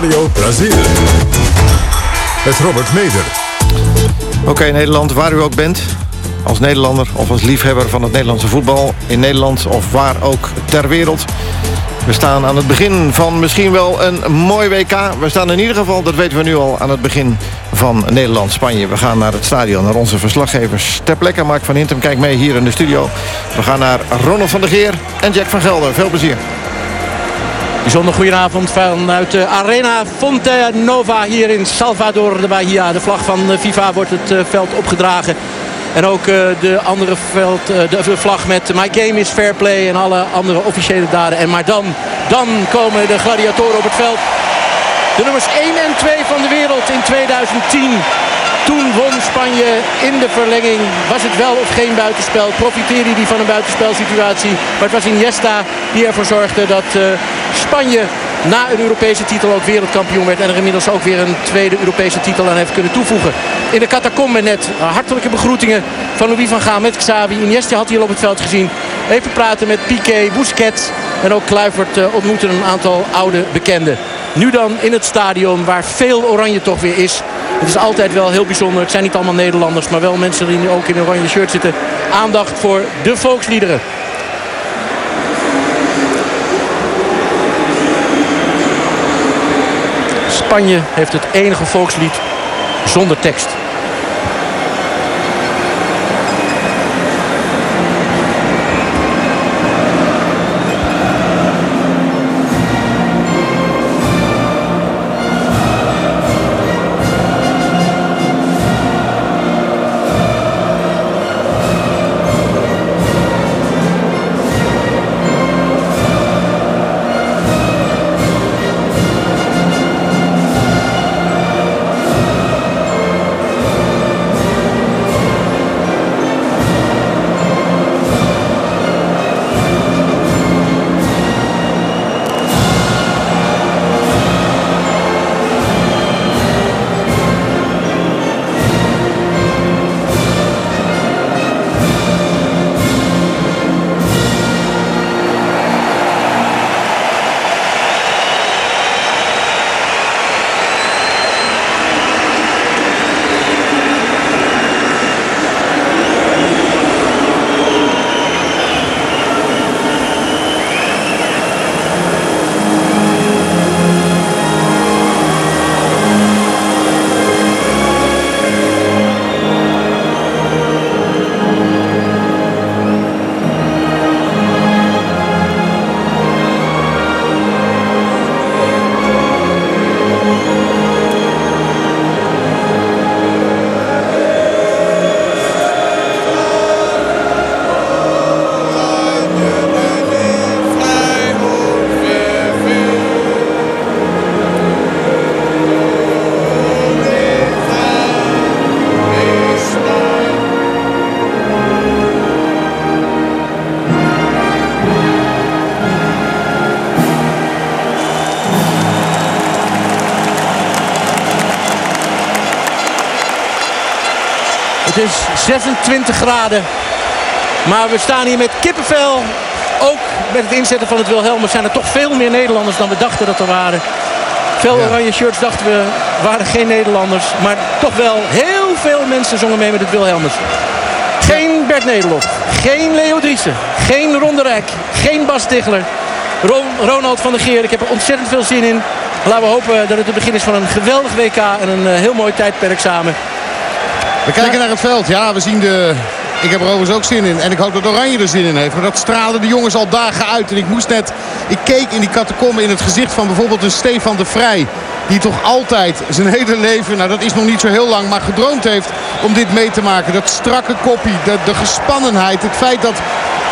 Radio Brazil. Met Robert Meder. Oké, Nederland, waar u ook bent. Als Nederlander of als liefhebber van het Nederlandse voetbal. In Nederland of waar ook ter wereld. We staan aan het begin van misschien wel een mooi WK. We staan in ieder geval, dat weten we nu al, aan het begin van Nederland-Spanje. We gaan naar het stadion, naar onze verslaggevers ter plekke. Mark van Hintem kijkt mee hier in de studio. We gaan naar Ronald van der Geer en Jack van Gelder. Veel plezier. Bijzonder goedenavond vanuit de Arena Fonte Nova hier in Salvador de Bahia. De vlag van FIFA wordt het eh, veld opgedragen. En ook uh, de andere veld, de vlag met My Game is Fair Play en alle andere officiële daden. En maar dan, dan komen de gladiatoren op het veld. De nummers 1 en 2 van de wereld in 2010. Toen won Spanje in de verlenging. Was het wel of geen buitenspel? Profiteerde hij van een buitenspelsituatie? Maar het was Iniesta die ervoor zorgde dat Spanje na een Europese titel ook wereldkampioen werd. En er inmiddels ook weer een tweede Europese titel aan heeft kunnen toevoegen. In de catacombe net hartelijke begroetingen van Louis van Gaal met Xavi. Iniesta had hier op het veld gezien. Even praten met Piqué, Busquets en ook Kluivert uh, ontmoeten een aantal oude bekenden. Nu dan in het stadion waar veel oranje toch weer is. Het is altijd wel heel bijzonder. Het zijn niet allemaal Nederlanders, maar wel mensen die ook in een oranje shirt zitten. Aandacht voor de volksliederen. Spanje heeft het enige volkslied zonder tekst. 26 graden. Maar we staan hier met kippenvel. Ook met het inzetten van het Wilhelmus zijn er toch veel meer Nederlanders dan we dachten dat er waren. Veel oranje shirts dachten we waren geen Nederlanders. Maar toch wel heel veel mensen zongen mee met het Wilhelmus. Geen Bert Nederlof. Geen Leo Driessen. Geen Ron de Rijk. Geen Bas Tichler. Ron, Ronald van der Geer. Ik heb er ontzettend veel zin in. Laten we hopen dat het het begin is van een geweldig WK. En een uh, heel mooi tijdperk samen. We kijken naar het veld. Ja, we zien de... Ik heb er overigens ook zin in. En ik hoop dat Oranje er zin in heeft. Maar dat stralen de jongens al dagen uit. En ik moest net... Ik keek in die catacombe in het gezicht van bijvoorbeeld een Stefan de Vrij. Die toch altijd zijn hele leven, nou dat is nog niet zo heel lang, maar gedroomd heeft om dit mee te maken. Dat strakke koppie, de, de gespannenheid. Het feit dat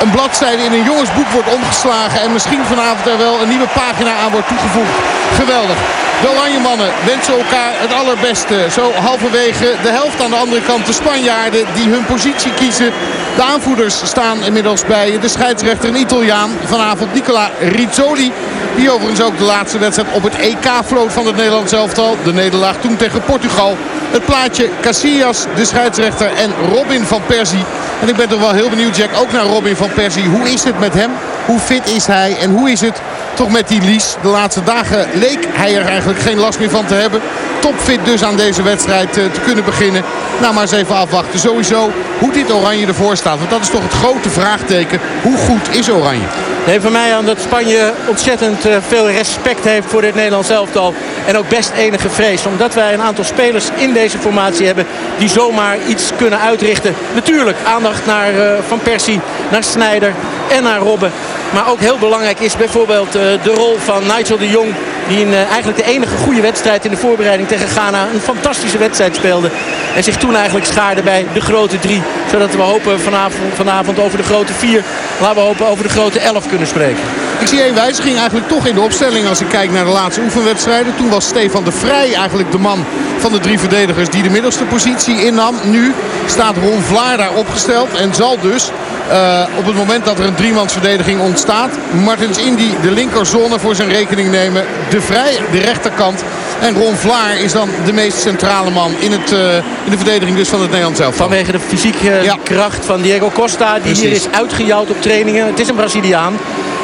een bladzijde in een jongensboek wordt omgeslagen. En misschien vanavond er wel een nieuwe pagina aan wordt toegevoegd. Geweldig. De Oranje mannen wensen elkaar het allerbeste. Zo halverwege de helft aan de andere kant de Spanjaarden die hun positie kiezen. De aanvoerders staan inmiddels bij de scheidsrechter, een Italiaan. Vanavond Nicola Rizzoli. Die overigens ook de laatste wedstrijd op het EK vloot van het Nederlands elftal. De nederlaag toen tegen Portugal. Het plaatje Casillas, de scheidsrechter en Robin van Persie. En ik ben toch wel heel benieuwd, Jack, ook naar Robin van Persie. Hoe is het met hem? Hoe fit is hij? En hoe is het toch met die Lies. De laatste dagen leek hij er eigenlijk geen last meer van te hebben. Topfit dus aan deze wedstrijd te kunnen beginnen. Nou, maar eens even afwachten. Sowieso hoe dit Oranje ervoor staat. Want dat is toch het grote vraagteken. Hoe goed is Oranje? Neem van mij aan dat Spanje ontzettend veel respect heeft voor dit Nederlands elftal. En ook best enige vrees. Omdat wij een aantal spelers in deze formatie hebben die zomaar iets kunnen uitrichten. Natuurlijk aandacht naar Van Persie, naar Snijder en naar Robben. Maar ook heel belangrijk is bijvoorbeeld de rol van Nigel de Jong. Die in, eigenlijk de enige goede wedstrijd in de voorbereiding tegen Ghana een fantastische wedstrijd speelde. En zich toen eigenlijk schaarde bij de grote drie. Zodat we hopen vanavond, vanavond over de grote vier. Laten we hopen over de grote elf kunnen spreken. Ik zie een wijziging eigenlijk toch in de opstelling als ik kijk naar de laatste oefenwedstrijden. Toen was Stefan de Vrij eigenlijk de man van de drie verdedigers die de middelste positie innam. Nu staat Ron Vlaar daar opgesteld en zal dus uh, op het moment dat er een driemansverdediging ontstaat... Martins Indy de linkerzone voor zijn rekening nemen. De Vrij de rechterkant. En Ron Vlaar is dan de meest centrale man in, het, uh, in de verdediging dus van het Nederlands zelf. Vanwege de fysieke ja. kracht van Diego Costa die Precies. hier is uitgejouwd op trainingen. Het is een Braziliaan.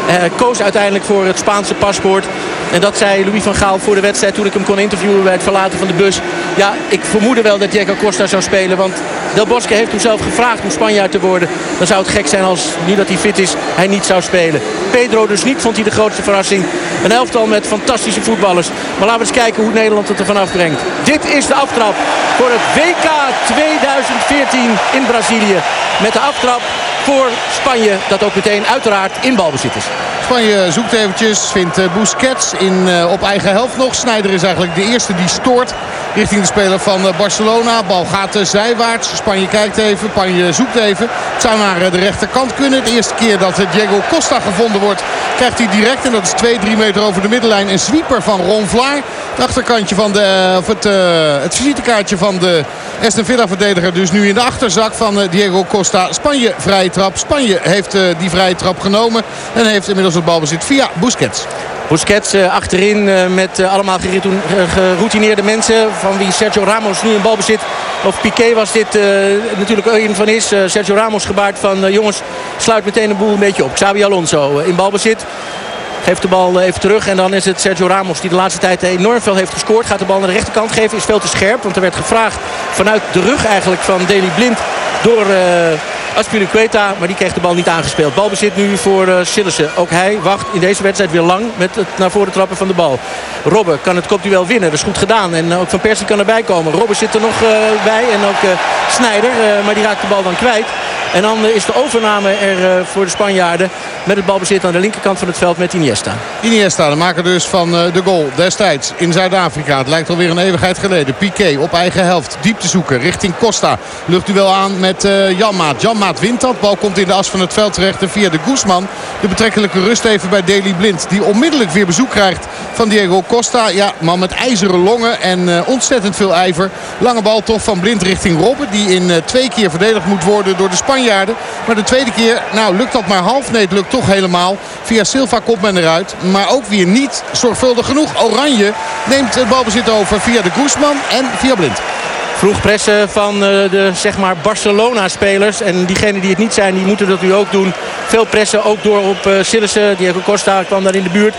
Uh, koos uiteindelijk voor het Spaanse paspoort. En dat zei Louis van Gaal voor de wedstrijd toen ik hem kon interviewen bij het verlaten van de bus. Ja, ik vermoedde wel dat Diego Costa zou spelen. Want Del Bosque heeft hem zelf gevraagd om Spanjaard te worden. Dan zou het gek zijn als, nu dat hij fit is, hij niet zou spelen. Pedro dus niet, vond hij de grootste verrassing. Een elftal met fantastische voetballers. Maar laten we eens kijken hoe Nederland het er vanaf brengt. Dit is de aftrap voor het WK 2014 in Brazilië. Met de aftrap voor Spanje. Dat ook meteen uiteraard in balbezit is. Spanje zoekt eventjes, vindt Busquets in, uh, op eigen helft nog. Snijder is eigenlijk de eerste die stoort richting de speler van Barcelona. Bal gaat zijwaarts. Spanje kijkt even, Spanje zoekt even. Het zou naar de rechterkant kunnen. De eerste keer dat Diego Costa gevonden wordt krijgt hij direct. En dat is 2, 3 meter over de middenlijn. Een sweeper van Ron Vlaar. Het achterkantje van de, of het, het visitekaartje van de Aston Villa verdediger. Dus nu in de achterzak van Diego Costa. Spanje vrije trap. Spanje heeft die vrije trap genomen. En heeft inmiddels het balbezit via Busquets. Busquets uh, achterin uh, met uh, allemaal geroutineerde mensen. Van wie Sergio Ramos nu een balbezit. Of Piqué was dit natuurlijk een van is. Sergio Ramos gebaard van jongens sluit meteen de boel een beetje op. Xabi Alonso in balbezit. Geeft de bal even terug. En dan is het Sergio Ramos die de laatste tijd enorm veel heeft gescoord. Gaat de bal naar de rechterkant geven. Is veel te scherp. Want er werd gevraagd vanuit de rug eigenlijk van Deli Blind. Door Aspilicueta, maar die kreeg de bal niet aangespeeld. Balbezit nu voor uh, Sillissen. Ook hij wacht in deze wedstrijd weer lang met het naar voren trappen van de bal. Robben kan het kopduel winnen. Dat is goed gedaan. En ook Van Persie kan erbij komen. Robben zit er nog uh, bij. En ook uh, Snijder. maar die raakt de bal dan kwijt. En dan is de overname er voor de Spanjaarden. Met het balbezit aan de linkerkant van het veld met Iniesta. Iniesta, de maker dus van de goal destijds in Zuid-Afrika. Het lijkt alweer een eeuwigheid geleden. Piqué op eigen helft. Diep te zoeken richting Costa. Lucht u wel aan met Janmaat. Janmaat wint dat. Bal komt in de as van het veld terecht. Via de Guzman de betrekkelijke rust even bij Deli Blind. Die onmiddellijk weer bezoek krijgt van Diego Costa. Ja, man met ijzeren longen en uh, ontzettend veel ijver. Lange bal toch van Blind richting Robben. Die in uh, twee keer verdedigd moet worden door de Spanjaarden. Maar de tweede keer, nou lukt dat maar half. Nee, lukt toch helemaal. Via Silva komt men eruit. Maar ook weer niet zorgvuldig genoeg. Oranje neemt het balbezit over via de Guzman en via Blind. Vroeg pressen van de zeg maar Barcelona-spelers. En diegenen die het niet zijn, die moeten dat nu ook doen. Veel pressen, ook door op uh, Sillissen. Diego Costa kwam daar in de buurt.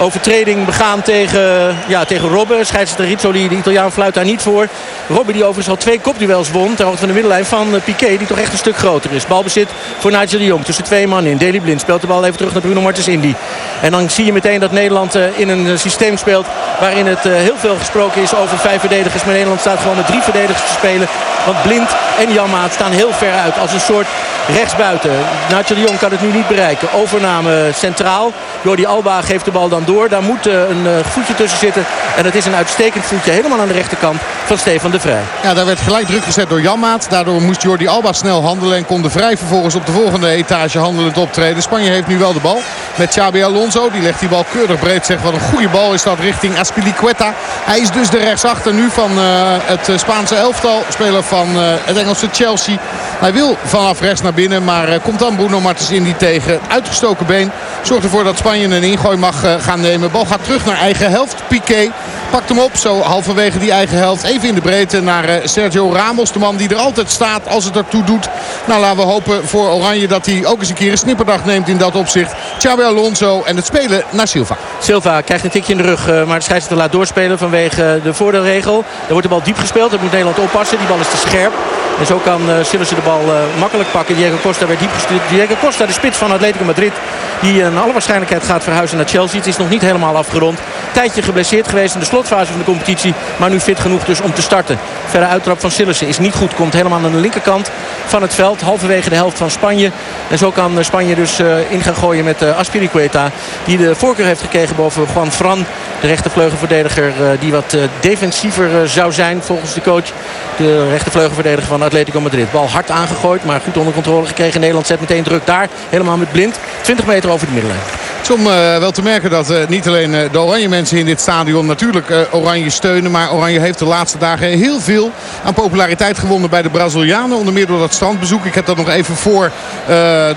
Overtreding begaan tegen, ja, tegen Robben. Scheidsrechter Rizzoli, de Italiaan, fluit daar niet voor. Robben die overigens al twee kopduels won. Ter hoogte van de middenlijn van uh, Piqué, die toch echt een stuk groter is. Balbezit voor Nigel de Jong tussen twee mannen in. Deli Blind speelt de bal even terug naar Bruno Martens Indy. En dan zie je meteen dat Nederland uh, in een systeem speelt... waarin het heel veel gesproken is over vijf verdedigers. Maar Nederland staat gewoon met drie verdedigers te spelen. Want Blind en Janmaat staan heel ver uit als een soort rechtsbuiten. Nacho de kan het nu niet bereiken. Overname centraal. Jordi Alba geeft de bal dan door. Daar moet een voetje tussen zitten. En het is een uitstekend voetje helemaal aan de rechterkant van Stefan de Vrij. Ja, daar werd gelijk druk gezet door Janmaat. Daardoor moest Jordi Alba snel handelen. En kon de Vrij vervolgens op de volgende etage handelend optreden. Spanje heeft nu wel de bal. Met Xabi Alonso. Die legt die bal keurig breed. Zegt wat een goede bal is dat richting Aspilicueta. Hij is dus de rechtsachter nu van uh, het Spaanse elftal. Speler van het Engelse Chelsea. Hij wil vanaf rechts naar Maar uh, komt dan Bruno Martens in die tegen. Uitgestoken been. Zorgt ervoor dat Spanje een ingooi mag gaan nemen. Bal gaat terug naar eigen helft. Piqué Pakt hem op, zo halverwege die eigen helft. Even in de breedte naar Sergio Ramos. De man die er altijd staat als het ertoe doet. Nou, laten we hopen voor Oranje dat hij ook eens een keer een snipperdag neemt in dat opzicht. Xabi Alonso en het spelen naar Silva. Silva krijgt een tikje in de rug, maar de scheidsrechter laat doorspelen vanwege de voordeelregel. Er wordt de bal diep gespeeld, dat moet Nederland oppassen. Die bal is te scherp. En zo kan uh, de bal makkelijk pakken. Diego Costa werd diep gestuurd. Diego Costa, de spits van Atletico Madrid. Die in alle waarschijnlijkheid gaat verhuizen naar Chelsea. Het is nog niet helemaal afgerond. Tijdje geblesseerd geweest in de slotfase van de competitie. Maar nu fit genoeg dus om te starten. Verre uittrap van Sillissen is niet goed. Komt helemaal aan de linkerkant van het veld. Halverwege de helft van Spanje. En zo kan Spanje dus uh, in gaan gooien met uh, Aspiricueta. Die de voorkeur heeft gekregen boven Juan Fran. De rechtervleugelverdediger die wat defensiever zou zijn volgens de coach. De rechtervleugelverdediger van Atletico Madrid. Bal hard aangegooid, maar goed onder controle gekregen. Nederland zet meteen druk daar. Helemaal met blind. 20 meter over de middenlijn. Het is om uh, wel te merken dat uh, niet alleen uh, de oranje mensen in dit stadion natuurlijk oranje steunen. Maar oranje heeft de laatste dagen heel veel aan populariteit gewonnen bij de Brazilianen. Onder meer door dat strandbezoek. Ik heb dat nog even voor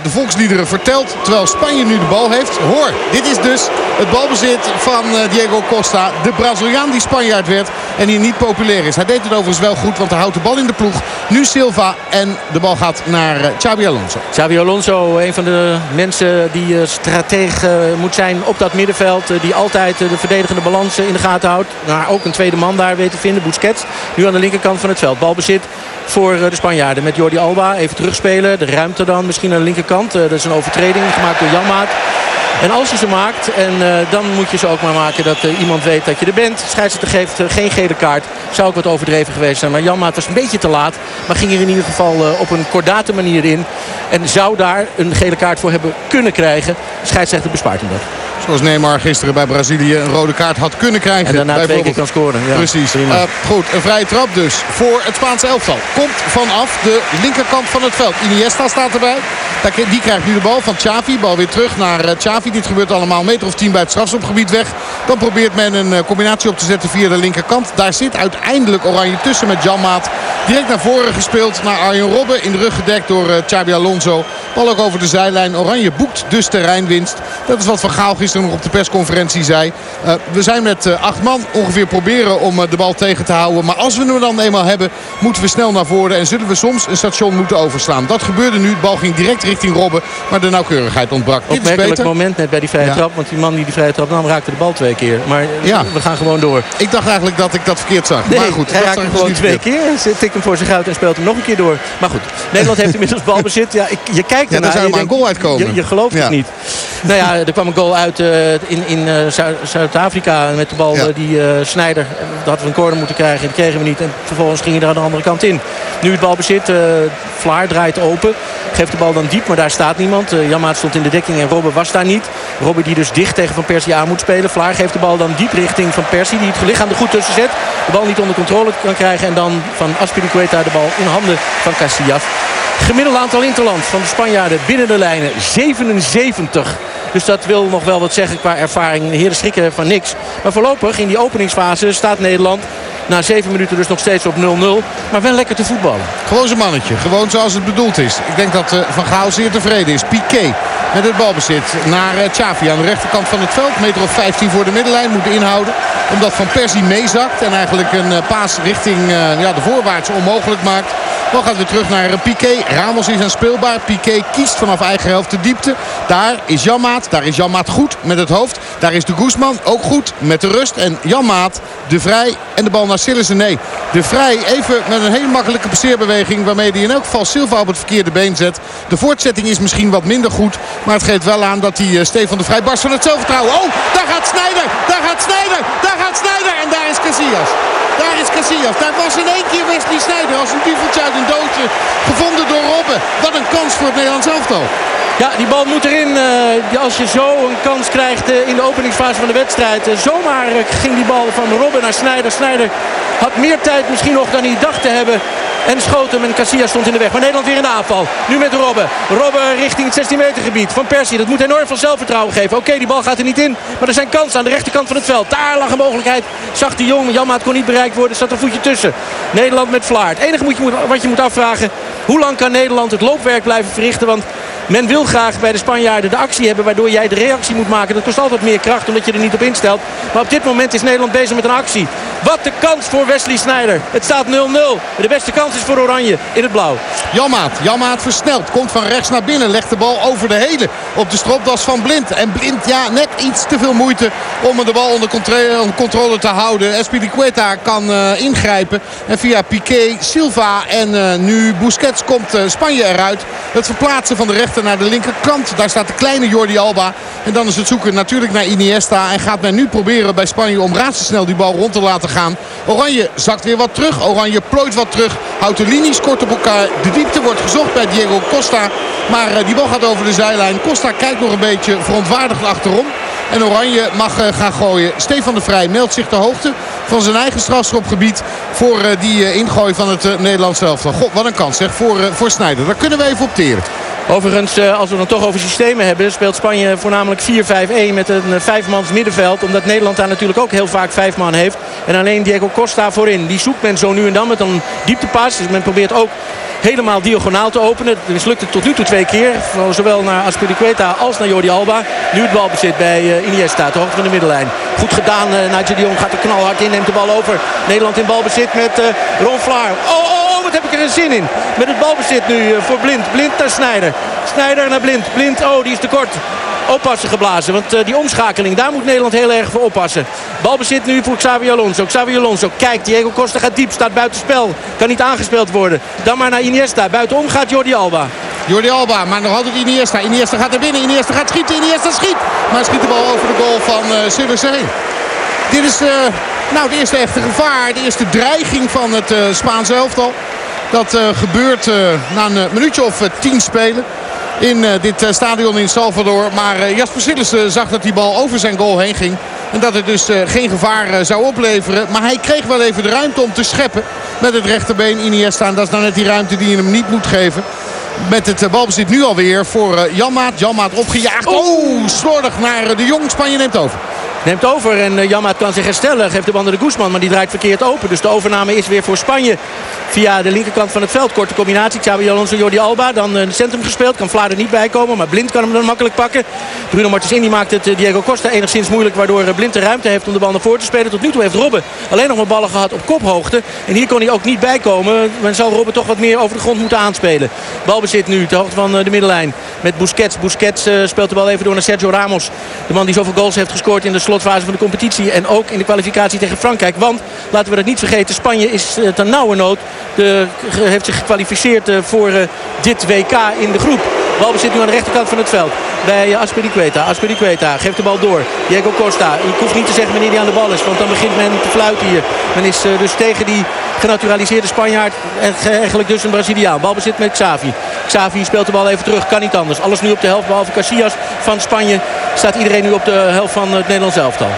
de volksliederen verteld. Terwijl Spanje nu de bal heeft. Hoor, dit is dus het balbezit van Diego Costa. De Braziliaan die Spanjaard werd en die niet populair is. Hij deed het overigens wel goed, want hij houdt de bal in de ploeg. Nu Silva en de bal gaat naar Xabi Alonso. Xabi Alonso, een van de mensen die stratege moet zijn op dat middenveld. die altijd de verdedigende balans in de gaten houdt. Maar ook een tweede man daar weet te vinden, Busquets. Nu aan de linkerkant van het veld. Balbezit voor de Spanjaarden met Jordi Alba. Even terugspelen. De ruimte dan misschien aan de linkerkant. dat is een overtreding gemaakt door Janmaat. En als je ze maakt, en uh, dan moet je ze ook maar maken dat uh, iemand weet dat je er bent. Scheidsrechter geeft uh, geen gele kaart. Zou ook wat overdreven geweest zijn. Maar Janmaat was een beetje te laat. Maar ging er in ieder geval op een kordate manier in. En zou daar een gele kaart voor hebben kunnen krijgen. Scheidsrechter bespaart hem dat. Zoals Neymar gisteren bij Brazilië een rode kaart had kunnen krijgen. En daarna twee keer kan scoren. Ja, Precies. Uh, goed, een vrije trap dus voor het Spaanse elftal. Komt vanaf de linkerkant van het veld. Iniesta staat erbij. Die krijgt nu de bal van Xavi. Bal weer terug naar uh, Xavi. Dit gebeurt allemaal meter of tien bij het strafschopgebied weg. Dan probeert men een uh, combinatie op te zetten via de linkerkant. Daar zit uiteindelijk Oranje tussen met Janmaat. Direct naar voren gespeeld naar Arjen Robben. In de rug gedekt door Xabi Alonso. Bal ook over de zijlijn. Oranje boekt dus terreinwinst. Dat is wat Van Gaal gisteren nog op de persconferentie zei. Uh, we zijn met uh, acht man ongeveer proberen om uh, de bal tegen te houden. Maar als we hem dan eenmaal hebben, moeten we snel naar voren. En zullen we soms een station moeten overslaan. Dat gebeurde nu. De bal ging direct richting Robben. Maar de nauwkeurigheid ontbrak. Opmerkelijk moment net bij die vrije ja. trap. Want die man die die vrije trap nam raakte de bal twee keer. Maar ja. we gaan gewoon door. Ik dacht eigenlijk dat ik dat verkeerd zag. Nee, maar goed, hij raakte hem gewoon twee keer. Ze tikt hem voor zich uit en speelt hem nog een keer door. Maar goed, Nederland heeft inmiddels balbezit. Ja, ik, je kijkt ernaar. Ja, daar zou maar een goal uitkomen. Je, je gelooft ja. het niet. Nou ja, er kwam een goal uit uh, in, in uh, Zuid-Afrika met de bal ja. die Snijder. Dat hadden we een corner moeten krijgen. Die kregen we niet. En vervolgens ging hij er aan de andere kant in. Nu het balbezit. Vlaar draait open. Geeft de bal dan diep, maar daar staat niemand. Janmaat stond in de dekking en Robben was daar niet. Robben die dus dicht tegen Van Persie aan moet spelen. Vlaar geeft de bal dan diep richting Van Persie. Die het lichaam er goed tussen zet. De bal niet onder controle kan krijgen. En dan van Aspiricueta de bal in handen van Casillas. Gemiddeld aantal interland van de Spanjaarden binnen de lijnen 77. Dus dat wil nog wel wat zeggen qua ervaring. De heren schrikken van niks. Maar voorlopig in die openingsfase staat Nederland na zeven minuten dus nog steeds op 0-0. Maar wel lekker te voetballen. Gewoon zijn mannetje. Gewoon zoals het bedoeld is. Ik denk dat uh, Van Gaal zeer tevreden is. Piqué met het balbezit naar uh, Xavi aan de rechterkant van het veld. Meter of 15 voor de middenlijn. Moet inhouden. Omdat Van Persie meezakt. En eigenlijk een uh, paas richting ja, de voorwaarts onmogelijk maakt. Dan gaat weer terug naar Piqué. Ramos is aan speelbaar. Piqué kiest vanaf eigen helft de diepte. Daar is Janmaat. Daar is Janmaat goed met het hoofd. Daar is de Guzman ook goed met de rust. En Janmaat, de Vrij en de bal naar Sillissen. Nee, de Vrij even met een hele makkelijke passeerbeweging. Waarmee hij in elk geval Silva op het verkeerde been zet. De voortzetting is misschien wat minder goed. Maar het geeft wel aan dat hij uh, Stefan de Vrij barst van het zelfvertrouwen. Oh, daar gaat Snijder. Daar gaat Snijder. Daar gaat Snijder. En daar is Casillas. Daar is Casillas. Daar was in één keer Wesley Snijder als een duveltje uit een doodje. Gevonden door Robben. Wat een kans voor het Nederlands elftal. Ja, die bal moet erin. Uh, als je zo een kans krijgt uh, in de openingsfase van de wedstrijd. Uh, zomaar ging die bal van Robben naar Snijder. Snijder had meer tijd misschien nog dan hij dacht te hebben. En schoot hem en Casillas stond in de weg. Maar Nederland weer in de aanval. Nu met Robben. Robben richting het 16 meter gebied van Persie. Dat moet enorm veel zelfvertrouwen geven. Oké, die bal gaat er niet in. Maar er zijn kansen aan de rechterkant van het veld. Daar lag een mogelijkheid. Zag de jong. Janmaat kon niet bereikt worden. Zat een voetje tussen. Nederland met Vlaar. Het enige wat je moet afvragen. Hoe lang kan Nederland het loopwerk blijven verrichten? Want Men wil graag bij de Spanjaarden de actie hebben waardoor jij de reactie moet maken. Dat kost altijd meer kracht omdat je er niet op instelt. Maar op dit moment is Nederland bezig met een actie. Wat de kans voor Wesley Sneijder. Het staat 0-0. De beste kans is voor Oranje in het blauw. Janmaat, Janmaat versnelt. Komt van rechts naar binnen. Legt de bal over de hele op de stropdas van Blind. En Blind, ja, net iets te veel moeite om de bal onder controle te houden. Espilicueta kan uh, ingrijpen. En via Piqué, Silva en uh, nu Busquets komt uh, Spanje eruit. Het verplaatsen van de rechter naar de linkerkant. Daar staat de kleine Jordi Alba. En dan is het zoeken natuurlijk naar Iniesta. En gaat men nu proberen bij Spanje om razendsnel die bal rond te laten gaan. Oranje zakt weer wat terug. Oranje plooit wat terug. Houdt de linies kort op elkaar. De diepte wordt gezocht bij Diego Costa. Maar uh, die bal gaat over de zijlijn. Costa kijkt nog een beetje verontwaardigd achterom. En Oranje mag uh, gaan gooien. Stefan de Vrij meldt zich de hoogte van zijn eigen strafschopgebied. Voor uh, die ingooi van het Nederlands elftal. God, wat een kans zeg voor, voor Snijder. Daar kunnen we even op teren. Overigens, als we dan toch over systemen hebben... speelt Spanje voornamelijk 4-5-1 met een vijfmans middenveld. Omdat Nederland daar natuurlijk ook heel vaak vijf man heeft. En alleen Diego Costa voorin. Die zoekt men zo nu en dan met een dieptepas. Dus men probeert ook helemaal diagonaal te openen. Het mislukte tot nu toe twee keer. Zowel naar Aspilicueta als naar Jordi Alba. Nu het balbezit bij uh, Iniesta, de hoogte van de middenlijn. Goed gedaan. Uh, Nigel de Jong gaat er knalhard in, neemt de bal over. Nederland in balbezit met uh, Ron Vlaar. Oh, oh, oh, wat heb ik er een zin in. Met het balbezit nu voor Blind. Blind naar Snijder. Snijder naar Blind. Blind, oh, die is te kort oppassen geblazen. Want uh, die omschakeling, daar moet Nederland heel erg voor oppassen. Balbezit nu voor Xavier Alonso. Xavier Alonso kijkt. Diego Costa gaat diep. Staat buiten spel. Kan niet aangespeeld worden. Dan maar naar Iniesta. Buitenom gaat Jordi Alba. Jordi Alba, maar nog altijd Iniesta. Iniesta gaat er binnen. Iniesta gaat schieten. Iniesta schiet. Maar schiet de bal over de goal van uh, Dit is uh, nou, de eerste echte gevaar. De eerste dreiging van het uh, Spaanse elftal. Dat gebeurt na een minuutje of tien spelen in uh, dit uh, stadion in Salvador. Maar uh, Jasper Sillissen zag dat die bal over zijn goal heen ging. En dat het dus geen gevaar zou opleveren. Maar hij kreeg wel even de ruimte om te scheppen met het rechterbeen Iniesta. En dat is nou net die ruimte die je hem niet moet geven. Met het balbezit nu alweer voor Janmaat. Janmaat opgejaagd. Oh, slordig naar de Jong. Spanje neemt over. Neemt over en uh, Janmaat kan zich herstellen. Geeft de bal naar de Guzman, maar die draait verkeerd open. Dus de overname is weer voor Spanje. Via de linkerkant van het veld. Korte combinatie. Xabi Alonso, Jordi Alba. Dan uh, centrum gespeeld. Kan Vlaar er niet bij komen. Maar Blind kan hem dan makkelijk pakken. Bruno Martens die maakt het uh, Diego Costa enigszins moeilijk. Waardoor Blind de ruimte heeft om de bal naar voren te spelen. Tot nu toe heeft Robben alleen nog maar ballen gehad op kophoogte. En hier kon hij ook niet bij komen. Men zal Robben toch wat meer over de grond moeten aanspelen. Balbezit nu ter hoogte van de middenlijn. Met Busquets. Busquets speelt de bal even door naar Sergio Ramos. De man die zoveel goals heeft gescoord in de slotfase van de competitie. En ook in de kwalificatie tegen Frankrijk. Want, laten we dat niet vergeten, Spanje is uh, ten nauwe nood. De, heeft zich gekwalificeerd uh, voor uh, dit WK in de groep. Balbezit nu aan de rechterkant van het veld. Bij Asperiqueta. Asperiqueta geeft de bal door. Diego Costa. Ik hoef niet te zeggen wanneer hij aan de bal is. Want dan begint men te fluiten hier. Men is dus tegen die genaturaliseerde Spanjaard. En eigenlijk dus een Braziliaan. Balbezit met Xavi. Xavi speelt de bal even terug. Kan niet anders. Alles nu op de helft. Behalve Casillas van Spanje. Staat iedereen nu op de helft van het Nederlands elftal.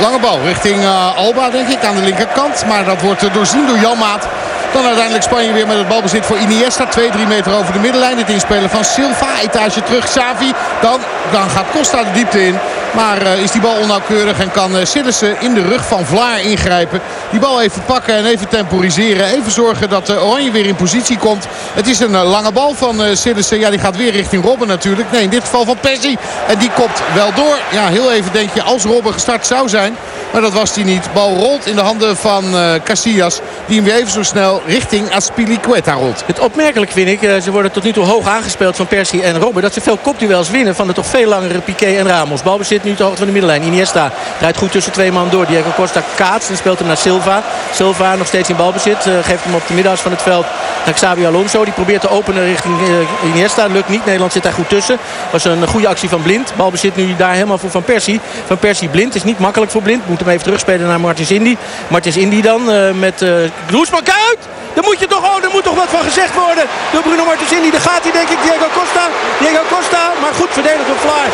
Lange bal richting uh, Alba denk ik aan de linkerkant. Maar dat wordt doorzien door Janmaat. Dan uiteindelijk Spanje weer met het balbezit voor Iniesta. 2-3 meter over de middenlijn. Het inspelen van Silva. Etage terug. Xavi. Dan, dan gaat Costa de diepte in. Maar uh, is die bal onnauwkeurig en kan uh, Sillissen in de rug van Vlaar ingrijpen. Die bal even pakken en even temporiseren. Even zorgen dat uh, Oranje weer in positie komt. Het is een lange bal van uh, Sillissen. Ja, die gaat weer richting Robben natuurlijk. Nee, in dit geval van Persie. En die komt wel door. Ja, heel even denk je als Robben gestart zou zijn. Maar dat was hij niet. Bal rolt in de handen van Casillas. Die hem weer even zo snel richting Aspilicueta rolt. Het opmerkelijk vind ik, ze worden tot nu toe hoog aangespeeld van Persie en Robben. Dat ze veel kopduels winnen van de toch veel langere Piqué en Ramos. Balbezit nu te hoogte van de middenlijn. Iniesta draait goed tussen twee man door. Diego Costa kaatst en speelt hem naar Silva. Silva nog steeds in balbezit. Uh, geeft hem op de middenas van het veld naar Xabi Alonso. Die probeert te openen richting uh, Iniesta. Lukt niet. Nederland zit daar goed tussen. Was een goede actie van Blind. Balbezit nu daar helemaal voor Van Persie. Van Persie Blind. Is niet makkelijk voor Blind. Moet hem even terugspelen naar Martins Indy. Martins Indy dan uh, met uh, Groesman. Kijk! Daar moet je toch, oh, daar moet toch wat van gezegd worden door Bruno Martensini. Daar gaat hij denk ik, Diego Costa. Diego Costa, maar goed verdedigd door Vlaar.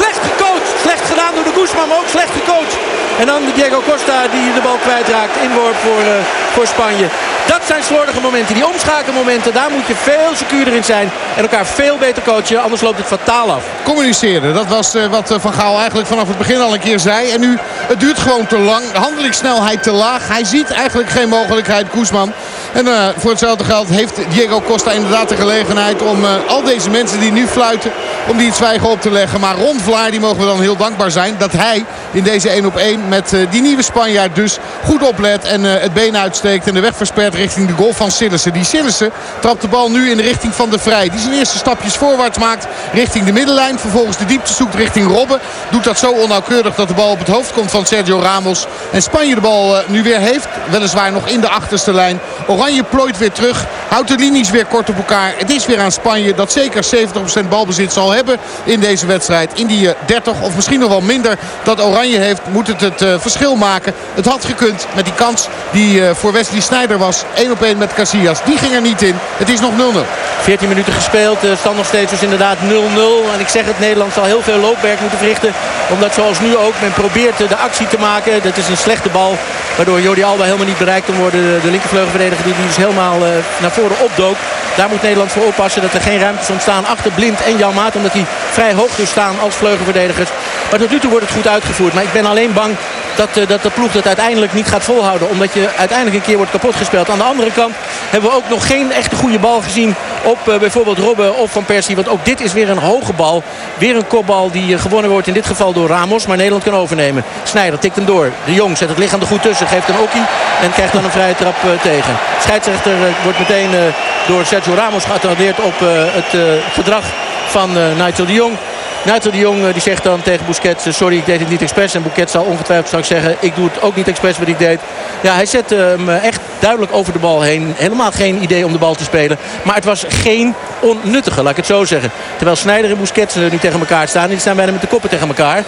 Slecht gecoacht, slecht gedaan door de Guzman, maar ook slecht gecoacht. En dan Diego Costa die de bal kwijtraakt. Inworp voor, uh, voor Spanje. Dat zijn slordige momenten. Die omschakelmomenten, daar moet je veel secuurder in zijn. En elkaar veel beter coachen, anders loopt het fataal af. Communiceren, dat was uh, wat Van Gaal eigenlijk vanaf het begin al een keer zei. En nu, het duurt gewoon te lang. De handelingssnelheid te laag. Hij ziet eigenlijk geen mogelijkheid, Koesman En voor hetzelfde geld heeft Diego Costa inderdaad de gelegenheid om al deze mensen die nu fluiten... om die het zwijgen op te leggen. Maar Ron Vlaar, die mogen we dan heel dankbaar zijn... dat hij in deze 1 op 1 met uh, die nieuwe Spanjaard dus goed oplet... en het been uitsteekt en de weg verspert richting de goal van Sillissen. Die Sillissen trapt de bal nu in de richting van de Vrij. Die zijn eerste stapjes voorwaarts maakt richting de middenlijn. Vervolgens de diepte zoekt richting Robben. Doet dat zo onnauwkeurig dat de bal op het hoofd komt van Sergio Ramos. En Spanje de bal nu weer heeft. Weliswaar nog in de achterste lijn. Oranje plooit weer terug. Houdt de linies weer kort op elkaar. Het is weer aan Spanje dat zeker 70% balbezit zal hebben in deze wedstrijd. In die 30 of misschien nog wel minder dat Oranje heeft moet het het uh, verschil maken. Het had gekund met die kans die uh, voor Wesley Sneijder was. 1 op 1 met Casillas. Die ging er niet in. Het is nog 0-0. 14 minuten gespeeld. Uh, stand nog steeds dus inderdaad 0-0. En ik zeg het, Nederland zal heel veel loopwerk moeten verrichten. Omdat zoals nu ook men probeert de actie te maken. Dat is een slechte bal. Waardoor Jordi Alba helemaal niet bereikt kan worden. De linkervleugelverdediger die dus helemaal naar voren opdook. Daar moet Nederland voor oppassen dat er geen ruimtes ontstaan achter Blind en Jan Maat. Omdat die vrij hoog dus staan als vleugelverdedigers. Maar tot nu toe wordt het goed uitgevoerd. Maar ik ben alleen bang dat, uh, dat de ploeg dat uiteindelijk niet gaat volhouden. Omdat je uiteindelijk een keer wordt kapot gespeeld. Aan de andere kant hebben we ook nog geen echte goede bal gezien op uh, bijvoorbeeld Robben of Van Persie. Want ook dit is weer een hoge bal. Weer een kopbal die gewonnen wordt in dit geval door Ramos. Maar Nederland kan overnemen. Snijder tikt hem door. De Jong zet het lichaam er goed tussen. Geeft een okkie en krijgt dan een vrije trap tegen. Scheidsrechter wordt meteen door Sergio Ramos geattendeerd op het gedrag van Nigel de Jong. Nigel de Jong die zegt dan tegen Busquets... sorry, ik deed het niet expres. En Busquets zal ongetwijfeld straks zeggen... ik doe het ook niet expres wat ik deed. Ja, hij zette hem echt duidelijk over de bal heen. Helemaal geen idee om de bal te spelen. Maar het was geen onnuttige, laat ik het zo zeggen. Terwijl Snijder en Busquets nu tegen elkaar staan. Die staan bijna met de koppen tegen elkaar.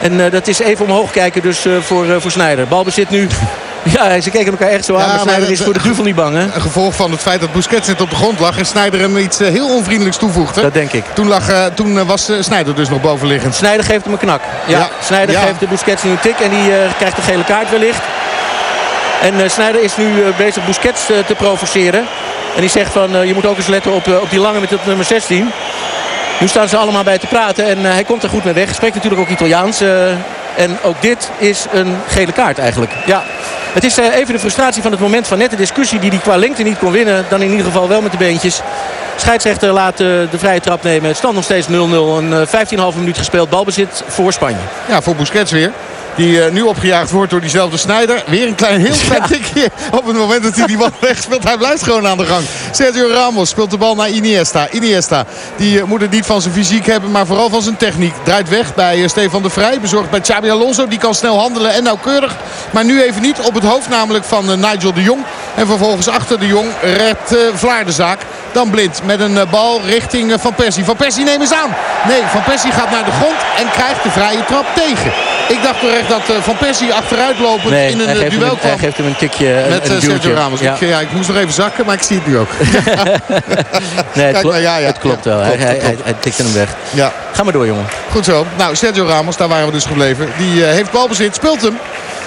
En uh, dat is even omhoog kijken dus uh, voor, uh, voor Snijder. Balbezit nu ja, ze keken elkaar echt zo aan. Ja, maar Snijder is voor de duvel niet bang, hè? Een gevolg van het feit dat Busquets net op de grond lag... en Snijder hem iets heel onvriendelijks toevoegde. Dat denk ik. Toen, lag, toen was Snijder dus nog bovenliggend. Snijder geeft hem een knak. Ja, ja. Snijder ja. geeft de Busquets nu een tik en die krijgt de gele kaart wellicht. En Snijder is nu bezig Busquets te provoceren. En die zegt van, je moet ook eens letten op, op die lange met het nummer 16. Nu staan ze allemaal bij te praten en hij komt er goed mee weg. Spreekt natuurlijk ook Italiaans... En ook dit is een gele kaart eigenlijk. Ja, het is even de frustratie van het moment van net de discussie die hij qua lengte niet kon winnen. Dan in ieder geval wel met de beentjes. Scheidsrechter laat de vrije trap nemen. Het stand nog steeds 0-0. Een 15,5 minuut gespeeld. Balbezit voor Spanje. Ja, voor Busquets weer. Die uh, nu opgejaagd wordt door diezelfde Snijder. Weer een klein, heel klein ja. tikje op het moment dat hij die bal wegspeelt. Hij blijft gewoon aan de gang. Sergio Ramos speelt de bal naar Iniesta. Iniesta die uh, moet het niet van zijn fysiek hebben, maar vooral van zijn techniek. Draait weg bij uh, Stefan de Vrij. Bezorgd bij Xabi Alonso. Die kan snel handelen en nauwkeurig. Maar nu even niet op het hoofd namelijk van Nigel de Jong. En vervolgens achter de Jong redt Vlaar de zaak. Dan blind met een bal richting Van Persie. Van Persie neem eens aan. Nee, Van Persie gaat naar de grond en krijgt de vrije trap tegen. Ik dacht toch echt dat uh, Van Persie achteruit lopend nee, in een hij duel kwam. Hij geeft hem een tikje, Met een, een Sergio Ramos. Ja. Ik, ja, ik moest nog even zakken, maar ik zie het nu ook. nee, het, klopt, ja, ja, het klopt wel. Klopt, hij, hij, hij, tikte hem weg. Ja. Ga maar door, jongen. Goed zo. Nou, Sergio Ramos, daar waren we dus gebleven. Die uh, heeft balbezit, speelt hem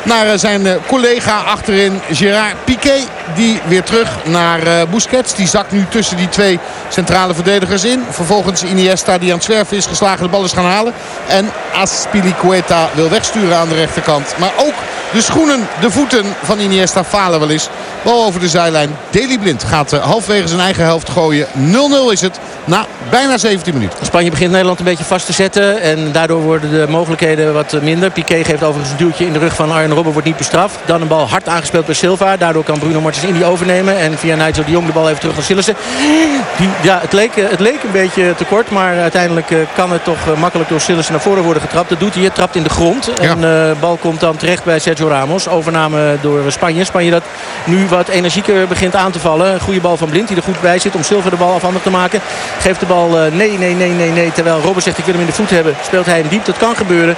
naar zijn collega achterin Gerard Piqué. Die weer terug naar Busquets. Die zakt nu tussen die twee centrale verdedigers in. Vervolgens Iniesta die aan het zwerven is geslagen de bal is gaan halen. En Aspilicueta wil wegsturen aan de rechterkant. Maar ook de schoenen, de voeten van Iniesta falen wel eens. Bal over de zijlijn. Deli Blind gaat halfwege zijn eigen helft gooien. 0-0 is het na bijna 17 minuten. Spanje begint Nederland een beetje vast te zetten. En daardoor worden de mogelijkheden wat minder. Piqué geeft overigens een duwtje in de rug van Arjen Robben. Wordt niet bestraft. Dan een bal hard aangespeeld bij Silva. Daardoor kan Bruno Martens Indy overnemen. En via Nigel de Jong de bal even terug naar Sillissen. Die, ja, het leek, het leek een beetje te kort. Maar uiteindelijk kan het toch makkelijk door Sillissen naar voren worden getrapt. Dat doet hij. Het trapt in de grond. Ja. En de uh, bal komt dan terecht bij Sergio Ramos. Overname door Spanje. Spanje dat nu wat energieker begint aan te vallen. Goede bal van Blind die er goed bij zit om Silva de bal afhandig te maken. Geeft de bal uh, nee, nee, nee, nee, nee. Terwijl Robben zegt ik wil hem in de voet hebben. Speelt hij hem diep. Dat kan gebeuren.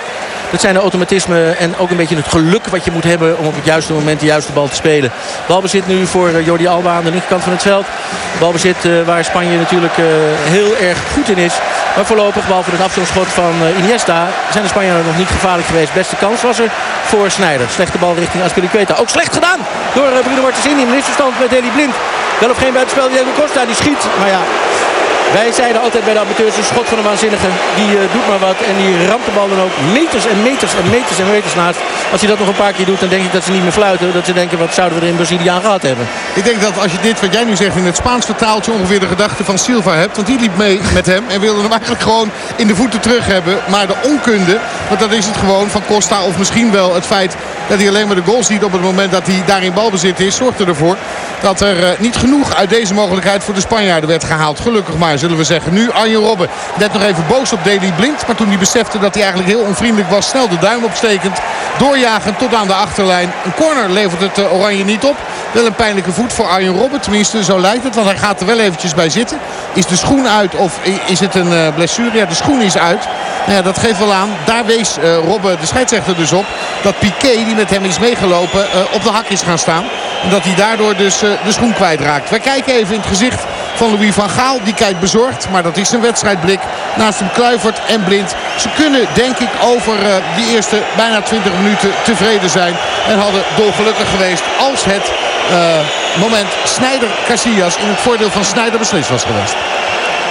Dat zijn de automatismen en ook een beetje het geluk wat je moet hebben om op het juiste moment de juiste bal te spelen. Balbezit nu voor uh, Jordi Alba aan de linkerkant van het veld. Balbezit uh, waar Spanje natuurlijk uh, heel erg goed in is. Maar voorlopig, behalve het afstandsschot van Iniesta, zijn de Spanjaarden nog niet gevaarlijk geweest. Beste kans was er voor Snijder. Slechte bal richting Aspilicueta. Ook slecht gedaan door Bruno Martens in. In misverstand met Deli Blind. Wel of geen buitenspel Diego Costa. Die schiet. Maar ja, Wij zeiden altijd bij de amateurs een schot van een waanzinnige. Die uh, doet maar wat en die ramt de bal dan ook meters en meters en meters en meters naast. Als hij dat nog een paar keer doet dan denk ik dat ze niet meer fluiten. Dat ze denken wat zouden we er in Brazilië aan gehad hebben. Ik denk dat als je dit wat jij nu zegt in het Spaans vertaaltje ongeveer de gedachte van Silva hebt. Want die liep mee met hem en wilde hem eigenlijk gewoon in de voeten terug hebben. Maar de onkunde, want dat is het gewoon van Costa of misschien wel het feit dat hij alleen maar de goal ziet op het moment dat hij daar in balbezit is. Zorgt ervoor dat er uh, niet genoeg uit deze mogelijkheid voor de Spanjaarden werd gehaald. Gelukkig maar, zullen we zeggen. Nu Arjen Robben. Net nog even boos op Deli Blind. Maar toen hij besefte dat hij eigenlijk heel onvriendelijk was. Snel de duim opstekend. Doorjagen tot aan de achterlijn. Een corner levert het uh, Oranje niet op. Wel een pijnlijke voet voor Arjen Robben. Tenminste, zo lijkt het. Want hij gaat er wel eventjes bij zitten. Is de schoen uit of is het een uh, blessure? Ja, de schoen is uit. Nou ja, dat geeft wel aan. Daar wees Robben, de scheidsrechter, dus op. Dat Piqué, die met hem is meegelopen, op de hak is gaan staan. En dat hij daardoor dus de schoen kwijtraakt. Wij kijken even in het gezicht van Louis van Gaal. Die kijkt bezorgd, maar dat is een wedstrijdblik. Naast hem Kluivert en Blind. Ze kunnen denk ik over uh, die eerste bijna 20 minuten tevreden zijn. En hadden dolgelukkig geweest als het uh, moment Snijder-Casillas in het voordeel van Snijder beslist was geweest.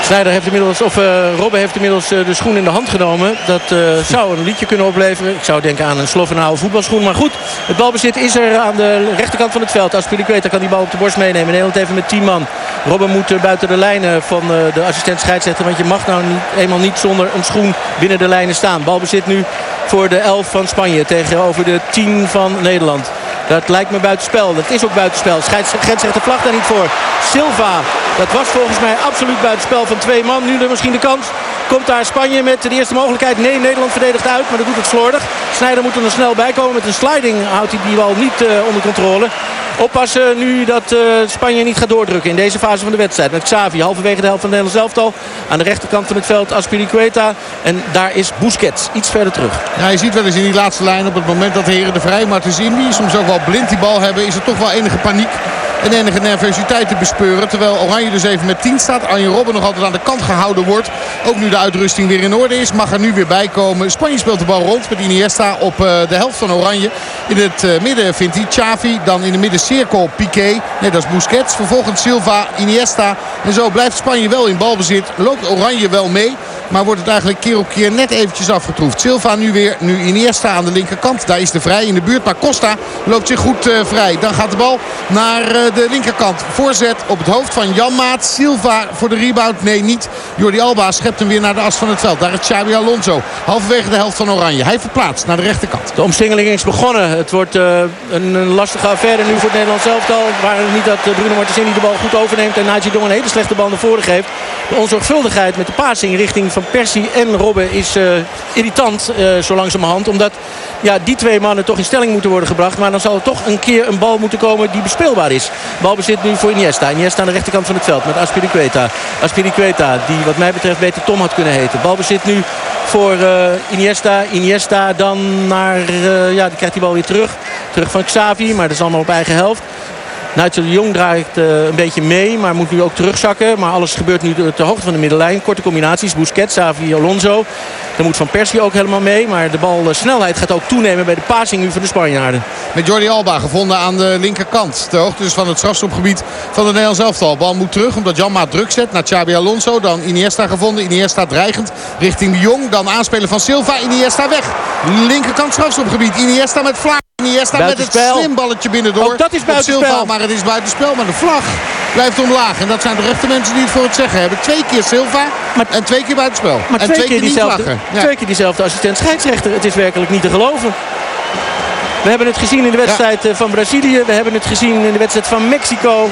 Snijder heeft inmiddels, of uh, Robben heeft inmiddels uh, de schoen in de hand genomen. Dat uh, zou een liedje kunnen opleveren. Ik zou denken aan een Slovenauw voetbalschoen. Maar goed, het balbezit is er aan de rechterkant van het veld. Als Piliqueta kan die bal op de borst meenemen. Nederland even met 10 man. Robben moet buiten de lijnen van de assistent scheidsrechter. Want je mag nou eenmaal niet zonder een schoen binnen de lijnen staan. Balbezit nu voor de 11 van Spanje tegenover de 10 van Nederland. Dat lijkt me buitenspel. Dat is ook buitenspel. Grensrechter vlag daar niet voor. Silva, dat was volgens mij absoluut buitenspel van twee man. Nu er misschien de kans. Komt daar Spanje met de eerste mogelijkheid. Nee, Nederland verdedigt uit, maar dat doet het slordig. Snijder moet er snel bij komen. Met een sliding houdt hij die bal niet uh, onder controle. Oppassen nu dat uh, Spanje niet gaat doordrukken in deze fase van de wedstrijd. Met Xavi halverwege de helft van Nederland elftal. Aan de rechterkant van het veld Aspiricueta. En daar is Busquets iets verder terug. Ja, je ziet wel eens in die laatste lijn op het moment dat de heren de vrij. Maar het is Indy soms ook wel blind die bal hebben. Is er toch wel enige paniek en enige nervositeit te bespeuren. Terwijl Oranje dus even met 10 staat. Arjen Robben nog altijd aan de kant gehouden wordt. Ook nu de uitrusting weer in orde is. Mag er nu weer bij komen. Spanje speelt de bal rond met Iniesta op de helft van Oranje. In het midden vindt hij Xavi. Dan in de middencirkel Piqué. Nee, dat is Busquets. Vervolgens Silva, Iniesta. En zo blijft Spanje wel in balbezit. Loopt Oranje wel mee. Maar wordt het eigenlijk keer op keer net eventjes afgetroefd. Silva nu weer. Nu Iniesta aan de linkerkant. Daar is de vrij in de buurt. Maar Costa loopt zich goed uh, vrij. Dan gaat de bal naar de linkerkant. Voorzet op het hoofd van Jan Maat. Silva voor de rebound. Nee, niet. Jordi Alba schept hem weer naar de as van het veld. Daar is Xabi Alonso. Halverwege de helft van Oranje. Hij verplaatst naar de rechterkant. De omsingeling is begonnen. Het wordt uh, een, lastige affaire nu voor het Nederlands elftal. Waar niet dat Bruno Martensini de bal goed overneemt. En Naji Dong een hele slechte bal naar voren geeft. De onzorgvuldigheid met de passing richting van Persie en Robben is uh, irritant uh, zo langzamerhand. Omdat ja, die twee mannen toch in stelling moeten worden gebracht. Maar dan zal er toch een keer een bal moeten komen die bespeelbaar is. Balbezit nu voor Iniesta. Iniesta aan de rechterkant van het veld met Aspiriqueta. Aspiriqueta die wat mij betreft beter Tom had kunnen heten. Balbezit nu voor uh, Iniesta. Iniesta dan naar... Uh, ja, die krijgt die bal weer terug. Terug van Xavi, maar dat is allemaal op eigen helft. Nigel de Jong draait uh, een beetje mee, maar moet nu ook terugzakken. Maar alles gebeurt nu ter hoogte van de middenlijn. Korte combinaties, Busquets, Xavi, Alonso. Dan moet Van Persie ook helemaal mee. Maar de balsnelheid gaat ook toenemen bij de passing nu van de Spanjaarden. Met Jordi Alba gevonden aan de linkerkant. Ter hoogte dus van het strafstopgebied van de Nederlands elftal. Bal moet terug omdat Janma druk zet naar Xabi Alonso. Dan Iniesta gevonden. Iniesta dreigend richting de Jong. Dan aanspelen van Silva. Iniesta weg. Linkerkant strafstopgebied. Iniesta met vlak. Iniesta met het slim balletje binnendoor. Ook dat is buitenspel. Maar het is buitenspel. Maar de vlag blijft omlaag. En dat zijn de rechte mensen die het voor het zeggen hebben. Twee keer Silva maar, en twee keer buitenspel. Maar en twee, twee keer, keer diezelfde, ja. twee keer diezelfde assistent scheidsrechter. Het is werkelijk niet te geloven. We hebben het gezien in de wedstrijd ja. van Brazilië. We hebben het gezien in de wedstrijd van Mexico.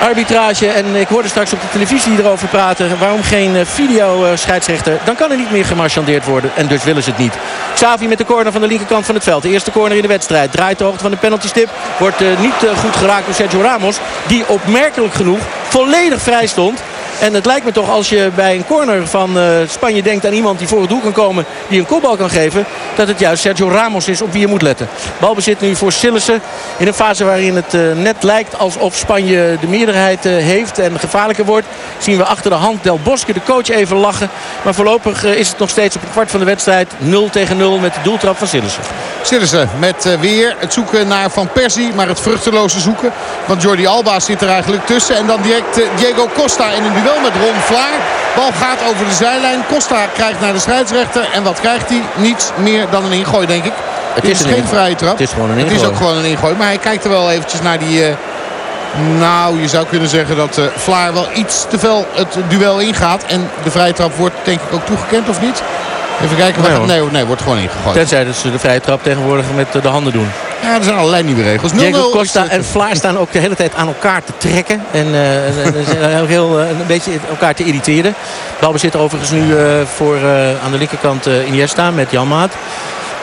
Arbitrage. En ik hoorde straks op de televisie erover praten. Waarom geen video scheidsrechter? Dan kan er niet meer gemarchandeerd worden. En dus willen ze het niet. Xavi met de corner van de linkerkant van het veld. De eerste corner in de wedstrijd. Draait de hoogte van de penaltystip. Wordt uh, niet goed geraakt door Sergio Ramos. Die opmerkelijk genoeg volledig vrij stond. En het lijkt me toch als je bij een corner van uh, Spanje denkt aan iemand die voor het doel kan komen. Die een kopbal kan geven. Dat het juist Sergio Ramos is op wie je moet letten. Balbezit nu voor Sillissen. In een fase waarin het uh, net lijkt alsof Spanje de meerderheid uh, heeft en gevaarlijker wordt. Zien we achter de hand Del Bosque de coach even lachen. Maar voorlopig is het nog steeds op een kwart van de wedstrijd 0 tegen 0 met de doeltrap van Sillissen. Sillissen met uh, weer het zoeken naar Van Persie. Maar het vruchteloze zoeken. Want Jordi Alba zit er eigenlijk tussen. En dan direct uh, Diego Costa in een duel met Ron Vlaar. Bal gaat over de zijlijn. Costa krijgt naar de scheidsrechter. En wat krijgt hij? Niets meer dan een ingooi denk ik. Het is, is geen vrije trap. Het is gewoon een ingooi. Het is ook gewoon een ingooi. Maar hij kijkt er wel eventjes naar die... Uh, nou, je zou kunnen zeggen dat uh, Vlaar wel iets te veel het duel ingaat. En de vrije trap wordt denk ik ook toegekend of niet? Even kijken. Nee, nee, nee, wordt gewoon ingegooid. Tenzij dat ze de vrije trap tegenwoordig met de handen doen. Ja, er zijn allerlei nieuwe regels. Diego Costa en Vlaar staan ook de hele tijd aan elkaar te trekken. En uh, zijn ook heel, uh, een beetje elkaar te irriteren. Balbezit overigens nu uh, voor aan de linkerkant Iniesta met Jan Maat.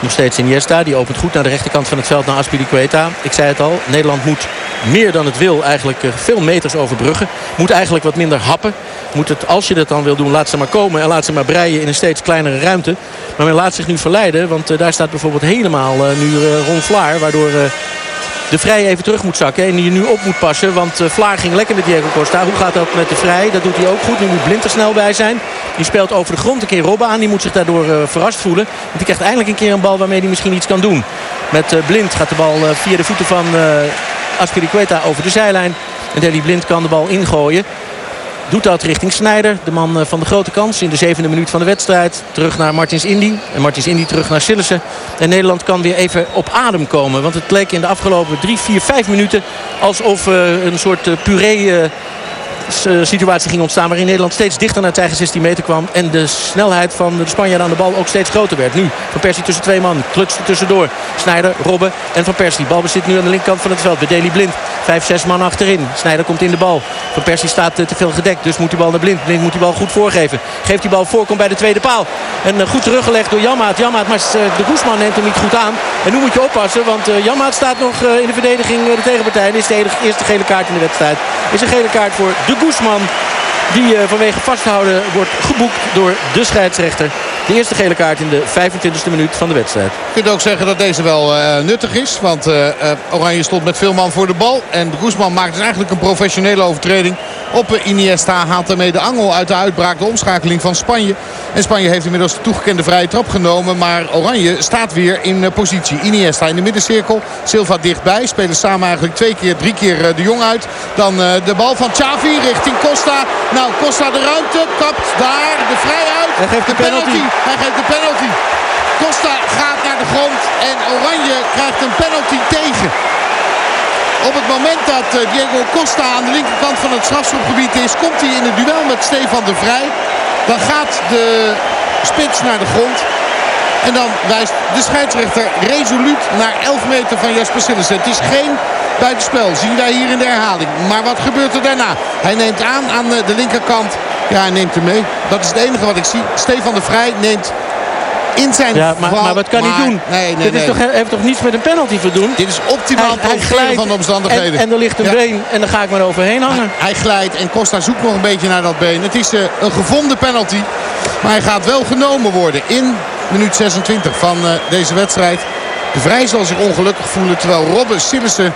Nog steeds Iniesta. Die opent goed naar de rechterkant van het veld naar Aspilicueta. Ik zei het al. Nederland moet meer dan het wil eigenlijk veel meters overbruggen. Moet eigenlijk wat minder happen. Moet het, als je dat dan wil doen, laat ze maar komen. En laat ze maar breien in een steeds kleinere ruimte. Maar men laat zich nu verleiden. Want uh, daar staat bijvoorbeeld helemaal uh, nu Ron Vlaar. Waardoor de Vrij even terug moet zakken. En die nu op moet passen. Want Vlaar ging lekker met Diego Costa. Hoe gaat dat met de Vrij? Dat doet hij ook goed. Nu moet Blind er snel bij zijn. Die speelt over de grond een keer Robben aan. Die moet zich daardoor verrast voelen. Want die krijgt eindelijk een keer een bal waarmee hij misschien iets kan doen. Met Blind gaat de bal via de voeten van Aspiriqueta over de zijlijn. En Deli Blind kan de bal ingooien. Doet dat richting Snijder. De man van de grote kans in de zevende minuut van de wedstrijd. Terug naar Martins Indy. En Martins Indy terug naar Sillissen. En Nederland kan weer even op adem komen. Want het leek in de afgelopen drie, vier, vijf minuten... alsof uh, een soort uh, puree... Uh, situatie ging ontstaan waarin Nederland steeds dichter naar het eigen 16 meter kwam. En de snelheid van de Spanjaarden aan de bal ook steeds groter werd. Nu Van Persie tussen twee man. Klutst er tussendoor. Snijder, Robben en Van Persie. Bal bezit nu aan de linkerkant van het veld. Bij Deli Blind. Vijf, zes man achterin. Snijder komt in de bal. Van Persie staat te veel gedekt. Dus moet die bal naar Blind. Blind moet die bal goed voorgeven. Geeft die bal voor. Komt bij de tweede paal. En uh, goed teruggelegd door Jammaat. Jammaat, maar de Goesman neemt hem niet goed aan. En nu moet je oppassen. Want Jammaat staat nog in de verdediging de tegenpartij. En is de eerste gele kaart in de wedstrijd. Is een gele kaart voor de Goesman. Die vanwege vasthouden wordt geboekt door de scheidsrechter. De eerste gele kaart in de 25e minuut van de wedstrijd. Je kunt ook zeggen dat deze wel uh, nuttig is. Want uh, uh, Oranje stond met veel man voor de bal. En Guzman maakt dus eigenlijk een professionele overtreding op Iniesta. Haalt daarmee de angel uit de uitbraak. De omschakeling van Spanje. En Spanje heeft inmiddels de toegekende vrije trap genomen. Maar Oranje staat weer in positie. Iniesta in de middencirkel. Silva dichtbij. Spelen samen eigenlijk twee keer, drie keer de Jong uit. Dan de bal van Xavi richting Costa. Nou, Costa de ruimte. Kapt daar de vrij uit. Hij geeft de penalty. penalty. Hij geeft de penalty. Costa gaat naar de grond en Oranje krijgt een penalty tegen. Op het moment dat Diego Costa aan de linkerkant van het strafschopgebied is... komt hij in het duel met Stefan de Vrij. Dan gaat de spits naar de grond. En dan wijst de scheidsrechter resoluut naar 11 meter van Jasper Sillissen. Het is geen buitenspel, zien wij hier in de herhaling. Maar wat gebeurt er daarna? Hij neemt aan aan de linkerkant. Ja, hij neemt hem mee. Dat is het enige wat ik zie. Stefan de Vrij neemt in zijn ja, maar, maar wat kan hij doen? Nee, nee, Dit is toch, heeft toch niets met een penalty te doen? Dit is optimaal hij, hij van de omstandigheden. En, en er ligt een ja. been en dan ga ik maar overheen hangen. Hij, hij, glijdt en Costa zoekt nog een beetje naar dat been. Het is uh, een gevonden penalty. Maar hij gaat wel genomen worden in minuut 26 van uh, deze wedstrijd. De Vrij zal zich ongelukkig voelen. Terwijl Robben Sillissen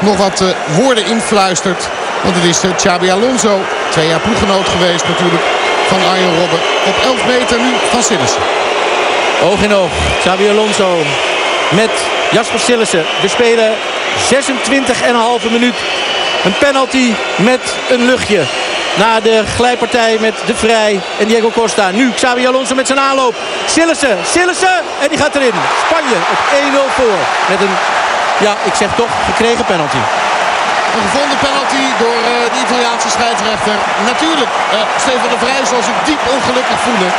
nog wat uh, woorden influistert. Want het is uh, Xabi Alonso. Twee jaar ploeggenoot geweest natuurlijk van Arjen Robben. Op 11 meter nu van Sillissen. Oog in oog. Xabi Alonso met Jasper Sillissen. We spelen 26,5 minuut. Een penalty met een luchtje. Na de glijpartij met De Vrij en Diego Costa. Nu Xabi Alonso met zijn aanloop. Sillissen, Sillissen en die gaat erin. Spanje op 1-0 voor. Met een, ja, ik zeg toch, gekregen penalty. Een gevonden penalty door uh, de Italiaanse scheidsrechter. Natuurlijk, uh, Stefan de Vrij zal zich diep ongelukkig voelen.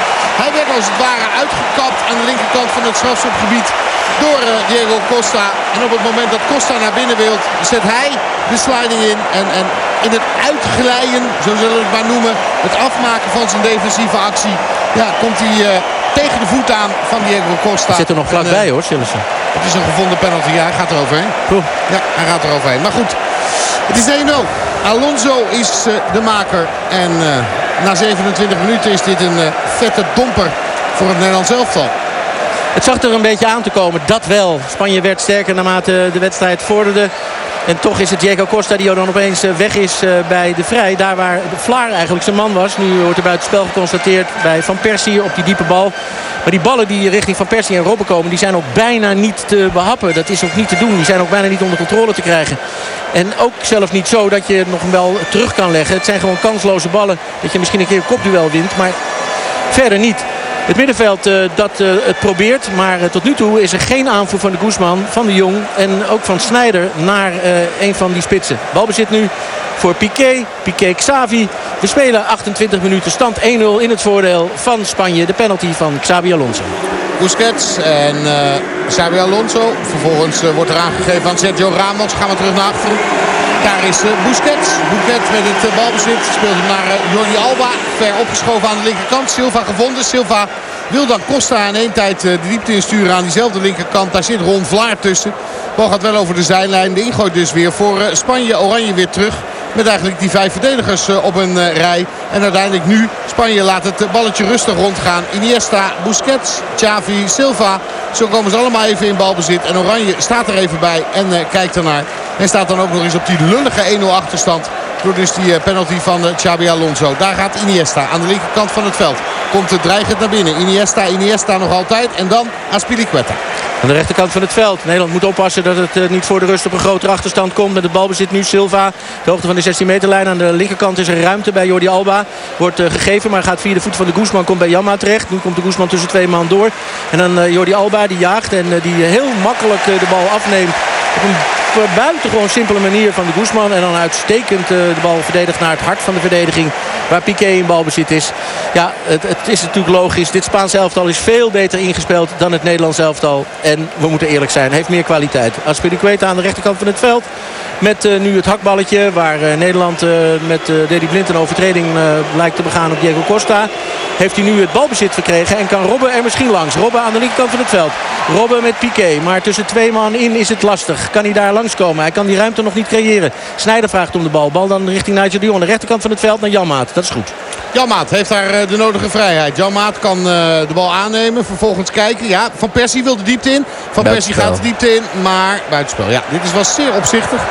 Hij werd als het ware uitgekapt aan de linkerkant van het strafschopgebied door uh, Diego Costa. En op het moment dat Costa naar binnen wil, zet hij de sliding in. En, en in het uitglijden, zo zullen we het maar noemen, het afmaken van zijn defensieve actie. Ja, komt hij tegen de voet aan van Diego Costa. Zit er nog vlakbij hoor, Sillissen. Het is een gevonden penalty. Ja, hij gaat er overheen. Goed. Ja, hij gaat er overheen. Maar goed, het is 1-0. Alonso is uh, de maker. En uh, na 27 minuten is dit een uh, vette domper voor het Nederlands elftal. Het zag er een beetje aan te komen, dat wel. Spanje werd sterker naarmate de wedstrijd vorderde. En toch is het Diego Costa die dan opeens weg is bij de Vrij. Daar waar Vlaar eigenlijk zijn man was. Nu wordt er buiten spel geconstateerd bij Van Persie op die diepe bal. Maar die ballen die richting Van Persie en Robben komen... die zijn ook bijna niet te behappen. Dat is ook niet te doen. Die zijn ook bijna niet onder controle te krijgen. En ook zelf niet zo dat je nog wel terug kan leggen. Het zijn gewoon kansloze ballen. Dat je misschien een keer een kopduel wint. Maar verder niet. Het middenveld uh, dat uh, het probeert. Maar uh, tot nu toe is er geen aanvoer van de Guzman, van de Jong en ook van Snijder naar een van die spitsen. Balbezit nu voor Piqué. Piqué Xavi. We spelen 28 minuten stand 1-0 in het voordeel van Spanje. De penalty van Xabi Alonso. Busquets en Xabi Alonso. Vervolgens wordt er aangegeven aan Sergio Ramos. Gaan we terug naar achteren. Daar is Busquets. Busquets met het balbezit. Speelt hem naar Jordi Alba. Ver opgeschoven aan de linkerkant. Silva gevonden. Silva wil dan Costa in één tijd de diepte insturen aan diezelfde linkerkant. Daar zit Ron Vlaar tussen. Bal gaat wel over de zijlijn. De ingooi dus weer voor Spanje. Oranje weer terug. Met eigenlijk die vijf verdedigers op een rij. En uiteindelijk nu Spanje laat het balletje rustig rondgaan. Iniesta, Busquets, Xavi, Silva. Zo komen ze allemaal even in balbezit. En Oranje staat er even bij en kijkt ernaar. En staat dan ook nog eens op die lullige 1-0 achterstand. Door dus die penalty van Xabi Alonso. Daar gaat Iniesta aan de linkerkant van het veld. Komt het dreigend naar binnen. Iniesta, Iniesta nog altijd. En dan Aspilicueta. Aan de rechterkant van het veld. Nederland moet oppassen dat het niet voor de rust op een grotere achterstand komt. Met de balbezit nu Silva. De hoogte van de 16 meterlijn. Aan de linkerkant is er ruimte bij Jordi Alba. Wordt gegeven maar gaat via de voet van de Guzman. Komt bij Jamma terecht. Nu komt de Guzman tussen twee man door. En dan Jordi Alba die jaagt. En die heel makkelijk de bal afneemt. Buitengewoon simpele manier van de Guzman. En dan uitstekend de bal verdedigt naar het hart van de verdediging. Waar Piqué in balbezit is. Ja, het, het is natuurlijk logisch. Dit Spaanse elftal is veel beter ingespeeld dan het Nederlands elftal. En we moeten eerlijk zijn, heeft meer kwaliteit. Aspilicueta aan de rechterkant van het veld. Met uh, nu het hakballetje waar Nederland met Dedy Blind een overtreding lijkt te begaan op Diego Costa. Heeft hij nu het balbezit verkregen en kan Robben er misschien langs. Robben aan de linkerkant van het veld. Robben met Piqué. Maar tussen twee man in is het lastig. Kan hij daar langskomen? Hij kan die ruimte nog niet creëren. Snijder vraagt om de bal. Bal dan richting Nigel de Jong. Aan de rechterkant van het veld naar Janmaat. Dat is goed. Janmaat heeft daar de nodige vrijheid. Janmaat kan de bal aannemen. Vervolgens kijken. Ja, Van Persie wil de diepte in. Van Persie gaat de diepte in. Maar buitenspel. Ja, dit is wel zeer opzichtig.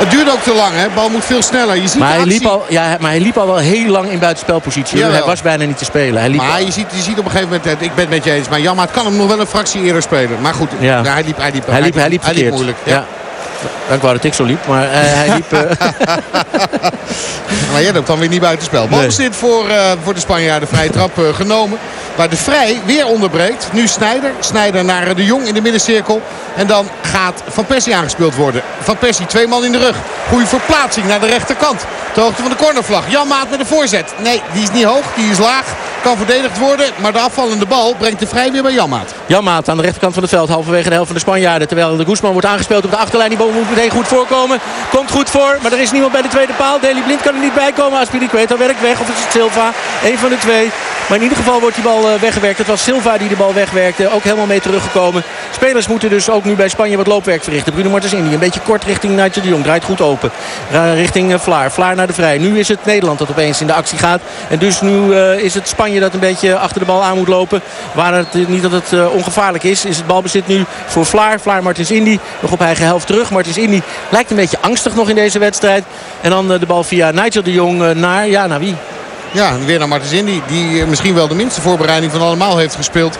Het duurt ook te lang, hè? De bal moet veel sneller. Je ziet maar, hij liep al, ja, maar hij liep al wel heel lang in buitenspelpositie. Jawel. Hij was bijna niet te spelen. Hij liep maar al. je ziet, je ziet op een gegeven moment, ik ben het met je eens, maar Janmaat kan hem nog wel een fractie eerder spelen. Maar goed, Ja. hij liep, hij liep, hij liep, hij liep hij verkeerd. moeilijk. Ja. Ja. Ik wou dat ik zo liep, maar eh, hij liep... eh, Maar jij loopt dan weer niet buitenspel. Bal Nee. zit voor, eh, voor de Spanjaarden. Vrije trap genomen. Waar de Vrij weer onderbreekt. Nu Snijder. Snijder naar de Jong in de middencirkel. En dan gaat Van Persie aangespeeld worden. Van Persie twee man in de rug. Goeie verplaatsing naar de rechterkant. De hoogte van de cornervlag. Jan Maat met een voorzet. Nee, die is niet hoog. Die is laag. Kan verdedigd worden. Maar de afvallende bal brengt de Vrij weer bij Jan Maat. Janmaat aan de rechterkant van het veld. Halverwege de helft van de Spanjaarden. Terwijl de Guzman wordt aangespeeld op de achterlijn. Die bal moet goed voorkomen. Komt goed voor. Maar er is niemand bij de tweede paal. Deli Blind kan er niet bij komen. Aspilicueta werkt weg. Of is het Silva? Eén van de twee. Maar in ieder geval wordt die bal eh, weggewerkt. Het was Silva die de bal wegwerkte. Ook helemaal mee teruggekomen. Spelers moeten dus ook nu bij Spanje wat loopwerk verrichten. Bruno Martens Indy. Een beetje kort richting Nigel de Jong. Draait goed open. Richting eh, Vlaar. Vlaar naar de Vrij. Nu is het Nederland dat opeens in de actie gaat. En dus nu eh, is het Spanje dat een beetje achter de bal aan moet lopen. Waar het niet dat het ongevaarlijk is. Is het balbezit nu voor Vlaar. Vlaar Martins Indy. Nog op eigen helft terug. Martins Indy lijkt een beetje angstig nog in deze wedstrijd. En dan eh, de bal via Nigel de Jong eh, naar... Ja, naar wie? Ja, weer naar Martens Indy. Die eh, misschien wel de minste voorbereiding van allemaal heeft gespeeld.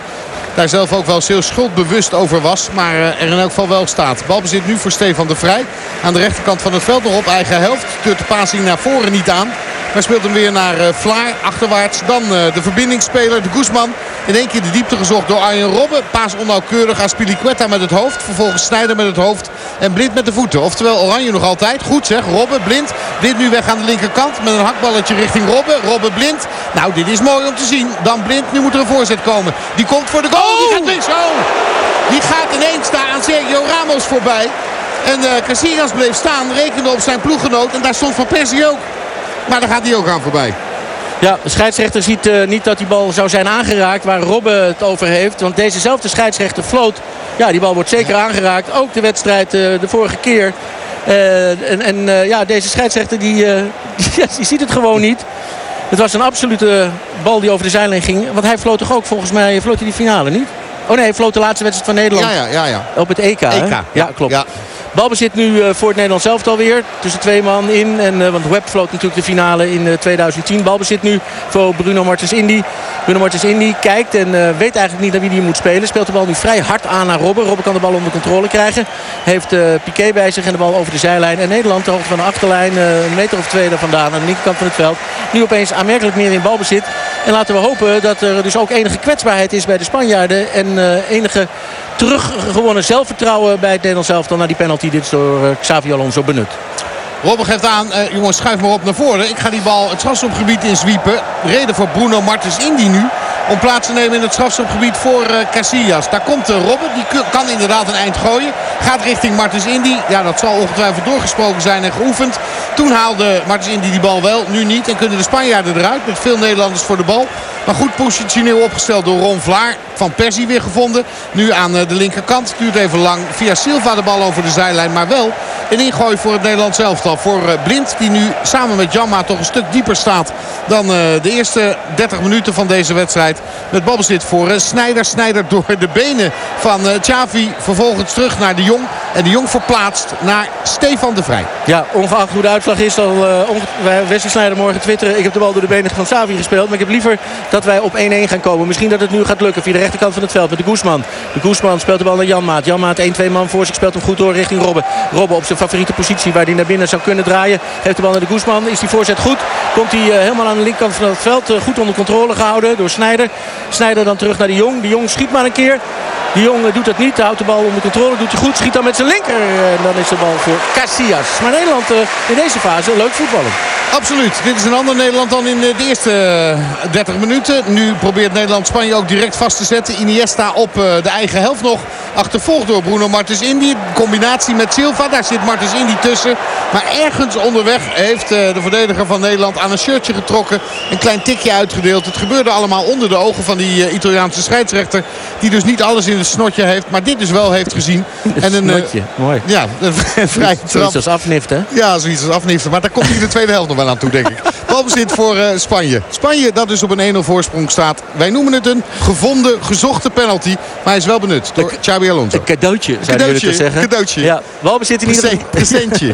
Daar zelf ook wel zeer schuldbewust over was. Maar eh, er in elk geval wel staat. Balbezit nu voor Stefan de Vrij. Aan de rechterkant van het veld nog op eigen helft. Stuurt de passing naar voren niet aan. Maar speelt hem weer naar eh, Vlaar. Achterwaarts. Dan de verbindingsspeler, de Guzman. In één keer de diepte gezocht door Arjen Robben. Paas onnauwkeurig aan Spiliquetta met het hoofd. Vervolgens Snijder met het hoofd. En Blind met de voeten. Oftewel Oranje nog altijd. Goed zeg. Robben, Blind. Blind nu weg aan de linkerkant. Met een hakballetje richting. Robben, Blind. Nou, dit is mooi om te zien. Dan Blind. Nu moet er een voorzet komen. Die komt voor de goal. Die gaat weer zo. Die gaat ineens daar aan Sergio Ramos voorbij. En eh Casillas bleef staan. Rekende op zijn ploeggenoot. En daar stond Van Persie ook. Maar daar gaat hij ook aan voorbij. Ja, de scheidsrechter ziet eh, niet dat die bal zou zijn aangeraakt waar Robben het over heeft. Want dezezelfde scheidsrechter floot. Ja, die bal wordt zeker aangeraakt. Ook de wedstrijd eh, de vorige keer. En en ja, deze scheidsrechter die, die, die ziet het gewoon niet. Het was een absolute bal die over de zijlijn ging. Want hij floot toch ook volgens mij, floot hij die finale niet? Oh nee, hij floot de laatste wedstrijd van Nederland Ja, ja, ja. ja. op het EK. hè? EK. Ja, klopt. Ja. Balbezit nu voor het Nederlands zelf alweer. Tussen twee man in. En, want Webb floot natuurlijk de finale in 2010. Balbezit nu voor Bruno Martens Indy. Bruno Martens Indy kijkt en weet eigenlijk niet naar wie hij moet spelen. Speelt de bal nu vrij hard aan naar Robben. Robben kan de bal onder controle krijgen. Heeft Piqué bij zich en de bal over de zijlijn. En Nederland ter hoogte van de achterlijn. een meter of twee daar vandaan aan de linkerkant van het veld. Nu opeens aanmerkelijk meer in balbezit. En laten we hopen dat er dus ook enige kwetsbaarheid is bij de Spanjaarden. En enige teruggewonnen zelfvertrouwen bij het Nederlands elftal. Na die penalty dit door uh, Xavi Alonso benut. Robben geeft aan, uh, jongens schuif maar op naar voren. Ik ga die bal het strafschopgebied inswiepen. Reden voor Bruno Martens Indy nu. Om plaats te nemen in het strafschopgebied voor uh, Casillas. Daar komt uh, Robben. Die kan inderdaad een eind gooien. Gaat richting Martens Indy. Ja, dat zal ongetwijfeld doorgesproken zijn en geoefend. Toen haalde Martens Indy die bal wel. Nu niet. En kunnen de Spanjaarden eruit. Met veel Nederlanders voor de bal. Maar goed positioneel opgesteld door Ron Vlaar. Van Persie weer gevonden. Nu aan de linkerkant. Duurt even lang. Via Silva de bal over de zijlijn. Maar wel een ingooi voor het Nederlands elftal. Voor eh, Blind die nu samen met Jamma toch een stuk dieper staat dan eh, de eerste 30 minuten van deze wedstrijd. Met balbezit voor eh, Snijder. Snijder door de benen van Xavi. Vervolgens terug naar de Jong. En de Jong verplaatst naar Stefan de Vrij. Ja, ongeacht hoe de uitslag is. Zal uh, Wesley Snijder morgen twitteren. Ik heb de bal door de benen van Xavi gespeeld. Maar ik heb liever dat wij op 1-1 gaan komen. Misschien dat het nu gaat lukken via de rechterkant van het veld met de Guzman. De Guzman speelt de bal naar Janmaat. Janmaat 1-2 man voor zich. Speelt hem goed door richting Robben. Robben op zijn favoriete positie waar hij naar binnen zou kunnen draaien. Geeft de bal naar de Guzman. Is die voorzet goed? Komt hij eh, helemaal aan de linkerkant van het veld. Eh, goed onder controle gehouden door Snijder. Snijder dan terug naar de Jong. De Jong schiet maar een keer. De Jong eh, doet dat niet. Houdt de bal onder controle. Doet hij goed. Schiet dan met zijn linker. En dan is de bal voor Casillas. Maar Nederland in deze fase leuk voetballen. Absoluut. Dit is een ander Nederland dan in de eerste 30 minuten. Nu probeert Nederland Spanje ook direct vast te zetten. Iniesta op de eigen helft nog. Achtervolgd door Bruno Martens Indy. Combinatie met Silva. Daar zit Martens Indy tussen. Maar ergens onderweg heeft de verdediger van Nederland aan een shirtje getrokken. Een klein tikje uitgedeeld. Het gebeurde allemaal onder de ogen van die Italiaanse scheidsrechter. Die dus niet alles in het snotje heeft. Maar dit dus wel heeft gezien. En een, snotje, mooi. Ja, een vrij trap. Zoiets als afniften. Ja, zoiets als afniften. Maar daar komt hij in de tweede helft nog wel aan toe, denk ik. Balbezit voor uh, Spanje. Spanje dat dus op een 1-0 voorsprong staat. Wij noemen het een gevonden, gezochte penalty. Maar hij is wel benut door Xabi Alonso. Een cadeautje, zou cadeautje, je zeggen. Cadeautje. Ja, balbezit in ieder geval. Presentje.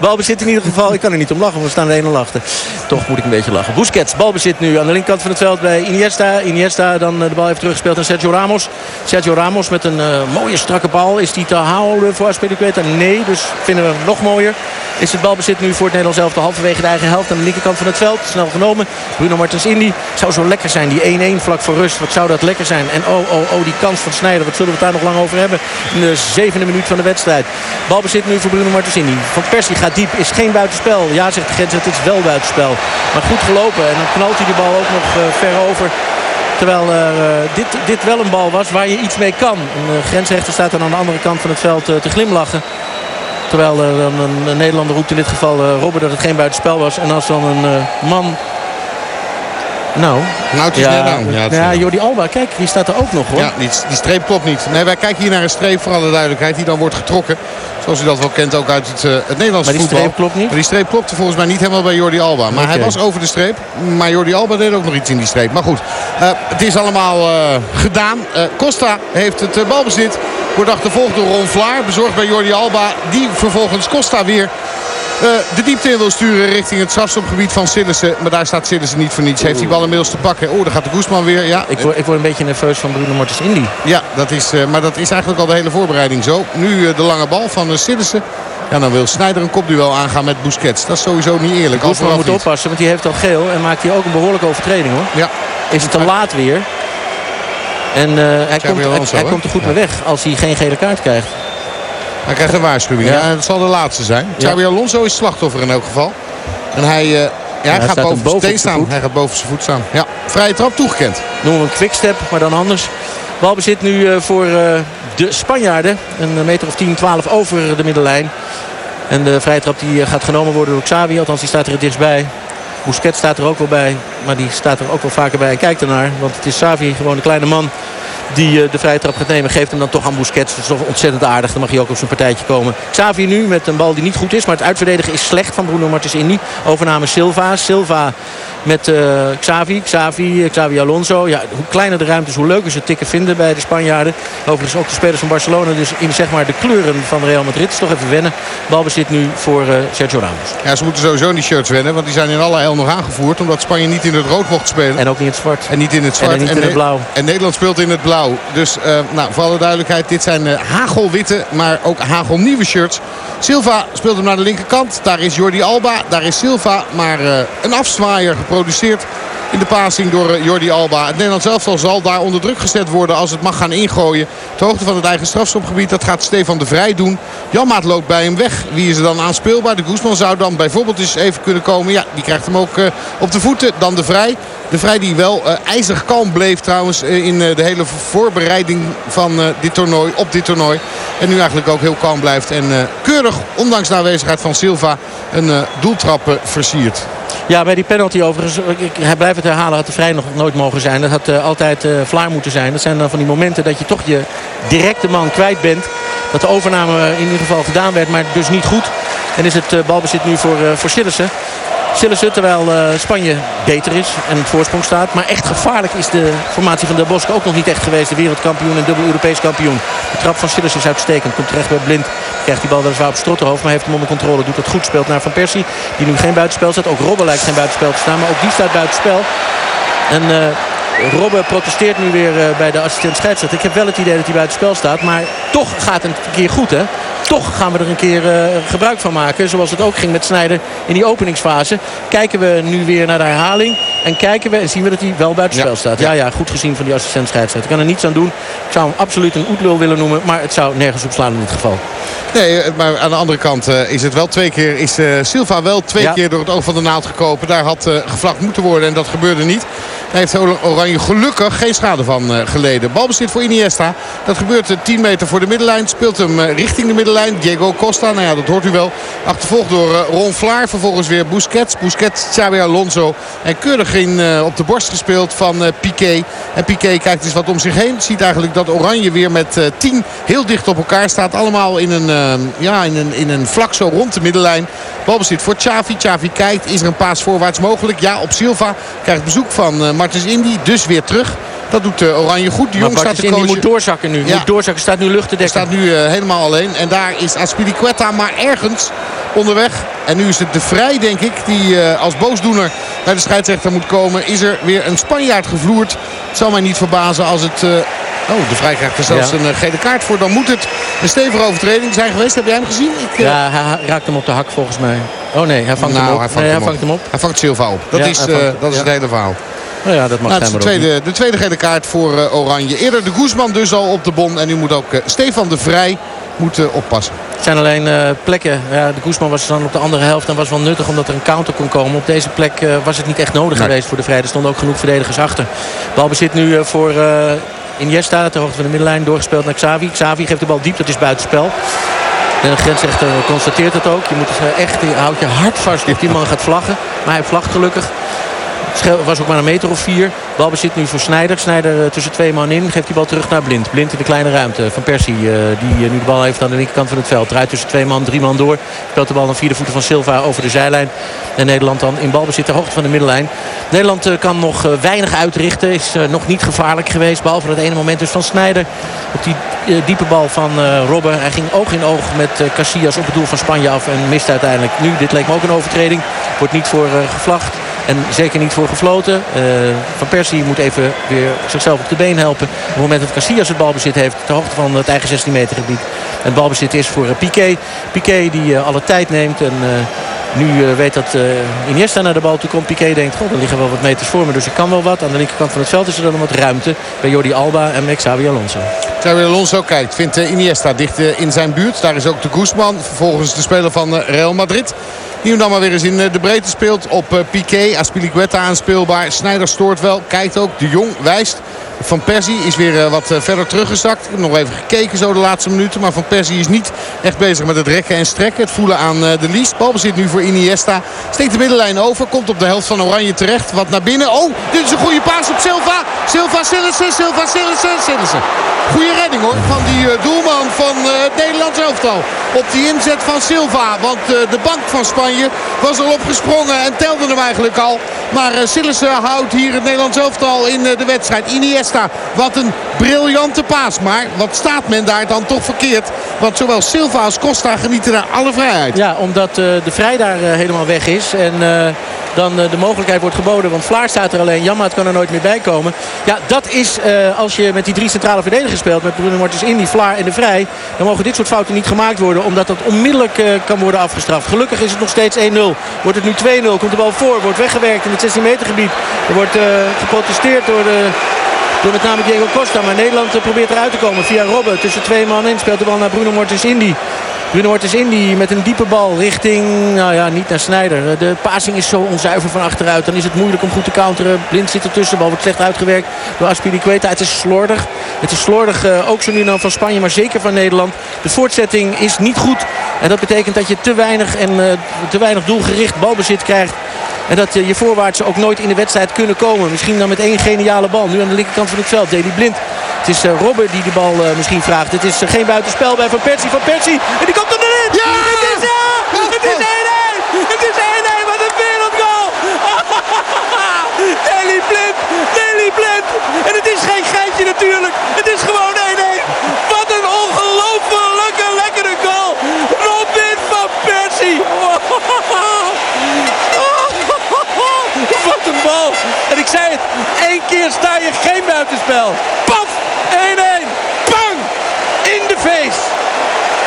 balbezit in ieder geval. Ik kan er niet om lachen, we staan er 1 lachen. Toch moet ik een beetje lachen. Busquets, balbezit nu aan de linkerkant van het veld bij Iniesta. Iniesta dan eh, de bal heeft teruggespeeld aan Sergio Ramos. Sergio Ramos met een uh, mooie strakke bal. Is die te houden voor Aspilicueta? Nee, dus vinden we hem nog mooier. Is het balbezit nu voor het Nederlands elftal halverwege de eigen helft aan de linkerkant van het veld. Snel genomen. Bruno Martens Indy. Zou zo lekker zijn. Die 1-1 vlak voor rust. Wat zou dat lekker zijn. En oh, oh, oh, die kans van Snijder. Wat zullen we daar nog lang over hebben. In de zevende minuut van de wedstrijd. Balbezit nu voor Bruno Martens Indy. Van Persie gaat diep. Is geen buitenspel. Ja, zegt de grens. Het is wel buitenspel. Maar goed gelopen. En dan knalt hij de bal ook nog uh, ver over. Terwijl uh, dit, dit wel een bal was waar je iets mee kan. Een uh, grensrechter staat dan aan de andere kant van het veld te glimlachen. Terwijl er dan een Nederlander roept in dit geval Robben dat het geen buitenspel was. En als dan een man... Nou, nou het is ja, net aan. Ja, ja Jordi Alba, kijk, die staat er ook nog hoor. Ja, die, die streep klopt niet. Nee, wij kijken hier naar een streep voor alle duidelijkheid. Die dan wordt getrokken. Zoals u dat wel kent ook uit het, uh, het Nederlandse maar die streep klopt niet? Maar die streep klopte volgens mij niet helemaal bij Jordi Alba. Maar hij was over de streep. Maar Jordi Alba deed ook nog iets in die streep. Maar goed, uh, het is allemaal uh, gedaan. Costa heeft het balbezit. Wordt achtervolgd door Ron Vlaar. Bezorgd bij Jordi Alba. Die vervolgens Costa weer de diepte in wil sturen richting het strafstopgebied van Sillissen. Maar daar staat Sillissen niet voor niets. Heeft die bal inmiddels te pakken. Oh, daar gaat de Guzman weer. Ja. Ik, word, ik word een beetje nerveus van Bruno Martens Indy. Ja, dat is, uh, maar dat is eigenlijk al de hele voorbereiding zo. Nu uh, de lange bal van uh, Sillissen. Ja, dan wil Snijder een kopduel aangaan met Busquets. Dat is sowieso niet eerlijk. Guzman moet oppassen, want die heeft al geel. En maakt hij ook een behoorlijke overtreding hoor. Ja. Is het te laat weer. En uh, hij, komt, Alonso, hij, hij komt er goed ja. mee weg als hij geen gele kaart krijgt. Hij krijgt een waarschuwing. Ja. En dat zal de laatste zijn. Xabi Alonso is slachtoffer in elk geval. En hij, uh, ja, hij gaat boven, boven zijn staan. Hij gaat boven zijn voet staan. Ja, vrije trap toegekend. Noemen we een quickstep, maar dan anders. Balbezit nu uh, voor uh, de Spanjaarden. Een meter of 10, 12 over de middenlijn. En de vrije trap die gaat genomen worden door Xavi. Althans, die staat er het dichtstbij. Busquets staat er ook wel bij. Maar die staat er ook wel vaker bij en kijkt ernaar. Want het is Xavi, gewoon een kleine man die de vrije trap gaat nemen. Geeft hem dan toch aan Busquets. Dat is toch ontzettend aardig. Dan mag hij ook op zijn partijtje komen. Xavi nu met een bal die niet goed is. Maar het uitverdedigen is slecht van Bruno Martins Indy. Overname Silva. Silva met uh, Xavi, Xavi, Xavi Alonso. Ja, hoe kleiner de ruimtes, hoe leuker ze tikken vinden bij de Spanjaarden. Overigens ook de spelers van Barcelona. Dus in zeg maar, de kleuren van Real Madrid. is toch even wennen. Balbezit nu voor uh, Sergio Ramos. Ja, ze moeten sowieso die shirts wennen. Want die zijn in alle hel nog aangevoerd. Omdat Spanje niet in het rood mocht spelen. En ook niet in het zwart. En niet in het zwart. En, niet in het blauw. En Nederland speelt in het blauw. Dus uh, nou, voor alle duidelijkheid. Dit zijn hagelwitte, maar ook hagelnieuwe shirts. Silva speelt hem naar de linkerkant. Daar is Jordi Alba. Daar is Silva. Maar een afzwaaier geproduceerd in de passing door eh, Jordi Alba. Het Nederlands elftal zal daar onder druk gezet worden als het mag gaan ingooien. De hoogte van het eigen strafschopgebied, dat gaat Stefan de Vrij doen. Janmaat loopt bij hem weg. Wie is er dan aanspeelbaar? De Guzman zou dan bijvoorbeeld eens even kunnen komen. Ja, die krijgt hem ook uh, op de voeten. Dan de Vrij. De Vrij die wel uh, ijzig kalm bleef trouwens in de hele voorbereiding van dit toernooi, op dit toernooi. En nu eigenlijk ook heel kalm blijft. En keurig, ondanks de aanwezigheid van Silva, een doeltrap versiert. Ja, bij die penalty overigens, hij blijft het herhalen, had de vrij nog nooit mogen zijn. Dat had uh, altijd uh, Vlaar moeten zijn. Dat zijn dan van die momenten dat je toch je directe man kwijt bent. Dat de overname in ieder geval gedaan werd, maar dus niet goed. En is het uh, balbezit nu voor, voor Sillissen. Sillissen, terwijl Spanje beter is en het voorsprong staat. Maar echt gevaarlijk is de formatie van Del Bosque ook nog niet echt geweest. De wereldkampioen en dubbel Europees kampioen. De trap van Sillissen is uitstekend. Komt terecht bij Blind. Krijgt die bal weliswaar op Strotterhoofd. Maar heeft hem onder controle. Doet het goed. Speelt naar Van Persie. Die nu geen buitenspel staat. Ook Robben lijkt geen buitenspel te staan. Maar ook die staat buitenspel. En... Robben protesteert nu weer uh, bij de assistent scheidsrechter. Ik heb wel het idee dat hij buitenspel staat. Maar toch gaat het een keer goed hè toch gaan we er een keer uh, gebruik van maken. Zoals het ook ging met Snijder in die openingsfase. Kijken we nu weer naar de herhaling. En kijken we en zien we dat hij wel buitenspel ja. staat. Ja, ja, goed gezien van die assistent scheidsrechter. Ik kan er niets aan doen. Ik zou hem absoluut een oetlul willen noemen. Maar het zou nergens op slaan in dit geval. Nee, maar aan de andere kant is het wel twee keer. Is Silva wel twee ja. keer door het oog van de naald gekopen. Daar had gevlacht moeten worden en dat gebeurde niet. Daar heeft Oranje gelukkig geen schade van geleden. Balbezit voor Iniesta. Dat gebeurt 10 meter voor de middenlijn. Speelt hem richting de middenlijn. Diego Costa, nou ja, dat hoort u wel. Achtervolgd door Ron Vlaar. Vervolgens weer Busquets. Busquets, Xabi Alonso. En keurig in, op de borst gespeeld van Piqué. En Piqué kijkt eens wat om zich heen. Ziet eigenlijk dat Oranje weer met 10 heel dicht op elkaar staat. Allemaal in een ja, in, een, in een vlak zo rond de middenlijn. Balbezit voor Xavi. Xavi kijkt. Is er een paas voorwaarts mogelijk? Ja, op Silva. Krijgt bezoek van Martens Indy. Dus weer terug. Dat doet uh, Oranje goed. De jong staat te coachen. moet doorzakken nu. Ja. Moet doorzakken. Staat nu lucht te dekken. Staat nu uh, helemaal alleen. En daar is Aspilicueta maar ergens onderweg. En nu is het de Vrij, denk ik, die uh, als boosdoener bij de scheidsrechter moet komen. Is er weer een Spanjaard gevloerd. Het zal mij niet verbazen als het... Oh, de Vrij krijgt er zelfs ja. een gele kaart voor. Dan moet het een stevige overtreding zijn geweest. Heb jij hem gezien? Ik, ja, hij raakt hem op de hak volgens mij. Oh nee, hij vangt nou, hem op. Hij vangt, nee, hem, hij vangt op. hem op. Hij vangt Silva op. Dat Ja, is, dat is het hele verhaal. Nou ja, dat mag Nou, het is zijn de, tweede, de tweede gele kaart voor eh, Oranje. Eerder de Guzman dus al op de bon. En nu moet ook eh, Stefan de Vrij moeten oppassen. Het zijn alleen eh, plekken. Ja, de Guzman was dan op de andere helft. En was wel nuttig omdat er een counter kon komen. Op deze plek eh, was het niet echt nodig Nee. geweest voor de vrij. Er stonden ook genoeg verdedigers achter. Balbezit nu eh, voor eh Iniesta. Ter hoogte van de middenlijn. Doorgespeeld naar Xavi. Xavi geeft de bal diep. Dat is buitenspel. En de grensrechter constateert het ook. Je moet echt, je houdt je hart vast of die man gaat vlaggen. Maar hij vlagt gelukkig. Schel- was ook maar een meter of vier. Balbezit nu voor Snijder. Snijder eh, tussen twee man in. Geeft die bal terug naar Blind. Blind in de kleine ruimte. Van Persie eh, die eh, nu de bal heeft aan de linkerkant van het veld. Draait tussen twee man, drie man door. Speelt de bal aan vierde voeten van Silva over de zijlijn. En Nederland dan in balbezit ter hoogte van de middenlijn. Nederland kan nog weinig uitrichten. Is nog niet gevaarlijk geweest. Behalve dat ene moment dus van Snijder. Op die diepe bal van Robben. Hij ging oog in oog met Casillas op het doel van Spanje af. En mist uiteindelijk nu. Dit leek me ook een overtreding. Wordt niet voor gevlacht. En zeker niet voor gefloten. Eh, van Persie moet even weer zichzelf op de been helpen. Op het moment dat Casillas het balbezit heeft. Ter hoogte van het eigen 16 meter gebied. En het balbezit is voor eh, Piqué. Piqué die eh, alle tijd neemt. En nu weet dat Iniesta naar de bal toe komt. Piqué denkt, goh, er liggen wel wat meters voor me. Dus ik kan wel wat. Aan de linkerkant van het veld is er dan wat ruimte. Bij Jordi Alba en Xabi Alonso. Xabi Alonso kijkt, vindt Iniesta dicht in zijn buurt. Daar is ook de Guzman, vervolgens de speler van Real Madrid. Die hem dan maar weer eens in de breedte speelt op Piqué. Aspilicueta aanspeelbaar. Snijder stoort wel, kijkt ook. De Jong wijst. Van Persie is weer eh, wat eh, verder teruggezakt. Ik heb nog even gekeken zo de laatste minuten. Maar Van Persie is niet echt bezig met het rekken en strekken. Het voelen aan eh, de lies. zit nu voor Iniesta. Steekt de middenlijn over. Komt op de helft van Oranje terecht. Wat naar binnen. Oh, dit is een goede paas op Silva. Silva, Sillissen, Silva, Sillissen, Sillissen. Redding hoor van die doelman van het Nederlands elftal. Op die inzet van Silva. Want de bank van Spanje was al opgesprongen en telde hem eigenlijk al. Maar Sillissen houdt hier het Nederlands elftal in de wedstrijd. Iniesta wat een briljante paas. Maar wat staat men daar dan toch verkeerd? Want zowel Silva als Costa genieten daar alle vrijheid. Ja, omdat de vrij daar helemaal weg is. En dan de mogelijkheid wordt geboden. Want Vlaar staat er alleen. Jammaat kan er nooit meer bij komen. Ja, dat is als je met die drie centrale verdedigers speelt. Met Bruno Martens Indy, Vlaar en de Vrij. Dan mogen dit soort fouten niet gemaakt worden. Omdat dat onmiddellijk kan worden afgestraft. Gelukkig is het nog steeds 1-0. Wordt het nu 2-0. Komt de bal voor. Wordt weggewerkt in het 16 meter gebied. Er wordt geprotesteerd door de door met name Diego Costa. Maar Nederland probeert eruit te komen via Robben. Tussen twee man in speelt de bal naar Bruno Mortens Indy. Bruno Mortens Indy met een diepe bal richting, nou ja, niet naar Snijder. De passing is zo onzuiver van achteruit. Dan is het moeilijk om goed te counteren. Blind zit ertussen. Bal wordt slecht uitgewerkt door Aspilicueta. Het is slordig. Het is slordig uh, ook zo nu dan van Spanje, maar zeker van Nederland. De voortzetting is niet goed. En dat betekent dat je te weinig en uh, te weinig doelgericht balbezit krijgt. En dat je voorwaarts ook nooit in de wedstrijd kunnen komen. Misschien dan met één geniale bal. Nu aan de linkerkant van het veld. Deli Blind. Het is Robben die de bal misschien vraagt. Het is geen buitenspel bij Van Persie. Van Persie. En die komt er erin. Ja! Het is 1-1. Het is 1-1. Het is 1-1. Wat een wereldgoal. Deli Blind. Deli Blind. En het is geen geintje natuurlijk. Het is gewoon 1-1. Wat een ongelofelijke lekkere goal. Robin van Persie. Wat een bal. En ik zei het, één keer sta je geen buitenspel. Paf, 1-1. Bang, in de face.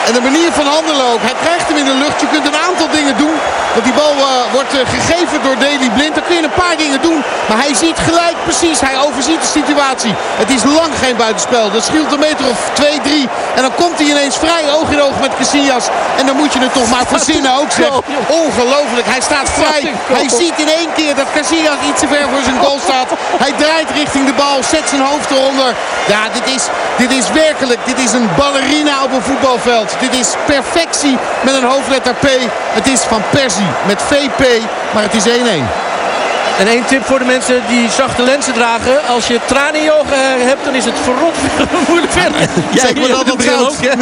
En de manier van handelen ook. Hij krijgt hem in de lucht. Je kunt een aantal dingen doen. Want die bal uh, wordt uh, gegeven door Daley Blind. Dan kun je een paar dingen doen. Maar hij ziet gelijk precies. Hij overziet de situatie. Het is lang geen buitenspel. Dat scheelt een meter of 2, 3. En dan komt hij ineens vrij oog in oog met Casillas. En dan moet je het toch maar verzinnen ook zeggen. Ongelooflijk. Hij staat vrij. Hij ziet in één keer dat Casillas iets te ver voor zijn goal staat. Hij draait richting de bal. Zet zijn hoofd eronder. Ja, dit is, dit is werkelijk. Dit is een ballerina op een voetbalveld. Dit is perfectie met een hoofdletter P. Het is van Persie met VP, maar het is 1-1. En één tip voor de mensen die zachte lenzen dragen. Als je tranen in je ogen hebt, dan is het verrot moeilijk verder. Ja, zeg maar dat bril ook. Ja.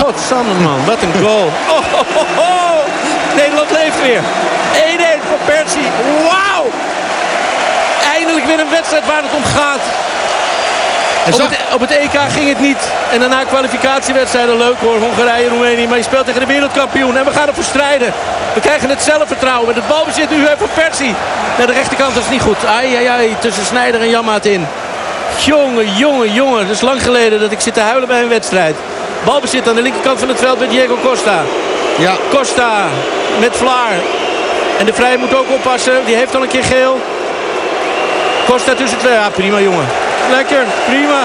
Godsamme man, wat een goal. Oh, oh, oh, oh. Nederland leeft weer. 1-1 voor Persie. Wauw. Eindelijk weer een wedstrijd waar het om gaat. Op het, op het, EK ging het niet. En daarna kwalificatiewedstrijden. Leuk hoor, Hongarije, Roemenië. Maar je speelt tegen de wereldkampioen. En we gaan ervoor strijden. We krijgen het zelfvertrouwen. Met het balbezit nu even Persie. Naar de rechterkant is niet goed. Ai, ai, ai. Tussen Snijder en Jammaat in. Jongen, jongen, jongen. Het is lang geleden dat ik zit te huilen bij een wedstrijd. Balbezit aan de linkerkant van het veld met Diego Costa. Ja. Costa met Vlaar. En de Vrij moet ook oppassen. Die heeft al een keer geel. Costa tussen twee. Ja, prima jongen. Lekker, prima.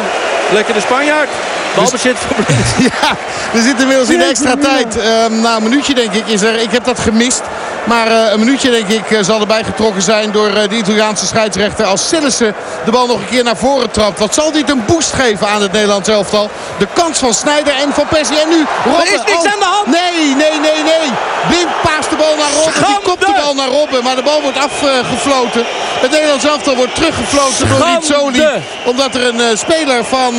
Lekker de Spanjaard. Balbezit voor Ja, we zitten inmiddels in extra tijd. Uh, na een minuutje denk ik is er. Ik heb dat gemist. Maar uh, een minuutje denk ik uh, zal erbij getrokken zijn door uh, de Italiaanse scheidsrechter. Als Sillissen de bal nog een keer naar voren trapt. Wat zal dit een boost geven aan het Nederlands elftal? De kans van Snijder en van Persie. En nu Robben. Er is niks oh, aan de hand. Nee, nee, nee, nee. De bal naar Robben. Die kopt de bal naar Robben. Maar de bal wordt afgefloten. Het Nederlands elftal wordt teruggefloten door Rizzoli. Omdat er een speler van...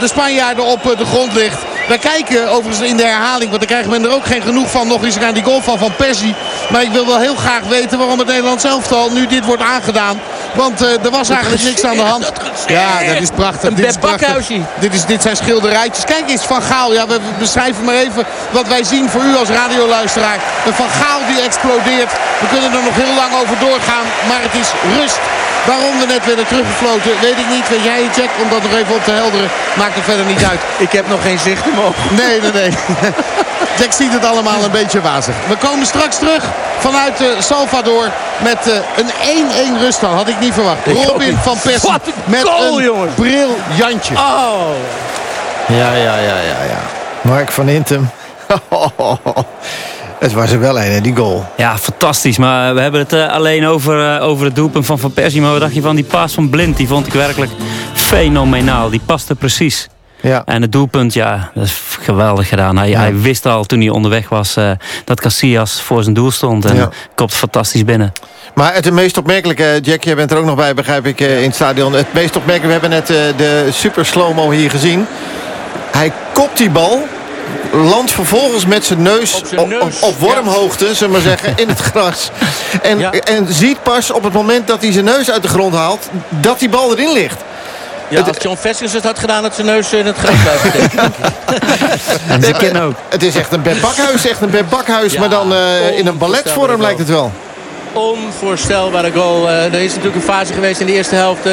de Spanjaarden op de grond ligt. Wij kijken overigens in de herhaling, want daar krijgen we er ook geen genoeg van. Nog eens aan die goal van Van Persie. Maar ik wil wel heel graag weten waarom het Nederlands elftal nu dit wordt aangedaan. Want uh, er was eigenlijk niks aan de hand. Ja, dat is prachtig. Dit is prachtig. Dit, is, dit zijn schilderijtjes. Kijk eens, Van Gaal. Ja, we beschrijven maar even wat wij zien voor u als radioluisteraar. Een Van Gaal die explodeert. We kunnen er nog heel lang over doorgaan. Maar het is rust Waarom we net werden teruggefloten, weet ik niet. Weet jij het, Jack? Om dat nog even op te helderen. Maakt het verder niet uit. Ik heb nog geen zicht in mijn ogen. Nee, nee, nee. Jack ziet het allemaal een beetje wazig. We komen straks terug vanuit uh, Salvador met uh, een 1-1 ruststand. Had ik niet verwacht. Robin van Persie met goal, een jongens. briljantje. Oh. Ja, ja, ja, ja, ja. Mark van Hintem. het was er wel een, hè, die goal. Ja, fantastisch. Maar we hebben het uh, alleen over, uh, over het doelpunt van Van Persie. Maar wat dacht je van die paas van Blind? Die vond ik werkelijk fenomenaal. Die paste precies. Ja. En het doelpunt, ja, dat is geweldig gedaan. Hij, Ja. hij wist al toen hij onderweg was uh, dat Casillas voor zijn doel stond. En Ja. kopt fantastisch binnen. Maar het meest opmerkelijke, Jack, jij bent er ook nog bij, begrijp ik, eh, in het stadion. Het meest opmerkelijke, we hebben net eh, de super slow-mo hier gezien. Hij kopt die bal, landt vervolgens met zijn neus Op zijn op, neus, op, op wormhoogte, zullen we zeggen, in het gras. En, Ja. en ziet pas op het moment dat hij zijn neus uit de grond haalt, dat die bal erin ligt. Ja, als John Vesters het had gedaan, had zijn neus in het gras blijven steken. En zijn kin ook. Het is echt een Bert Bakhuis, echt een Bert Bakhuis, Ja, maar dan eh, in een balletvorm lijkt het wel. Onvoorstelbare goal. Eh, er is natuurlijk een fase geweest in de eerste helft. eh,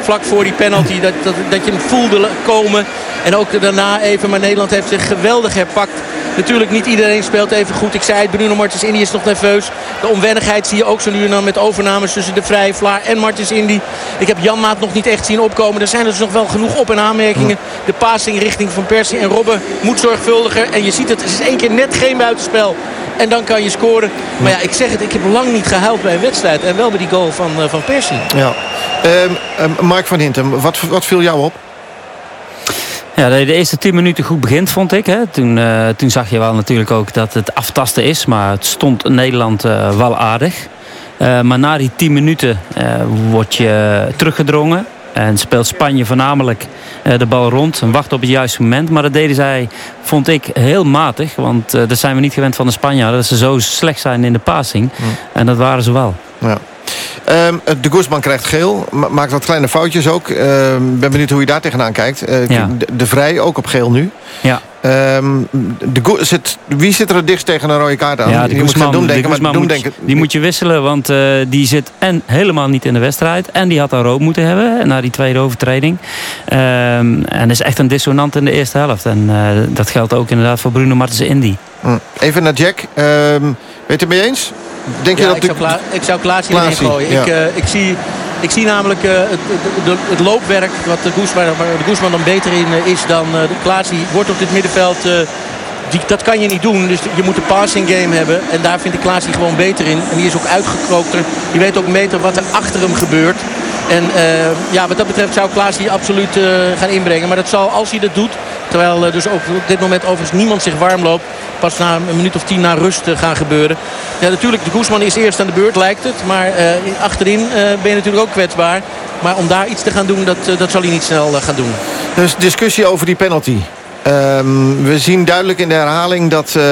vlak voor die penalty. Dat, dat, dat je hem voelde komen. En ook daarna even. Maar Nederland heeft zich geweldig herpakt. Natuurlijk niet iedereen speelt even goed. Ik zei het, Bruno Martens Indy is nog nerveus. De onwennigheid zie je ook zo nu en dan met overnames tussen de Vrij, Vlaar en Martens Indy. Ik heb Jan Maat nog niet echt zien opkomen. Er zijn dus nog wel genoeg op- en aanmerkingen. De passing richting Van Persie en Robben moet zorgvuldiger. En je ziet het, het is één keer net geen buitenspel. En dan kan je scoren. Maar ja, ik zeg het, ik heb lang niet gehuild bij een wedstrijd. En wel bij die goal van, eh, van Persie. Ja. Ehm, ehm, Mark van Hintem, wat, wat viel jou op? Ja, dat je de eerste 10 minuten goed begint, vond ik. Hè. Toen, eh, toen zag je wel natuurlijk ook dat het aftasten is. Maar het stond Nederland eh, wel aardig. Eh, maar na die 10 minuten eh, word je teruggedrongen. En speelt Spanje voornamelijk eh, de bal rond en wacht op het juiste moment. Maar dat deden zij, vond ik, heel matig. Want eh, dat zijn we niet gewend van de Spanjaarden. Dat ze zo slecht zijn in de passing. En dat waren ze wel. Ja. Ehm, de Guzman krijgt geel, ma- maakt wat kleine foutjes ook. Ehm, ben benieuwd hoe je daar tegenaan kijkt. Eh, Ja. de, de Vrij ook op geel nu. Ja. Ehm, de zit, wie zit er het dichtst tegen een rode kaart aan? Ja, de je moet gaan Guzman, de doemdenken, maar Guzman doemdenken... moet, die moet je wisselen, want eh, die zit en helemaal niet in de wedstrijd. En die had al rood moeten hebben na die tweede overtreding. En is echt een dissonant in de eerste helft. En eh, dat geldt ook inderdaad voor Bruno Martens Indy. Hm. Even naar Jack. Weet je het mee eens? Denk je dat ik, de- zou Kla ik zou Klaas hierin Klaasie, gooien. ja. Ik, eh, ik, zie, ik zie namelijk eh, het, het, het loopwerk wat de Guzman, waar de Guzman dan beter in eh, is dan de Klaasie. Wordt op dit middenveld... die, dat kan je niet doen. Dus je moet een passing game hebben. En daar vind ik Klaasie gewoon beter in. En die is ook uitgekrookter. Die weet ook beter wat er achter hem gebeurt. En eh, ja, wat dat betreft zou Klaas hier absoluut eh, gaan inbrengen. Maar dat zal, als hij dat doet... Terwijl eh, dus ook op dit moment overigens niemand zich warm loopt. Pas na een minuut of tien na rust gaan gebeuren. Ja, natuurlijk, de Guzman is eerst aan de beurt, lijkt het. Maar achterin ben je natuurlijk ook kwetsbaar. Maar om daar iets te gaan doen, dat, dat zal hij niet snel gaan doen. Dus discussie over die penalty. Ehm, we zien duidelijk in de herhaling dat... eh,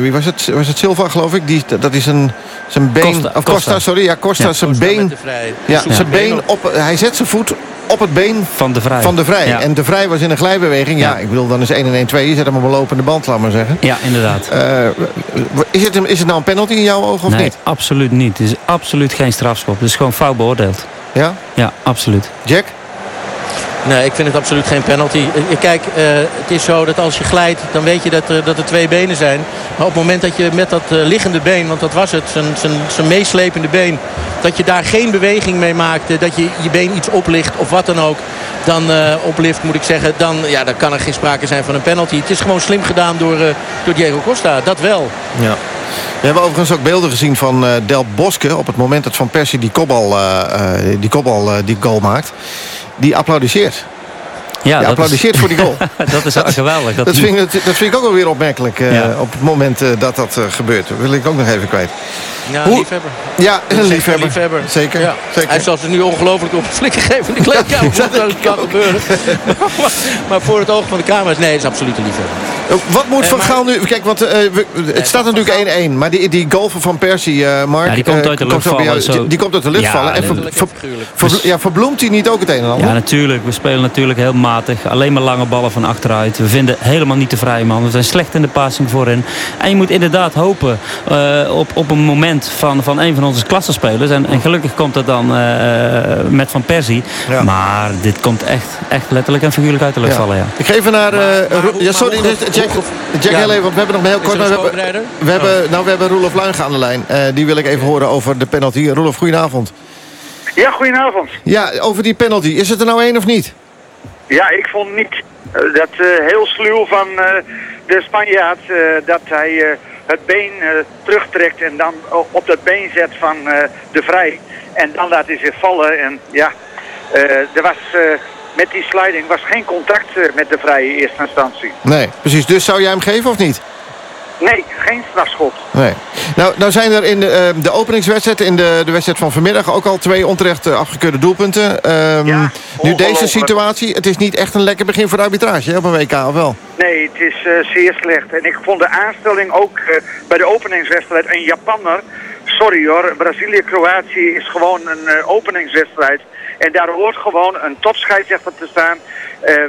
wie was het? Was het Silva, geloof ik? Die, dat is een, zijn been... Costa, of Costa, Costa. sorry. Ja, Costa, Ja, zijn Costa been... met de vrij. Ja, Zoekt zijn been op. Hij zet zijn voet op het been Van de Vrij. van de Vrij. Ja, En de Vrij was in een glijbeweging. Ja, Ja. ik bedoel, dan is 1 en 1 2. Je zet hem op een lopende band, laat maar zeggen. ja inderdaad. Eh, is, het, is het nou een penalty in jouw ogen of nee, niet? absoluut niet. Het is absoluut geen strafschop. Het is gewoon fout beoordeeld. Ja? Ja, absoluut. Jack? Nee, ik vind het absoluut geen penalty. Eh, Kijk, eh, het is zo dat als je glijdt, dan weet je dat er, dat er twee benen zijn. Maar op het moment dat je met dat eh, liggende been, want dat was het, zijn, meeslepende been... dat je daar geen beweging mee maakte, dat je je been iets oplicht of wat dan ook... dan eh, oplift, moet ik zeggen, dan, ja, dan kan er geen sprake zijn van een penalty. Het is gewoon slim gedaan door, eh, door Diego Costa, dat wel. Ja. We hebben overigens ook beelden gezien van eh, Del Bosque... op het moment dat Van Persie die kopbal, eh, eh, die, kopbal eh, die goal maakt. Die applaudisseert. Ja, dat is, applaudisseert voor die goal. dat is wel geweldig. Dat, Dat vind, ik, dat vind ik ook wel weer opmerkelijk eh, Ja. op het moment eh, dat dat eh, gebeurt. Dat wil ik ook nog even kwijt. Ja, Hoe- liefhebber. Ja, Dat een liefhebber. Zeker. Ja. zeker. Hij zal ze nu ongelooflijk op het flikken geven in de kleedkamer. Ja, dat dat kan gebeuren. maar, maar voor het oog van de camera's, nee, het is absoluut een liefhebber. Wat moet Van Gaal nu... Kijk, want het staat natuurlijk 1-1. Maar die, die golven van Persie, Mark... Ja, die komt uit de lucht vallen. Die komt uit de lucht vallen. En ja, verbloemt hij niet ook het een en ander? Ja, natuurlijk. We spelen natuurlijk heel matig. Alleen maar lange ballen van achteruit. We vinden helemaal niet de vrije man. We zijn slecht in de passing voorin. En je moet inderdaad hopen op, op een moment van, van een van onze klassenspelers. En, en gelukkig komt dat dan met Van Persie. Maar dit komt echt, echt letterlijk en figuurlijk uit de lucht vallen. Ja. Ik geef even naar... ja, sorry, Jack, Jack heel even, we hebben nog heel kort... We hebben, we, hebben, nou, we hebben Roelof aan de lijn. die wil ik even horen over de penalty. Roelof, goedenavond. Ja, goedenavond. Ja, over die penalty. Is het er nou één of niet? Ja, ik vond niet dat heel sluw van de Spanjaard dat hij het been terugtrekt en dan op dat been zet van de Vrij. En dan laat hij zich vallen en ja, er was met die sliding was geen contact met de vrije eerste instantie. Nee, precies. Dus zou jij hem geven of niet? Nee, geen strafschop. Nee. Nou, nou zijn er in de, uh, de openingswedstrijd, in de, de wedstrijd van vanmiddag... ook al twee onterecht uh, afgekeurde doelpunten. Um, ja, nu deze situatie, het is niet echt een lekker begin voor de arbitrage hè, op een WK, of wel? Nee, het is uh, zeer slecht. En ik vond de aanstelling ook bij de openingswedstrijd een Japanner... Sorry hoor, Brazilië-Kroatië is gewoon een openingswedstrijd. En daar hoort gewoon een topscheidsrechter te staan...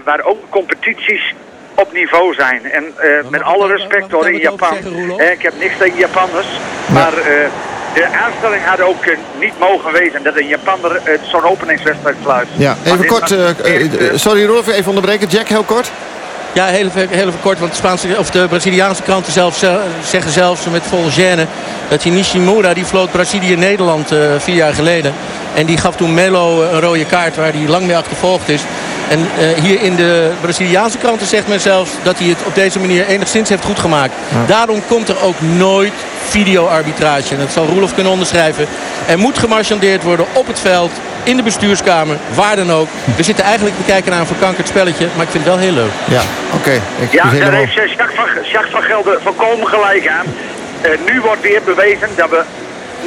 waar ook competities op niveau zijn. En uh, met alle respect hoor, in Japan. Zeggen, ik heb niks tegen Japanners. Maar uh, de aanstelling had ook uh, niet mogen wezen dat een Japaner zo'n openingswedstrijd sluit. Ja, even kort. sorry Rolf, even onderbreken. Jack, heel kort. Ja, heel even, heel even kort, want de, Spaanse, of de Braziliaanse kranten zelf, zeggen zelfs met volle gêne... dat die Nishimura, die floot Brazilië-Nederland uh, vier jaar geleden. En die gaf toen Melo een rode kaart waar hij lang mee achtervolgd is. En uh, hier in de Braziliaanse kranten zegt men zelfs dat hij het op deze manier enigszins heeft goed gemaakt. Daarom komt er ook nooit videoarbitrage. En dat zal Roelof kunnen onderschrijven. Er moet gemarchandeerd worden op het veld, in de bestuurskamer, waar dan ook. We zitten eigenlijk te kijken naar een verkankerd spelletje, maar ik vind het wel heel leuk. Ja, oké. Okay. Ja, daar heeft Jacques van, Jacques van Gelder volkomen gelijk aan. Uh, nu wordt weer bewezen dat we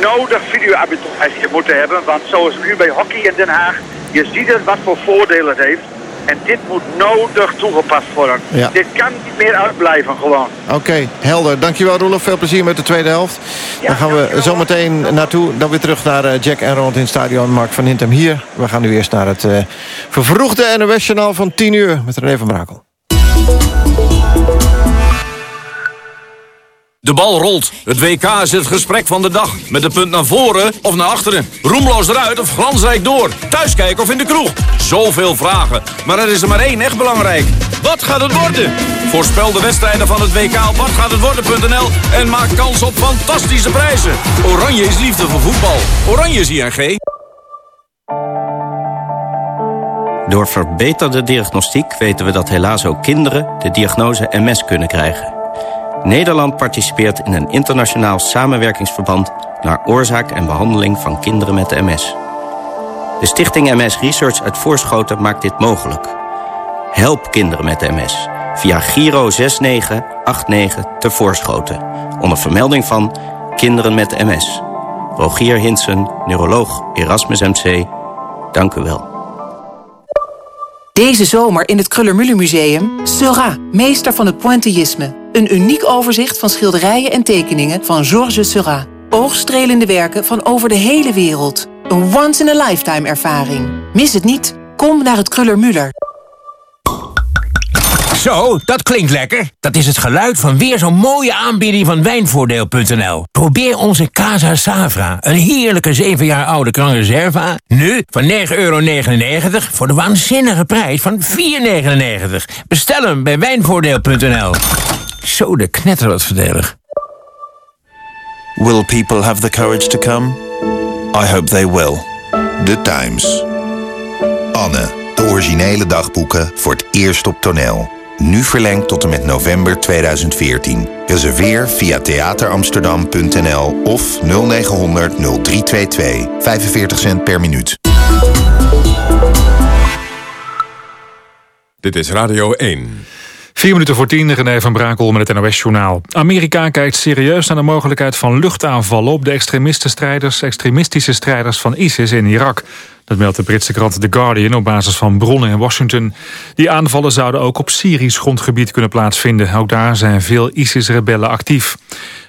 nodig videoarbitrage moeten hebben. Want zoals nu bij hockey in Den Haag, je ziet het wat voor voordelen het heeft. En dit moet nodig toegepast worden. Ja. Dit kan niet meer uitblijven gewoon. Oké, helder. Dankjewel Roelof. Veel plezier met de tweede helft. Ja, dan gaan we zometeen naartoe. Dan weer terug naar uh, Jack en Ronald in het stadion. Mark van Hintem hier. We gaan nu eerst naar het uh, vervroegde NOS-journaal van 10 uur met René van Brakel. De bal rolt. Het WK is het gesprek van de dag. Met de punt naar voren of naar achteren. Roemloos eruit of glansrijk door. Thuiskijken of in de kroeg. Zoveel vragen. Maar er is er maar één echt belangrijk. Wat gaat het worden? Voorspel de wedstrijden van het WK op watgaathetworden.nl en maak kans op fantastische prijzen. Oranje is liefde voor voetbal. Oranje is ING. Door verbeterde diagnostiek weten we dat helaas ook kinderen de diagnose MS kunnen krijgen. Nederland participeert in een internationaal samenwerkingsverband... naar oorzaak en behandeling van kinderen met MS. De stichting MS Research uit Voorschoten maakt dit mogelijk. Help kinderen met MS via Giro 6989 te Voorschoten... onder vermelding van Kinderen met MS. Rogier Hinsen, neuroloog Erasmus MC, dank u wel. Deze zomer in het Kruller-Müller Museum... Seurat, meester van het pointillisme... Een uniek overzicht van schilderijen en tekeningen van Georges Seurat. Oogstrelende werken van over de hele wereld. Een once-in-a-lifetime ervaring. Mis het niet. Kom naar het Kruller-Müller. Zo, dat klinkt lekker. Dat is het geluid van weer zo'n mooie aanbieding van Wijnvoordeel.nl. Probeer onze Casa Savra, een heerlijke 7 jaar oude Gran Reserva... nu van 9,99 euro voor de waanzinnige prijs van 4,99. Bestel hem bij Wijnvoordeel.nl. Zo de knetter wat verdelig. Will people have the courage to come? I hope they will. The Times. Anne, de originele dagboeken voor het eerst op toneel. Nu verlengd tot en met november 2014. Reserveer via theateramsterdam.nl of 0900 0322. 45 cent per minuut. Dit is Radio 1. Vier minuten voor tien, René van Brakel met het NOS-journaal. Amerika kijkt serieus naar de mogelijkheid van luchtaanvallen... op de extremistenstrijders, extremistische strijders van ISIS in Irak. Dat meldt de Britse krant The Guardian op basis van bronnen in Washington. Die aanvallen zouden ook op Syrisch grondgebied kunnen plaatsvinden. Ook daar zijn veel ISIS-rebellen actief.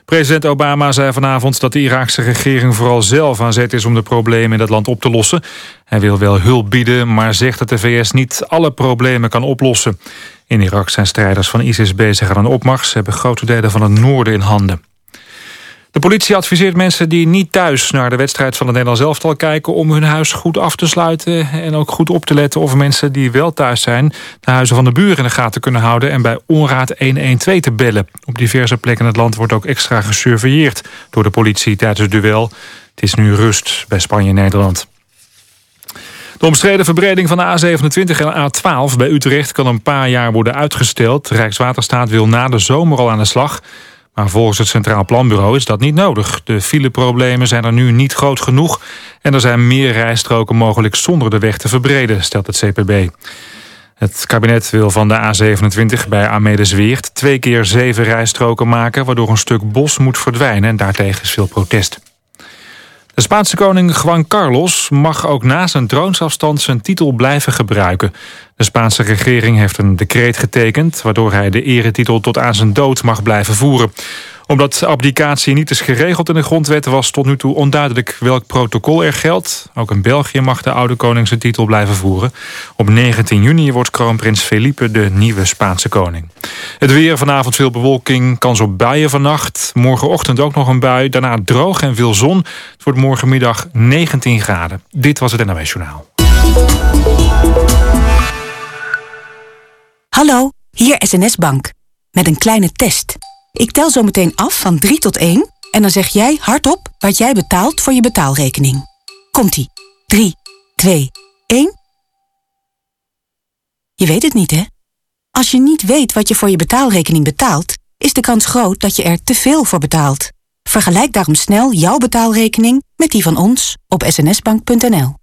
President Obama zei vanavond dat de Iraakse regering vooral zelf aan zet is om de problemen in dat land op te lossen. Hij wil wel hulp bieden, maar zegt dat de VS niet alle problemen kan oplossen. In Irak zijn strijders van ISIS bezig aan een opmars. Ze hebben grote delen van het noorden in handen. De politie adviseert mensen die niet thuis naar de wedstrijd van het Nederlands elftal kijken... om hun huis goed af te sluiten en ook goed op te letten... of mensen die wel thuis zijn de huizen van de buren in de gaten kunnen houden... en bij onraad 112 te bellen. Op diverse plekken in het land wordt ook extra gesurveilleerd door de politie tijdens het duel. Het is nu rust bij Spanje-Nederland. De omstreden verbreding van de A27 en A12 bij Utrecht kan een paar jaar worden uitgesteld. Rijkswaterstaat wil na de zomer al aan de slag. Maar volgens het Centraal Planbureau is dat niet nodig. De fileproblemen zijn er nu niet groot genoeg... en er zijn meer rijstroken mogelijk zonder de weg te verbreden, stelt het CPB. Het kabinet wil van de A27 bij Amedes-Weert twee keer zeven rijstroken maken... waardoor een stuk bos moet verdwijnen en daartegen is veel protest. De Spaanse koning Juan Carlos mag ook na zijn troonsafstand zijn titel blijven gebruiken. De Spaanse regering heeft een decreet getekend... waardoor hij de eretitel tot aan zijn dood mag blijven voeren omdat abdicatie niet is geregeld in de grondwet... was tot nu toe onduidelijk welk protocol er geldt. Ook in België mag de oude koning zijn titel blijven voeren. Op 19 juni wordt kroonprins Felipe de nieuwe Spaanse koning. Het weer, vanavond veel bewolking, kans op buien vannacht. Morgenochtend ook nog een bui, daarna droog en veel zon. Het wordt morgenmiddag 19 graden. Dit was het NOS Journaal. Hallo, hier SNS Bank. Met een kleine test... Ik tel zo meteen af van 3 tot 1 en dan zeg jij hardop wat jij betaalt voor je betaalrekening. Komt-ie. 3, 2, 1. Je weet het niet, hè? Als je niet weet wat je voor je betaalrekening betaalt, is de kans groot dat je er te veel voor betaalt. Vergelijk daarom snel jouw betaalrekening met die van ons op snsbank.nl.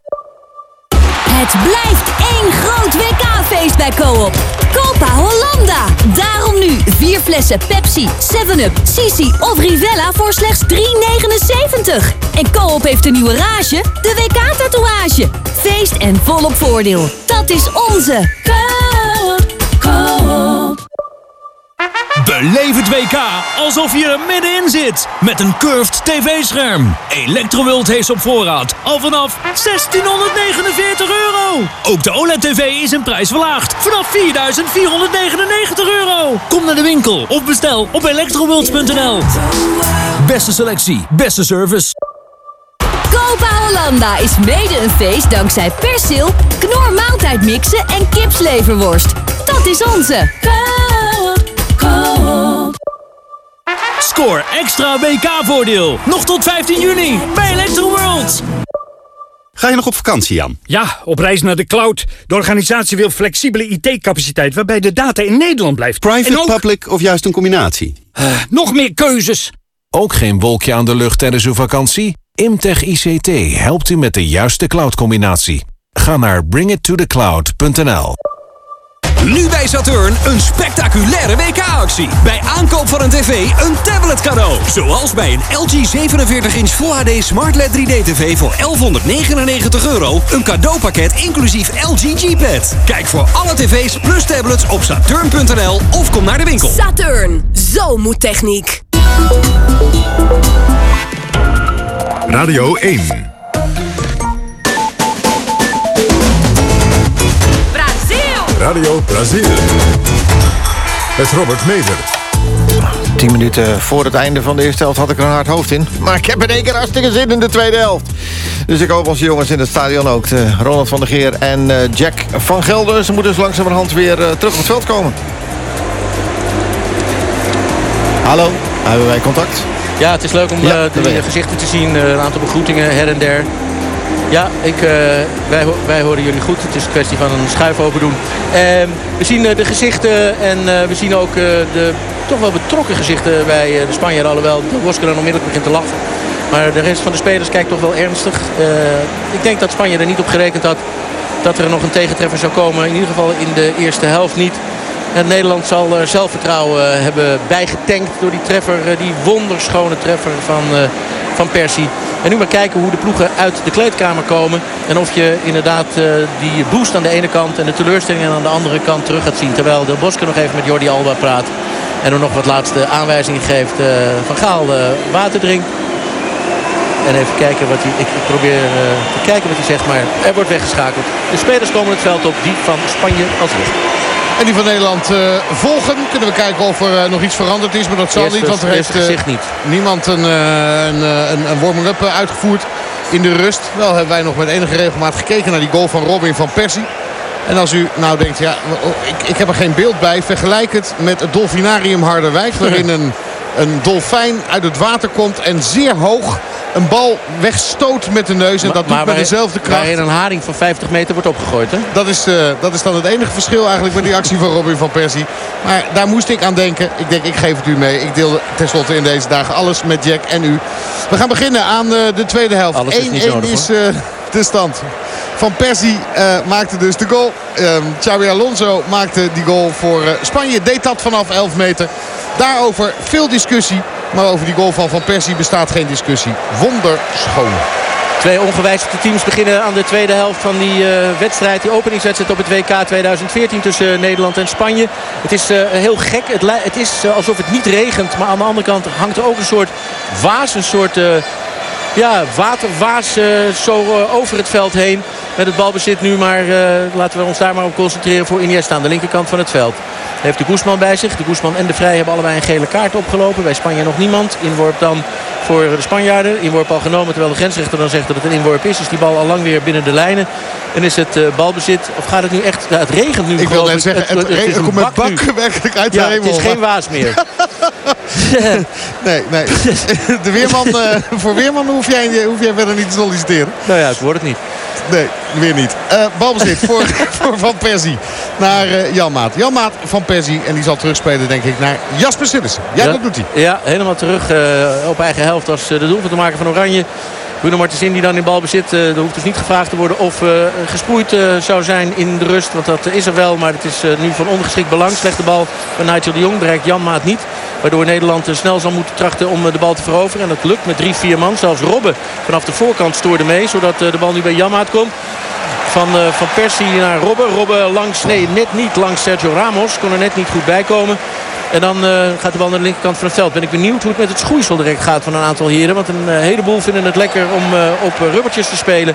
Het blijft één groot WK-feest bij Coop. Copa Hollanda. Daarom nu vier flessen Pepsi, 7-Up, Sisi of Rivella voor slechts 3,79. En Coop heeft een nieuwe rage, de WK-tatoeage. Feest en volop voordeel. Dat is onze Coop. Beleef WK alsof je er middenin zit. Met een curved tv-scherm. Electroworld heeft op voorraad al vanaf 1649 euro. Ook de OLED-tv is in prijs verlaagd. Vanaf 4499 euro. Kom naar de winkel of bestel op electroworld.nl. Beste selectie, beste service. Copa Hollanda is mede een feest dankzij Persil, Knor maaltijdmixen en kipsleverworst. Dat is onze. Coop. Score extra WK-voordeel. Nog tot 15 juni bij Electroworld. Ga je nog op vakantie, Jan? Ja, op reis naar de cloud. De organisatie wil flexibele IT-capaciteit waarbij de data in Nederland blijft. Private, ook- public of juist een combinatie? Nog meer keuzes. Ook geen wolkje aan de lucht tijdens uw vakantie? Imtech ICT helpt u met de juiste cloudcombinatie. Ga naar bringittothecloud.nl Nu bij Saturn een spectaculaire WK-actie. Bij aankoop van een tv een tablet cadeau. Zoals bij een LG 47 inch Full HD Smart LED 3D TV voor 1199 euro. Een cadeaupakket inclusief LG G-Pad. Kijk voor alle tv's plus tablets op saturn.nl of kom naar de winkel. Saturn. Zo moet techniek. Radio 1. Radio Brazil. Met Robert Meder. Tien minuten voor het einde van de eerste helft had ik er een hard hoofd in. Maar ik heb in één keer hartstikke zin in de tweede helft. Dus ik hoop onze jongens in het stadion ook. De Ronald van der Geer en eh, Jack van Gelder. Ze moeten dus langzamerhand weer eh, terug op het veld komen. Hallo, hebben wij contact? Ja, het is leuk om Ja, eh, de gezichten te zien. eh, een aantal begroetingen her en der. Ja, ik, eh, wij, wij horen jullie goed. Het is een kwestie van een schuif open doen. Ehm, we zien eh, de gezichten en eh, we zien ook de toch wel betrokken gezichten bij de Spanjaarden. Alhoewel de Wosker dan onmiddellijk begint te lachen. Maar de rest van de spelers kijkt toch wel ernstig. Ik denk dat Spanje er niet op gerekend had dat er nog een tegentreffer zou komen. In ieder geval in de eerste helft niet. Nederland zal uh, zelfvertrouwen uh, hebben bijgetankt door die treffer. Uh, die wonderschone treffer van, van Persie. En nu maar kijken hoe de ploegen uit de kleedkamer komen. En of je inderdaad die boost aan de ene kant en de teleurstelling aan de andere kant terug gaat zien. Terwijl de Boske nog even met Jordi Alba praat. En nog wat laatste aanwijzingen geeft. van Gaal water drinkt. En even kijken wat hij... Ik probeer te kijken wat hij zegt, maar er wordt weggeschakeld. De spelers komen het veld op, die van Spanje als eerste. En die van Nederland uh, volgen. Kunnen we kijken of er uh, nog iets veranderd is. Maar dat zal niet. Want er heeft uh, niet. niemand een, een, een, een warming-up uitgevoerd in de rust. Wel hebben wij nog met enige regelmaat gekeken naar die goal van Robin van Persie. En als u nou denkt, ja, ik, ik heb er geen beeld bij. Vergelijk het met het Dolfinarium Harderwijk. Waarin een, een dolfijn uit het water komt en zeer hoog een bal wegstoot met de neus. En dat maar, doet met dezelfde kracht. Waarin een haring van 50 meter wordt opgegooid. Hè? Dat, is, uh, dat is dan het enige verschil eigenlijk met die actie van Robin van Persie. Maar daar moest ik aan denken. Ik denk, ik geef het u mee. Ik deel tenslotte in deze dagen alles met Jack en u. We gaan beginnen aan uh, de tweede helft. 1-1 is, is uh, de stand. Van Persie maakte dus de goal. Um, Xavi Alonso maakte die goal voor Spanje. Deed dat vanaf 11 meter. Daarover veel discussie. Maar over die goal van Van Persie bestaat geen discussie. Wonderschoon. Twee ongewijzigde teams beginnen aan de tweede helft van die uh, wedstrijd. Die openingswedstrijd op het WK 2014 tussen uh, Nederland en Spanje. Het is uh, heel gek. Het, het is alsof het niet regent. Maar aan de andere kant hangt er ook een soort waas. Een soort ja, waterwaas zo over het veld heen. Met het balbezit nu. Maar laten we ons daar maar op concentreren voor Iniesta aan de linkerkant van het veld heeft de Guzman bij zich. De Guzman en de Vrij hebben allebei een gele kaart opgelopen. Bij Spanje nog niemand. Inworp dan voor de Spanjaarden. Inworp al genomen terwijl de grensrechter dan zegt dat het een inworp is. Is die bal al lang weer binnen de lijnen. En is het balbezit. Of gaat het nu echt... Het regent nu. Ik wil net zeggen, het, het, het, het is een bak, bak werkelijk uit ja, Het is geen waas meer. nee, nee. De Weerman, voor Weerman hoef jij, hoef jij verder niet te solliciteren. Nou ja, ik word het niet. Nee, weer niet. Uh, balbezit voor, voor Van Persie naar uh, Jan Maat. Jan Maat van Persie. En die zal terugspelen denk ik naar Jasper Sillissen. Ja, ja, dat doet hij. Ja, helemaal terug uh, op eigen helft als de doelpunt te maken van Oranje. Bruno Martensin die dan in balbezit. Uh, er hoeft dus niet gevraagd te worden of uh, gesproeid uh, zou zijn in de rust. Want dat is er wel. Maar het is nu van ongeschikt belang. Slechte bal van Nigel de Jong. Bereikt Jan Maat niet. Waardoor Nederland snel zal moeten trachten om de bal te veroveren. En dat lukt met drie, vier man. Zelfs Robben vanaf de voorkant stoorde mee. Zodat de bal nu bij Jan Maat komt. Van, van Persie naar Robben. Robben langs, nee net niet langs Sergio Ramos. Kon er net niet goed bij komen. En dan uh, gaat de bal naar de linkerkant van het veld. Ben ik benieuwd hoe het met het schoeisel direct gaat van een aantal heren. Want een uh, heleboel vinden het lekker om uh, op rubbertjes te spelen.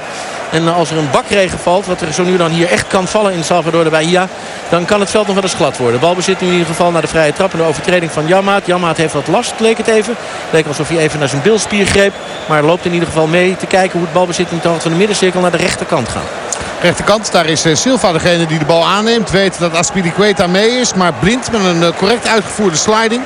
En als er een bakregen valt, wat er zo nu dan hier echt kan vallen in Salvador de Bahia... dan kan het veld nog wel eens glad worden. De bal bezit nu in ieder geval naar de vrije trap en de overtreding van Jammaat. Jammaat heeft wat last, leek het even. Leek alsof hij even naar zijn bilspier greep. Maar loopt in ieder geval mee te kijken hoe het balbezit in de hoogte van de middencirkel naar de rechterkant gaat. Rechterkant, daar is Silva degene die de bal aanneemt. Weet dat Aspilicueta mee is, maar blind met een correct uitgevoerde sliding.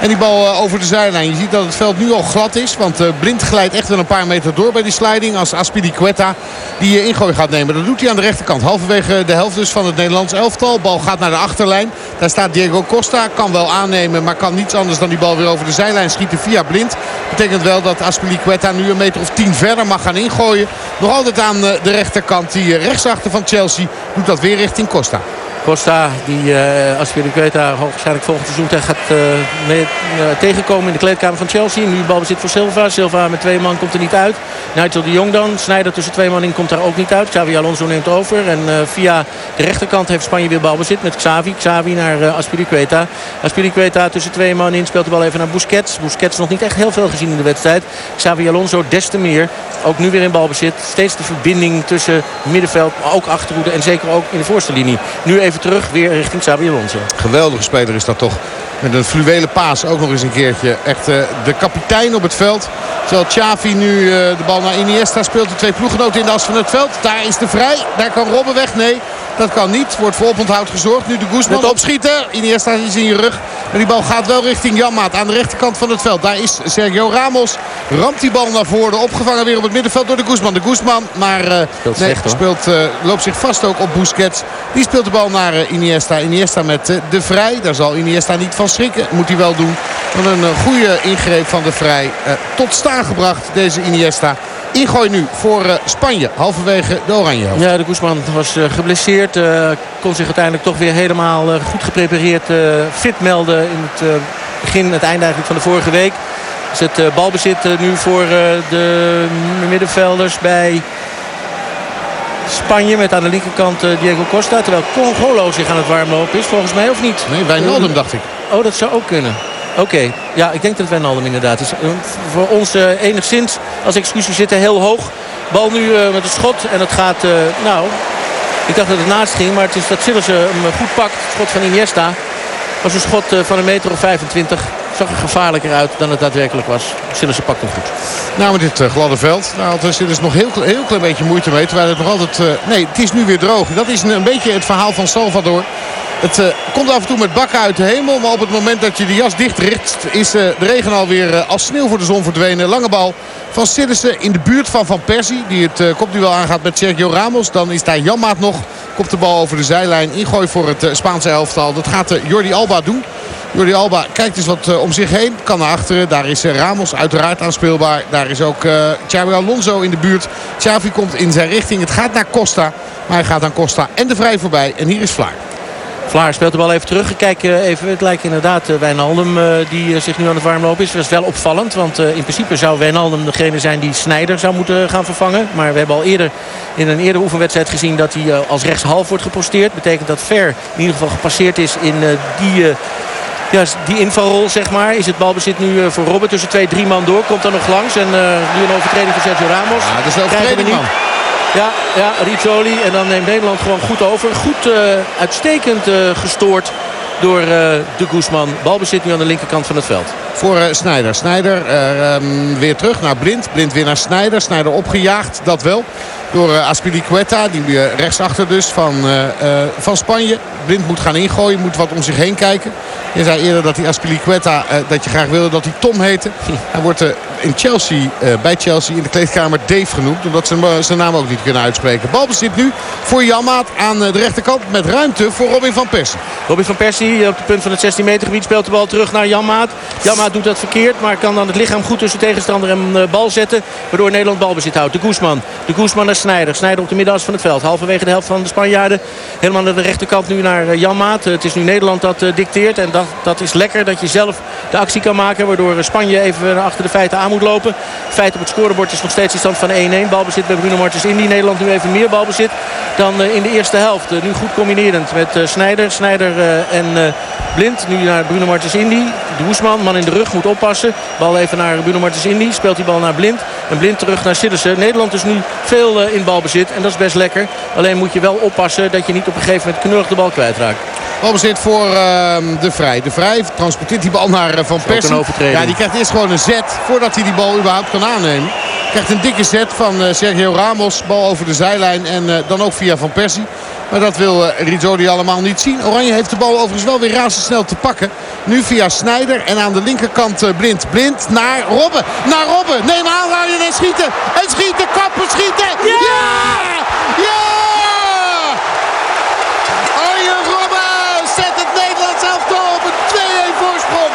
En die bal over de zijlijn. Je ziet dat het veld nu al glad is. Want Blind glijdt echt wel een paar meter door bij die sliding. Als Aspilicueta die ingooi gaat nemen. Dat doet hij aan de rechterkant. Halverwege de helft dus van het Nederlands elftal. Bal gaat naar de achterlijn. Daar staat Diego Costa. Kan wel aannemen. Maar kan niets anders dan die bal weer over de zijlijn schieten via Blind. Betekent wel dat Aspilicueta nu een meter of tien verder mag gaan ingooien. Nog altijd aan de rechterkant. Die rechtsachter van Chelsea doet dat weer richting Costa. Costa, die uh, Aspilicueta waarschijnlijk volgend seizoen gaat uh, mee, uh, tegenkomen in de kleedkamer van Chelsea. Nu balbezit voor Silva. Silva met twee man komt er niet uit. Nigel de Jong dan. Snijder tussen twee man in komt daar ook niet uit. Xavi Alonso neemt over. En via de rechterkant heeft Spanje weer balbezit met Xavi. Xavi naar Aspilicueta. Aspilicueta tussen twee man in. Speelt de bal even naar Busquets. Busquets nog niet echt heel veel gezien in de wedstrijd. Xavi Alonso des te meer. Ook nu weer in balbezit. Steeds de verbinding tussen middenveld, maar ook achterhoede. En zeker ook in de voorste linie. Nu even terug weer richting Xabi Alonso. Geweldige speler is dat toch. Met een fluwele paas ook nog eens een keertje. Echt uh, de kapitein op het veld. Terwijl Xavi nu uh, de bal naar Iniesta speelt. De twee ploegenoten in de as van het veld. Daar is de vrij. Daar kan Robben weg. Nee, dat kan niet. Wordt voor oponthoud gezorgd. Nu de Guzman opschieten. Iniesta is in je rug. En die bal gaat wel richting Janmaat aan de rechterkant van het veld. Daar is Sergio Ramos. Ramt die bal naar voren. Opgevangen weer op het middenveld door de Guzman. De Guzman maar uh, speelt nee, slecht, speelt, uh, loopt zich vast ook op Busquets. Die speelt de bal naar uh, Iniesta. Iniesta met de Vrij. Daar zal Iniesta niet van schrikken. Moet hij wel doen. Van een goede ingreep van de Vrij. tot staan gebracht deze Iniesta. Ingooi nu voor uh, Spanje. Halverwege de oranje helft. Ja, de Guzman was uh, geblesseerd. Uh, kon zich uiteindelijk toch weer helemaal goed geprepareerd fit melden. In het begin, het einde eigenlijk van de vorige week. Dus het balbezit nu voor de middenvelders bij Spanje met aan de linkerkant Diego Costa. Terwijl Congolo zich aan het warmlopen is, volgens mij of niet? Nee, bij Naldum dacht ik. Oh, dat zou ook kunnen. Oké, ja, ik denk dat Wijnaldum inderdaad is. Voor ons uh, enigszins, als excuus, we zitten heel hoog. Bal nu uh, met een schot en het gaat, uh, nou, ik dacht dat het naast ging. Maar het is dat Sillissen hem goed pakt. Het schot van Iniesta was een schot van een meter of 25. Zag er gevaarlijker uit dan het daadwerkelijk was. Sillissen pakt hem goed. Nou, met dit gladde veld. Nou, had Sillissen nog heel, heel klein beetje moeite mee. Terwijl het nog altijd... nee, het is nu weer droog. Dat is een, een beetje het verhaal van Salvador. Het komt af en toe met bakken uit de hemel. Maar op het moment dat je de jas dicht richt... is de regen alweer als sneeuw voor de zon verdwenen. Lange bal van Sillissen in de buurt van Van Persie. Die het uh, kopduel aangaat met Sergio Ramos. Dan is daar Janmaat nog. Komt de bal over de zijlijn. Ingooi voor het Spaanse elftal. Dat gaat Jordi Alba doen. Jordi Alba kijkt eens wat om zich heen. Kan naar achteren. Daar is Ramos uiteraard aanspeelbaar. Daar is ook Xavi Alonso in de buurt. Xavi komt in zijn richting. Het gaat naar Costa. Maar hij gaat aan Costa en de Vrij voorbij. En hier is Vlaar. Vlaar speelt de bal even terug. Kijk even, het lijkt inderdaad Wijnaldum die zich nu aan het warmlopen is. Dat is wel opvallend, want in principe zou Wijnaldum degene zijn die Snijder zou moeten gaan vervangen. Maar we hebben al eerder in een eerdere oefenwedstrijd gezien dat hij als rechtshalf wordt geposteerd. Betekent dat Ver in ieder geval gepasseerd is in die... Ja, die invalrol, zeg maar, is het balbezit nu voor Robert tussen twee, drie man door. Komt er nog langs en nu een overtreding voor Sergio Ramos. Ja, dat is een overtreding, man. Ja, ja Rizzoli. En dan neemt Nederland gewoon goed over. Goed uh, uitstekend uh, gestoord door uh, de Guzman. Balbezit nu aan de linkerkant van het veld. Voor uh, Snijder. Snijder um, weer terug naar Blind. Blind weer naar Snijder. Snijder opgejaagd, dat wel. Door uh, Aspilicueta, die rechtsachter dus van, van Spanje. Blind moet gaan ingooien, moet wat om zich heen kijken. Je zei eerder dat die Aspilicueta, dat je graag wilde dat hij Tom heette. Hij wordt in Chelsea, bij Chelsea in de kleedkamer Dave genoemd. Omdat ze zijn naam ook niet kunnen uitspreken. Balbezit nu voor Janmaat aan de rechterkant met ruimte voor Robin van Persie. Robin van Persie op het punt van het 16 meter gebied speelt de bal terug naar Janmaat. Janmaat doet dat verkeerd, maar kan dan het lichaam goed tussen tegenstander en bal zetten. Waardoor Nederland balbezit houdt. De Guzman. De Guzman naar Snijder. Snijder op de middenas van het veld. Halverwege de helft van de Spanjaarden. Helemaal naar de rechterkant nu naar Janmaat. Het is nu Nederland dat dicteert. En dat, dat is lekker dat je zelf de actie kan maken. Waardoor Spanje even achter de feiten aan moet lopen. Feit op het scorebord is nog steeds de stand van 1-1. Balbezit bij Bruno Martens Indy. Nederland nu even meer balbezit dan in de eerste helft. Nu goed combinerend met Snijder. Snijder en Blind. Nu naar Bruno Martens Indy. De Hoesman, man in de rug, moet oppassen. Bal even naar Bruno Martens Indy. Speelt die bal naar Blind. En Blind terug naar Sillissen. Nederland is nu veel in balbezit. En dat is best lekker. Alleen moet je wel oppassen dat je niet op een gegeven moment knullig de bal kwijtraakt. Balbezit voor uh, De Vrij. De Vrij transporteert die bal naar uh, Van Persie. Ja, die krijgt eerst gewoon een zet voordat hij die bal überhaupt kan aannemen. Krijgt een dikke zet van uh, Sergio Ramos. Bal over de zijlijn en dan ook via Van Persie. Maar dat wil uh, Rizzoli allemaal niet zien. Oranje heeft de bal overigens wel weer razendsnel te pakken. Nu via Snijder en aan de linkerkant Blind. Blind naar Robben. Naar Robben. Neem aanraden en schieten. En schieten, kappen, schieten. Ja! Ja! ja! Arjen Robben zet het Nederlands elftal op een 2-1 voorsprong.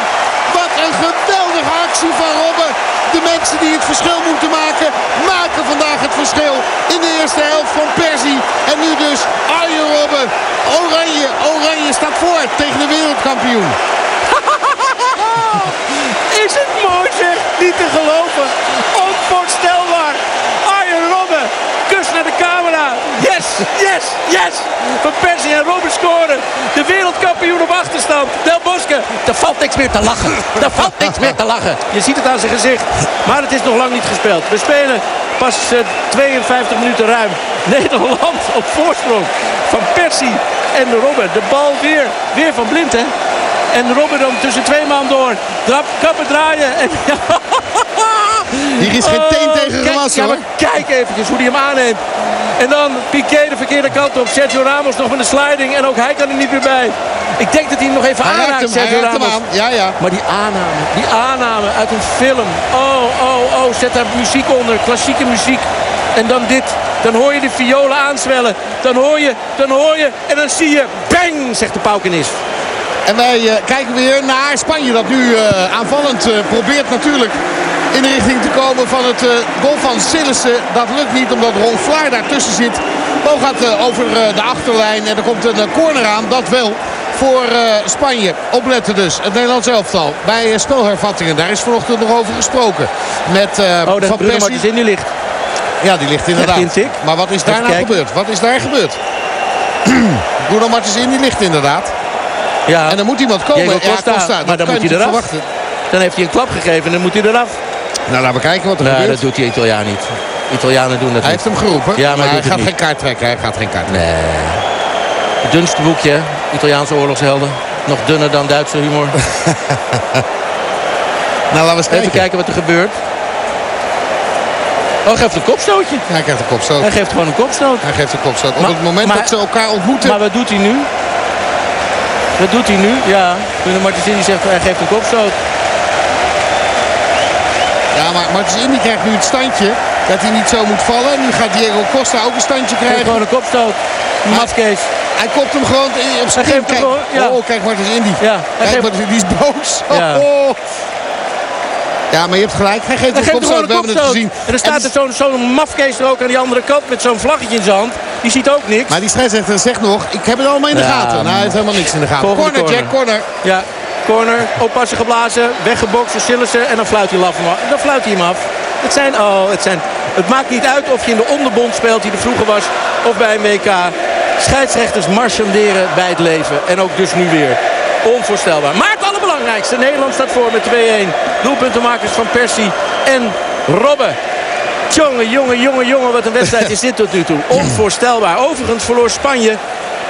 Wat een geweldige actie van Robben. De mensen die het verschil moeten maken, maken vandaag het verschil. In de eerste helft van Persie. En nu dus Arjen Robben. Oranje, Oranje staat voor tegen de wereldkampioen. Is het mooi zeg, niet te geloven. Onvoorstelbaar. Arjen Robben, kus naar de camera. Yes, yes, yes. Van Persie en Robben scoren. De wereldkampioen op achterstand. Del Bosque. Er valt niks meer te lachen. Er valt niks meer te lachen. Je ziet het aan zijn gezicht. Maar het is nog lang niet gespeeld. We spelen pas 52 minuten ruim. Nederland op voorsprong van Persie en Robben. De bal weer, weer van Blind hè. En Robben dan tussen twee man door. Drap, kappen draaien. En, Hier is geen teen tegen gewassen hoor. Kijk eventjes hoe hij hem aanneemt. En dan Piqué de verkeerde kant op. Sergio Ramos nog met een sliding. En ook hij kan er niet meer bij. Ik denk dat hij hem nog even hij aanraakt, Sergio Ramos. Aan. Ja, ja. Maar die aanname, die aanname uit een film. Oh, oh, oh. Zet daar muziek onder. Klassieke muziek. En dan dit. Dan hoor je de violen aanzwellen. Dan hoor je, dan hoor je. En dan zie je, bang, zegt de paukenist. En wij uh, kijken weer naar Spanje dat nu uh, aanvallend uh, probeert natuurlijk in de richting te komen van het uh, goal van Sillissen. Dat lukt niet omdat Ron Vlaar daartussen zit. Bal gaat uh, over uh, de achterlijn en er komt een corner aan. Dat wel voor Spanje. Opletten dus. Het Nederlands elftal. Bij spelhervattingen. Daar is vanochtend nog over gesproken. Met oh, Van Persie. in die ligt. Ja, die ligt inderdaad. Maar wat is daar nou gebeurd? Wat is daar gebeurd? Bruno Martens in die ligt inderdaad. Ja. En dan moet iemand komen. Costa, ja, Costa. Maar dan moet hij eraf. Verwachten. Dan heeft hij een klap gegeven en dan moet hij eraf. Nou, laten we kijken wat er nee, gebeurt. dat doet die Italiaan niet. Italianen doen dat Hij niet. heeft hem geroepen. Ja, maar, hij, gaat geen kaart trekken. Hij gaat geen kaart trekken. Nee. Het dunste boekje, Italiaanse oorlogshelden. Nog dunner dan Duitse humor. nou, laten we eens kijken. Even kijken wat er gebeurt. Oh, hij geeft een kopstootje. Hij geeft een kopstoot. Hij geeft gewoon een kopstoot. Hij geeft een kopstoot. Op het moment maar, dat ze elkaar ontmoeten. Maar wat doet hij nu? Wat doet hij nu? Ja, Bruno Martensini zegt hij geeft een kopstoot. Ja, maar Martens die krijgt nu het standje dat hij niet zo moet vallen. Nu gaat Diego Costa ook een standje krijgen. Geeft gewoon een kopstoot. Mafkees. Hij kopt hem gewoon op zijn geeft kijk. Ja. Oh, kijk Martens Indy. Ja, kijk, geeft... Martens, die is boos. Ja. Oh. Ja, maar je hebt gelijk. Hij geeft, hij een kopstoot. We hebben het gezien. En er staat er zo'n zo mafkees er ook aan die andere kant met zo'n vlaggetje in zijn hand. Die ziet ook niks. Maar die scheidsrechter zegt nog, ik heb het allemaal in de Ja, gaten. Nou, hij heeft helemaal niks in de gaten. Volgende Corner, Jack, corner. Ja, corner. Oppassen geblazen. Weggebokst door Sillissen. En dan fluit hij, hem af. dan fluit hij hem af. Het, zijn, oh, het, zijn, het maakt niet uit of je in de onderbond speelt die er vroeger was. Of bij een WK. Scheidsrechters marchanderen bij het leven. En ook dus nu weer. Onvoorstelbaar. Maar het allerbelangrijkste. Nederland staat voor met 2-1. Doelpuntenmakers van Persie en Robben. Jongen, jongen, jongen, jongen. Wat een wedstrijd is dit tot nu toe. Onvoorstelbaar. Overigens verloor Spanje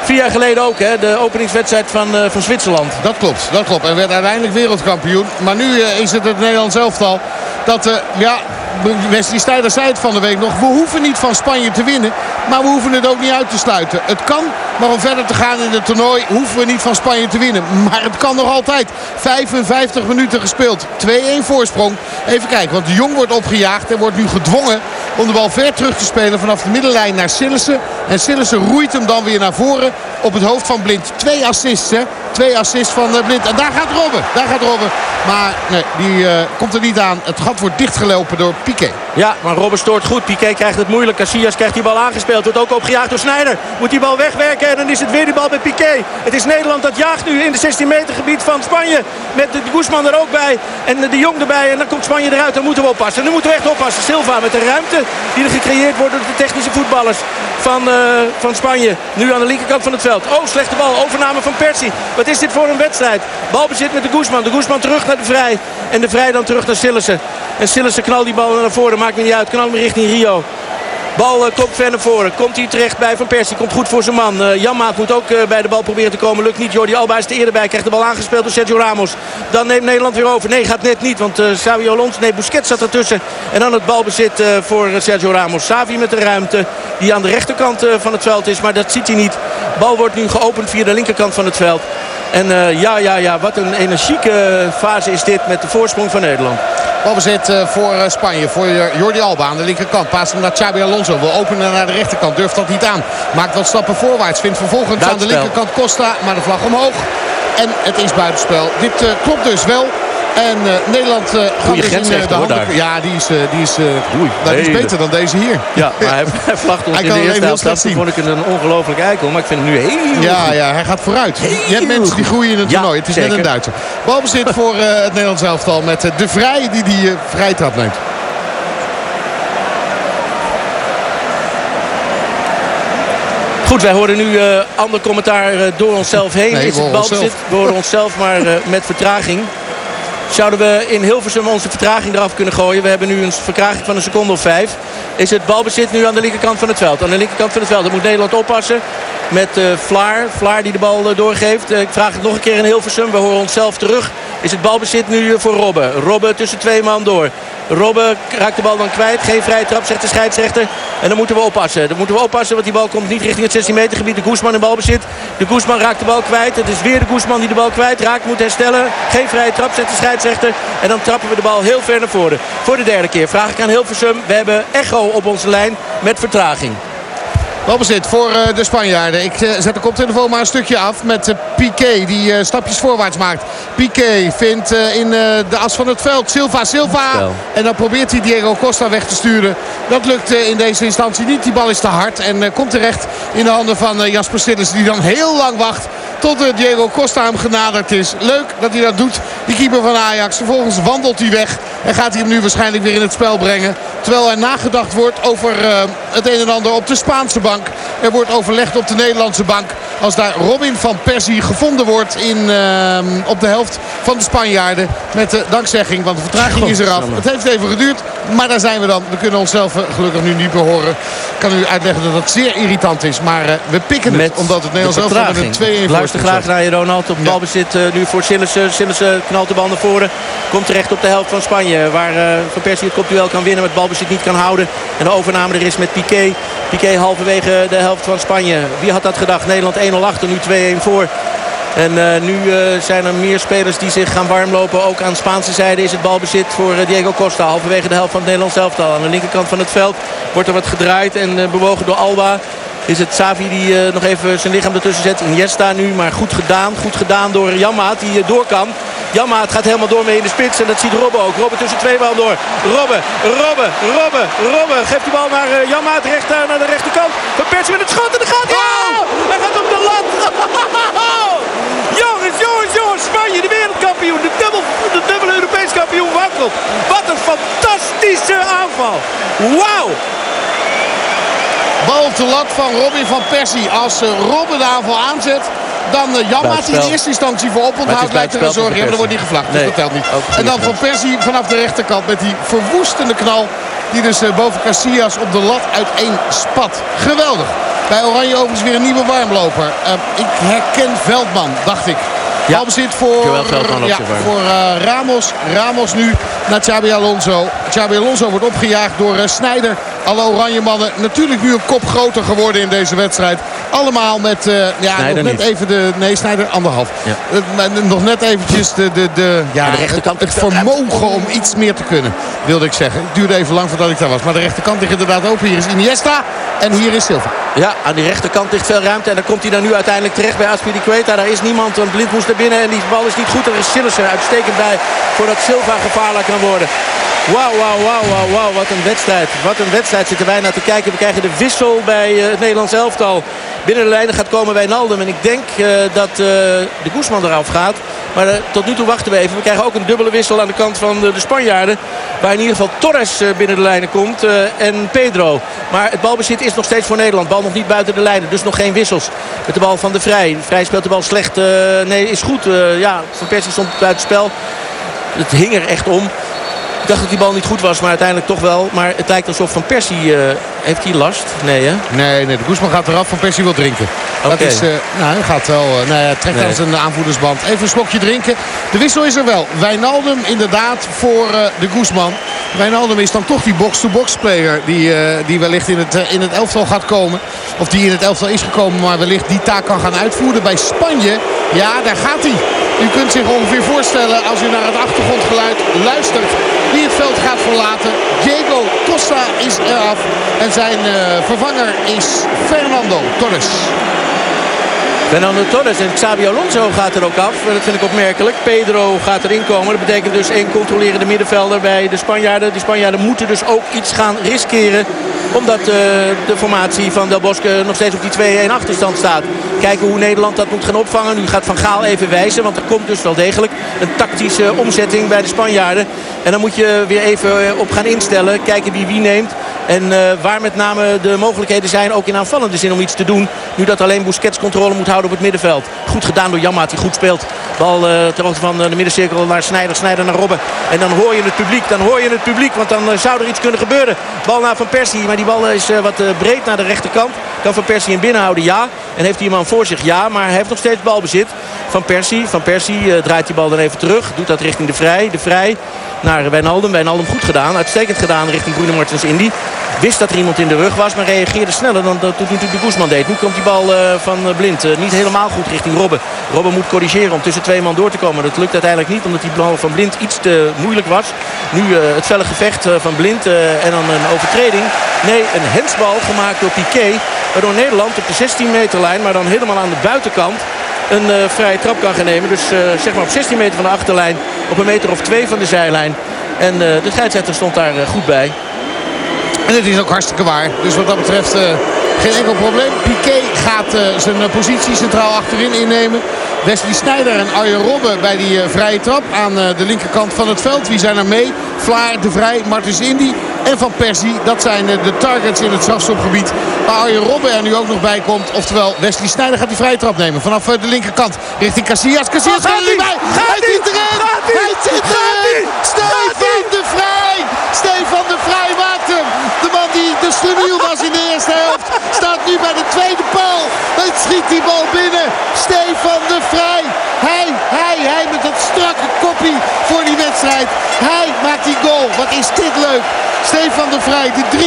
vier jaar geleden ook. Hè, de openingswedstrijd van, uh, van Zwitserland. Dat klopt, dat klopt. En werd uiteindelijk wereldkampioen. Maar nu uh, is het het Nederlands elftal. Dat, uh, ja, Wesley Stijder zei het van de week nog. We hoeven niet van Spanje te winnen. Maar we hoeven het ook niet uit te sluiten. Het kan, maar om verder te gaan in het toernooi hoeven we niet van Spanje te winnen. Maar het kan nog altijd. 55 minuten gespeeld. 2-1 voorsprong. Even kijken, want de Jong wordt opgejaagd. En wordt nu gedwongen om de bal ver terug te spelen vanaf de middenlijn naar Sillissen. En Sillissen roeit hem dan weer naar voren op het hoofd van Blind. Twee assists, hè. Twee assists van Blind. En daar gaat Robben. Daar gaat Robben. Maar nee, die uh, komt er niet aan. Het gat wordt dichtgelopen door Piqué. Ja, maar Robben stoort goed. Piqué krijgt het moeilijk. Casillas krijgt die bal aangespeeld. Wordt ook opgejaagd door Snijder. Moet die bal wegwerken. En dan is het weer die bal bij Piqué. Het is Nederland dat jaagt nu in de 16 meter gebied van Spanje. Met de Guzman er ook bij. En de Jong erbij. En dan komt Spanje eruit. Dan moeten we oppassen. Nu moeten we echt oppassen. Silva met de ruimte die er gecreëerd wordt door de technische voetballers van, uh, van Spanje. Nu aan de linkerkant van het veld. Oh, slechte bal. Overname van Persie. Wat is dit voor een wedstrijd? Balbezit met de Guzman. De Guzman terug naar de Vrij. En de Vrij dan terug naar Sillissen. En Sillissen knalt die bal naar voren. Maakt niet uit. Knal hem richting Rio. Bal uh, komt ver naar voren. Komt hij terecht bij Van Persie. Komt goed voor zijn man. Uh, Jan Maat moet ook uh, bij de bal proberen te komen. Lukt niet. Jordi Alba is er eerder bij. Krijgt de bal aangespeeld door Sergio Ramos. Dan neemt Nederland weer over. Nee, gaat net niet. Want uh, Xavi Alonso, nee, Busquets zat ertussen. En dan het balbezit voor Sergio Ramos. Savi met de ruimte. Die aan de rechterkant van het veld is. Maar dat ziet hij niet. Bal wordt nu geopend via de linkerkant van het veld. En ja, ja, ja. Wat een energieke fase is dit met de voorsprong van Nederland. Balbezit uh, voor uh, Spanje. Voor Jordi Alba aan de linkerkant. Paas hem naar Xabi Alonso. Wil openen naar de rechterkant. Durft dat niet aan. Maakt wat stappen voorwaarts. Vindt vervolgens aan de linkerkant Costa. Maar de vlag omhoog. En het is buitenspel. Dit klopt dus wel. En Nederland gaat Goeie dus in de handen... Ja, die is, die is, Oei, dat is beter dan deze hier. Ja, maar hij, hij vlagt ons hij in kan de eerste helft. Dat vond ik een ongelooflijk eikel. Maar ik vind hem nu heel Ja, ja, hij gaat vooruit. Je hebt mensen die groeien in het Ja, toernooi. Het is zeker. net een Duitser. Balbezit voor uh, het Nederlands elftal met uh, De Vrij die die uh, vrijtrap neemt. Goed, wij horen nu uh, ander commentaar uh, door onszelf heen. Nee, is het horen balbezit door onszelf, maar uh, met vertraging. Zouden we in Hilversum onze vertraging eraf kunnen gooien? We hebben nu een vertraging van een seconde of vijf. Is het balbezit nu aan de linkerkant van het veld? Aan de linkerkant van het veld. Dan moet Nederland oppassen met uh, Vlaar. Vlaar die de bal uh, doorgeeft. Uh, ik vraag het nog een keer in Hilversum. We horen onszelf terug. Is het balbezit nu voor Robben. Robben tussen twee man door. Robben raakt de bal dan kwijt. Geen vrije trap, zegt de scheidsrechter. En dan moeten we oppassen. Dan moeten we oppassen, want die bal komt niet richting het 16 meter gebied. De Guzman in balbezit. De Guzman raakt de bal kwijt. Het is weer de Guzman die de bal kwijt raakt. Moet herstellen. Geen vrije trap, zegt de scheidsrechter. En dan trappen we de bal heel ver naar voren. Voor de derde keer vraag ik aan Hilversum. We hebben echo op onze lijn met vertraging. Balbezit voor uh, de Spanjaarden. Ik uh, zet de koptelefoon maar een stukje af met uh, Piqué die stapjes voorwaarts maakt. Piqué vindt in de as van het veld Silva, Silva. En dan probeert hij Diego Costa weg te sturen. Dat lukt in deze instantie niet. Die bal is te hard en komt terecht in de handen van Jasper Stillers die dan heel lang wacht tot Diego Costa hem genaderd is. Leuk dat hij dat doet, die keeper van Ajax. Vervolgens wandelt hij weg en gaat hij hem nu waarschijnlijk weer in het spel brengen. Terwijl er nagedacht wordt over het een en ander op de Spaanse bank. Er wordt overlegd op de Nederlandse bank. Als daar Robin van Persie gevonden wordt in, uh, op de helft van de Spanjaarden. Met de dankzegging, want de vertraging is eraf. Het heeft even geduurd, maar daar zijn we dan. We kunnen onszelf gelukkig nu niet meer horen. Ik kan u uitleggen dat dat zeer irritant is. Maar uh, we pikken het, omdat het Nederlands zelf met een 2-1 Luister graag naar je Ronald. Op ja. balbezit uh, nu voor Sillissen. Sillissen knalt de bal naar voren. Komt terecht op de helft van Spanje. Waar Van Persie het kopduel kan winnen. Maar het balbezit niet kan houden. En de overname er is met Piqué. Piqué halverwege de helft van Spanje. Wie had dat gedacht? Nederland 1-0 achter, nu 2-1 voor. En uh, nu uh, zijn er meer spelers die zich gaan warmlopen. Ook aan de Spaanse zijde is het balbezit voor uh, Diego Costa. Halverwege de helft van het Nederlands elftal. Aan de linkerkant van het veld wordt er wat gedraaid en bewogen door Alba. Is het Savi die nog even zijn lichaam ertussen zet. Iniesta nu, maar goed gedaan. Goed gedaan door Janmaat die door kan. Janmaat gaat helemaal door mee in de spits. En dat ziet Robben ook. Robben tussen twee bal door. Robben, Robben, Robben, Robben. Geeft die bal naar Janmaat recht naar de rechterkant. Van Persie met het schot en dan gaat hij. Oh! Hij gaat op de lat. Spanje, de wereldkampioen. De dubbel, de dubbel Europees kampioen wankelt. Wat een fantastische aanval. Wauw. Bal op de lat van Robin van Persie. Als uh, Robben de aanval aanzet, dan uh, Janmaat die in eerste instantie voor oponthoud lijkt te zorgen. Ja, maar er wordt niet gevlacht, dus dat telt niet. En dan van Persie vanaf de rechterkant met die verwoestende knal. Die dus uh, boven Casillas op de lat uiteen spat. Geweldig. Bij Oranje overigens weer een nieuwe warmloper. Uh, ik herken Veldman, dacht ik. Ja. Balbezit voor, ja, voor uh, Ramos. Ramos nu naar Xabi Alonso. Xabi Alonso wordt opgejaagd door uh, Snijder. Alle oranje mannen natuurlijk nu een kop groter geworden in deze wedstrijd. Allemaal met uh, ja, nog net even de... Nee, Snijder anderhalf. Ja. Uh, nog net eventjes de, de, de, ja, de rechterkant het, het vermogen om iets meer te kunnen, wilde ik zeggen. Het duurde even lang voordat ik daar was. Maar de rechterkant ligt inderdaad open. Hier is Iniesta en hier is Silva. Ja, aan die rechterkant ligt veel ruimte. En dan komt hij dan nu uiteindelijk terecht bij Aspilicueta. Daar is niemand. Een blind moest er binnen. En die bal is niet goed. Er is Sillissen uitstekend bij. Voordat Silva gevaarlijk kan worden. Wauw, wauw, wauw, wauw. Wat een wedstrijd. Wat een wedstrijd zitten wij naar te kijken. We krijgen de wissel bij uh, het Nederlands elftal. Binnen de lijnen gaat komen bij Naldum. En ik denk uh, dat uh, de Guzman eraf gaat. Maar tot nu toe wachten we even. We krijgen ook een dubbele wissel aan de kant van de, de Spanjaarden. Waar in ieder geval Torres binnen de lijnen komt. en Pedro. Maar het balbezit is nog steeds voor Nederland. Bal nog niet buiten de lijnen. Dus nog geen wissels. Met de bal van de Vrij. Vrij speelt de bal slecht. nee, is goed. ja, Van Persie stond buiten spel. Het hing er echt om. Ik dacht dat die bal niet goed was, maar uiteindelijk toch wel. Maar het lijkt alsof Van Persie... Uh, heeft hij last? Nee, hè? Nee, nee de Guzman gaat eraf. Van Persie wil drinken. Okay. Dat is, uh, nou, hij gaat wel... Uh, nee, hij trekt nee. aan zijn aanvoerdersband. Even een slokje drinken. De wissel is er wel. Wijnaldum inderdaad voor de Guzman. Wijnaldum is dan toch die box-to-box player. Die, die wellicht in het, in het elftal gaat komen. Of die in het elftal is gekomen. Maar wellicht die taak kan gaan uitvoeren. Bij Spanje, ja, daar gaat hij. U kunt zich ongeveer voorstellen als u naar het achtergrondgeluid luistert wie het veld gaat verlaten. Diego Costa is eraf. En zijn uh, vervanger is Fernando Torres. Fernando Torres en Xabi Alonso gaat er ook af. Dat vind ik opmerkelijk. Pedro gaat erin komen. Dat betekent dus één controlerende middenvelder bij de Spanjaarden. De Spanjaarden moeten dus ook iets gaan riskeren. Omdat uh, de formatie van Del Bosque nog steeds op die 2-1 achterstand staat. Kijken hoe Nederland dat moet gaan opvangen. Nu gaat Van Gaal even wijzen. Want er komt dus wel degelijk een tactische omzetting bij de Spanjaarden. En dan moet je weer even op gaan instellen. Kijken wie wie neemt. En uh, waar met name de mogelijkheden zijn ook in aanvallende zin om iets te doen. Nu dat alleen Busquets controle moet houden op het middenveld. Goed gedaan door Jammaat die goed speelt. Bal uh, van de middencirkel naar Snijder. Snijder naar Robben. En dan hoor je het publiek. Dan hoor je het publiek. Want dan uh, zou er iets kunnen gebeuren. Bal naar Van Persie. Maar die bal is wat breed naar de rechterkant. Kan Van Persie hem binnenhouden? Ja. En heeft hij hem aan voor zich? Ja. Maar hij heeft nog steeds balbezit. Van Persie. Van Persie eh, draait die bal dan even terug. Doet dat richting de Vrij. De Vrij naar Wijnaldum. Wijnaldum goed gedaan. Uitstekend gedaan richting Bruno Martens Indy. Wist dat er iemand in de rug was, maar reageerde sneller dan dat natuurlijk de Guzman deed. Nu komt die bal eh, van eh, Blind niet helemaal goed richting Robben. Robben moet corrigeren om tussen twee man door te komen. Dat lukt uiteindelijk niet, omdat die bal van Blind iets te moeilijk was. Nu het felle gevecht van Blind en dan een overtreding. Nee, een hensbal gemaakt door Piqué. Waardoor Nederland op de 16 meter lijn, maar dan helemaal aan de buitenkant een uh, vrije trap kan gaan nemen. Dus uh, zeg maar op 16 meter van de achterlijn. Op een meter of twee van de zijlijn. En uh, de scheidsrechter stond daar goed bij. En het is ook hartstikke waar. Dus wat dat betreft geen enkel probleem. Piqué gaat zijn positie centraal achterin innemen. Wesley Sneijder en Arjen Robben bij die vrije trap aan de linkerkant van het veld. Wie zijn er mee? Vlaar, De Vrij, Martens Indy en Van Persie. Dat zijn de targets in het strafstopgebied. Waar Arjen Robben er nu ook nog bij komt. Oftewel Wesley Sneijder gaat die vrije trap nemen. Vanaf de linkerkant richting Casillas. Casillas oh, gaat erbij. Hij zit erin. Hij zit erin. Stefan de Vrij. Stefan de Vrij maakt hem. De man die de slemiel was in de eerste helft. Staat nu bij de tweede paal. En schiet die bal binnen. Stefan de Vrij. Hij, hij, hij met dat strakke koppie voor die wedstrijd. Hij maakt die goal. Wat is dit leuk. Stefan de Vrij, de 3-1.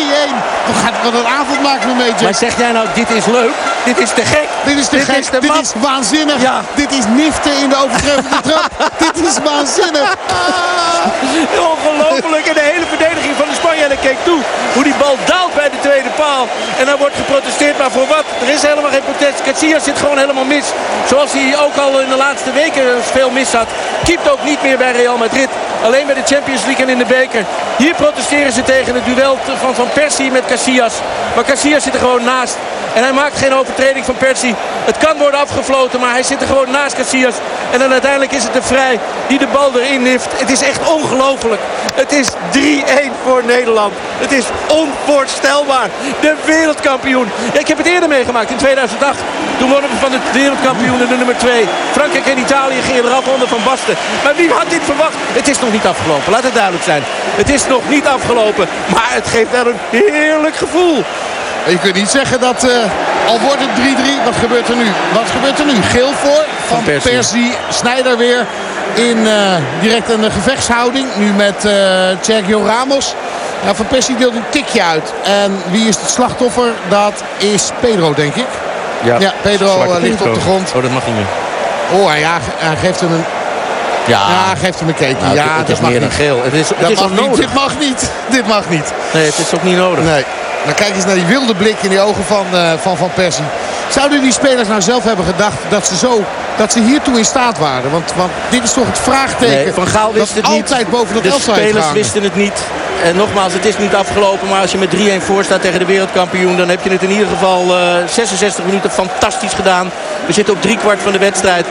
We gaan wat een avond maken we mee. Maar zeg jij nou, dit is leuk? Dit is te gek. Dit is te dit gek. Is dit is waanzinnig. Ja. Dit is niften in de overtreffende trap. dit is waanzinnig. Ongelooflijk. En de hele van de Spanjaarden keek toe. Hoe die bal daalt bij de tweede paal. En dan wordt geprotesteerd. Maar voor wat? Er is helemaal geen protest. Casillas zit gewoon helemaal mis. Zoals hij ook al in de laatste weken veel mis had. Kiept ook niet meer bij Real Madrid. Alleen bij de Champions League en in de beker. Hier protesteren ze tegen het duel van Van Persie met Casillas. Maar Casillas zit er gewoon naast. En hij maakt geen overtreding van Persie. Het kan worden afgefloten, maar hij zit er gewoon naast Casillas. En dan uiteindelijk is het de Vrij die de bal erin nift. Het is echt ongelooflijk. Het is 3-1 voor Nederland. Het is onvoorstelbaar. De wereldkampioen. Ik heb het eerder meegemaakt in 2008. Toen wonnen we van de wereldkampioenen de nummer 2. Frankrijk en Italië gingen eraf onder Van Basten. Maar wie had dit verwacht? Het is nog niet afgelopen. Laat het duidelijk zijn. Het is nog niet afgelopen. Maar het geeft wel een heerlijk gevoel. Je kunt niet zeggen dat, uh, al wordt het 3-3, wat gebeurt er nu? Wat gebeurt er nu? Geel voor van, van Persie. Persie. Snijder weer in uh, direct een gevechtshouding. Nu met uh, Sergio Ramos. Ja, van Persie deelt een tikje uit. En wie is het slachtoffer? Dat is Pedro, denk ik. Ja, ja Pedro ligt op de grond. Oh, dat mag niet meer. Oh, hij, hij geeft hem een ja, ja geeft hem een keekje. Nou, ja, het dat is meer dan geel. Het is, het dat is mag. Niet. Dit mag niet. Dit mag niet. Nee, het is ook niet nodig. Nee. Dan kijk eens naar die wilde blik in die ogen van uh, Van, van Persie. Zouden die spelers nou zelf hebben gedacht dat ze, zo, dat ze hiertoe in staat waren? Want, want dit is toch het vraagteken nee, van Gaal wist het altijd niet. boven dat De spelers wisten het niet. En nogmaals, het is niet afgelopen. Maar als je met 3-1 voor staat tegen de wereldkampioen... dan heb je het in ieder geval uh, 66 minuten fantastisch gedaan. We zitten op driekwart van de wedstrijd.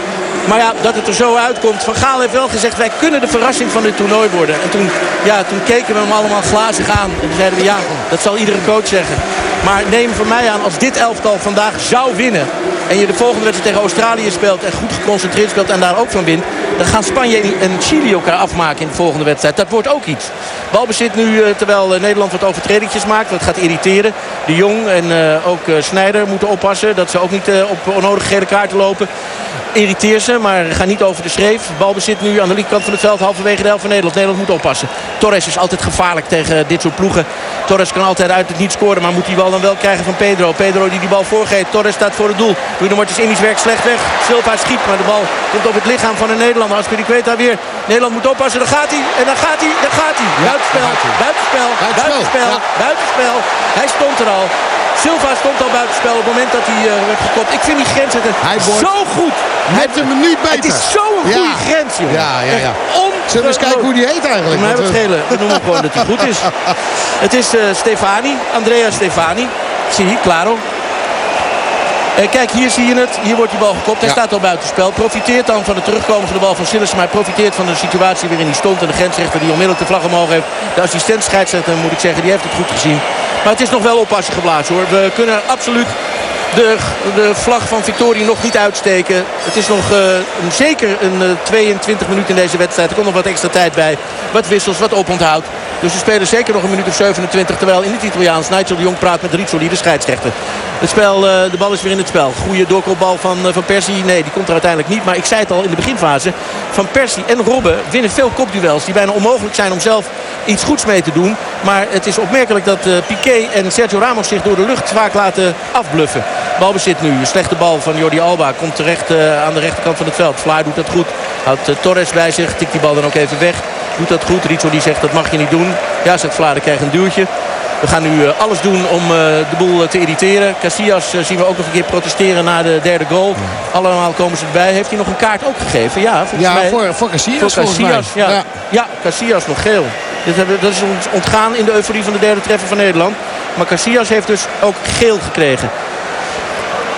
Maar ja, dat het er zo uitkomt. Van Gaal heeft wel gezegd, wij kunnen de verrassing van dit toernooi worden. En toen, ja, toen keken we hem allemaal glazig aan. En toen zeiden we, ja, dat zal iedere coach zeggen. Maar neem van mij aan, als dit elftal vandaag zou winnen... en je de volgende wedstrijd tegen Australië speelt... en goed geconcentreerd speelt en daar ook van wint... dan gaan Spanje en Chili elkaar afmaken in de volgende wedstrijd. Dat wordt ook iets. Balbezit nu, uh, terwijl uh, Nederland wat overtredingjes maakt. Dat gaat irriteren. De Jong en uh, ook Snijder moeten oppassen... dat ze ook niet op onnodige gele kaarten lopen irriteer ze, maar ga niet over de schreef. Balbezit nu aan de linkerkant van het veld, halverwege de helft van Nederland. Nederland moet oppassen. Torres is altijd gevaarlijk tegen dit soort ploegen. Torres kan altijd uit het niet scoren, maar moet die bal dan wel krijgen van Pedro. Pedro die die bal voorgeeft. Torres staat voor het doel. Bruno Martens Indisch werkt slecht weg. Silva schiet, maar de bal komt op het lichaam van een Nederlander. Als daar weer. Nederland moet oppassen, dan gaat hij. En dan gaat hij, dan gaat hij. Buitenspel, buitenspel, buitenspel, buitenspel. Hij stond er al. Silva stond al buitenspel op het moment dat hij uh, werd gekopt. Ik vind die grens het zo goed. Hij heeft hem beter. Het is zo'n goede ja. grens, joh. Ja, ja, ja. Zullen we eens kijken hoe die heet eigenlijk? Maar het schelen. We noemen hem gewoon dat hij goed is. Het is uh, Stefani. Andrea Stefani. Zie je, Claro. Uh, kijk, hier zie je het. Hier wordt die bal gekopt. Hij ja. staat al buitenspel. Profiteert dan van het terugkomen van de bal van Sillissen. Maar hij profiteert van de situatie waarin hij stond. En de grensrechter die onmiddellijk de vlag omhoog heeft. De assistent scheidsrechter moet ik zeggen. Die heeft het goed gezien. Maar het is nog wel oppassen geblazen hoor. We kunnen absoluut de, de vlag van Victorie nog niet uitsteken. Het is nog een, zeker een uh, 22 minuten in deze wedstrijd. Er komt nog wat extra tijd bij. Wat wissels, wat oponthoud. Dus we spelen zeker nog een minuut of 27. Terwijl in het Italiaans Nigel de Jong praat met Rizzoli, de scheidsrechter. Het spel, eh, de bal is weer in het spel. Goede doorkopbal van, eh, van Persie. Nee, die komt er uiteindelijk niet. Maar ik zei het al in de beginfase. Van Persie en Robben winnen veel kopduels. Die bijna onmogelijk zijn om zelf iets goeds mee te doen. Maar het is opmerkelijk dat Piqué en Sergio Ramos zich door de lucht vaak laten afbluffen. Balbezit nu. Een slechte bal van Jordi Alba. Komt terecht uh, aan de rechterkant van het veld. Vlaar doet dat goed. Houdt uh, Torres bij zich. Tikt die bal dan ook even weg. Doet dat goed. Rizzo die zegt dat mag je niet doen. Ja, zegt Vlaar, dan krijg een duwtje. We gaan nu alles doen om de boel te irriteren. Casillas zien we ook nog een keer protesteren na de derde goal. Allemaal komen ze erbij. Heeft hij nog een kaart ook gegeven? Ja, ja mij, voor, voor Casillas, voor Casillas ja. ja. Ja, Casillas nog geel. Dit hebben, dat is ons ontgaan in de euforie van de derde treffer van Nederland. Maar Casillas heeft dus ook geel gekregen.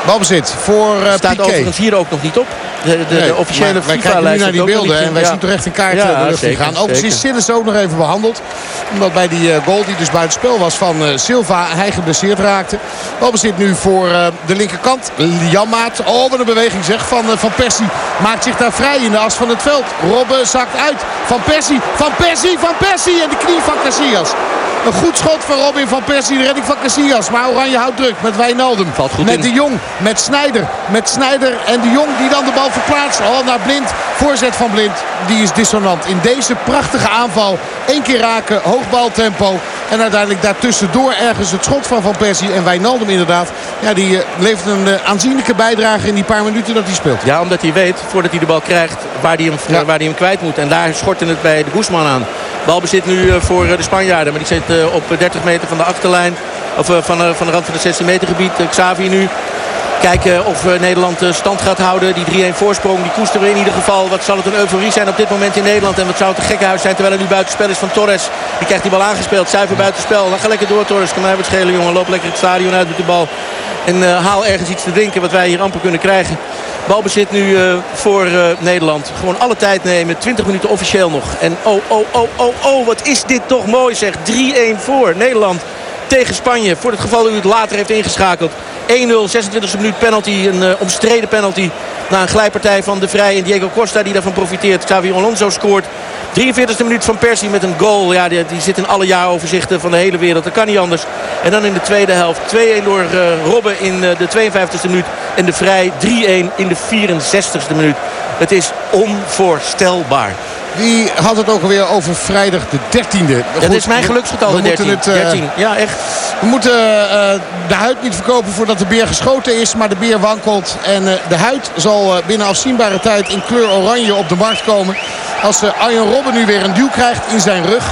Balbezit voor uh, Staat Piqué. overigens hier ook nog niet op. De, de, nee, de officiële Wij kijken nu naar die beelden en wij ja. zien terecht een kaart ja, de lucht gaan. Overigens is Sillis ook nog even behandeld. Omdat bij die uh, goal die dus buitenspel was van uh, Silva hij geblesseerd raakte. Balbezit nu voor uh, de linkerkant. Janmaat. Oh wat een beweging zeg van, van Persie. Maakt zich daar vrij in de as van het veld. Robben zakt uit. Van Persie. Van Persie. Van Persie. En de knie van Casillas. Een goed schot van Robin van Persie. De redding van Casillas. Maar Oranje houdt druk met Wijnaldum. Valt goed met in. de Jong. Met Snijder. Met Snijder en de Jong die dan de bal verplaatst. Al naar Blind. Voorzet van Blind. Die is dissonant. In deze prachtige aanval. Eén keer raken. Hoogbaltempo. En uiteindelijk daartussendoor ergens het schot van Van Persie. En Wijnaldum inderdaad. Ja, die uh, levert een uh, aanzienlijke bijdrage in die paar minuten dat hij speelt. Ja, omdat hij weet voordat hij de bal krijgt waar hij hem, ja. waar hij hem kwijt moet. En daar schortte het bij de Guzman aan. Balbezit nu uh, voor de Spanjaarden. Maar die zit op 30 meter van de achterlijn. Of van, van de rand van het 16 meter gebied. Xavi nu. Kijken of Nederland stand gaat houden. Die 3-1 voorsprong, die koesteren we in ieder geval. Wat zal het een euforie zijn op dit moment in Nederland. En wat zou het een gekkenhuis zijn terwijl er nu buitenspel is van Torres. Die krijgt die bal aangespeeld. Zuiver buitenspel. Dan ga lekker door Torres. Kan mij wat schelen jongen. Loop lekker het stadion uit met de bal. En uh, haal ergens iets te drinken wat wij hier amper kunnen krijgen. Balbezit nu voor Nederland. Gewoon alle tijd nemen. 20 minuten officieel nog. En oh, oh, oh, oh, oh. Wat is dit toch mooi zeg. 3-1 voor Nederland tegen Spanje. Voor het geval u het later heeft ingeschakeld. 1-0, 26e minuut penalty. Een uh, omstreden penalty. Na een glijpartij van De Vrij en Diego Costa die daarvan profiteert. Xavi Alonso scoort. 43e minuut van Persie met een goal. Ja, die, zit in alle jaaroverzichten van de hele wereld. Dat kan niet anders. En dan in de tweede helft 2-1 door uh, Robben in uh, de 52e minuut. En De Vrij 3-1 in de 64e minuut. Het is onvoorstelbaar. Wie had het ook alweer over vrijdag de 13e? Dat is mijn geluksgetal, de 13. Het, uh, 13. Ja, echt. We moeten uh, de huid niet verkopen voordat de beer geschoten is. Maar de beer wankelt. En uh, de huid zal binnen afzienbare tijd in kleur oranje op de markt komen. Als Arjen Robben nu weer een duw krijgt in zijn rug.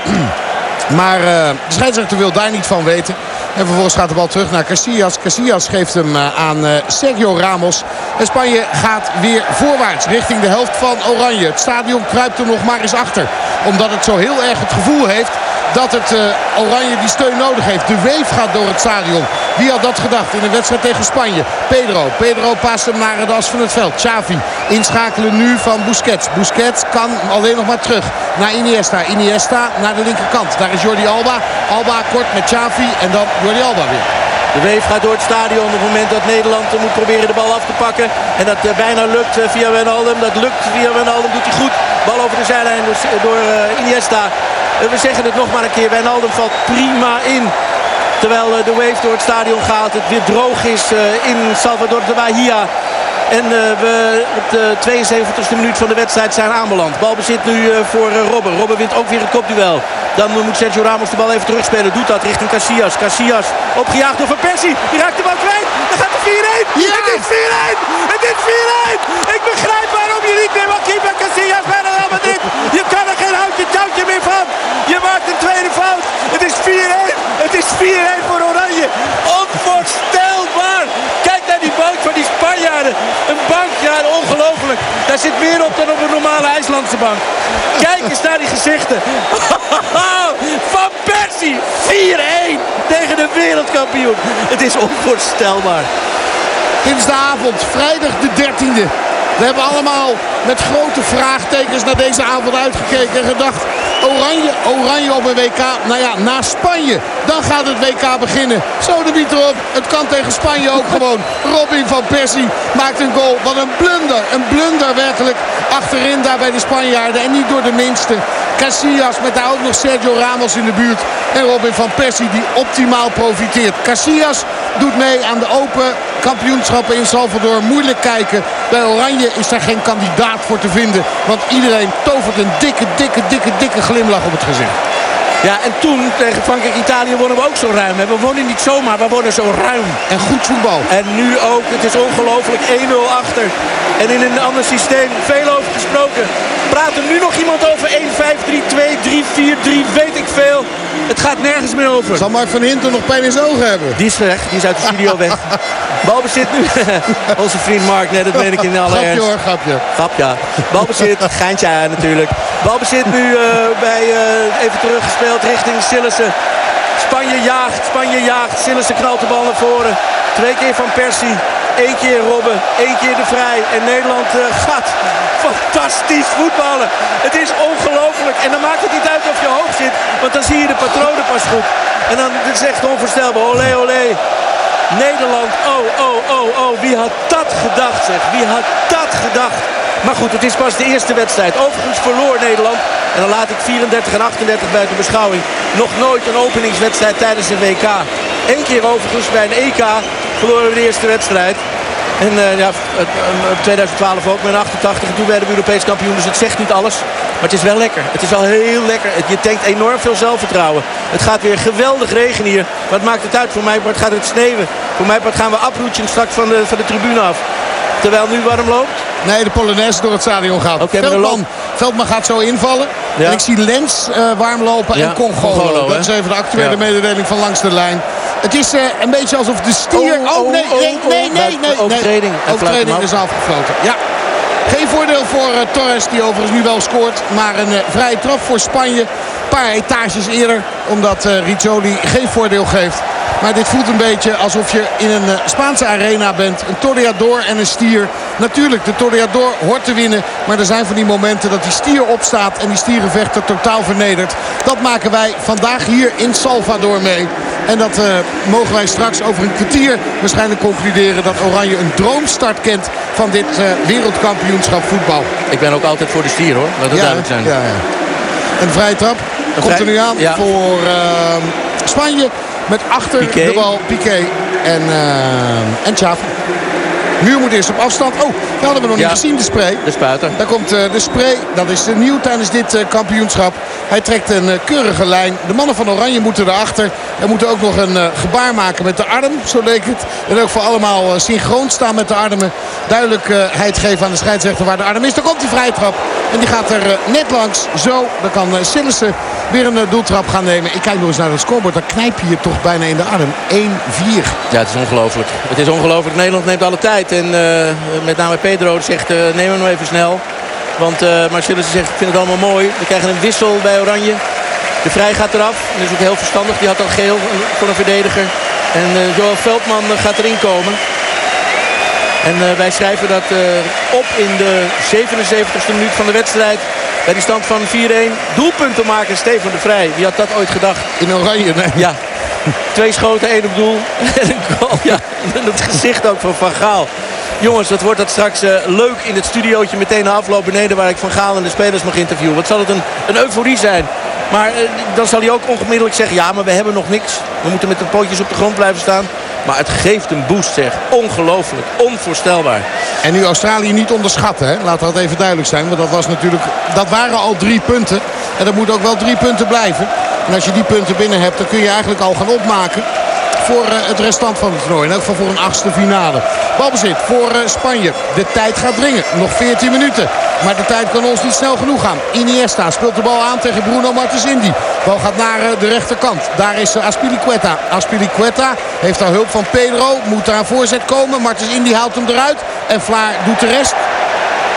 maar de scheidsrechter wil daar niet van weten. En vervolgens gaat de bal terug naar Casillas. Casillas geeft hem aan Sergio Ramos. En Spanje gaat weer voorwaarts richting de helft van Oranje. Het stadion kruipt er nog maar eens achter. Omdat het zo heel erg het gevoel heeft dat het uh, Oranje die steun nodig heeft. De weef gaat door het stadion. Wie had dat gedacht in een wedstrijd tegen Spanje? Pedro. Pedro past hem naar het as van het veld. Xavi inschakelen nu van Busquets. Busquets kan alleen nog maar terug naar Iniesta. Iniesta naar de linkerkant. Daar is Jordi Alba. Alba kort met Xavi en dan Jordi weer. De weef gaat door het stadion op het moment dat Nederland moet proberen de bal af te pakken. En dat uh, bijna lukt uh, via Wijnaldum. Dat lukt via Wijnaldum, doet hij goed. Bal over de zijlijn door, door Iniesta. we zeggen het nog maar een keer. Wijnaldum valt prima in. Terwijl de wave door het stadion gaat. Het weer droog is in Salvador de Bahia. En uh, we op de 72e minuut van de wedstrijd zijn aanbeland. Balbezit nu uh, voor uh, Robben. Robben wint ook weer een kopduel. Dan moet Sergio Ramos de bal even terugspelen. Doet dat richting Casillas. Casillas opgejaagd door Van Persie. Die raakt de bal kwijt. Dan gaat de 4-1. Ja! Het is 4-1. Het is 4-1. Ik begrijp waarom je niet meer mag keeper Casillas bij Real Madrid. Je kan er geen houtje touwtje meer van. Je maakt een tweede fout. Het is 4-1. Het is 4-1 voor Oranje. Onvoorstelbaar. Bank van die Spanjaarden. Een bank, ja ongelooflijk. Daar zit meer op dan op een normale IJslandse bank. Kijk eens naar die gezichten. Van Persie, 4-1 tegen de wereldkampioen. Het is onvoorstelbaar. Dit is de avond, vrijdag de 13e. We hebben allemaal met grote vraagtekens naar deze avond uitgekeken en gedacht... Oranje, oranje op een WK. Nou ja, na Spanje. Dan gaat het WK beginnen. Zo de biet erop. Het kan tegen Spanje ook gewoon. Robin van Persie maakt een goal. Wat een blunder. Een blunder werkelijk. Achterin daar bij de Spanjaarden. En niet door de minste. Casillas met daar ook nog Sergio Ramos in de buurt. En Robin van Persie die optimaal profiteert. Casillas doet mee aan de open kampioenschappen in Salvador. Moeilijk kijken. Bij Oranje is daar geen kandidaat voor te vinden. Want iedereen tovert een dikke, dikke, dikke, dikke glimlach op het gezicht. Ja, en toen tegen Frankrijk-Italië wonnen we ook zo ruim. We wonnen niet zomaar, we wonnen zo ruim. En goed voetbal. En nu ook, het is ongelooflijk, 1-0 achter. En in een ander systeem, veel over gesproken. Praat er nu nog iemand over 1-5-3-2, 3-4-3, weet ik veel. Het gaat nergens meer over. Zal Mark van Hinten nog pijn in zijn ogen hebben? Die is weg, die is uit de studio weg. Balbezit nu. Onze vriend Mark, nee, dat meen ik in alle grapje ernst. hoor, grapje. Grap, ja. Balbezit, geintje natuurlijk. Balbezit nu uh, bij, uh, even teruggespeeld richting Sillissen. Spanje jaagt, Spanje jaagt. Sillissen knalt de bal naar voren. Twee keer van Persie. Eén keer Robben, één keer de Vrij. En Nederland uh, gaat fantastisch voetballen. Het is ongelooflijk. En dan maakt het niet uit of je hoog zit. Want dan zie je de patronen pas goed. En dan is het echt onvoorstelbaar. Olé, olé. Nederland, oh, oh, oh, oh. Wie had dat gedacht, zeg. Wie had dat gedacht? Maar goed, het is pas de eerste wedstrijd. Overigens verloor Nederland. En dan laat ik 34 en 38 buiten beschouwing. Nog nooit een openingswedstrijd tijdens een WK. Eén keer overigens bij een EK verloren we de eerste wedstrijd. En uh, ja, 2012 ook met een 88. En toen werden we Europees kampioen. Dus het zegt niet alles. Maar het is wel lekker. Het is wel heel lekker. Je tankt enorm veel zelfvertrouwen. Het gaat weer geweldig regen hier. Wat maakt het uit? Voor mij wordt gaat het sneeuwen. Voor mij gaan we afroetjen straks van de, van de tribune af. Terwijl nu warm loopt? Nee, de Polonaise door het stadion gaat. Okay, Veldman, Veldman gaat zo invallen. Ja. En ik zie Lens uh, warm lopen ja. en. Congolo dat is even de actuele ja. mededeling van langs de lijn. Het is uh, een beetje alsof de stier... Oh, oh, nee, nee, nee, nee, nee. Overtreding. Nee. Overtreding is afgefloten. Ja. Geen voordeel voor uh, Torres, die overigens nu wel scoort. Maar een vrije trap voor Spanje. Een paar etages eerder, omdat Rizzoli geen voordeel geeft. Maar dit voelt een beetje alsof je in een Spaanse arena bent. Een Toreador en een stier. Natuurlijk, de Toreador hoort te winnen. Maar er zijn van die momenten dat die stier opstaat en die stierenvechter totaal vernedert. Dat maken wij vandaag hier in Salvador mee. En dat uh, mogen wij straks over een kwartier waarschijnlijk concluderen... dat Oranje een droomstart kent van dit uh, wereldkampioenschap voetbal. Ik ben ook altijd voor de stier hoor, laat ja, duidelijk zijn. Ja, ja. Een vrije trap een komt er nu aan voor uh, Spanje. Met achter Piqué. de bal Piqué en, en Xavi. Muur moet eerst op afstand. Oh, dat hadden we nog Ja. niet gezien, de spray. De spuiter. Daar komt eh, de spray. Dat is nieuw tijdens dit eh, kampioenschap. Hij trekt een eh, keurige lijn. De mannen van Oranje moeten erachter. En moeten ook nog een gebaar maken met de arm. Zo leek het. En ook voor allemaal synchroon staan met de armen. Duidelijkheid geven aan de scheidsrechter waar de arm is. Daar komt die vrije trap. En die gaat er net langs. Zo, dan kan Sillissen weer een doeltrap gaan nemen. Ik kijk nog eens naar het scorebord. Dan knijp je je toch bijna in de arm. 1-4. Ja, het is ongelooflijk. Het is ongelooflijk. Nederland neemt alle tijd. En eh, met name Pedro zegt, eh, neem hem nog even snel. Want uh, Marcellus zegt, ik vind het allemaal mooi. We krijgen een wissel bij Oranje. De Vrij gaat eraf. Dat is ook heel verstandig. Die had al geel voor een verdediger. En Joel Veldman gaat erin komen. En wij schrijven dat op in de 77ste minuut van de wedstrijd. Bij die stand van 4-1. Doelpunten maken Stefan de Vrij. Wie had dat ooit gedacht? In oranje, nee. Ja. Twee schoten, één op doel. En een goal. Ja, en het gezicht ook van Van Gaal. Jongens, wat wordt dat straks uh, leuk in het studiootje meteen na afloop beneden... waar ik Van Gaal en de spelers mag interviewen. Wat zal het een, een euforie zijn. Maar uh, dan zal hij ook ongemiddellijk zeggen... ja, maar we hebben nog niks. We moeten met de pootjes op de grond blijven staan. Maar het geeft een boost, zeg. Ongelooflijk. Onvoorstelbaar. En nu Australië niet onderschatten, hè? laat dat even duidelijk zijn. Want dat, was natuurlijk, dat waren al drie punten. En dat moet ook wel drie punten blijven. En als je die punten binnen hebt, dan kun je eigenlijk al gaan opmaken voor uh, het restant van het toernooi. In elk geval voor een achtste finale. Balbezit voor uh, Spanje. De tijd gaat dringen. Nog 14 minuten. Maar de tijd kan ons niet snel genoeg gaan. Iniesta speelt de bal aan tegen Bruno Martens Indy. Bal gaat naar uh, de rechterkant. Daar is Aspilicueta. Aspilicueta heeft daar hulp van Pedro. Moet daar een voorzet komen. Martens Indy haalt hem eruit. En Vlaar doet de rest.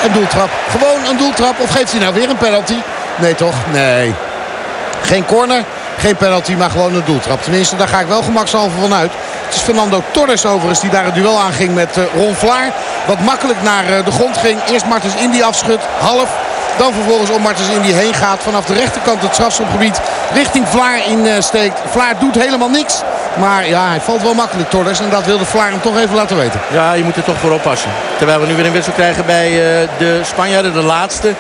Een doeltrap. Gewoon een doeltrap. Of geeft hij nou weer een penalty? Nee toch? Nee. Geen corner. Geen penalty, maar gewoon een doeltrap. Tenminste, daar ga ik wel gemakshalve van uit. Het is Fernando Torres overigens die daar het duel aanging met uh, Ron Vlaar. Wat makkelijk naar uh, de grond ging. Eerst Martens Indy afschudt, half. Dan vervolgens om Martens Indy heen gaat. Vanaf de rechterkant het strafschopgebied richting Vlaar insteekt. Vlaar doet helemaal niks. Maar ja, hij valt wel makkelijk Torres. En dat wilde Vlaar hem toch even laten weten. Ja, je moet er toch voor oppassen. Terwijl we nu weer een wissel krijgen bij uh, de Spanjaarden, de laatste.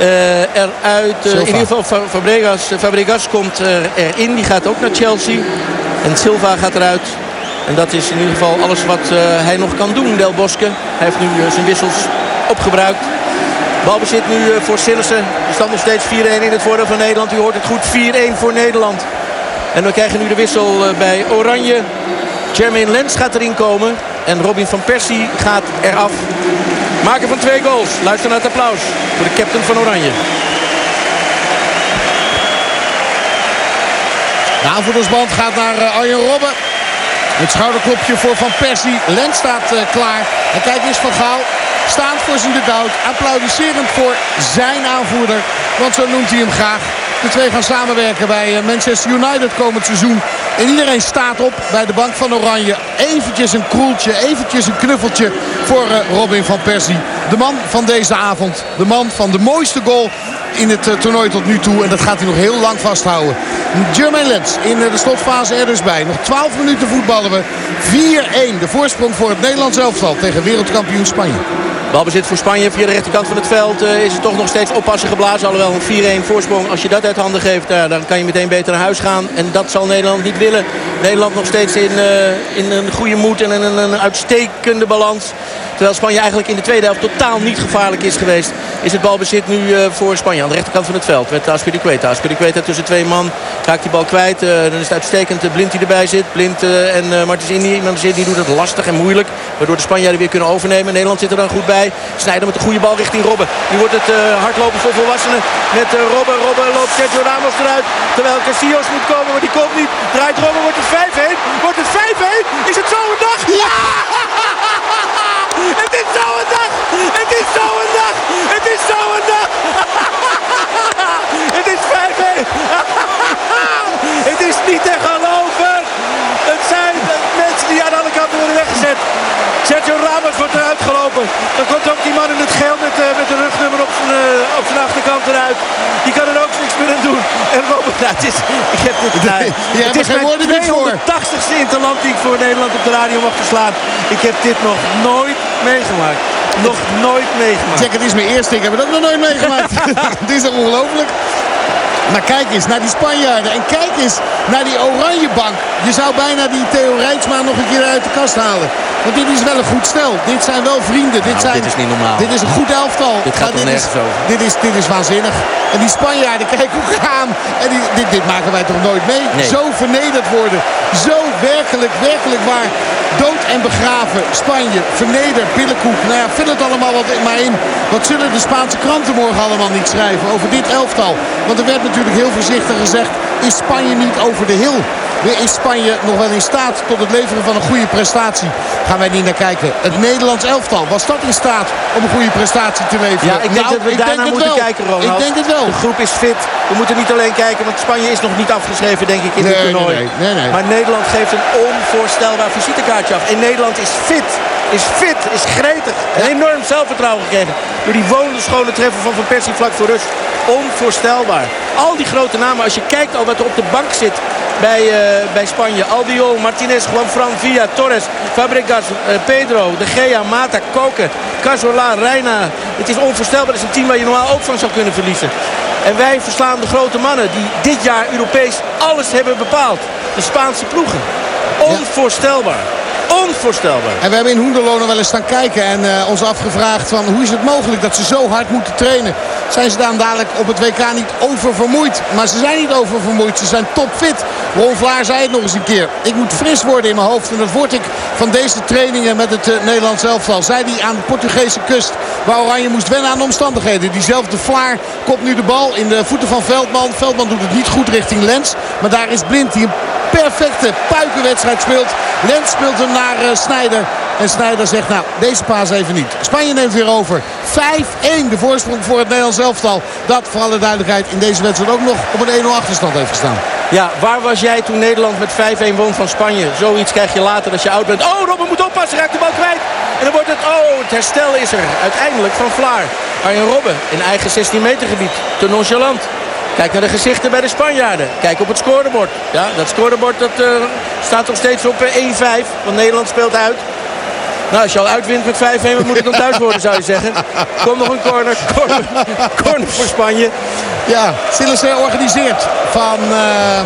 Uh, eruit. Uh, in ieder geval Fabregas, Fabregas komt erin. Die gaat ook naar Chelsea. En Silva gaat eruit. En dat is in ieder geval alles wat hij nog kan doen, Del Bosque. Hij heeft nu zijn wissels opgebruikt. Balbezit nu voor Sillissen. De stand nog steeds 4-1 in het voordeel van Nederland. U hoort het goed, 4-1 voor Nederland. En we krijgen nu de wissel bij Oranje. Jermaine Lens gaat erin komen. En Robin van Persie gaat eraf. Maker van twee goals. Luister naar het applaus voor de captain van Oranje. De aanvoerdersband gaat naar uh, Arjen Robben. Het schouderklopje voor Van Persie. Lens staat uh, klaar. En kijk eens Van Gaal. Staand voor zijn dugout. Applaudisserend voor zijn aanvoerder. Want zo noemt hij hem graag. De twee gaan samenwerken bij eh, Manchester United komend seizoen. En iedereen staat op bij de bank van Oranje. Eventjes een kroeltje, eventjes een knuffeltje voor eh, Robin van Persie. De man van deze avond. De man van de mooiste goal in het eh, toernooi tot nu toe. En dat gaat hij nog heel lang vasthouden. Jermaine Lens in de slotfase er dus bij. Nog 12 minuten voetballen we. 4-1 de voorsprong voor het Nederlands elftal tegen wereldkampioen Spanje. Balbezit voor Spanje via de rechterkant van het veld. Uh, is het toch nog steeds oppassen geblazen. Alhoewel een 4-1 voorsprong. Als je dat uit handen geeft, dan kan je meteen beter naar huis gaan. En dat zal Nederland niet willen. Nederland nog steeds in, in een goede moed en een, een uitstekende balans. Terwijl Spanje eigenlijk in de tweede helft totaal niet gevaarlijk is geweest. Is het balbezit nu uh, voor Spanje aan de rechterkant van het veld. Met Aspiricueta. Aspiricueta tussen twee man. Raakt die bal kwijt. Uh, dan is het uitstekend Blind die erbij zit. Blind en uh, Martins Indy. Martins Indy doet het lastig en moeilijk. Waardoor de Spanjaarden weer kunnen overnemen. Nederland zit er dan goed bij. Snijden met de goede bal richting Robben. Nu wordt het hardlopen voor volwassenen. Met Robben. Robben loopt Sergio Ramos eruit. Terwijl Casillas moet komen. Maar die komt niet. Draait Robben. Wordt het 5-1. Wordt het 5-1. Is het zo een dag? Ja! Het is zo'n dag! Het is zo'n dag! Het is zo'n dag! Het is 5-1! Het is niet te geloven! Het zijn mensen die aan alle kanten worden weggezet. Sergio Ramos wordt eruit gelopen. Dan komt ook die man in het geel met, uh, met de rugnummer op zijn, uh, op zijn achterkant eruit. Die kan er ook niks meer doen. En Robert, nou, het is, ik heb het, nou, ja, het is mijn 280ste interland die ik voor Nederland op de radio mag verslaan. Ik heb dit nog nooit meegemaakt. Nog nooit meegemaakt. Zeg, het is mijn eerste. Ik heb ook nog nooit meegemaakt. het is ongelooflijk. Maar kijk eens naar die Spanjaarden. En kijk eens naar die oranje bank. Je zou bijna die Theo Rijksma nog een keer uit de kast halen. Want dit is wel een goed stel. Dit zijn wel vrienden. Dit, nou, zijn, dit is niet normaal. Dit is een goed elftal. Dit gaat er nergens is, over. Dit is, dit is waanzinnig. En die Spanjaarden, kijk hoe gaan. En die, dit, dit maken wij toch nooit mee. Nee. Zo vernederd worden. Zo werkelijk, werkelijk waar. Dood en begraven. Spanje, vernederd, billenkoek. Nou ja, vul het allemaal wat maar in. Wat zullen de Spaanse kranten morgen allemaal niet schrijven over dit elftal? Want er werd natuurlijk heel voorzichtig gezegd. Is Spanje niet over de hill? Is Spanje nog wel in staat tot het leveren van een goede prestatie? Gaan wij niet naar kijken. Het Nederlands elftal, was dat in staat om een goede prestatie te leveren? Ja, ik denk nou, dat we ik daarna moeten wel. kijken, Ronald. Ik denk het wel. De groep is fit. We moeten niet alleen kijken, want Spanje is nog niet afgeschreven, denk ik, in Nee, dit toernooi. nee, nee, nee, nee. Maar Nederland geeft een onvoorstelbaar visitekaartje af. En Nederland is fit. Is fit, is gretig. En enorm zelfvertrouwen gekregen. Door die wonderschone treffer van Van Persie vlak voor rust. Onvoorstelbaar. Al die grote namen, als je kijkt al wat er op de bank zit bij, uh, bij Spanje. Albiol, Martinez, Juanfran, Villa, Torres, Fabregas, uh, Pedro, De Gea, Mata, Koken, Cazola, Reina. Het is onvoorstelbaar. Het is een team waar je normaal ook van zou kunnen verliezen. En wij verslaan de grote mannen die dit jaar Europees alles hebben bepaald. De Spaanse ploegen. Onvoorstelbaar. Onvoorstelbaar. En we hebben in Hoenderlo nog wel eens staan kijken en uh, ons afgevraagd van hoe is het mogelijk dat ze zo hard moeten trainen. Zijn ze dan dadelijk op het WK niet oververmoeid? Maar ze zijn niet oververmoeid, ze zijn topfit. Ron Vlaar zei het nog eens een keer. Ik moet fris worden in mijn hoofd en dat word ik van deze trainingen met het uh, Nederlands elftal. Zei hij aan de Portugese kust waar Oranje moest wennen aan de omstandigheden. Diezelfde Vlaar komt nu de bal in de voeten van Veldman. Veldman doet het niet goed richting Lens. Maar daar is Blind die perfecte puikenwedstrijd speelt. Lens speelt hem naar uh, Snijder. En Snijder zegt, nou, deze paas even niet. Spanje neemt weer over. 5-1 de voorsprong voor het Nederlands elftal. Dat, voor alle duidelijkheid, in deze wedstrijd ook nog op een 1-0 achterstand heeft gestaan. Ja, waar was jij toen Nederland met 5-1 won van Spanje? Zoiets krijg je later als je oud bent. Oh, Robben moet oppassen, raakt de bal kwijt. En dan wordt het, oh, het herstel is er. Uiteindelijk van Vlaar. Arjen Robben in eigen 16 meter gebied. Te nonchalant. Kijk naar de gezichten bij de Spanjaarden. Kijk op het scorebord. Ja, dat scorebord dat, uh, staat nog steeds op 1-5. Want Nederland speelt uit. Nou, als je al uitwint met 5-1, wat moet het dan thuis worden, zou je zeggen. Komt nog een corner. Corner, corner voor Spanje. Ja, Sillissen organiseert van... Uh...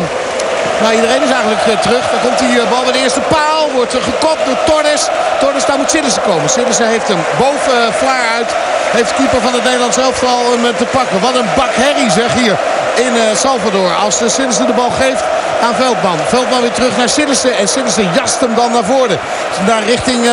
Nou, iedereen is eigenlijk terug. Dan komt die bal bij de eerste paal. Wordt gekopt door Torres. Torres, daar moet Sillissen komen. Sillissen heeft hem boven Vlaar uit. Heeft de keeper van het Nederlands elftal hem te pakken. Wat een bak herrie zeg hier in Salvador. Als Sillissen de bal geeft aan Veldman. Veldman weer terug naar Sillissen. En Sillissen jast hem dan naar voren. Naar richting uh,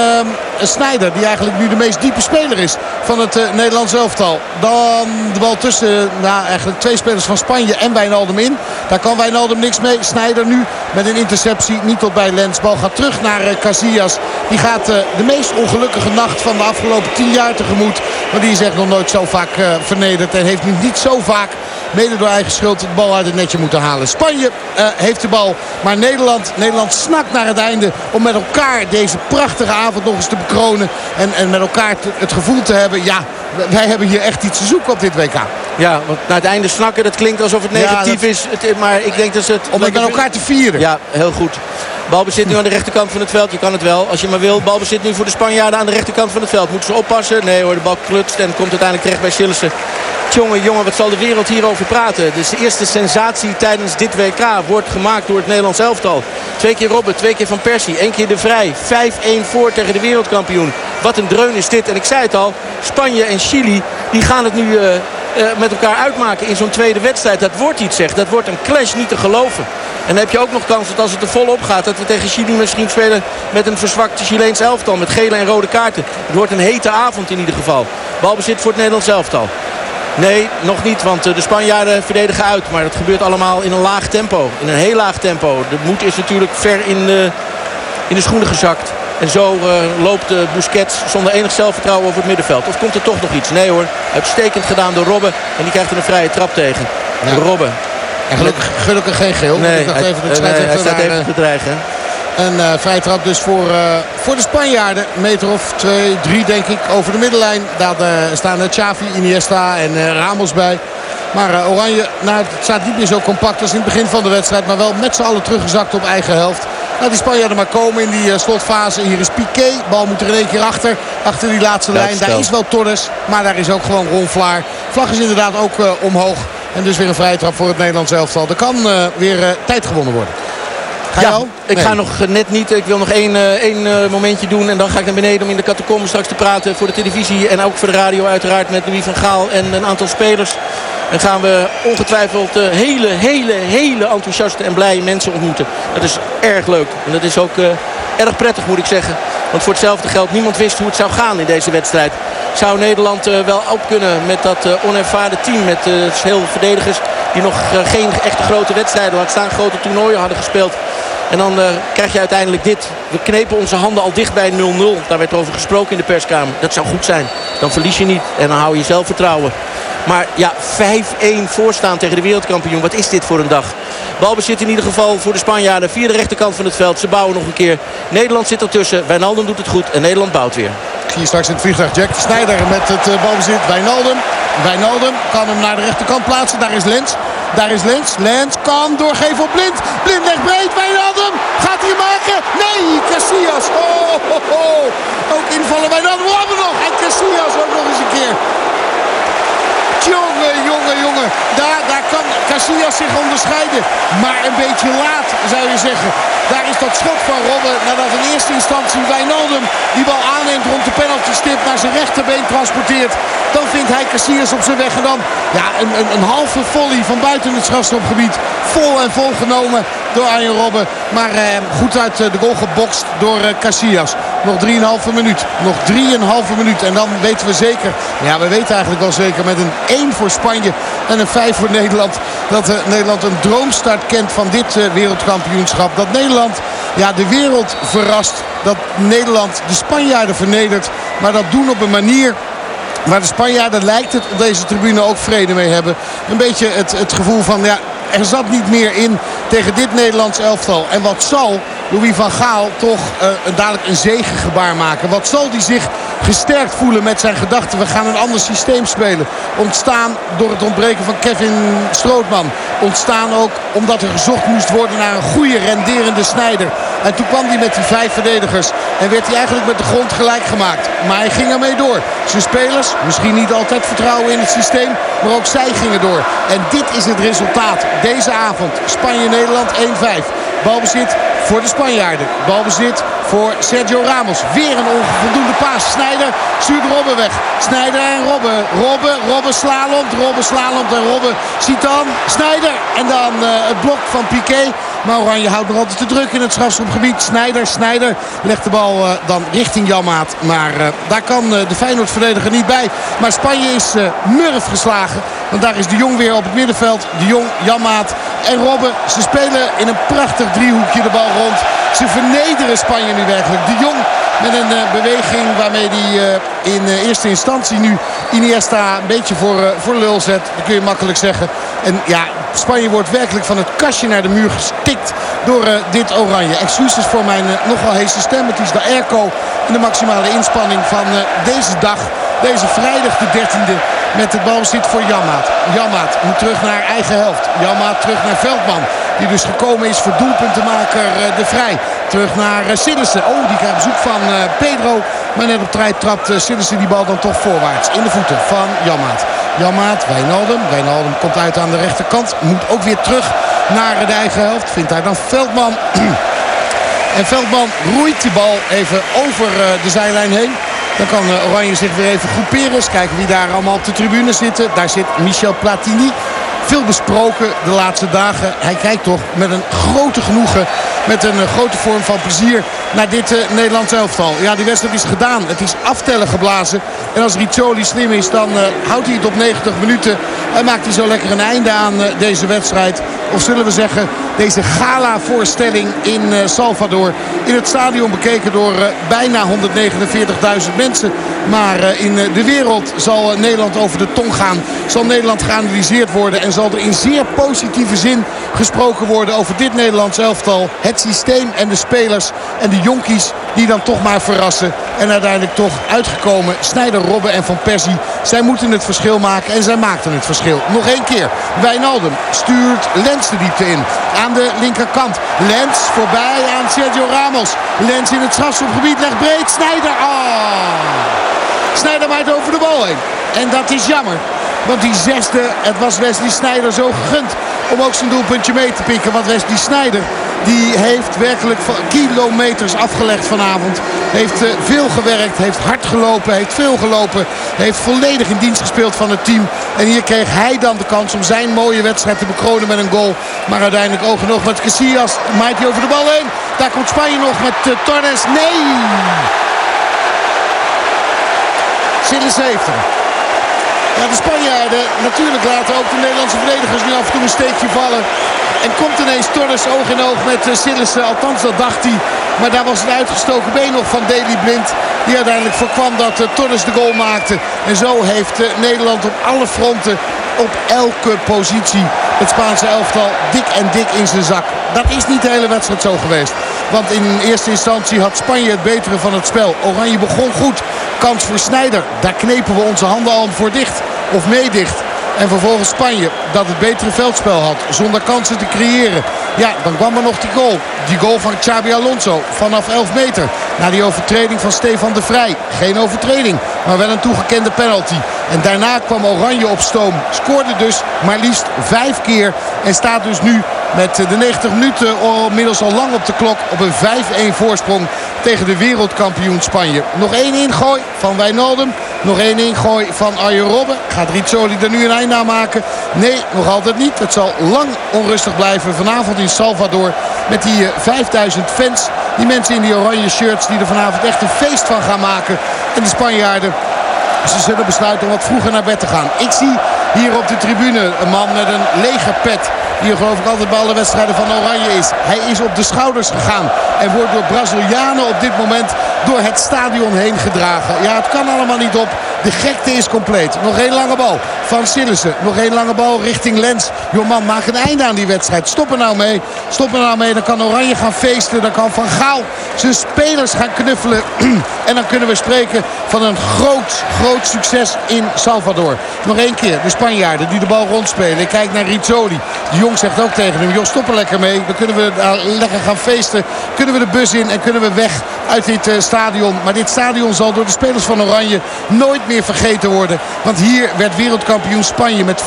Snijder. Die eigenlijk nu de meest diepe speler is van het uh, Nederlands elftal. Dan de bal tussen nou, eigenlijk twee spelers van Spanje en Wijnaldum in. Daar kan Wijnaldum niks mee. Snijder nu met een interceptie. Niet tot bij Lens. Bal gaat terug naar uh, Casillas. Die gaat de meest ongelukkige nacht van de afgelopen tien jaar tegemoet. Maar die is echt nog nooit zo vaak vernederd. En heeft nu niet zo vaak mede door eigen schuld de bal uit het netje moeten halen. Spanje heeft de bal. Maar Nederland, Nederland snakt naar het einde om met elkaar deze prachtige avond nog eens te bekronen. En, en met elkaar het gevoel te hebben, ja, wij hebben hier echt iets te zoeken op dit WK. Ja, want naar het einde snakken, dat klinkt alsof het negatief is. maar ik denk dat ze het... Om het met elkaar te vieren. Ja, heel goed. Balbezit nu aan de rechterkant van het veld. Je kan het wel, als je maar wil. Balbezit nu voor de Spanjaarden aan de rechterkant van het veld. Moeten ze oppassen? Nee hoor, de bal klutst en komt uiteindelijk terecht bij Sillissen. Jongen, jongen, wat zal de wereld hierover praten? Dus de eerste sensatie tijdens dit WK wordt gemaakt door het Nederlands elftal. Twee keer Robben, twee keer Van Persie, één keer De Vrij. 5-1 voor tegen de wereldkampioen. Wat een dreun is dit. En ik zei het al, Spanje en Chili die gaan het nu uh, uh, met elkaar uitmaken in zo'n tweede wedstrijd. Dat wordt iets zeg. Dat wordt een clash niet te geloven. En dan heb je ook nog kans dat als het er volop gaat... dat we tegen Chili misschien spelen met een verzwakte Chileens elftal. Met gele en rode kaarten. Het wordt een hete avond in ieder geval. Balbezit voor het Nederlands elftal. Nee, nog niet, want eh, de Spanjaarden verdedigen uit. Maar dat gebeurt allemaal in een laag tempo. In een heel laag tempo. De moed is natuurlijk ver in de, in de schoenen gezakt. En zo uh, loopt uh, Busquets zonder enig zelfvertrouwen over het middenveld. Of komt er toch nog iets? Nee hoor, uitstekend gedaan door Robben. En die krijgt er een vrije trap tegen. Ja. Robben. En gelukkig, gelukkig geen geel. Nee, hij, even de nee, hij staat even te dreigen. Een uh, vrije trap dus voor, voor de Spanjaarden. meter of twee, drie denk ik over de middenlijn. Daar staan Xavi, Iniesta en Ramos bij. Maar Oranje, nou, het staat niet meer zo compact als in het begin van de wedstrijd. Maar wel met z'n allen teruggezakt op eigen helft. Laat die Spanjaarden maar komen in die slotfase. Hier is Piqué. Bal moet er in één keer achter. Achter die laatste lijn. Daar is wel Torres. Maar daar is ook gewoon Ron Vlaar. Vlag is inderdaad ook omhoog. En dus weer een vrije trap voor het Nederlands elftal. Er kan weer tijd gewonnen worden. Ga ja, ik ga nog net niet. Ik wil nog één, één momentje doen. En dan ga ik naar beneden om in de catacombe straks te praten. Voor de televisie en ook voor de radio uiteraard. Met Louis van Gaal en een aantal spelers. En gaan we ongetwijfeld hele, hele, hele enthousiaste en blije mensen ontmoeten. Dat is erg leuk. En dat is ook uh, erg prettig moet ik zeggen. Want voor hetzelfde geld niemand wist hoe het zou gaan in deze wedstrijd. Zou Nederland uh, wel op kunnen met dat uh, onervaren team. Met veel verdedigers die nog geen echte grote wedstrijden had staan. Grote toernooien hadden gespeeld. En dan uh, krijg je uiteindelijk dit. We knepen onze handen al dicht bij 0-0. Daar werd over gesproken in de perskamer. Dat zou goed zijn. Dan verlies je niet en dan hou je zelfvertrouwen. Maar ja, 5-1 voorstaan tegen de wereldkampioen. Wat is dit voor een dag? Balbezit in ieder geval voor de Spanjaarden. Via de rechterkant van het veld. Ze bouwen nog een keer. Nederland zit ertussen. Wijnaldum doet het goed. En Nederland bouwt weer. Ik zie je straks in het vliegtuig Jack Snijder met het uh, balbezit. Wijnaldum. Wijnaldum kan hem naar de rechterkant plaatsen. Daar is Lens. Daar is Lens. Lens kan doorgeven op Blind. Blind legt breed. Wijnaldum. Gaat hij maken? Nee. Casillas. Oh. Ook invallen Wijnaldum. We hebben nog. En Casillas ook nog eens een keer. Jongen, jongen, jongen. Daar, daar kan Casillas zich onderscheiden. Maar een beetje laat, zou je zeggen. Daar is dat schot van Robben. Nadat in eerste instantie Wijnaldum die bal aanneemt rond de penaltystip naar zijn rechterbeen transporteert. Dan vindt hij Casillas op zijn weg. En dan ja, een, een, een halve volley van buiten het strafstopgebied. Vol en vol genomen door Arjen Robben. Maar eh, goed uit de goal gebokst door eh, Casillas. Nog 3,5 minuut. Nog 3,5 minuut. En dan weten we zeker. Ja, we weten eigenlijk wel zeker met een 1 voor Spanje en een 5 voor Nederland. Dat uh, Nederland een droomstart kent van dit uh, wereldkampioenschap. Dat Nederland ja, de wereld verrast. Dat Nederland de Spanjaarden vernedert. Maar dat doen op een manier maar de Spanjaarden lijkt het op deze tribune ook vrede mee hebben. Een beetje het, het gevoel van ja, er zat niet meer in tegen dit Nederlands elftal. En wat zal Louis van Gaal toch uh, dadelijk een zegengebaar maken? Wat zal die zich gesterkt voelen met zijn gedachten. We gaan een ander systeem spelen. Ontstaan door het ontbreken van Kevin Strootman. Ontstaan ook omdat er gezocht moest worden naar een goede renderende snijder. En toen kwam hij met die vijf verdedigers. En werd hij eigenlijk met de grond gelijk gemaakt. Maar hij ging ermee door. Zijn spelers, misschien niet altijd vertrouwen in het systeem. Maar ook zij gingen door. En dit is het resultaat deze avond. Spanje-Nederland 1-5. Balbezit voor de Spanjaarden. Balbezit voor Sergio Ramos. Weer een onvoldoende paas. Snijder stuurt Robben weg. Snijder en Robben. Robben, Robben slalomt. Robben slalomt en Robben ziet dan Snijder. En dan uh, het blok van Piqué. Maar Oranje houdt nog altijd te druk in het strafschopgebied. Snijder, Snijder legt de bal uh, dan richting Janmaat. Maar uh, daar kan de Feyenoord-verdediger niet bij. Maar Spanje is murf geslagen. Want daar is de Jong weer op het middenveld. De Jong, Janmaat en Robben. Ze spelen in een prachtig driehoekje de bal rond. Ze vernederen Spanje nu werkelijk. De Jong met een uh, beweging waarmee hij uh, in uh, eerste instantie nu Iniesta een beetje voor, voor lul zet. Dat kun je makkelijk zeggen. En ja, Spanje wordt werkelijk van het kastje naar de muur gestikt door dit oranje. Excuses voor mijn nogal heese stem. Het is de airco in de maximale inspanning van deze dag. Deze vrijdag de 13e met het balbezit voor Janmaat. Janmaat moet terug naar eigen helft. Janmaat terug naar Veldman. Die dus gekomen is voor doelpuntenmaker De Vrij. Terug naar Sillissen. Oh, die krijgt bezoek van Pedro. Maar net op trein trapt die bal dan toch voorwaarts. In de voeten van Janmaat. Janmaat, Wijnaldum. Wijnaldum komt uit aan de rechterkant. Moet ook weer terug naar de eigen helft. Vindt hij dan Veldman. en Veldman roeit die bal even over de zijlijn heen. Dan kan Oranje zich weer even groeperen. Eens kijken wie daar allemaal op de tribune zitten. Daar zit Michel Platini. Veel besproken de laatste dagen. Hij kijkt toch met een grote genoegen. Met een grote vorm van plezier naar dit uh, Nederlands elftal. Ja, die wedstrijd is gedaan. Het is aftellen geblazen. En als Riccioli slim is, dan uh, houdt hij het op 90 minuten. En maakt hij zo lekker een einde aan deze wedstrijd. Of zullen we zeggen, deze gala-voorstelling in Salvador. In het stadion bekeken door bijna 149.000 mensen. Maar in de wereld zal Nederland over de tong gaan. Zal Nederland geanalyseerd worden. En zal er in zeer positieve zin gesproken worden over dit Nederlands elftal. Het systeem en de spelers en de jonkies die dan toch maar verrassen. En uiteindelijk toch uitgekomen. Snijder, Robben en Van Persie. Zij moeten het verschil maken en zij maakten het verschil. Nog één keer. Wijnaldum stuurt de diepte in. Aan de linkerkant. Lens voorbij aan Sergio Ramos. Lens in het strafschopgebied legt breed. Snijder. Oh. Snijder maait over de bal heen. En dat is jammer. Want die zesde, het was Wesley Snijder zo gegund om ook zijn doelpuntje mee te pikken. Want Wesley Snijder die heeft werkelijk kilometers afgelegd vanavond. Heeft uh, veel gewerkt, heeft hard gelopen, heeft veel gelopen. Heeft volledig in dienst gespeeld van het team. En hier kreeg hij dan de kans om zijn mooie wedstrijd te bekronen met een goal. Maar uiteindelijk oog en oog met Casillas. Maait hij over de bal heen. Daar komt Spanje nog met uh, Torres. Nee! Sillis heeft. De Spanjaarden natuurlijk laten ook de Nederlandse verdedigers nu af en toe een steekje vallen. En komt ineens Torres oog in oog met uh, Sillissen. Althans, dat dacht hij. Maar daar was het uitgestoken been nog van Daley Blind. Die uiteindelijk voorkwam dat uh, Torres de goal maakte. En zo heeft uh, Nederland op alle fronten, op elke positie, het Spaanse elftal dik en dik in zijn zak. Dat is niet de hele wedstrijd zo geweest. Want in eerste instantie had Spanje het betere van het spel. Oranje begon goed. Kans voor Snijder. Daar knepen we onze handen al voor dicht. Of mee dicht. En vervolgens Spanje dat het betere veldspel had. Zonder kansen te creëren. Ja, dan kwam er nog die goal. Die goal van Xabi Alonso vanaf 11 meter. Na die overtreding van Stefan de Vrij. Geen overtreding, maar wel een toegekende penalty. En daarna kwam Oranje op stoom. Scoorde dus maar liefst vijf keer. En staat dus nu met de 90 minuten inmiddels al lang op de klok op een 5-1 voorsprong tegen de wereldkampioen Spanje. Nog één ingooi van Wijnaldum. Nog één ingooi van Arjen Robben. Gaat Rizzoli er nu een einde aan maken? Nee, nog altijd niet. Het zal lang onrustig blijven vanavond in Salvador. Met die 5000 fans. Die mensen in die oranje shirts die er vanavond echt een feest van gaan maken. En de Spanjaarden ze zullen besluiten om wat vroeger naar bed te gaan. Ik zie hier op de tribune een man met een lege pet. Die geloof ik altijd bij alle wedstrijden van Oranje is. Hij is op de schouders gegaan. En wordt door Brazilianen op dit moment door het stadion heen gedragen. Ja, het kan allemaal niet op. De gekte is compleet. Nog één lange bal van Sillissen. Nog één lange bal richting Lens. Joman, maak een einde aan die wedstrijd. Stop er nou mee. Stop er nou mee. Dan kan Oranje gaan feesten. Dan kan Van Gaal zijn spelers gaan knuffelen. en dan kunnen we spreken van een groot, groot succes in Salvador. Nog één keer. De Spanjaarden die de bal rondspelen. Ik kijk naar Rizzoli. De jong zegt ook tegen hem. Joh, stop er lekker mee. Dan kunnen we lekker gaan feesten. Kunnen we de bus in en kunnen we weg uit dit uh, stadion. Maar dit stadion zal door de spelers van Oranje nooit meer vergeten worden. Want hier werd wereldkampioen Spanje met 5-1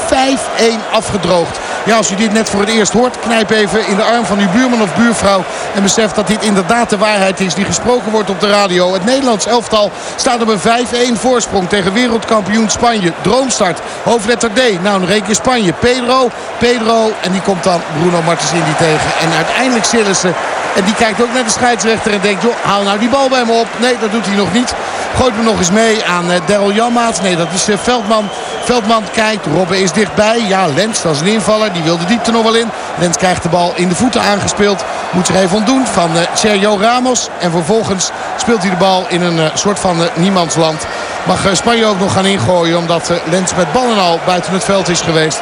afgedroogd. Ja, als u dit net voor het eerst hoort, knijp even in de arm van uw buurman of buurvrouw. En besef dat dit inderdaad de waarheid is die gesproken wordt op de radio. Het Nederlands elftal staat op een 5-1 voorsprong tegen wereldkampioen Spanje. Droomstart, hoofdletter D. Nou, één keer Spanje. Pedro, Pedro en die komt dan Bruno Martens die tegen. En uiteindelijk Sillissen. En die kijkt ook naar de scheidsrechter en denkt, joh, haal nou die bal bij me op. Nee, dat doet hij nog niet. Gooit me nog eens mee aan uh, Daryl Janmaats. Nee, dat is uh, Veldman. Veldman kijkt. Robben is dichtbij. Ja, Lens, dat is een invaller. Die wil de diepte nog wel in. Lens krijgt de bal in de voeten aangespeeld. Moet zich even ontdoen van uh, Sergio Ramos. En vervolgens speelt hij de bal in een soort van niemandsland. Mag Spanje ook nog gaan ingooien. Omdat Lens met ballen al buiten het veld is geweest.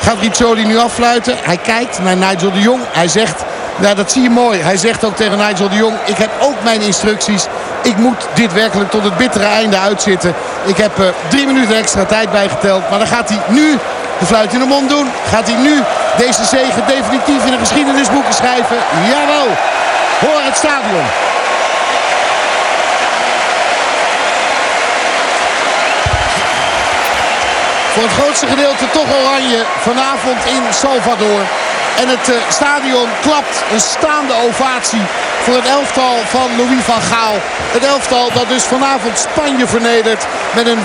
Gaat Rizzoli nu affluiten. Hij kijkt naar Nigel de Jong. Hij zegt... Ja, dat zie je mooi. Hij zegt ook tegen Nigel de Jong... ik heb ook mijn instructies. Ik moet dit werkelijk tot het bittere einde uitzitten. Ik heb drie minuten extra tijd bijgeteld. Maar dan gaat hij nu de fluit in de mond doen. Gaat hij nu deze zege definitief in de geschiedenisboeken schrijven? Jawel. Hoor het stadion. Voor het grootste gedeelte toch oranje vanavond in Salvador. En het uh, stadion klapt een staande ovatie voor het elftal van Louis van Gaal. Het elftal dat dus vanavond Spanje vernedert met een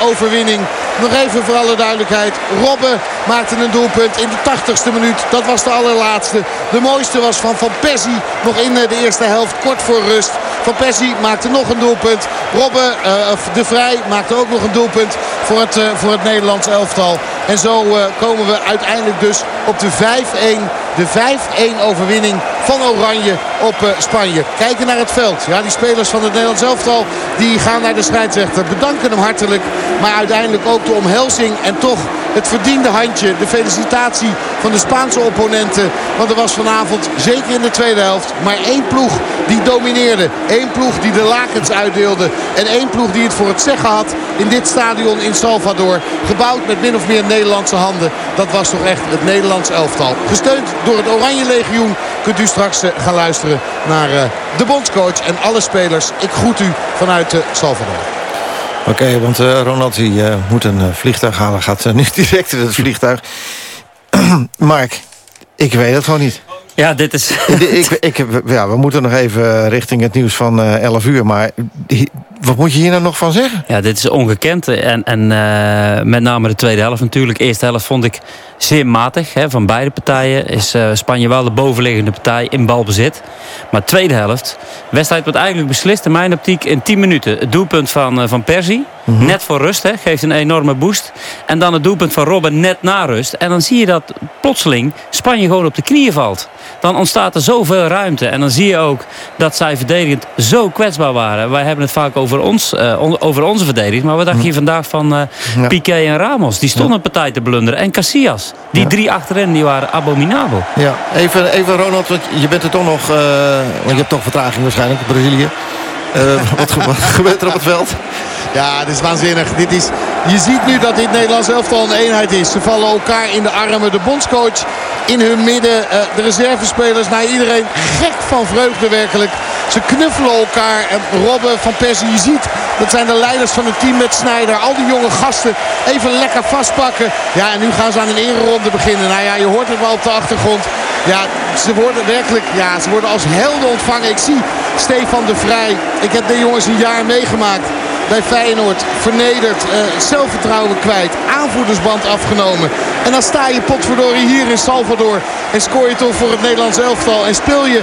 5-1 overwinning. Nog even voor alle duidelijkheid. Robben maakte een doelpunt in de 80ste minuut. Dat was de allerlaatste. De mooiste was van Van Persie nog in de eerste helft kort voor rust. Van Persie maakte nog een doelpunt. Robben, uh, de Vrij, maakte ook nog een doelpunt voor het, uh, voor het Nederlands elftal. En zo uh, komen we uiteindelijk dus op de 5-1. De 5-1 overwinning van Oranje op uh, Spanje. Kijken naar het veld. Ja, die spelers van het Nederlands elftal die gaan naar de scheidsrechter. Bedanken hem hartelijk. Maar uiteindelijk ook de omhelzing en toch het verdiende handje. De felicitatie van de Spaanse opponenten. Want er was vanavond, zeker in de tweede helft, maar één ploeg die domineerde. Eén ploeg die de lakens uitdeelde. En één ploeg die het voor het zeggen had in dit stadion in Salvador. Gebouwd met min of meer Nederlandse handen. Dat was toch echt het Nederlands elftal. Gesteund door het Oranje Legioen kunt u straks uh, gaan luisteren naar uh, de bondscoach en alle spelers. Ik groet u vanuit uh, Salvador. Oké, okay, want uh, Ronald die, uh, moet een uh, vliegtuig halen. Gaat uh, nu direct in het vliegtuig. Mark, ik weet het gewoon niet. Ja, dit is... ik, ik, ja, we moeten nog even richting het nieuws van 11 uur. Maar wat moet je hier nou nog van zeggen? Ja, dit is ongekend. En, en uh, met name de tweede helft natuurlijk. De eerste helft vond ik zeer matig. Hè, van beide partijen is uh, Spanje wel de bovenliggende partij in balbezit. Maar tweede helft. Wedstrijd wordt eigenlijk beslist in mijn optiek in 10 minuten. Het doelpunt van, uh, van Persie. Mm -hmm. Net voor rust. Hè, geeft een enorme boost. En dan het doelpunt van Robben net na rust. En dan zie je dat plotseling Spanje gewoon op de knieën valt. Dan ontstaat er zoveel ruimte. En dan zie je ook dat zij verdedigend zo kwetsbaar waren. Wij hebben het vaak over, ons, uh, on, over onze verdediging. Maar wat dacht je vandaag van uh, ja. Piqué en Ramos? Die stonden een partij te blunderen. En Casillas. Die drie achterin die waren abominabel. Ja, even, even Ronald. Want je bent er toch nog... Uh, want je hebt toch vertraging waarschijnlijk Brazilië. wat, wat gebeurt er op het veld? Ja, dit is waanzinnig. Dit is, je ziet nu dat dit Nederlands elftal een eenheid is. Ze vallen elkaar in de armen. De bondscoach in hun midden. Uh, de reservespelers. Nou, iedereen gek van vreugde werkelijk. Ze knuffelen elkaar. En Robben van Persie, je ziet, dat zijn de leiders van het team met Snijder. Al die jonge gasten even lekker vastpakken. Ja, en nu gaan ze aan een ereronde beginnen. Nou ja, je hoort het wel op de achtergrond. Ja, ze worden werkelijk, ja, ze worden als helden ontvangen. Ik zie Stefan de Vrij. Ik heb de jongens een jaar meegemaakt bij Feyenoord. Vernederd, uh, zelfvertrouwen kwijt, aanvoerdersband afgenomen. En dan sta je potverdorie hier in Salvador en scoor je toch voor het Nederlands elftal. En speel je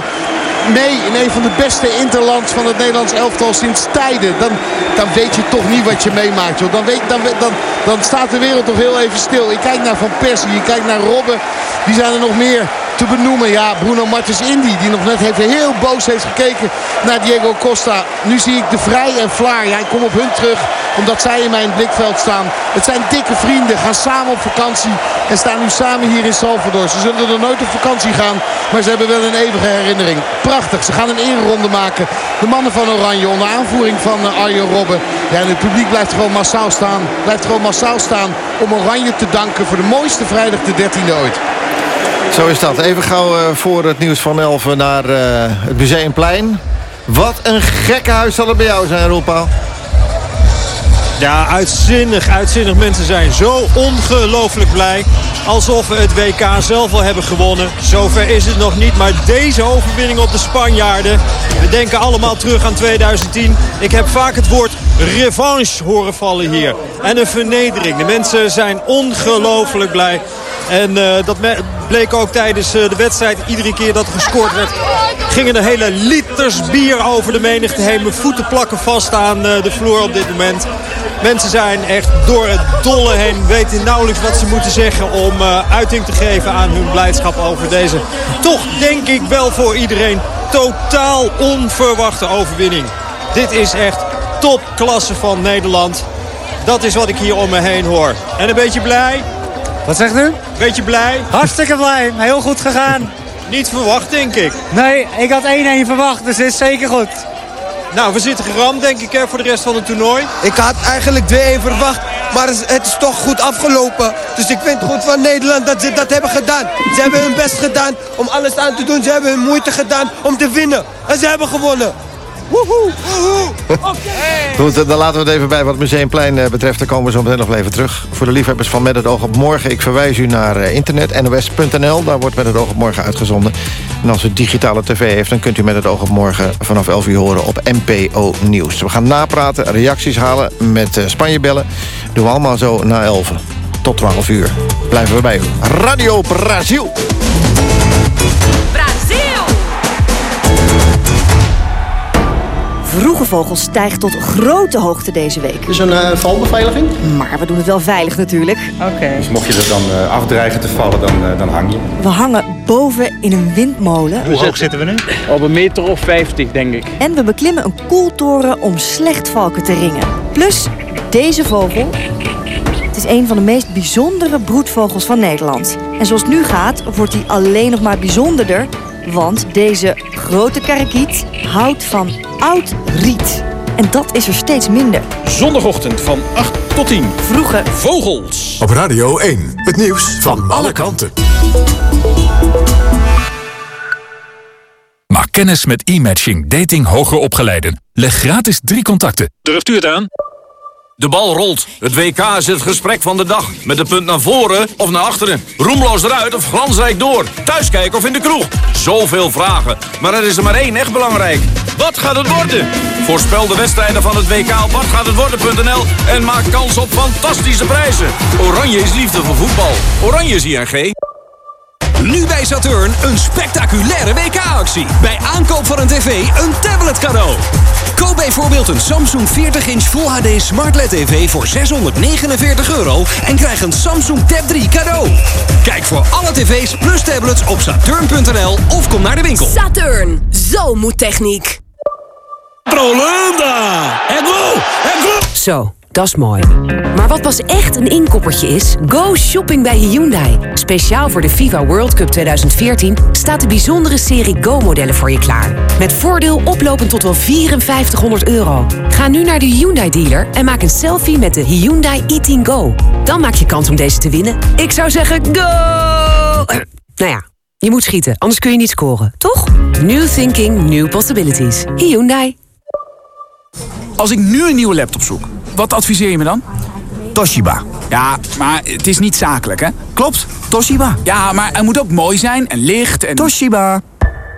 mee in een van de beste interlands van het Nederlands elftal sinds tijden. Dan, dan weet je toch niet wat je meemaakt. Joh. Dan, weet, dan, dan, dan staat de wereld toch heel even stil. Ik kijk naar Van Persie, je kijkt naar Robben. Wie zijn er nog meer te benoemen? Ja, Bruno Martens Indy, die nog net heeft, heel boos heeft gekeken naar Diego Costa. Nu zie ik de Vrij en Vlaar. Ja, ik kom op hun terug, omdat zij in mijn blikveld staan. Het zijn dikke vrienden, gaan samen op vakantie en staan nu samen hier in Salvador. Ze zullen er nooit op vakantie gaan, maar ze hebben wel een eeuwige herinnering. Prachtig, ze gaan een ereronde maken. De mannen van Oranje onder aanvoering van eh, Arjen Robben. Ja, en het publiek blijft gewoon massaal staan. Blijft gewoon massaal staan om Oranje te danken voor de mooiste vrijdag de 13e ooit. Zo is dat. Even gauw uh, voor het nieuws van 11 naar uh, het Museumplein. Wat een gekke huis zal het bij jou zijn, Roelpaal. Ja, uitzinnig, uitzinnig. Mensen zijn zo ongelooflijk blij. Alsof we het WK zelf al hebben gewonnen. Zover is het nog niet. Maar deze overwinning op de Spanjaarden. We denken allemaal terug aan 2010. Ik heb vaak het woord revanche horen vallen hier. En een vernedering. De mensen zijn ongelooflijk blij. En uh, dat bleek ook tijdens uh, de wedstrijd. Iedere keer dat er gescoord werd, gingen er hele liters bier over de menigte heen. Mijn voeten plakken vast aan uh, de vloer op dit moment. Mensen zijn echt door het dolle heen. Weten nauwelijks wat ze moeten zeggen om uiting te geven aan hun blijdschap over deze. Toch denk ik wel voor iedereen totaal onverwachte overwinning. Dit is echt topklasse van Nederland. Dat is wat ik hier om me heen hoor. En een beetje blij? Wat zegt u? Beetje blij? Hartstikke blij. Heel goed gegaan. Niet verwacht, denk ik. Nee, ik had 1-1 verwacht, dus het is zeker goed. Nou, we zitten geramd, denk ik, hè, voor de rest van het toernooi. Ik had eigenlijk 2-1 verwacht, maar het is toch goed afgelopen. Dus ik vind het goed van Nederland dat ze dat hebben gedaan. Ze hebben hun best gedaan om alles aan te doen. Ze hebben hun moeite gedaan om te winnen. En ze hebben gewonnen. Woehoe! Goed, dan laten we het even bij wat Museumplein betreft. Dan komen we zo meteen nog even terug. Voor de liefhebbers van Met het oog op morgen. Ik verwijs u naar internet, nos.nl. Daar wordt Met het oog op morgen uitgezonden. En als u digitale tv heeft, dan kunt u Met het oog op morgen... vanaf 11 uur horen op NPO Nieuws. We gaan napraten, reacties halen, met Spanje bellen. Doen we allemaal zo na 11. Tot 12 uur. Blijven we bij u. Radio Brazil. Vroege Vogel stijgt tot grote hoogte deze week. Dus een uh, valbeveiliging? Maar we doen het wel veilig natuurlijk. Oké. Dus mocht je er dan uh, afdreigen te vallen, dan, uh, dan hang je? We hangen boven in een windmolen. Hoe hoog zitten we nu? Op een meter of 50, denk ik. En we beklimmen een koeltoren om slechtvalken te ringen. Plus deze vogel. Het is een van de meest bijzondere broedvogels van Nederland. En zoals het nu gaat, wordt hij alleen nog maar bijzonderder... Want deze grote karakiet houdt van oud riet. En dat is er steeds minder. Zondagochtend van 8 tot 10. Vroege vogels. Op Radio 1. Het nieuws van, van alle kanten. Maak kennis met e-matching dating hoger opgeleiden. Leg gratis drie contacten. Durft u het aan? De bal rolt. Het WK is het gesprek van de dag. Met de punt naar voren of naar achteren. Roemloos eruit of glansrijk door. Thuiskijken of in de kroeg. Zoveel vragen. Maar er is er maar één echt belangrijk. Wat gaat het worden? Voorspel de wedstrijden van het WK op watgaathetworden.nl en maak kans op fantastische prijzen. Oranje is liefde voor voetbal. Oranje is ING. Nu bij Saturn een spectaculaire WK-actie. Bij aankoop van een tv een tablet cadeau. Koop bijvoorbeeld een Samsung 40-inch Full HD Smart LED TV voor 649 euro... en krijg een Samsung Tab 3 cadeau. Kijk voor alle tv's plus tablets op saturn.nl of kom naar de winkel. Saturn, zo moet techniek. Prolanda! En wow! En wow! Zo. Dat is mooi. Maar wat pas echt een inkoppertje is? Go shopping bij Hyundai. Speciaal voor de FIFA World Cup 2014 staat de bijzondere serie Go-modellen voor je klaar. Met voordeel oplopend tot wel 5400 euro. Ga nu naar de Hyundai-dealer en maak een selfie met de Hyundai i10 Go. Dan maak je kans om deze te winnen. Ik zou zeggen go! nou ja, je moet schieten, anders kun je niet scoren, toch? New thinking, new possibilities. Hyundai. Als ik nu een nieuwe laptop zoek, wat adviseer je me dan? Toshiba. Ja, maar het is niet zakelijk, hè? Klopt, Toshiba. Ja, maar hij moet ook mooi zijn en licht en... Toshiba.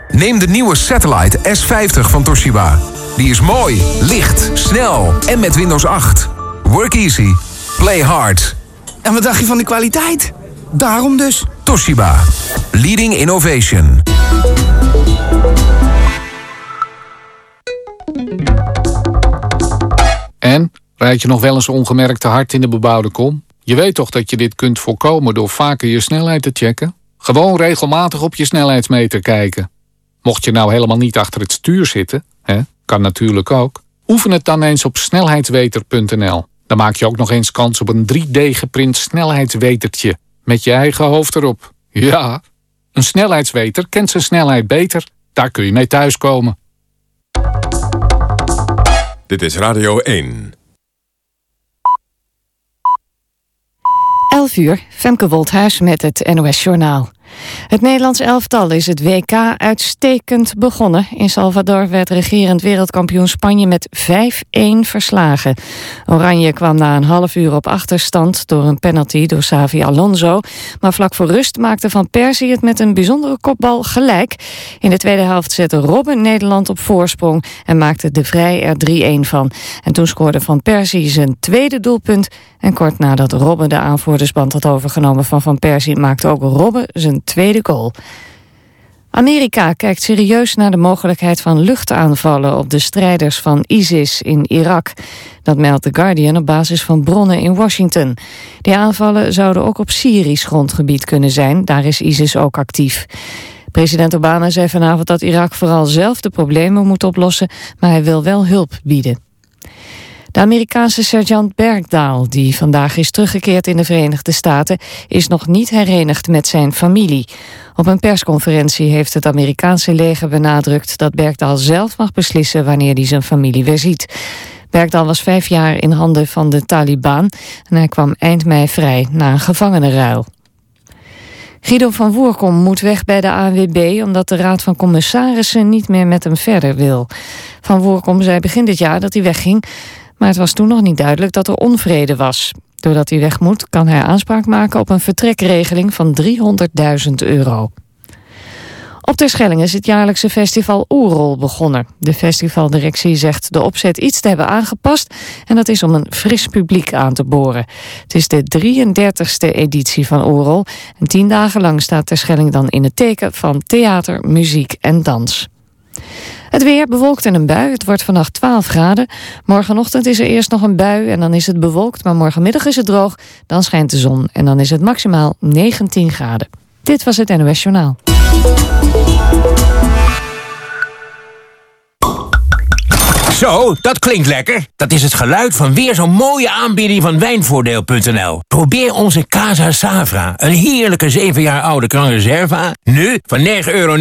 Neem de nieuwe Satellite S50 van Toshiba. Die is mooi, licht, snel en met Windows 8. Work easy, play hard. En wat dacht je van de kwaliteit? Daarom dus. Toshiba. Leading innovation. En, rijd je nog wel eens ongemerkt te hard in de bebouwde kom? Je weet toch dat je dit kunt voorkomen door vaker je snelheid te checken? Gewoon regelmatig op je snelheidsmeter kijken. Mocht je nou helemaal niet achter het stuur zitten, hè, kan natuurlijk ook, oefen het dan eens op snelheidsweter.nl. Dan maak je ook nog eens kans op een 3D-geprint snelheidswetertje met je eigen hoofd erop. Ja, een snelheidsweter kent zijn snelheid beter. Daar kun je mee thuiskomen. Dit is Radio 1. 11 uur, Femke Wolthuis met het NOS Journaal. Het Nederlands elftal is het WK uitstekend begonnen. In Salvador werd regerend wereldkampioen Spanje met 5-1 verslagen. Oranje kwam na een half uur op achterstand door een penalty door Xavi Alonso. Maar vlak voor rust maakte Van Persie het met een bijzondere kopbal gelijk. In de tweede helft zette Robben Nederland op voorsprong en maakte de Vrij er 3-1 van. En toen scoorde Van Persie zijn tweede doelpunt. En kort nadat Robben de aanvoerdersband had overgenomen van Van Persie... maakte ook Robben zijn tweede goal. Amerika kijkt serieus naar de mogelijkheid van luchtaanvallen op de strijders van ISIS in Irak. Dat meldt The Guardian op basis van bronnen in Washington. Die aanvallen zouden ook op Syrisch grondgebied kunnen zijn, daar is ISIS ook actief. President Obama zei vanavond dat Irak vooral zelf de problemen moet oplossen, maar hij wil wel hulp bieden. De Amerikaanse sergeant Bergdahl, die vandaag is teruggekeerd in de Verenigde Staten, is nog niet herenigd met zijn familie. Op een persconferentie heeft het Amerikaanse leger benadrukt dat Bergdahl zelf mag beslissen wanneer hij zijn familie weer ziet. Bergdahl was vijf jaar in handen van de Taliban en hij kwam eind mei vrij na een gevangenenruil. Guido van Woerkom moet weg bij de ANWB omdat de Raad van Commissarissen niet meer met hem verder wil. Van Woerkom zei begin dit jaar dat hij wegging, maar het was toen nog niet duidelijk dat er onvrede was. Doordat hij weg moet, kan hij aanspraak maken op een vertrekregeling van 300.000 euro. Op Terschelling is het jaarlijkse festival Oerol begonnen. De festivaldirectie zegt de opzet iets te hebben aangepast... en dat is om een fris publiek aan te boren. Het is de 33ste editie van Oerol... en tien dagen lang staat Terschelling dan in het teken van theater, muziek en dans. Het weer bewolkt en een bui. Het wordt vannacht 12 graden. Morgenochtend is er eerst nog een bui en dan is het bewolkt. Maar morgenmiddag is het droog. Dan schijnt de zon en dan is het maximaal 19 graden. Dit was het NOS Journaal. Zo, dat klinkt lekker. Dat is het geluid van weer zo'n mooie aanbieding van Wijnvoordeel.nl. Probeer onze Casa Savra, een heerlijke 7 jaar oude Gran Reserva. Nu van 9,99 euro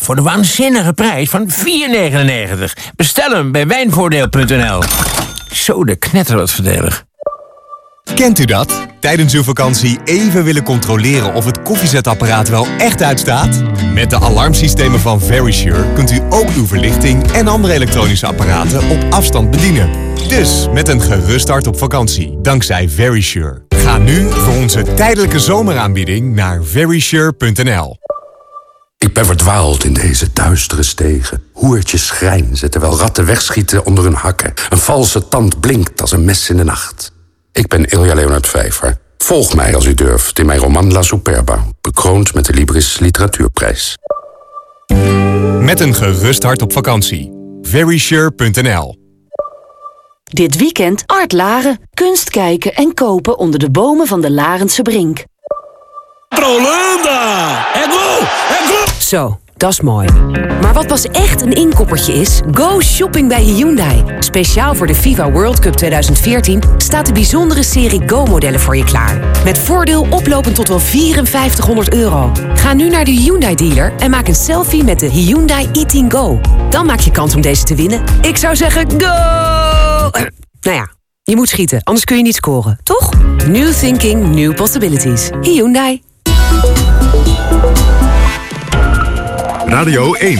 voor de waanzinnige prijs van 4,99. Bestel hem bij Wijnvoordeel.nl. Zo, de knetter wat verdelig. Kent u dat? Tijdens uw vakantie even willen controleren of het koffiezetapparaat wel echt uitstaat? Met de alarmsystemen van Verisure kunt u ook uw verlichting en andere elektronische apparaten op afstand bedienen. Dus met een gerust hart op vakantie, dankzij Verisure. Ga nu voor onze tijdelijke zomeraanbieding naar verisure.nl. Ik ben verdwaald in deze duistere stegen. Hoertjes schrijnzen terwijl ratten wegschieten onder hun hakken. Een valse tand blinkt als een mes in de nacht. Ik ben Ilja Leonard Vijver. Volg mij als u durft in mijn roman La Superba, bekroond met de Libris Literatuurprijs. Met een gerust hart op vakantie. Verisure.nl Dit weekend Art Laren. Kunst kijken en kopen onder de bomen van de Larense Brink. Prolanda! En go! En go! Zo, dat is mooi. Maar wat pas echt een inkoppertje is, go shopping bij Hyundai. Speciaal voor de FIFA World Cup 2014 staat de bijzondere serie Go-modellen voor je klaar. Met voordeel oplopend tot wel 5400 euro. Ga nu naar de Hyundai dealer en maak een selfie met de Hyundai i10 Go. Dan maak je kans om deze te winnen. Ik zou zeggen go! nou ja, je moet schieten, anders kun je niet scoren, toch? New thinking, new possibilities. Hyundai. Radio 1.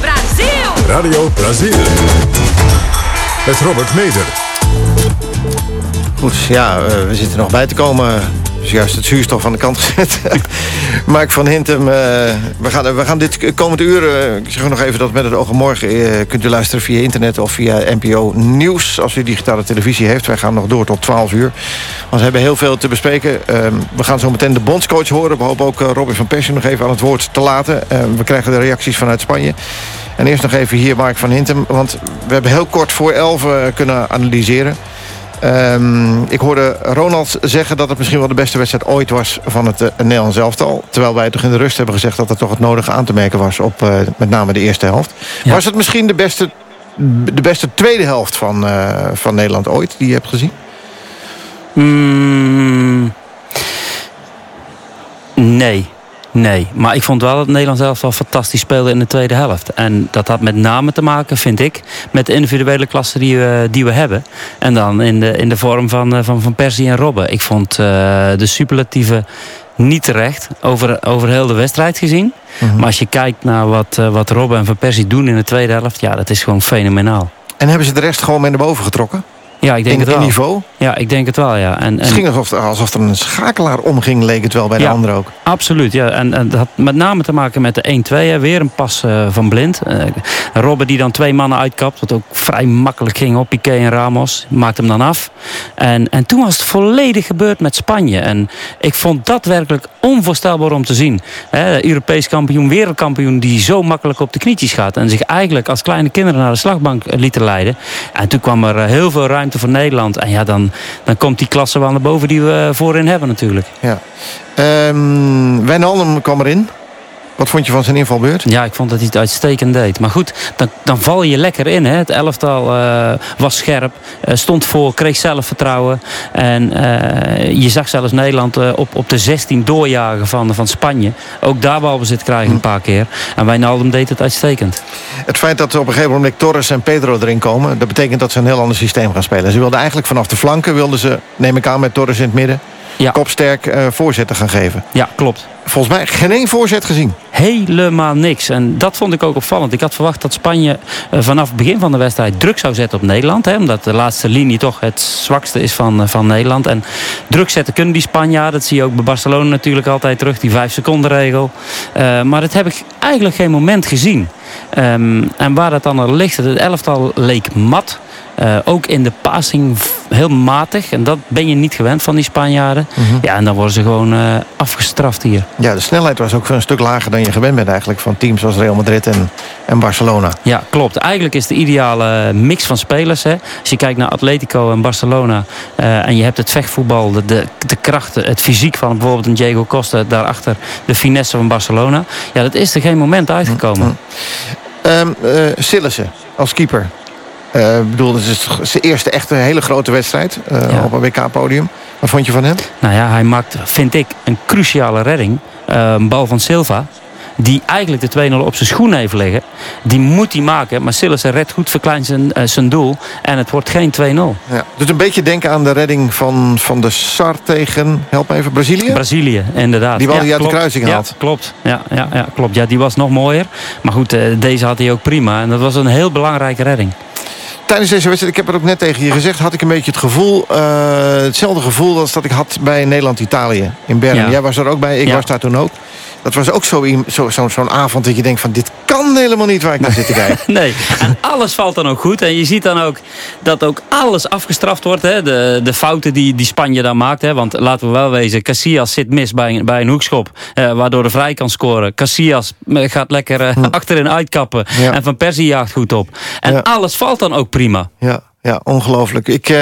Brazil! Radio Brazil. Met Robert Meder. Goed, ja, uh, we zitten nog bij te komen. Dus juist het zuurstof aan de kant gezet. Mark van Hintem, uh, we, gaan, we gaan dit komende uur... Uh, ik zeg nog even dat met het oog morgen... kunt u luisteren via internet of via NPO Nieuws... als u digitale televisie heeft. Wij gaan nog door tot 12 uur. Want we hebben heel veel te bespreken. we gaan zo meteen de bondscoach horen. We hopen ook Robin van Persie nog even aan het woord te laten. we krijgen de reacties vanuit Spanje. En eerst nog even hier Mark van Hintem. Want we hebben heel kort voor 11 eh, kunnen analyseren. Ehm, ik hoorde Ronald zeggen dat het misschien wel de beste wedstrijd ooit was... van het uh, Nederlands elftal. Terwijl wij toch in de rust hebben gezegd... dat er toch het nodige aan te merken was op uh, met name de eerste helft. Was het misschien de beste, de beste tweede helft van, uh, van Nederland ooit die je hebt gezien? Mm, nee. Nee, maar ik vond wel dat Nederland zelf wel fantastisch speelde in de tweede helft. En dat had met name te maken, vind ik, met de individuele klasse die we, die we hebben. En dan in de, in de vorm van, van, van Persie en Robben. Ik vond uh, de superlatieve niet terecht over, over heel de wedstrijd gezien. Mm -hmm. Maar als je kijkt naar wat, uh, wat Robben en Van Persie doen in de tweede helft... ja, dat is gewoon fenomenaal. En hebben ze de rest gewoon mee naar boven getrokken? Ja, ik denk in, het wel. In niveau? Ja, ik denk het wel, ja. En, en... Het ging alsof, alsof er een schakelaar omging, leek het wel bij de ja, anderen ook. Absoluut, ja. En, en dat had met name te maken met de 1-2. Weer een pas uh, van Blind. Uh, Robben die dan twee mannen uitkapt. Wat ook vrij makkelijk ging op Piqué en Ramos. Maakt hem dan af. En, en toen was het volledig gebeurd met Spanje. En ik vond dat werkelijk onvoorstelbaar om te zien. He, Europees kampioen, wereldkampioen die zo makkelijk op de knietjes gaat. En zich eigenlijk als kleine kinderen naar de slagbank lieten leiden. En toen kwam er heel veel ruimte voor Nederland. En ja, dan, dan komt die klasse wel naar boven die we voorin hebben natuurlijk. Ja. Um, Wijnaldum kwam erin. Wat vond je van zijn invalbeurt? Ja, ik vond dat hij het uitstekend deed. Maar goed, dan, dan val je lekker in. Hè? Het elftal uh, was scherp, uh, stond voor, kreeg zelfvertrouwen. En uh, je zag zelfs Nederland op, op de 16 doorjagen van, van Spanje. Ook daar balbezit krijgen hm. een paar keer. En Wijnaldum deed het uitstekend. Het feit dat op een gegeven moment Torres en Pedro erin komen... dat betekent dat ze een heel ander systeem gaan spelen. Ze wilden eigenlijk vanaf de flanken, wilden ze, neem ik aan met Torres in het midden... Ja. kopsterk uh, voorzetten gaan geven. Ja, klopt. Volgens mij geen één voorzet gezien. Helemaal niks. En dat vond ik ook opvallend. Ik had verwacht dat Spanje uh, vanaf het begin van de wedstrijd druk zou zetten op Nederland. Hè, omdat de laatste linie toch het zwakste is van, uh, van Nederland. En druk zetten kunnen die Spanjaarden. Dat zie je ook bij Barcelona natuurlijk altijd terug. Die vijf seconden regel. maar dat heb ik eigenlijk geen moment gezien. Um, en waar dat dan er ligt, het elftal leek mat. Uh, ook in de passing heel matig. En dat ben je niet gewend van die Spanjaarden. Mm -hmm. Ja, en dan worden ze gewoon uh, afgestraft hier. Ja, de snelheid was ook een stuk lager dan je gewend bent eigenlijk... van teams als Real Madrid en, en Barcelona. Ja, klopt. Eigenlijk is de ideale mix van spelers. Hè. Als je kijkt naar Atletico en Barcelona... Uh, en je hebt het vechtvoetbal, de, de, de krachten, het fysiek van bijvoorbeeld een Diego Costa... daarachter de finesse van Barcelona. Ja, dat is er geen moment uitgekomen. Mm -hmm. um, Sillissen als keeper... Ik uh, bedoel, het is zijn eerste echte hele grote wedstrijd uh, ja. op een WK-podium. Wat vond je van hem? Nou ja, hij maakt, vind ik, een cruciale redding. Uh, een bal van Silva. Die eigenlijk de 2-0 op zijn schoen heeft liggen. Die moet hij maken. Maar Sillissen redt goed, verkleint zijn, zijn doel. En het wordt geen 2-0. Ja. Dus een beetje denken aan de redding van, van de Sar tegen, help me even, Brazilië? Brazilië, inderdaad. Die bal ja, die uit klopt. de kruising ja. Klopt. Ja, ja, ja, klopt. Ja, die was nog mooier. Maar goed, deze had hij ook prima. En dat was een heel belangrijke redding tijdens deze wedstrijd, ik heb het ook net tegen je gezegd... had ik een beetje het gevoel, uh, hetzelfde gevoel als dat ik had bij Nederland-Italië in Bern. Ja. Jij was er ook bij, ik ja. was daar toen ook. Dat was ook zo'n zo, zo, zo avond dat je denkt van... dit kan helemaal niet waar ik naar zit te kijken. nee, en alles valt dan ook goed. En je ziet dan ook dat ook alles afgestraft wordt. Hè? De, de fouten die, die Spanje dan maakt. Hè? Want laten we wel wezen, Casillas zit mis bij een, bij een hoekschop. Eh, waardoor de vrij kan scoren. Casillas gaat lekker uh, hm. achterin uitkappen. Ja. En Van Persie jaagt goed op. En ja. alles valt dan ook prima. Ja. Ja, ongelooflijk. Ik uh,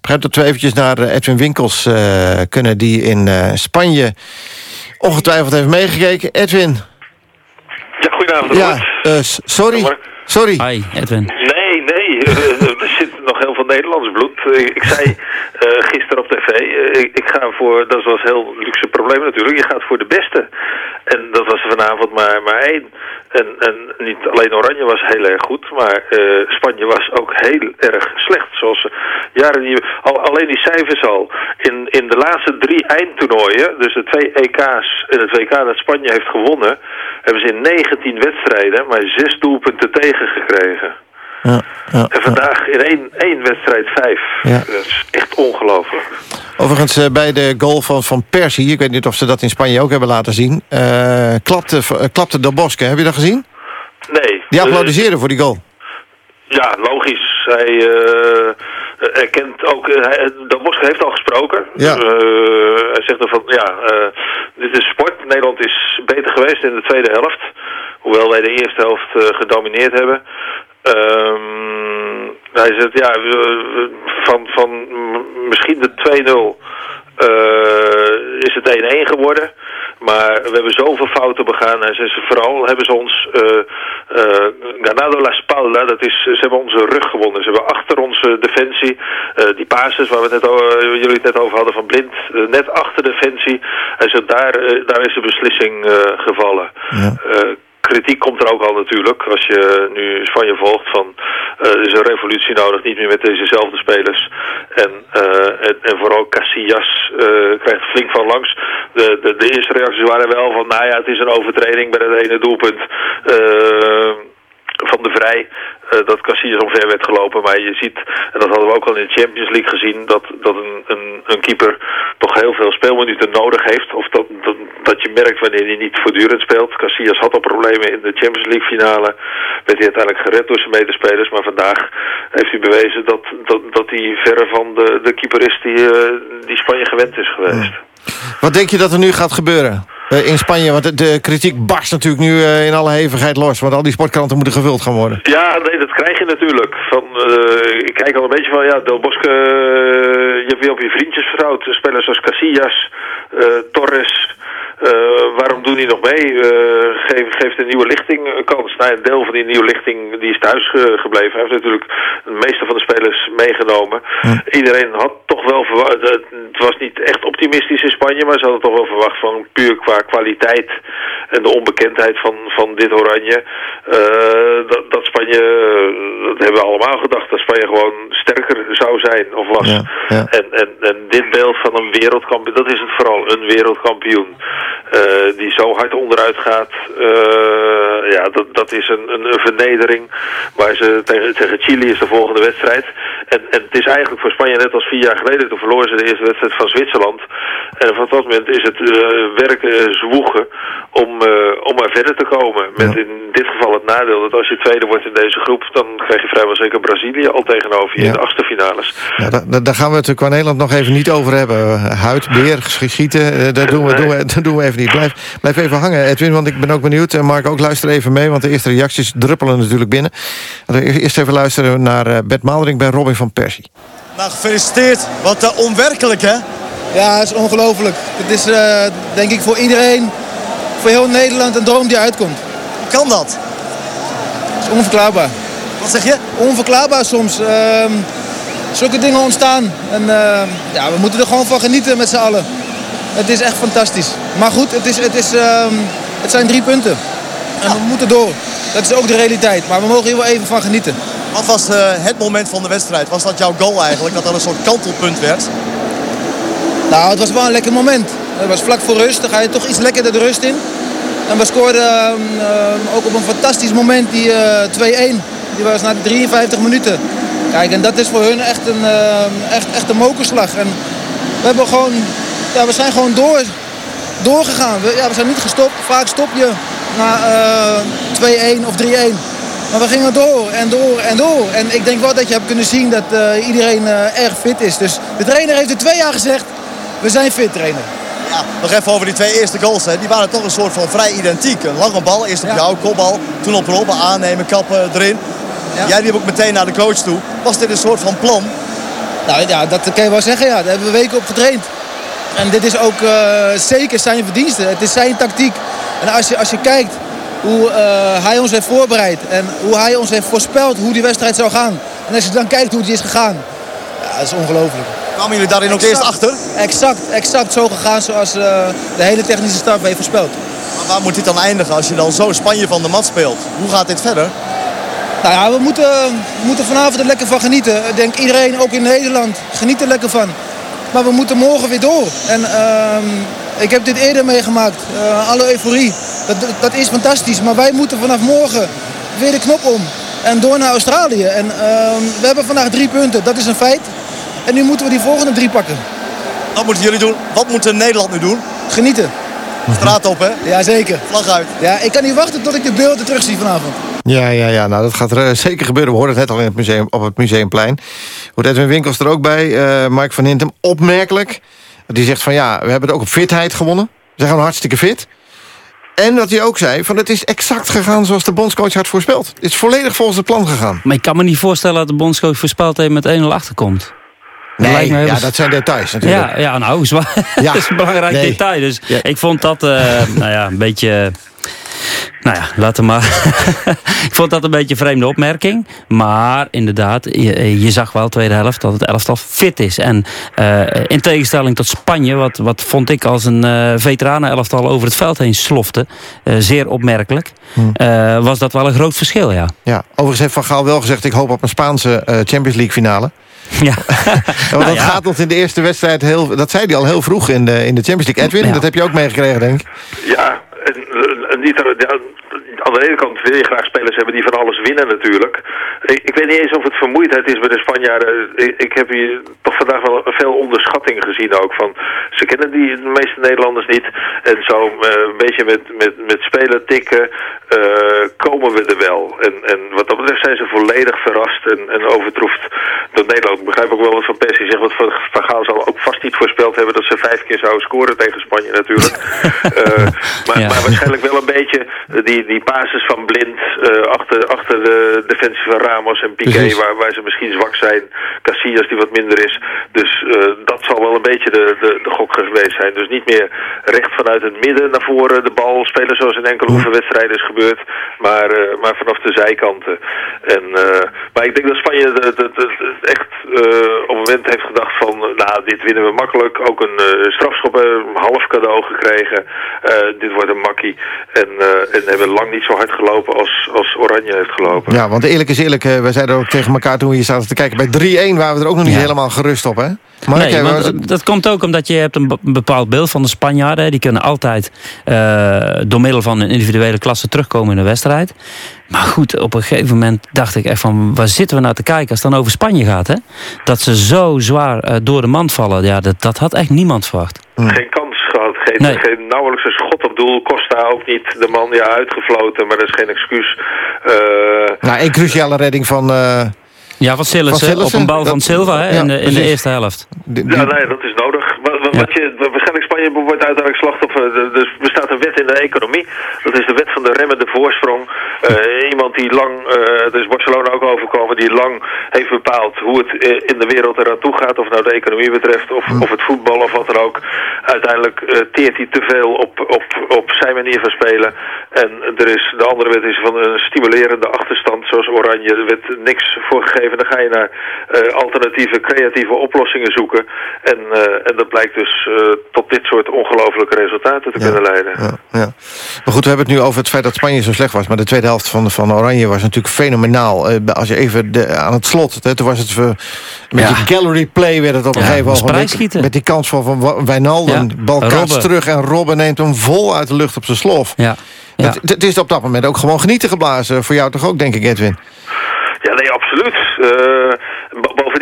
begrijp dat we eventjes naar Edwin Winkels kunnen... die in Spanje ongetwijfeld heeft meegekeken. Edwin. Ja, goedenavond. Ja, sorry. Sorry. Hi, Edwin. Nee, nee. Zit nog heel veel Nederlands bloed. Ik zei gisteren op tv, ik, ik, ga voor, dat was heel luxe probleem natuurlijk, je gaat voor de beste. En dat was vanavond maar, maar één. En, en niet alleen Oranje was heel erg goed, maar Spanje was ook heel erg slecht. Zoals jaren die, al, alleen die cijfers al. In, in de laatste drie eindtoernooien, dus de twee EK's en het WK dat Spanje heeft gewonnen, hebben ze in 19 wedstrijden maar zes doelpunten tegengekregen. Ja, ja, en vandaag in één, één wedstrijd vijf. Ja. Dat is echt ongelooflijk. Overigens uh, bij de goal van, van Persie, ik weet niet of ze dat in Spanje ook hebben laten zien... Uh, klapte, uh, klapte Bosque, heb je dat gezien? Nee. Die applaudisseerde voor die goal. Ja, logisch. Hij erkent ook... Del Bosque heeft al gesproken. Ja. hij zegt dan van, ja, dit is sport. Nederland is beter geweest in de tweede helft. Hoewel wij de eerste helft eh, gedomineerd hebben. Ehm, hij zegt, ja, van, van misschien de 2-0 eh, is het 1-1 geworden. Maar we hebben zoveel fouten begaan. En ze, ze- vooral hebben ze ons eh, eh, ganado la spalda. Dat is, ze hebben onze rug gewonnen. Ze hebben achter onze defensie, die basis waar we het net, jullie het net over hadden van Blind, net achter defensie. En ze, daar, daar is de beslissing gevallen. Eh, kritiek komt er ook al natuurlijk. Als je nu Spanje volgt van eh, er is een revolutie nodig, niet meer met dezezelfde spelers. En, eh, en, vooral Casillas eh, krijgt flink van langs. De, de, de eerste reacties waren wel van, nou ja, het is een overtreding bij het ene doelpunt. Van de Vrij eh, dat Casillas omver werd gelopen. Maar je ziet, en dat hadden we ook al in de Champions League gezien, dat, dat een, een, een keeper toch heel veel speelminuten nodig heeft. Of dat, dat, dat je merkt wanneer hij niet voortdurend speelt. Casillas had al problemen in de Champions League finale. Werd hij uiteindelijk gered door zijn medespelers. Maar vandaag heeft hij bewezen dat, dat, dat hij verre van de, de keeper is die, eh, die Spanje gewend is geweest. Wat denk je dat er nu gaat gebeuren in Spanje? Want de, de kritiek barst natuurlijk nu eh, in alle hevigheid los. Want al die sportkranten moeten gevuld gaan worden. Ja, nee, dat krijg je natuurlijk. Van, eh, ik kijk al een beetje van, ja, Del Bosque, eh, je hebt weer op je vriendjes vertrouwd. Spelers zoals Casillas, eh, Torres, eh, waarom doen die nog mee? Eh, geef, geeft een nieuwe lichting een kans. Nou, een deel van die nieuwe lichting die is thuis ge- gebleven. Hij heeft natuurlijk de meeste van de spelers meegenomen. Iedereen had toch wel verwacht, het het was niet echt optimistisch in Spanje, maar ze hadden toch wel verwacht van puur qua kwaliteit en de onbekendheid van, van dit oranje. eh, dat, dat Spanje, dat hebben we allemaal gedacht, dat Spanje gewoon sterker zou zijn of was. En, en, en dit beeld van een wereldkampioen, dat is het vooral, een wereldkampioen. eh, die zo hard onderuit gaat, eh, ja, dat, dat is een, een, een vernedering. Waar ze tegen, tegen Chili is de volgende wedstrijd. En, en het is eigenlijk voor Spanje net als vier jaar geleden, toen verloren ze de eerste wedstrijd van Zwitserland. En vanaf dat moment is het werken, zwoegen om, eh, om maar verder te komen. Met in dit geval het nadeel dat als je tweede wordt in deze groep, dan krijg je vrijwel zeker Brazilië al tegenover je in de achtste finales. Ja, da- da- daar gaan we het qua Nederland nog even niet over hebben. Huid, beer, schieten, eh, dat doen we, doen, we, dat doen we even niet. Blijf, blijf even hangen, Edwin, want ik ben ook benieuwd. En Mark, ook luister even mee, want de eerste reacties druppelen natuurlijk binnen. Eerst even luisteren naar eh, Bert Maldering bij Robin van Persie. Nou, gefeliciteerd. Wat uh, onwerkelijk, hè? Ja, het is ongelooflijk. Het is uh, denk ik voor iedereen, voor heel Nederland, een droom die uitkomt. Hoe kan dat? Het is onverklaarbaar. Wat zeg je? Onverklaarbaar soms. Uh, zulke dingen ontstaan. En uh, ja, we moeten er gewoon van genieten met z'n allen. Het is echt fantastisch. Maar goed, het, is, het, is, uh, het zijn drie punten. En we moeten door. Dat is ook de realiteit. Maar we mogen hier wel even van genieten. Wat was uh, het moment van de wedstrijd? Was dat jouw goal eigenlijk? Dat dat een soort kantelpunt werd? Nou, het was wel een lekker moment. Het was vlak voor rust. Dan ga je toch iets lekkerder de rust in. En we scoorden uh, ook op een fantastisch moment die uh, 2-1. Die was na de 53 minuten. Kijk, en dat is voor hun echt een, uh, echt, echt een mokerslag. En we, hebben gewoon, ja, we zijn gewoon door, doorgegaan. We, ja, we zijn niet gestopt. Vaak stop je na uh, 2-1 of 3-1. Maar we gingen door en door en door. En ik denk wel dat je hebt kunnen zien dat uh, iedereen erg fit is. Dus de trainer heeft er twee jaar gezegd, we zijn fit trainer. Ja, nog even over die twee eerste goals. Hè. Die waren toch een soort van vrij identiek. Een lange bal, eerst op ja. jou, kopbal. Toen op Robben, aannemen, kappen erin. Ja. Jij liep ook meteen naar de coach toe. Was dit een soort van plan? Nou ja, dat kan je wel zeggen. Ja. Daar hebben we weken op getraind. En dit is ook uh, zeker zijn verdienste. Het is zijn tactiek. En als je, als je kijkt hoe uh, hij ons heeft voorbereid. En hoe hij ons heeft voorspeld hoe die wedstrijd zou gaan. En als je dan kijkt hoe die is gegaan. Ja, dat is ongelooflijk. Kwamen jullie daarin ook eerst achter? Exact, exact zo gegaan zoals uh, de hele technische staf heeft voorspeld. Maar waar moet dit dan eindigen als je dan zo Spanje van de mat speelt? Hoe gaat dit verder? Nou ja, we moeten, we moeten vanavond er lekker van genieten. Ik denk iedereen, ook in Nederland, geniet er lekker van. Maar we moeten morgen weer door. En uh, ik heb dit eerder meegemaakt. Uh, alle euforie. Dat, dat is fantastisch. Maar wij moeten vanaf morgen weer de knop om. En door naar Australië. En uh, we hebben vandaag drie punten. Dat is een feit. En nu moeten we die volgende drie pakken. Wat moeten jullie doen? Wat moet Nederland nu doen? Genieten. Straat op, hè? Jazeker. Vlag uit. Ja, ik kan niet wachten tot ik de beelden terugzie vanavond. Ja, ja, ja. Nou, dat gaat er uh, zeker gebeuren. We hoorden het net al in het museum, op het Museumplein. Hoort Edwin Winkels er ook bij. Uh, Mark van Hintem, opmerkelijk. Die zegt van ja, we hebben het ook op fitheid gewonnen. We zijn gewoon hartstikke fit. En wat hij ook zei, van het is exact gegaan zoals de bondscoach had voorspeld. Het is volledig volgens het plan gegaan. Maar ik kan me niet voorstellen dat de bondscoach voorspeld heeft met 1-0 achterkomt. Nee, ja, dat zijn details natuurlijk. Ja, ja nou, zwaar. Ja. dat is een belangrijk Nee. detail. Dus ik vond dat, eh, nou ja, een beetje... Nou ja, laten we maar. ik vond dat een beetje een vreemde opmerking. Maar inderdaad, je, je zag wel tweede helft dat het elftal fit is. En eh, in tegenstelling tot Spanje, wat, wat vond ik als een eh veteranen elftal over het veld heen slofte. eh, zeer opmerkelijk. eh, was dat wel een groot verschil, ja. Ja, overigens heeft Van Gaal wel gezegd... ik hoop op een Spaanse eh, Champions League finale. Ja. Want dat gaat ons in de eerste wedstrijd heel... Dat zei hij al heel vroeg in de, in de Champions League. Edwin, Ja. dat heb je ook meegekregen, denk ik. Ja, niet, er- ja, aan de ene kant wil je graag spelers hebben die van alles winnen natuurlijk. Ik, ik weet niet eens of het vermoeidheid is bij de Spanjaarden. Ik, ik heb hier toch vandaag wel veel onderschatting gezien ook. Van, ze kennen die de meeste Nederlanders niet. En zo eh, een beetje met, met, met spelen tikken eh, komen we er wel. En, en wat dat betreft zijn ze volledig verrast en, en overtroefd door Nederland. Ik begrijp ook wel wat Van Persie zegt. Want Van, van Gaal zal ook vast niet voorspeld hebben dat ze vijf keer zouden scoren tegen Spanje natuurlijk. Eh, maar, Ja. Maar waarschijnlijk wel een beetje eh, die, die basis van blind eh, achter, achter de defensie van Ramos en Piqué, Precies. waar, waar ze misschien zwak zijn. Casillas die wat minder is. Dus eh, dat zal wel een beetje de, de, de gok geweest zijn. Dus niet meer recht vanuit het midden naar voren de bal spelen zoals in enkele oefenwedstrijden is gebeurd. Maar, maar vanaf de zijkanten. En, maar ik denk dat Spanje de- echt op een moment heeft gedacht van... nou, dit winnen we makkelijk. Ook een strafschop, een half cadeau gekregen. Dit wordt een makkie. En, eh, en hebben lang niet zo hard gelopen als, als Oranje heeft gelopen. Ja, want eerlijk is eerlijk, eh, wij zeiden ook tegen elkaar toen we hier zaten te kijken... bij 3-1 waren we er ook nog niet Ja. helemaal gerust op, hè? Mark, nee, jij want was- dat, komt ook omdat je hebt een be- bepaald beeld van de Spanjaarden. Die kunnen altijd eh, door middel van een individuele klasse terugkomen in de wedstrijd. Maar goed, op een gegeven moment dacht ik echt van... waar zitten we naar te kijken als het dan over Spanje gaat, hè? Dat ze zo zwaar eh, door de mand vallen. Ja, dat, dat had echt niemand verwacht. Geen kans gehad. Geen, Nee. geen nauwelijks een schot op doel. Costa ook niet. De man ja uitgefloten, maar dat is geen excuus. Eh, Nou, één cruciale redding van... Ja, van Sillissen, op een bal van dat- Silva hè, ja, in, de, in de eerste helft. Ja, nee, dat is nodig. Wat, je, waarschijnlijk Spanje wordt uiteindelijk slachtoffer. Er dus bestaat een wet in de economie. Dat is de wet van de remmende voorsprong. Eh, iemand die lang, eh dus Barcelona ook overkomen, die lang heeft bepaald hoe het eh, in de wereld eraan toe gaat. Of nou de economie betreft, of, of het voetbal of wat dan ook. Uiteindelijk eh, teert hij te veel op, op, op zijn manier van spelen. En er is, de andere wet is van een stimulerende achterstand, zoals Oranje. Er werd niks voor gegeven. Dan ga je naar eh, alternatieve, creatieve oplossingen zoeken. En, eh, en dat blijkt dus eh, tot dit soort ongelofelijke resultaten te kunnen leiden. Ja, ja. Maar goed, we hebben het nu over het feit dat Spanje zo slecht was. Maar de tweede helft van, van Oranje was natuurlijk fenomenaal. Eh, als je even de, aan het slot, hè, toen was het met Ja. die gallery play werd het op een gegeven moment. Met die kans van, van Wijnaldum. Ja. Bal kaatst Robben. terug en Robben neemt hem vol uit de lucht op zijn slof. Ja. Ja. Het, het is op dat moment ook gewoon genieten geblazen. Voor jou toch ook, denk ik, Edwin? Ja, nee, absoluut.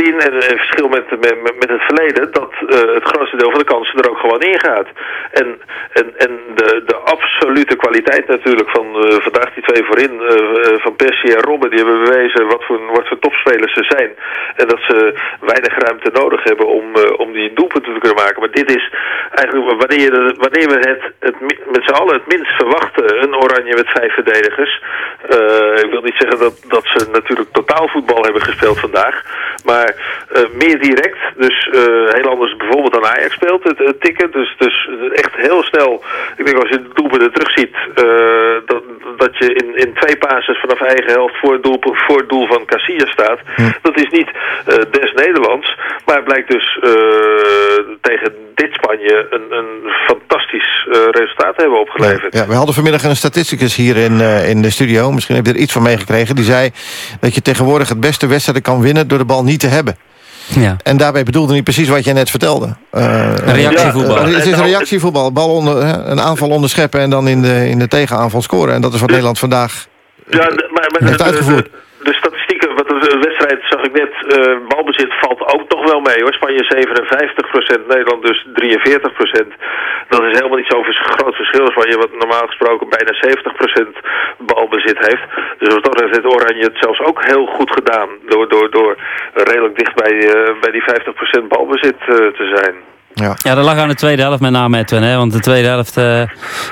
Eh, en het verschil met, met, met het verleden, dat eh, het grootste deel van de kansen er ook gewoon in gaat. En, en, en de, de absolute kwaliteit natuurlijk van eh, vandaag die twee voorin, eh, eh, van Persie en Robben, die hebben bewezen wat voor, wat voor topspelers ze zijn. En dat ze weinig ruimte nodig hebben om, eh, om die doelpunten te kunnen maken. Maar dit is eigenlijk wanneer, wanneer we het, het met z'n allen het minst verwachten, een oranje met vijf verdedigers. Eh, ik wil niet zeggen dat, dat ze natuurlijk totaalvoetbal hebben gespeeld vandaag. Maar eh, meer direct. Dus eh, heel anders bijvoorbeeld dan Ajax speelt. Het, het tikken. Dus, dus echt heel snel. Ik denk als je de doelpunten terugziet. eh dat, dat je in, in twee passes vanaf eigen helft voor het doel, voor het doel van Casillas staat. Dat is niet eh, des Nederlands. Maar het blijkt dus eh, tegen dit Spanje een, een fantastisch eh, resultaat te hebben opgeleverd. Ja, we hadden vanmiddag een statisticus hier in, eh, in de studio. Misschien heb je er iets van meegekregen. Die zei dat je tegenwoordig het beste wedstrijden kan winnen... door de bal niet te hebben. Ja. En daarbij bedoelde hij precies wat jij net vertelde. Eh, Reactievoetbal. het is een reactievoetbal. Bal onder, hè, een aanval onderscheppen en dan in de, in de tegenaanval scoren. En dat is wat Nederland vandaag Ja, de- maar, maar heeft uitgevoerd. de, de de wedstrijd zag ik net, eh, balbezit valt ook nog wel mee hoor. Spanje 57%, Nederland dus 43%. Dat is helemaal niet zo'n groot verschil. Spanje wat normaal gesproken bijna 70% balbezit heeft. Dus wat dat heeft Oranje het zelfs ook heel goed gedaan. Door, door, door redelijk dicht bij, eh, bij die 50% balbezit eh, te zijn. Ja. Ja, dat lag aan de tweede helft met name Edwin. Hè? Want de tweede helft eh,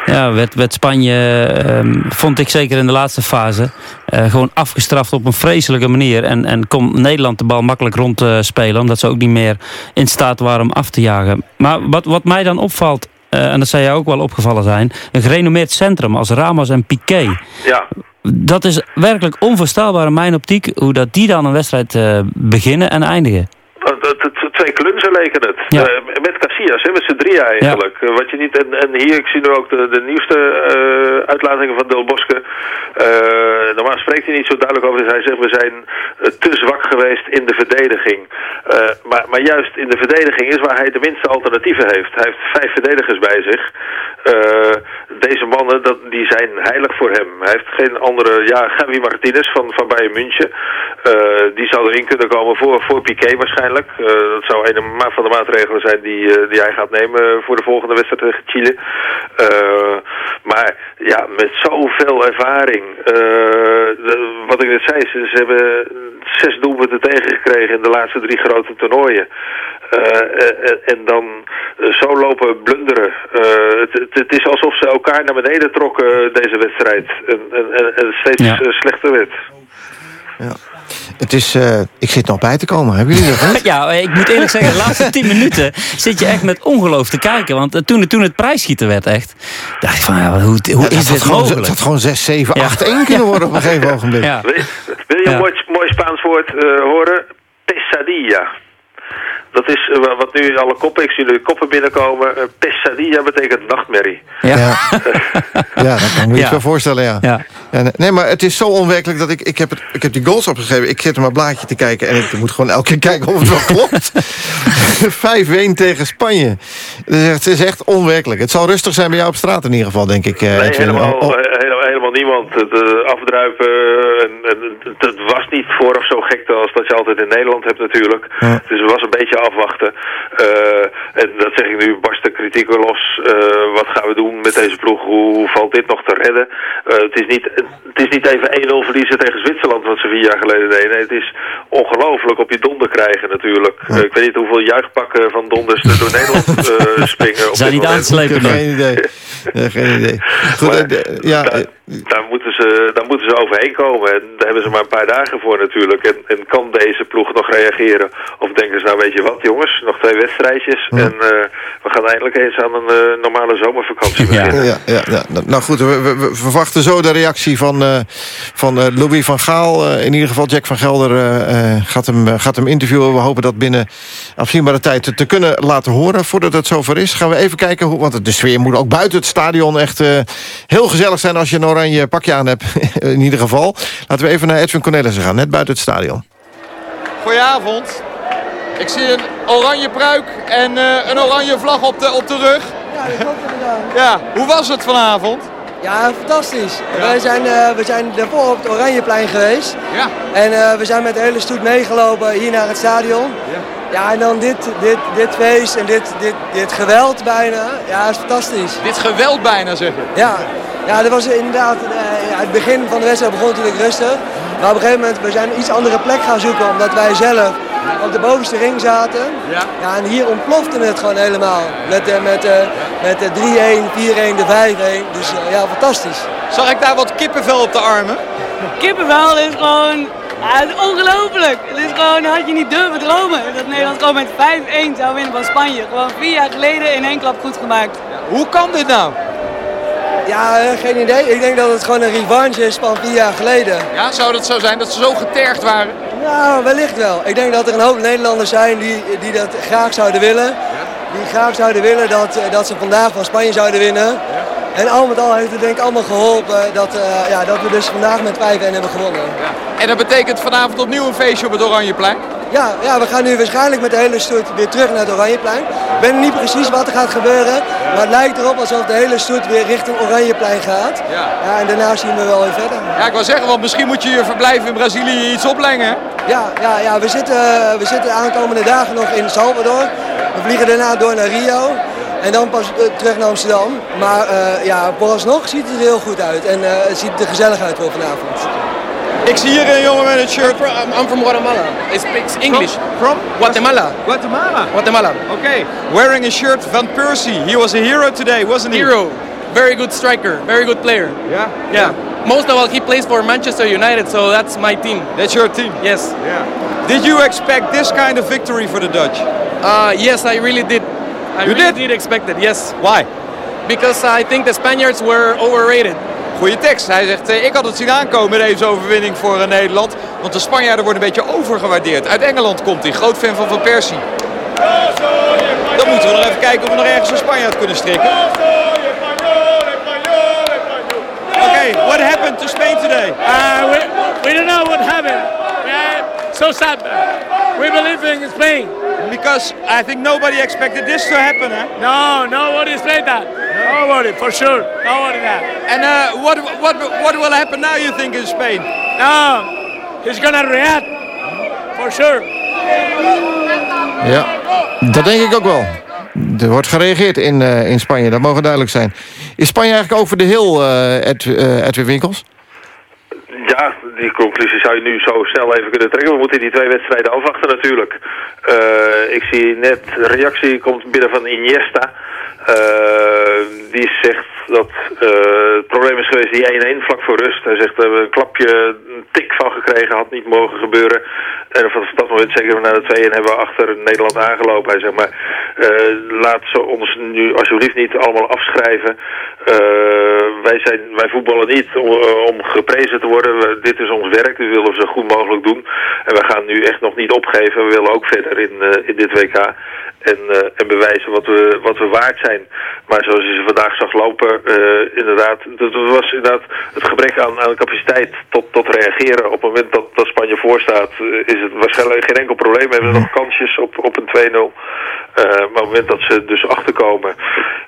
ja, werd, werd Spanje, ehm, vond ik zeker in de laatste fase... eh, gewoon afgestraft op een vreselijke manier. En, en kon Nederland de bal makkelijk rond eh, spelen... omdat ze ook niet meer in staat waren om af te jagen. Maar wat, wat mij dan opvalt... eh, en dat zou jij ook wel opgevallen zijn... een gerenommeerd centrum als Ramos en Piqué. Ja, Dat is werkelijk onvoorstelbaar in mijn optiek... hoe dat die dan een wedstrijd eh, beginnen en eindigen. Het. Ja. Eh, met Casillas, hè, met z'n drieën eigenlijk. Eh, wat je niet, en, en hier, ik zie nu ook de, de nieuwste eh, uitlatingen van Del Bosque. Normaal spreekt hij niet zo duidelijk over. Dus hij zegt, we zijn te zwak geweest in de verdediging. Maar, maar juist in de verdediging is waar hij de minste alternatieven heeft. Hij heeft vijf verdedigers bij zich. Deze mannen, dat, die zijn heilig voor hem. Hij heeft geen andere... Ja, Gavi Martinez van, van Bayern München. Die zou erin kunnen komen voor, voor Piqué waarschijnlijk. Dat zou een van de maatregelen zijn die, eh, die hij gaat nemen voor de volgende wedstrijd tegen Chile. Eh, maar ja, met zoveel ervaring. Eh, de- wat ik net zei, ze, ze hebben zes doelpunten tegengekregen in de laatste drie grote toernooien. Eh, eh, en dan zo lopen blunderen. Eh, het, het, het is alsof ze elkaar naar beneden trokken deze wedstrijd. En, en, en, en het steeds Ja. slechter werd. Het is, eh, ik zit nog bij te komen. Hebben jullie dat? Ja, ik moet eerlijk zeggen, de laatste tien minuten zit je echt met ongeloof te kijken. Want eh, toen, toen het prijsschieten werd echt, dacht ik van, ja, hoe, hoe Ja, is dit gewoon- mogelijk? Het had gewoon 6, 7, Ja. 8, 1 kunnen worden op een gegeven ogenblik. Ja. Wil je, je een mooi, mooi Spaans woord eh, horen? Pesadilla. Dat is wat nu alle koppen, ik zie de koppen binnenkomen. Pesadilla betekent nachtmerrie. Ja. ja, dat kan ik me iets wel voorstellen, ja. Ja. Nee, maar het is zo onwerkelijk dat ik... Ik heb, het, ik heb die goals opgeschreven. Ik zit er maar blaadje te kijken. En ik moet gewoon elke keer kijken of het wel klopt. 5-1 tegen Spanje. Het is, echt, het is echt onwerkelijk. Het zal rustig zijn bij jou op straat in ieder geval, denk ik. eh, Nee, Edwin. helemaal, Oh, oh. he- helemaal, helemaal niemand. Het eh, afdruipen, en, en, het, het was niet vooraf zo gek als dat je altijd in Nederland hebt natuurlijk. Dus het was een beetje afwachten. Eh, en dat zeg ik nu, barst de kritiek weer los. Eh, wat gaan we doen met deze ploeg? Hoe, hoe valt dit nog te redden? Eh, het, is niet, het is niet even 1-0 verliezen tegen Zwitserland, wat ze vier jaar geleden deden. Nee, het is ongelooflijk op je donder krijgen natuurlijk. Eh, ik weet niet hoeveel juichpakken van donders er door Nederland eh, springen. Op Zijn niet aanslepen. Geen idee. Ja, geen idee. Goed, Maar eh, ja, daar, daar moeten ze, daar moeten ze overheen komen. En daar hebben ze maar een paar dagen voor natuurlijk. En, en kan deze ploeg nog reageren? Of denken ze nou, weet je wat jongens, nog twee wedstrijdjes. En eh, we gaan eindelijk eens aan een eh, normale zomervakantie beginnen. Ja, ja, ja. Nou goed, we, we- we verwachten zo de reactie van, eh, van eh, Louis van Gaal. Eh, in ieder geval Jack van Gelder gaat, hem, gaat hem interviewen. We hopen dat binnen afzienbare tijd te, te kunnen laten horen. Voordat het zover is, gaan we even kijken. Hoe, want de sfeer moet ook buiten het stadion echt eh, heel gezellig zijn... als je een oranje pakje aan hebt, in ieder geval. Laten we even naar Edwin Cornelissen gaan, net buiten het stadion. Goedenavond. Ik zie een oranje pruik en eh, een oranje vlag op de, op de rug. Ja, dat klopt inderdaad. Ja, hoe was het vanavond? Ja, fantastisch. Wij zijn, eh, we zijn daarvoor op het Oranjeplein geweest. Ja. En eh, we zijn met de hele stoet meegelopen hier naar het stadion. Ja. Ja, en dan dit, dit, dit feest en dit, dit, dit geweld bijna. Ja, is fantastisch. Dit geweld bijna, zeg je? Ja, ja dat was inderdaad... eh, ja, het begin van de wedstrijd begon natuurlijk rustig. Maar op een gegeven moment, we zijn een iets andere plek gaan zoeken. Omdat wij zelf op de bovenste ring zaten. Ja. Ja, en hier ontplofte het gewoon helemaal. Met, eh, met, eh, met de 3-1, 4-1, de 5-1. Dus eh, ja, fantastisch. Zag ik daar wat kippenvel op de armen? Kippenvel is gewoon ja, het is ongelooflijk. Het is gewoon, had je niet durven dromen dat Nederland gewoon met 5-1 zou winnen van Spanje. Gewoon vier jaar geleden in één klap goed gemaakt. Hoe kan dit nou? Ja, eh, geen idee. Ik denk dat het gewoon een revanche is van vier jaar geleden. Ja, zou dat zo zijn dat ze zo getergd waren? Nou, wellicht wel. Ik denk dat er een hoop Nederlanders zijn die, die dat graag zouden willen. Die graag zouden willen dat, eh, dat ze vandaag van Spanje zouden winnen. En al met al heeft het denk ik allemaal geholpen dat, eh, ja, dat we dus vandaag met 5-1 hebben gewonnen. En dat betekent vanavond opnieuw een feestje op het Oranjeplein? Ja, ja, we gaan nu waarschijnlijk met de hele stoet weer terug naar het Oranjeplein. Ik weet niet precies wat er gaat gebeuren, maar het lijkt erop alsof de hele stoet weer richting Oranjeplein gaat. Ja. en daarna zien we wel weer verder. Ja, ik wou zeggen, want misschien moet je je verblijf in Brazilië iets oplengen. Ja, ja, ja we, zitten, we zitten de aankomende dagen nog in Salvador. We vliegen daarna door naar Rio. En dan pas eh, terug naar Amsterdam. Maar eh, ja, vooralsnog ziet het er heel goed uit. En eh, het ziet er gezellig uit voor vanavond. Ik zie hier een jongen met een shirt. I'm from Guatemala. It speaks English. From? Guatemala. Guatemala. Guatemala. Okay. Wearing a shirt Van Persie. He was a hero today, wasn't he? Hero. Very good striker. Very good player. Yeah. Yeah. Most of all, he plays for Manchester United, so that's my team. That's your team. Yes. Yeah. Did you expect this kind of victory for the Dutch? Uh, yes, I really did. I You really did? did expect it. Yes. Why? Because I think the Spaniards were overrated. Goeie tekst. Hij zegt, eh, ik had het zien aankomen deze overwinning voor eh, Nederland. Want de Spanjaarden worden een beetje overgewaardeerd. Uit Engeland komt hij, groot fan van Van Persie. Dan moeten we nog even kijken of we nog ergens een Spanjaard kunnen strikken. Okay, what happened to Spain today? Uh, we, we don't know what happened. Yeah, so sad. We believe in Spain. Because I think nobody expected this to happen, huh? No, nobody expect that. Nobody, for sure. Nobody that. And uh, what, what, what will happen now, you think, in Spain? No, he's gonna react. For sure. Ja, dat denk ik ook wel. Er wordt gereageerd in, eh, in Spanje, dat mogen duidelijk zijn. Is Spanje eigenlijk over de heel, eh Ed, eh, Edwin Winkels? Ja, die conclusie zou je nu zo snel even kunnen trekken. We moeten die twee wedstrijden afwachten natuurlijk. Eh, ik zie net, een reactie komt binnen van Iniesta. Eh, die zegt dat eh, het probleem is geweest die 1-1 vlak voor rust. Hij zegt, we hebben een klapje, een tik van gekregen, had niet mogen gebeuren. En vanaf dat moment, zeker na de 2-1, hebben we achter Nederland aangelopen. Hij zegt maar, eh, laat ze ons nu alsjeblieft niet allemaal afschrijven. Eh, wij, zijn, wij voetballen niet om, eh, geprezen te worden. We- dit is ons werk, dit willen we zo goed mogelijk doen. En we gaan nu echt nog niet opgeven. We willen ook verder in, in dit WK. En, en bewijzen wat we, wat we waard zijn. Maar zoals je ze vandaag zag lopen, inderdaad, dat was inderdaad het gebrek aan, aan capaciteit tot, tot reageren. Op het moment dat, dat Spanje voorstaat, het waarschijnlijk geen enkel probleem. We hebben nog kansjes op, op een 2-0. Eh, maar op het moment dat ze dus achterkomen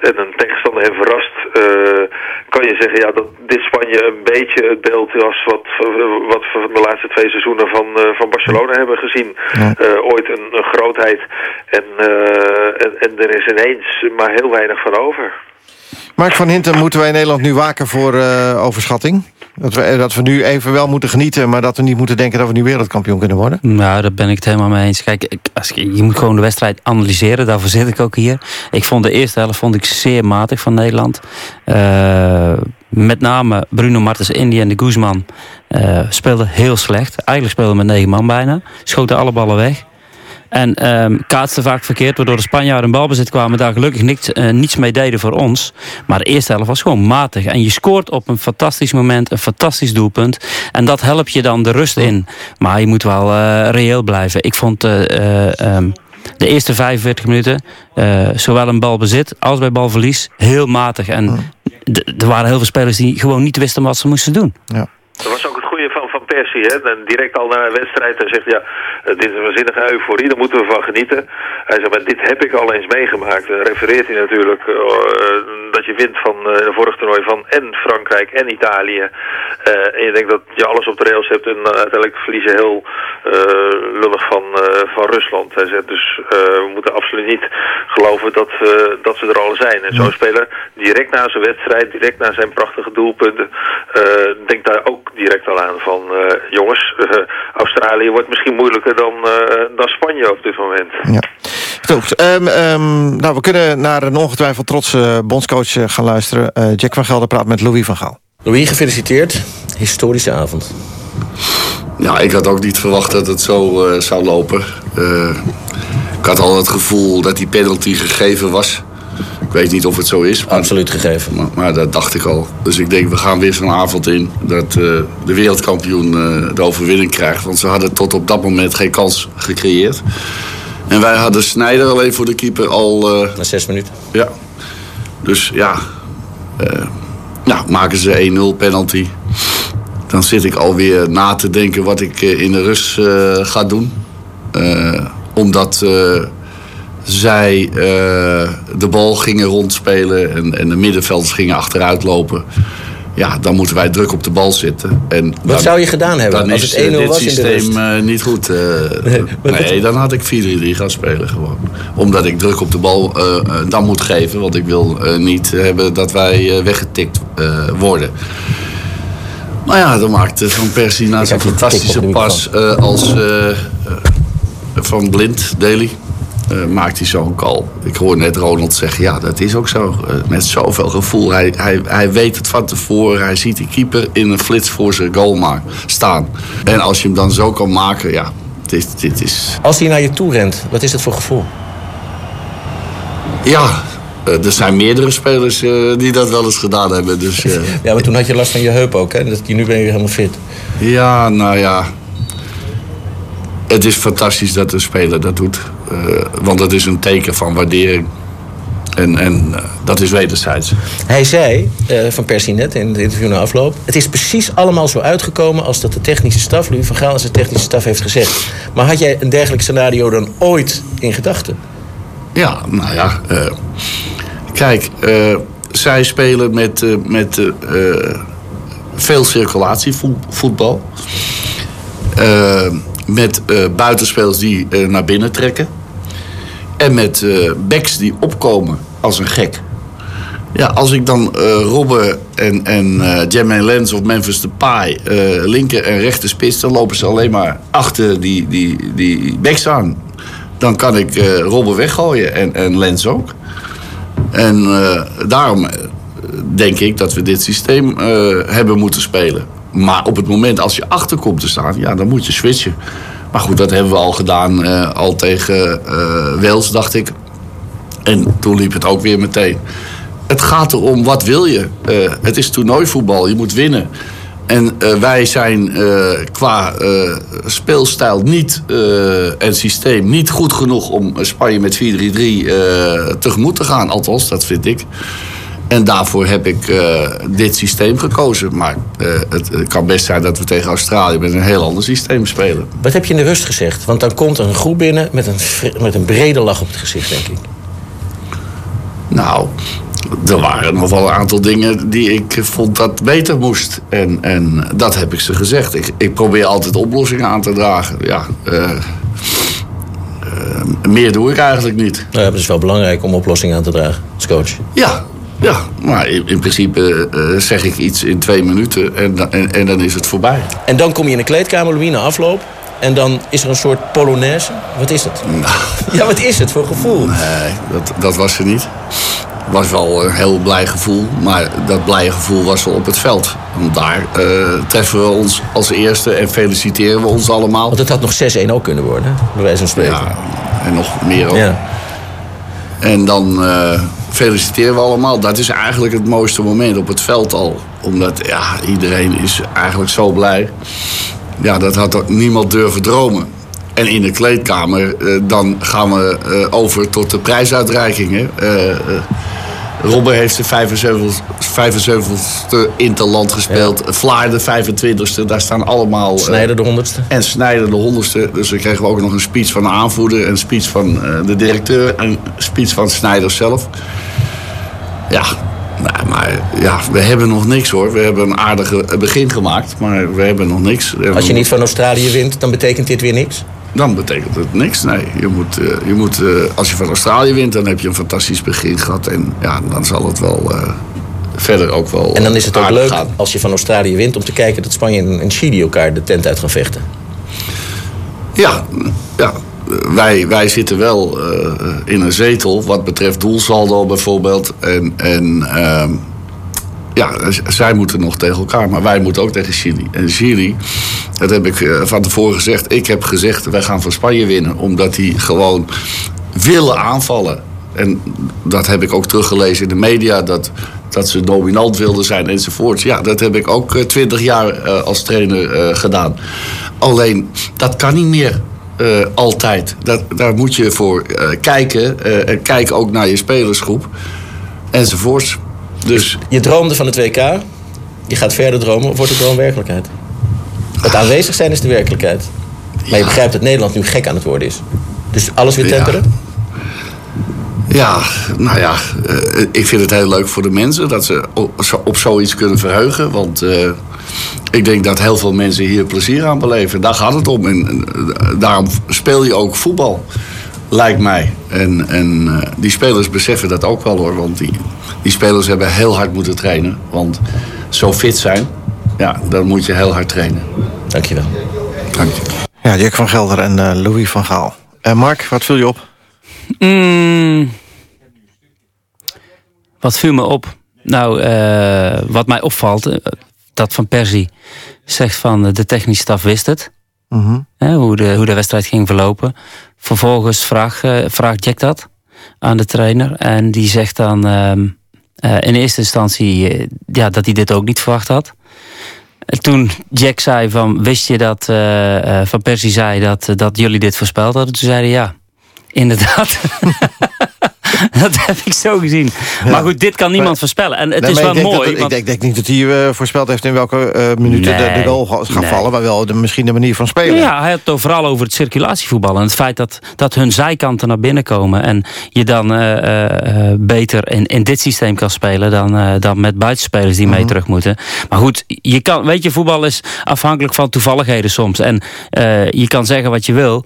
en een tegenstander hen verrast, eh, kan je zeggen ja, dat dit Spanje een beetje het beeld was wat, wat we van de laatste twee seizoenen van, eh, van Barcelona hebben gezien. Ooit een, een grootheid en, en, en er is ineens maar heel weinig van over. Mark van Hinten, moeten wij in Nederland nu waken voor eh, overschatting? Dat we, dat we nu even wel moeten genieten... maar dat we niet moeten denken dat we nu wereldkampioen kunnen worden? Nou, daar ben ik het helemaal mee eens. Kijk, als je moet gewoon de wedstrijd analyseren. Daarvoor zit ik ook hier. Ik vond de eerste helft vond ik zeer matig van Nederland. Eh, met name Bruno Martens Indy en de Guzman eh, speelden heel slecht. Eigenlijk speelden met negen man bijna. Schoten alle ballen weg. En ehm kaatsten vaak verkeerd, waardoor de Spanjaarden in balbezit kwamen... daar gelukkig niks, eh, niets mee deden voor ons. Maar de eerste helft was gewoon matig. En je scoort op een fantastisch moment, een fantastisch doelpunt. En dat helpt je dan de rust in. Maar je moet wel eh, reëel blijven. Ik vond eh, eh, ehm, de eerste 45 minuten, eh, zowel in balbezit als bij balverlies, heel matig. En er waren heel veel spelers die gewoon niet wisten wat ze moesten doen. Ja. Dat was ook het goede Persie. Hè? En direct al na een wedstrijd hij zegt ja, eh, dit is een waanzinnige euforie, daar moeten we van genieten. Hij zegt, maar dit heb ik al eens meegemaakt. Dan refereert hij natuurlijk eh, eh, dat je wint van eh, de vorige toernooi van en Frankrijk en Italië. En je denkt dat je alles op de rails hebt en dan uiteindelijk verliezen heel lullig van, van Rusland. Hij zegt dus we moeten absoluut niet geloven dat, dat ze er al zijn. En zo'n speler direct na zijn wedstrijd, direct na zijn prachtige doelpunten, denkt daar ook direct al aan van jongens, eh, Australië wordt misschien moeilijker dan, eh, dan Spanje op dit moment. Ja. Goed, ehm, ehm, nou, we kunnen naar een ongetwijfeld trotse bondscoach eh, gaan luisteren. Eh, Jack van Gelder praat met Louis van Gaal. Louis, gefeliciteerd. Historische avond. Ja, ik had ook niet verwacht dat het zo eh, zou lopen. Eh, ik had al het gevoel dat die penalty gegeven was. Ik weet niet of het zo is. Absoluut gegeven. Maar, maar dat dacht ik al. Dus ik denk, we gaan weer zo'n avond in dat eh, de wereldkampioen eh, de overwinning krijgt. Want ze hadden tot op dat moment geen kans gecreëerd. En wij hadden Snijder alleen voor de keeper al... Na zes minuten. Ja. Dus ja, eh, nou, maken ze 1-0 penalty. Dan zit ik alweer na te denken wat ik eh, in de rust eh, ga doen. Eh, omdat eh, zij eh, de bal gingen rondspelen en, en de middenvelders gingen achteruit lopen. Ja, dan moeten wij druk op de bal zitten. En dan- zou je gedaan hebben Dan als is het 1-0 eh, was in de systeem eh, niet goed. wat- nee, dan had ik 4-3-3 gaan spelen gewoon. Omdat ik druk op de bal dan moet geven. Want ik wil niet hebben dat wij weggetikt worden. Nou ja, dan maakte Van Persie na zijn fantastische pas als van Blind, Daly. Eh, maakt hij zo'n call. Ik hoor net Ronald zeggen, ja, dat is ook zo. Eh, met zoveel gevoel. Hij, hij, hij weet het van tevoren. Hij ziet die keeper in een flits voor zijn goal staan. En als je hem dan zo kan maken, ja, dit, dit is... Als hij naar je toe rent, wat is dat voor gevoel? Ja, eh, er zijn meerdere spelers die dat wel eens gedaan hebben. Dus, Ja, maar toen had je last van je heup ook, hè? Dat, nu ben je weer helemaal fit. Ja, nou ja. Het is fantastisch dat een speler dat doet. Eh, want dat is een teken van waardering. En, en eh, dat is wederzijds. Hij zei, eh, van Persie net in het interview na afloop... het is precies allemaal zo uitgekomen als dat de technische staf... Louis van Gaal en zijn technische staf heeft gezegd. Maar had jij een dergelijk scenario dan ooit in gedachten? Ja, nou ja. kijk, zij spelen met, met veel circulatievoetbal. Eh, met eh, buitenspelers die eh, naar binnen trekken. En met eh backs die opkomen als een gek. Ja, als ik dan Robben en, en Jermaine Lens of Memphis Depay... linker en rechter spits... dan lopen ze alleen maar achter die, die, die backs aan. Dan kan ik Robben weggooien en, en Lens ook. En daarom denk ik dat we dit systeem hebben moeten spelen. Maar op het moment als je achter komt te staan... ja, dan moet je switchen. Maar goed, dat hebben we al gedaan. eh, al tegen eh Wales, dacht ik. En toen liep het ook weer meteen. Het gaat erom, wat wil je? Eh, het is toernooivoetbal, je moet winnen. En wij zijn qua speelstijl niet, en systeem niet goed genoeg om Spanje met 4-3-3 eh, tegemoet te gaan. Althans, dat vind ik. En daarvoor heb ik eh, dit systeem gekozen. Maar eh, het, het kan best zijn dat we tegen Australië met een heel ander systeem spelen. Wat heb je in de rust gezegd? Want dan komt er een groep binnen met een, met een brede lach op het gezicht, denk ik. Nou, er waren nog wel een aantal dingen die ik vond dat beter moest. En, en dat heb ik ze gezegd. Ik, ik probeer altijd oplossingen aan te dragen. Ja, eh, meer doe ik eigenlijk niet. Nou ja, het is wel belangrijk om oplossingen aan te dragen als coach. Ja, ja maar in, in principe eh, zeg ik iets in twee minuten en, en, en dan is het voorbij. En dan kom je in de kleedkamer, Louis, na afloop. En dan is er een soort polonaise. Wat is dat? Ja, wat is het voor gevoel? Nee, dat, dat was er niet. Het was wel een heel blij gevoel, maar dat blije gevoel was wel op het veld. Want daar eh, treffen we ons als eerste en feliciteren we ons allemaal. Want het had nog 6-1 ook kunnen worden, bij wijze van spreken. Ja, en nog meer ook. Ja. En dan eh, feliciteren we allemaal. Dat is eigenlijk het mooiste moment op het veld al. Omdat ja, iedereen is eigenlijk zo blij. Ja, dat had niemand durven dromen. En in de kleedkamer, eh, dan gaan we eh, over tot de prijsuitreiking. Eh, eh, Robben heeft de 75, 75ste Interland gespeeld. Vlaar de 25ste. Daar staan allemaal... eh, Snijder de 100ste. En Snijder de 100ste. Dus dan kregen we ook nog een speech van de aanvoerder. Een speech van eh, de directeur. En een speech van Snijder zelf. Ja, nou, maar ja, we hebben nog niks hoor. We hebben een aardige begin gemaakt. Maar we hebben nog niks. Als je niet van Australië wint, dan betekent dit weer niks? Dan betekent het niks. Nee, je moet, eh, je moet, eh, als je van Australië wint, dan heb je een fantastisch begin gehad. En ja, dan zal het wel eh, verder ook wel. En dan is het ook leuk gaan. als je van Australië wint om te kijken dat Spanje en Chili elkaar de tent uit gaan vechten. Ja, ja. Wij, wij zitten wel in een zetel wat betreft doelsaldo bijvoorbeeld. En, en ehm, ja, zij moeten nog tegen elkaar, maar wij moeten ook tegen Chili. En Chili, dat heb ik eh, van tevoren gezegd. Ik heb gezegd, wij gaan van Spanje winnen. Omdat die gewoon willen aanvallen. En dat heb ik ook teruggelezen in de media. Dat, dat ze dominant wilden zijn enzovoorts. Ja, dat heb ik ook twintig jaar eh, als trainer eh, gedaan. Alleen, dat kan niet meer. eh, altijd. Dat, daar moet je voor eh, kijken. eh, en kijk ook naar je spelersgroep. Enzovoorts. Dus Je droomde van het WK, je gaat verder dromen, of wordt de droom werkelijkheid? Het aanwezig zijn is de werkelijkheid. Maar je begrijpt dat Nederland nu gek aan het worden is. Dus alles weer Ja. tenteren? Ja, nou ja, eh, ik vind het heel leuk voor de mensen dat ze op, op zoiets kunnen verheugen. Want eh, ik denk dat heel veel mensen hier plezier aan beleven. Daar gaat het om. En eh, daarom speel je ook voetbal, lijkt mij. En, en eh, die spelers beseffen dat ook wel hoor. Want die, die spelers hebben heel hard moeten trainen. Want zo fit zijn ja, dan moet je heel hard trainen. Dankjewel. Dank je. Ja, Jack van Gelder en eh, Louis van Gaal. En Mark, wat viel je op? Mm. wat viel me op? Nou, eh, wat mij opvalt, eh, dat Van Persie zegt van eh, de technische staf wist het. Mhm. Hè, hoe, de, hoe de wedstrijd ging verlopen. Vervolgens vraagt, eh, vraagt Jack dat aan de trainer. En die zegt dan ehm, eh, in eerste instantie eh, ja, dat hij dit ook niet verwacht had. En toen Jack zei van, wist je dat Van Persie zei dat, dat jullie dit voorspeld hadden? Toen zeiden ja, inderdaad. dat heb ik zo gezien. Maar goed, dit kan niemand voorspellen. En het Nee, is wel ik denk mooi. dat- ik, want- denk, denk niet dat hij eh, voorspeld heeft in welke eh, minuten de, de Nee, goal gaat nee. vallen. Maar wel de, misschien de manier van spelen. Ja, hij had het vooral over het circulatievoetbal. En het feit dat, dat hun zijkanten naar binnen komen. En je dan eh, beter in, in dit systeem kan spelen dan, dan met buitenspelers die Mhm. mee terug moeten. Maar goed, je kan, weet je, voetbal is afhankelijk van toevalligheden soms. En je kan zeggen wat je wil.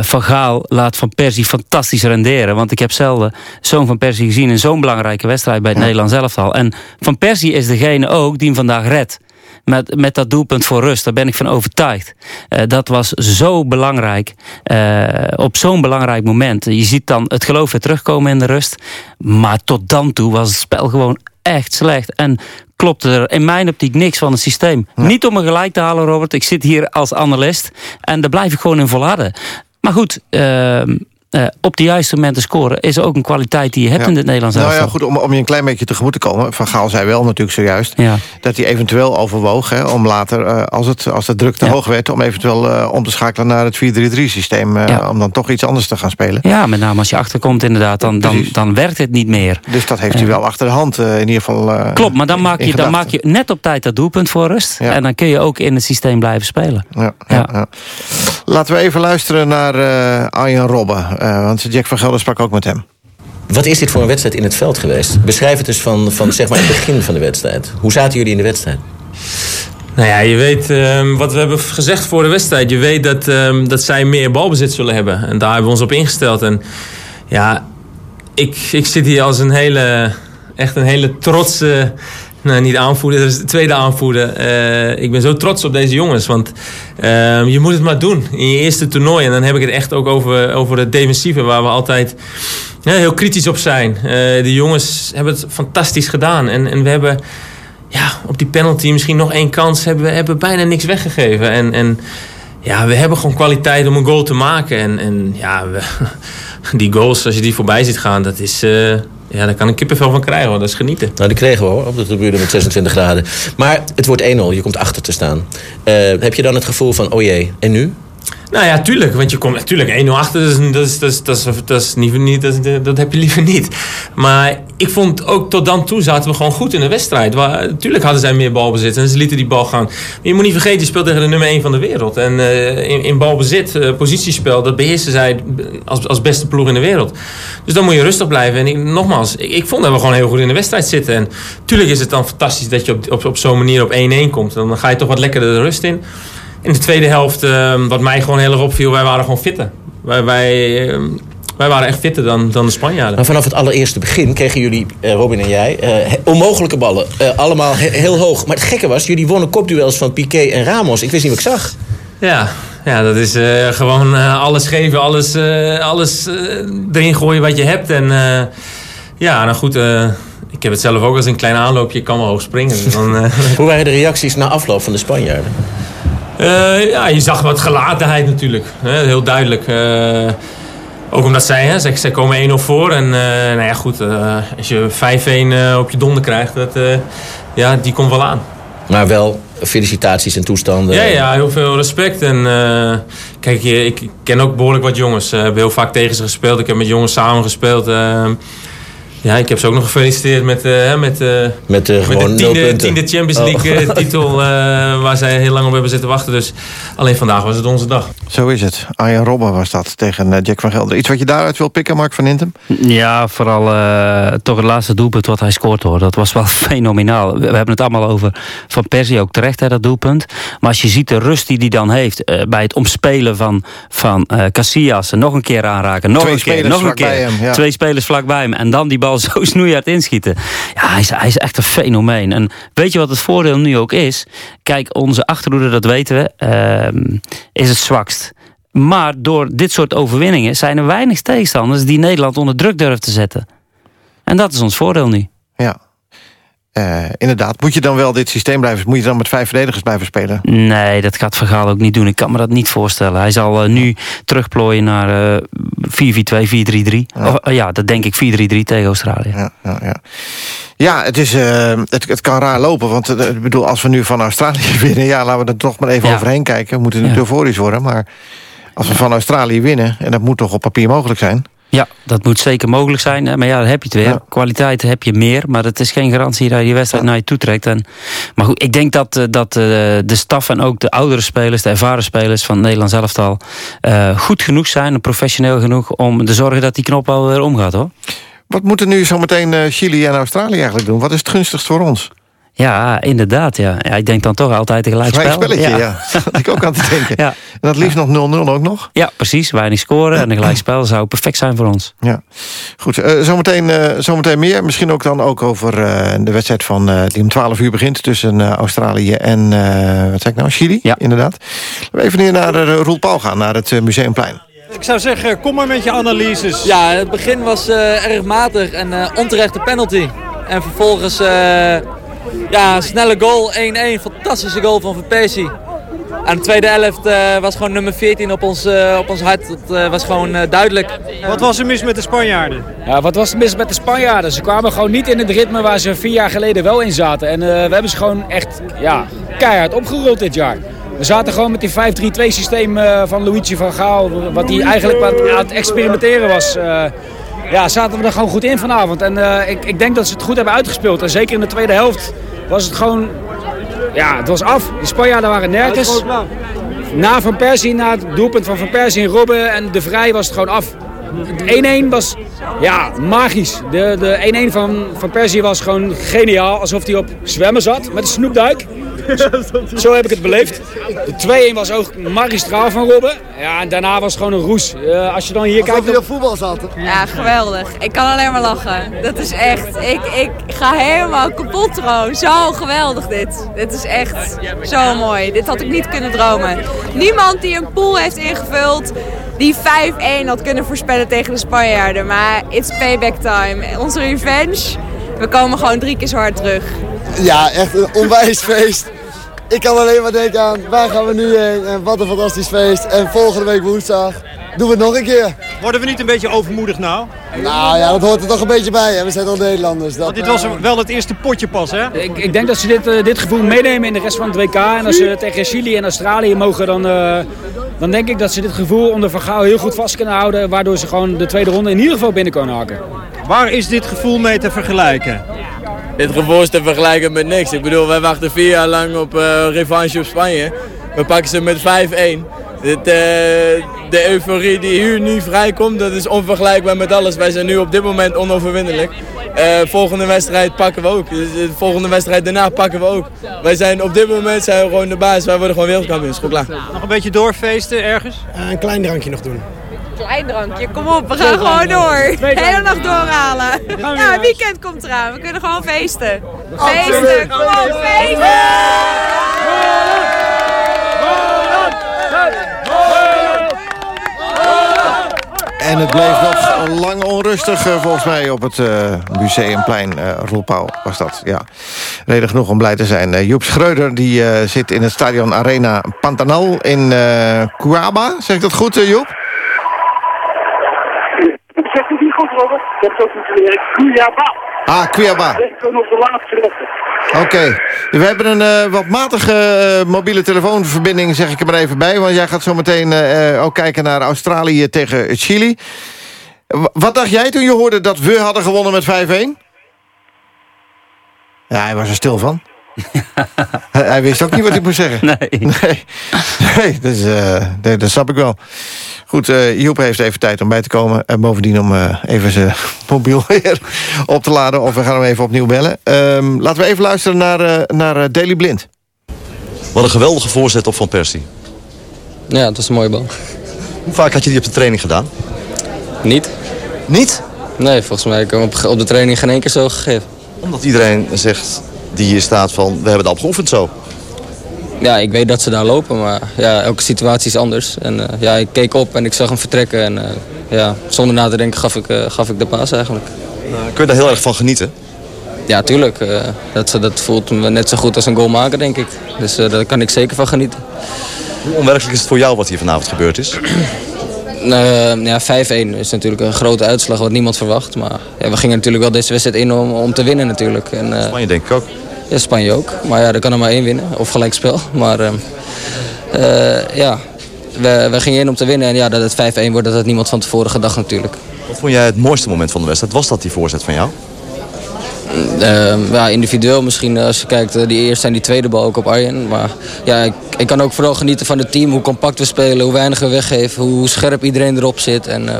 Van Gaal laat Van Persie fantastisch renderen. Want ik heb zelden zo'n Van Persie gezien in zo'n belangrijke wedstrijd bij het Nederlands elftal. En Van Persie is degene ook die hem vandaag redt met, met dat doelpunt voor rust. Daar ben ik van overtuigd. Eh, dat was zo belangrijk. eh, op zo'n belangrijk moment. Je ziet dan het geloof weer terugkomen in de rust. Maar tot dan toe was het spel gewoon echt slecht. En klopte er in mijn optiek niks van het systeem. Niet om me gelijk te halen, Robert. Ik zit hier als analist. En daar blijf ik gewoon in volharden. Maar goed... ehm, eh, op de juiste momenten scoren is ook een kwaliteit die je hebt Ja. in het Nederlands Nou ja, goed, om, om je een klein beetje tegemoet te komen. Van Gaal zei wel natuurlijk zojuist... Ja. dat hij eventueel overwoog hè, om later, eh, als, het, als de druk te hoog werd... om eventueel eh, om te schakelen naar het 4-3-3-systeem. eh, Om dan toch iets anders te gaan spelen. Ja, met name als je achterkomt inderdaad, dan, dan, dan werkt het niet meer. Dus dat heeft hij wel achter de hand in ieder geval Klopt, maar dan maak, je, dan maak je net op tijd dat doelpunt voor rust. En dan kun je ook in het systeem blijven spelen. Ja, ja, ja. Laten we even luisteren naar Arjen Robben. Eh, want Jack van Gelder sprak ook met hem. Wat is dit voor een wedstrijd in het veld geweest? Beschrijf het dus van, van zeg maar het begin van de wedstrijd. Hoe zaten jullie in de wedstrijd? Nou ja, je weet ehm, wat we hebben gezegd voor de wedstrijd. Je weet dat, ehm, dat zij meer balbezit zullen hebben. En daar hebben we ons op ingesteld. En ja, ik, ik zit hier als een hele, echt een hele trotse... Nou, niet aanvoerder, dat is de tweede aanvoerder. Eh, ik ben zo trots op deze jongens. Want ehm, je moet het maar doen in je eerste toernooi. En dan heb ik het echt ook over, over het defensieve... waar we altijd heel kritisch op zijn. Eh, de jongens hebben het fantastisch gedaan. En, en we hebben ja, op die penalty misschien nog één kans. Hebben we hebben bijna niks weggegeven. En, en ja, we hebben gewoon kwaliteit om een goal te maken. En, en ja, die goals, als je die voorbij ziet gaan, dat is... ja, daar kan ik kippenvel van krijgen, hoor. dat is genieten. Nou, die kregen we hoor, op de tribune met 26 graden. Maar het wordt 1-0, je komt achter te staan. Eh, heb je dan het gevoel van, oh jee, en nu? Nou ja, tuurlijk. Want je komt natuurlijk 1-0 achter. Dat, is, dat, is, dat, dat, is, niet, dat, dat heb je liever niet. Maar ik vond ook tot dan toe zaten we gewoon goed in de wedstrijd. Waar, natuurlijk hadden zij meer balbezit en ze lieten die bal gaan. Je moet niet vergeten, je speelt tegen de nummer 1 van de wereld. En eh, in, balbezit, eh, positiespel, dat beheersen zij als, als beste ploeg in de wereld. Dus dan moet je rustig blijven. En nogmaals, ik, ik vond dat we gewoon heel goed in de wedstrijd zitten. En tuurlijk is het dan fantastisch dat je op, op, op zo'n manier op 1-1 komt. Dan ga je toch wat lekkerder de rust in. In de tweede helft, eh, wat mij gewoon heel erg opviel, wij waren gewoon fitter. Wij, wij, eh, wij waren echt fitter dan, dan de Spanjaarden. Maar vanaf het allereerste begin kregen jullie, eh, Robin en jij, eh, onmogelijke ballen. Eh, allemaal he- heel hoog. Maar het gekke was, jullie wonnen kopduels van Piqué en Ramos. Ik wist niet wat ik zag. Ja, ja dat is gewoon alles geven, alles, alles erin gooien wat je hebt. En ja, nou goed, ik heb het zelf ook als een klein aanloopje, ik kan wel hoog springen. Dus dan, Hoe waren de reacties na afloop van de Spanjaarden? Eh, ja, je zag wat gelatenheid natuurlijk. Hè, heel duidelijk. Eh, ook omdat zij, hè, zij, zij komen 1-0 voor. En eh, nou ja, goed, als je 5-1 eh, op je donder krijgt, dat, ja, die komt wel aan. Maar wel felicitaties en toestanden. Ja, ja, heel veel respect. En kijk, je- ik ken ook behoorlijk wat jongens. Ik heb heel vaak tegen ze gespeeld. Ik heb met jongens samen gespeeld. Ja, ik heb ze ook nog gefeliciteerd met, eh, hè, met, eh, Met, de tiende, Champions Oh. League titel. eh, waar zij heel lang op hebben zitten wachten. Dus alleen vandaag was het onze dag. Zo is het. Arjen Robben was dat tegen Jack van Gelder. Iets wat je daaruit wil pikken, Mark van Intem? Ja, vooral eh, toch het laatste doelpunt wat hij scoort hoor. Dat was wel fenomenaal. We, hebben het allemaal over Van Persie ook terecht, hè, dat doelpunt. Maar als je ziet de rust die hij dan heeft eh, bij het omspelen van, van eh Casillas. en Nog een keer aanraken, nog Twee een keer, spelers nog een vlakbij keer. hem, ja. Twee spelers vlakbij hem. En dan die bal bal zo snoeihard inschieten. Ja, hij is, hij is echt een fenomeen. En weet je wat het voordeel nu ook is? Kijk, onze achterhoede, dat weten we, ehm, is het zwakst. Maar door dit soort overwinningen zijn er weinig tegenstanders die Nederland onder druk durven te zetten. En dat is ons voordeel nu. Ja. Eh, inderdaad. Moet je dan wel dit systeem blijven... moet je dan met vijf verdedigers blijven spelen? Nee, dat gaat Vergaal ook niet doen. Ik kan me dat niet voorstellen. Hij zal eh, nu terugplooien naar eh 4-4-2, 4-3-3. Ja. ja, dat denk ik 4-3-3 tegen Australië. Ja, ja, ja. ja het, is, eh, het, het kan raar lopen. Want eh, ik bedoel, als we nu van Australië winnen... ja, laten we er toch maar even overheen kijken. We moeten niet Ja. euforisch worden. Maar als we van Australië winnen... en dat moet toch op papier mogelijk zijn... Ja, dat moet zeker mogelijk zijn. hè. Maar ja, dan heb je het weer. Kwaliteit heb je meer. Maar het is geen garantie dat je die wedstrijd naar je toe trekt. En, maar goed, ik denk dat, eh, dat eh, de staf en ook de oudere spelers... de ervaren spelers van het Nederlands elftal... eh, goed genoeg zijn en professioneel genoeg... om te zorgen dat die knop al weer omgaat, hoor. Wat moeten nu zometeen Chili en Australië eigenlijk doen? Wat is het gunstigst voor ons? Ja, inderdaad. Ja. Ja, ik denk dan toch altijd een gelijk Gelijk spel. spelletje, ja. Dat had ik ook aan te denken. Ja. En dat liefst nog 0-0 ook nog? Ja, precies. Weinig scoren en een gelijk spel zou perfect zijn voor ons. Ja, goed. eh, zometeen, eh, zometeen meer. Misschien ook dan ook over eh, de wedstrijd van, eh, die om 12 uur begint... tussen eh, Australië en, eh, wat zei ik nou, Chili? Ja. Inderdaad. Laten we even hier naar uh, Roel Pauw gaan, naar het Museumplein. Ik zou zeggen, kom maar met je analyses. Ja, het begin was eh, erg matig en eh, onterechte penalty. En vervolgens eh ja, snelle goal, 1-1. Fantastische goal van Van Persie. En de tweede helft eh, was gewoon nummer 14 op ons, eh, op ons hart. Dat eh, was gewoon eh, duidelijk. Wat was er mis met de Spanjaarden? Ja, wat was er mis met de Spanjaarden? Ze kwamen gewoon niet in het ritme waar ze vier jaar geleden wel in zaten. En eh, we hebben ze gewoon echt ja, keihard opgerold dit jaar. We zaten gewoon met die 5-3-2 systeem eh, van Luigi van Gaal. Wat hij eigenlijk aan het experimenteren was. Ja, zaten we er gewoon goed in vanavond. En eh, ik, ik denk dat ze het goed hebben uitgespeeld. En zeker in de tweede helft was het gewoon... Ja, het was af. De Spanjaarden waren nergens. Na Van Persie, na het doelpunt van Van Persie en Robben en De Vrij was het gewoon af. Het 1-1 was ja, magisch. De, de 1-1 van Van Persie was gewoon geniaal. Alsof hij op zwemmen zat met een snoepduik. Zo heb ik het beleefd. De 2-1 was ook magistraal van Robben. Ja, en daarna was het gewoon een roes. Eh, als je dan hier kijkt... op voetbal zaten. Ja, geweldig. Ik kan alleen maar lachen. Dat is echt. Ik, ik ga helemaal kapot gewoon. Zo geweldig dit. Dit is echt zo mooi. Dit had ik niet kunnen dromen. Niemand die een pool heeft ingevuld die 5-1 had kunnen voorspellen tegen de Spanjaarden. Maar it's payback time. Onze revenge. We komen gewoon drie keer zo hard terug. Ja, echt een onwijs feest. Ik kan alleen maar denken aan, waar gaan we nu heen? En wat een fantastisch feest. En volgende week woensdag doen we het nog een keer. Worden we niet een beetje overmoedig nou? Nou ja, dat hoort er toch een beetje bij. Hè? We zijn al Nederlanders. Dat, Want dit was eh, wel het eerste potje pas, hè? Ik, ik denk dat ze dit, eh, dit gevoel meenemen in de rest van het WK. En als ze tegen Chili en Australië mogen, dan, eh, dan denk ik dat ze dit gevoel onder Van Gaal heel goed vast kunnen houden. Waardoor ze gewoon de tweede ronde in ieder geval binnen kunnen haken. Waar is dit gevoel mee te vergelijken? Dit gevoel is te vergelijken met niks. Ik bedoel, wij wachten vier jaar lang op eh, revanche op Spanje. We pakken ze met 5-1. Dit, eh, de euforie die hier nu vrijkomt, dat is onvergelijkbaar met alles. Wij zijn nu op dit moment onoverwinnelijk. Eh, volgende wedstrijd pakken we ook. Dus de volgende wedstrijd daarna pakken we ook. Wij zijn op dit moment zijn we gewoon de baas. Wij worden gewoon wereldkampioen. Goed klaar. Nog een beetje doorfeesten ergens? een klein drankje nog doen. Klein drankje, kom op, we gaan gewoon door. De hele nacht doorhalen. Ja, het weekend komt eraan. We kunnen gewoon feesten. Feesten, kom op, feesten! En het bleef nog lang onrustig eh, volgens mij op het eh, Museumplein. eh Roel Pauw was dat, ja. Reden genoeg om blij te zijn. Eh, Joep Schreuder die, eh, zit in het stadion Arena Pantanal in eh Cuaba. Zeg ik dat goed, eh, Joep? Zeg het niet goed, Robert? Dat is ook. Kuyaba. Ah, Cuiabá. Oké. We hebben een eh, wat matige eh, mobiele telefoonverbinding, zeg ik er maar even bij. Want jij gaat zo meteen eh, ook kijken naar Australië tegen Chili. Wat dacht jij toen je hoorde dat we hadden gewonnen met 5-1? Ja, hij was er stil van. Hij, hij wist ook niet wat ik moest zeggen. Nee. Nee, nee, dus, eh, nee dat snap ik wel. Goed, eh Joep heeft even tijd om bij te komen. En bovendien om eh, even zijn mobiel weer op te laden. Of we gaan hem even opnieuw bellen. Ehm, laten we even luisteren naar, eh, naar Daily Blind. Wat een geweldige voorzet op Van Persie. Ja, dat is een mooie bal. Hoe vaak had je die op de training gedaan? Niet. Niet? Nee, volgens mij heb ik hem op, op de training geen één keer zo gegeven. Omdat iedereen zegt die hier staat van, we hebben het al geoefend zo. Ja, ik weet dat ze daar lopen, maar ja, elke situatie is anders. En eh, ja, ik keek op en ik zag hem vertrekken. En eh, ja, zonder na te denken gaf ik, eh, gaf ik de paas eigenlijk. kun je daar heel erg van genieten? Ja, tuurlijk. dat, dat voelt me net zo goed als een goal maken, denk ik. Dus daar kan ik zeker van genieten. Hoe onwerkelijk is het voor jou wat hier vanavond gebeurd is? Eh, ja, 5-1 is natuurlijk een grote uitslag wat niemand verwacht. Maar ja, we gingen natuurlijk wel deze wedstrijd in om, om te winnen natuurlijk. En, eh, Spanje denk ik ook. Spanje ook. Maar ja, er kan er maar één winnen. Of gelijkspel. Maar eh, eh, ja, we, we gingen in om te winnen. En ja, dat het 5-1 wordt, dat had niemand van tevoren gedacht natuurlijk. Wat vond jij het mooiste moment van de wedstrijd? Was dat die voorzet van jou? Eh, ja, individueel misschien eh, als je kijkt, eh, die eerste en die tweede bal ook op Arjen. Maar ja, ik, ik kan ook vooral genieten van het team, hoe compact we spelen, hoe weinig we weggeven, hoe scherp iedereen erop zit. En eh,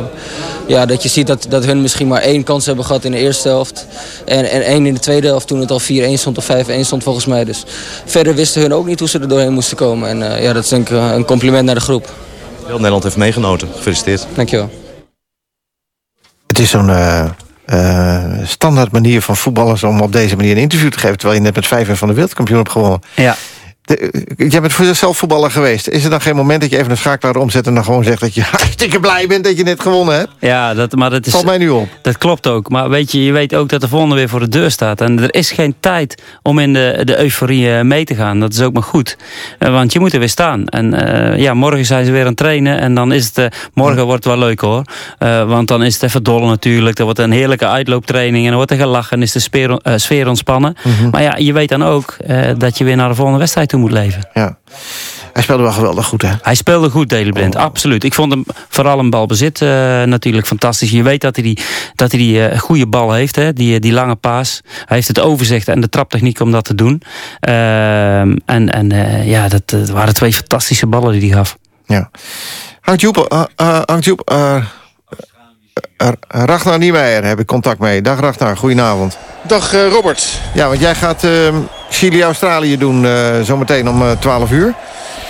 ja, dat je ziet dat, dat hun misschien maar één kans hebben gehad in de eerste helft. En, en één in de tweede helft toen het al 4-1 stond of 5-1 stond volgens mij. Dus verder wisten hun ook niet hoe ze er doorheen moesten komen. En eh, ja, dat is denk ik een compliment naar de groep. Heel Nederland heeft meegenoten. Gefeliciteerd. Dankjewel. Het is zo'n eh, eh, standaard manier van voetballers... om op deze manier een interview te geven... terwijl je net met 5 van de wereldkampioen hebt gewonnen. Ja. De, eh, jij bent voor jezelf voetballer geweest. Is er dan geen moment dat je even een schakelaar omzet... en dan gewoon zegt dat je hartstikke blij bent dat je net gewonnen hebt? Ja, dat, maar dat is, Valt mij nu op. Dat klopt ook. Maar weet je, je weet ook dat de volgende weer voor de deur staat. En er is geen tijd om in de, de euforie eh, mee te gaan. Dat is ook maar goed. Eh, want je moet er weer staan. En ja, morgen zijn ze weer aan het trainen. En dan is het... morgen wordt het wel leuk hoor. Want dan is het even dol natuurlijk. Er wordt een heerlijke uitlooptraining. En er wordt er gelachen. En is de sfeer, sfeer ontspannen. Mhm. Maar ja, je weet dan ook dat je weer naar de volgende wedstrijd moet leven. Ja. Hij speelde wel geweldig goed, hè? Hij speelde goed, Daley Blind. Oh. Absoluut. Ik vond hem vooral een balbezit eh, natuurlijk fantastisch. Je weet dat hij die, dat hij die eh, goede bal heeft, hè? Die, die lange paas. Hij heeft het overzicht en de traptechniek om dat te doen. Ehm, en en eh, ja, dat, dat waren twee fantastische ballen die hij gaf. Ja. Hangt Joep, eh, eh, hangt Joep eh, eh, Ragnar Niemeyer heb ik contact mee. Dag Ragnar, goedenavond. Dag eh, Robert. Ja, want jij gaat eh, Chili-Australië doen eh, zometeen om eh, 12 uur.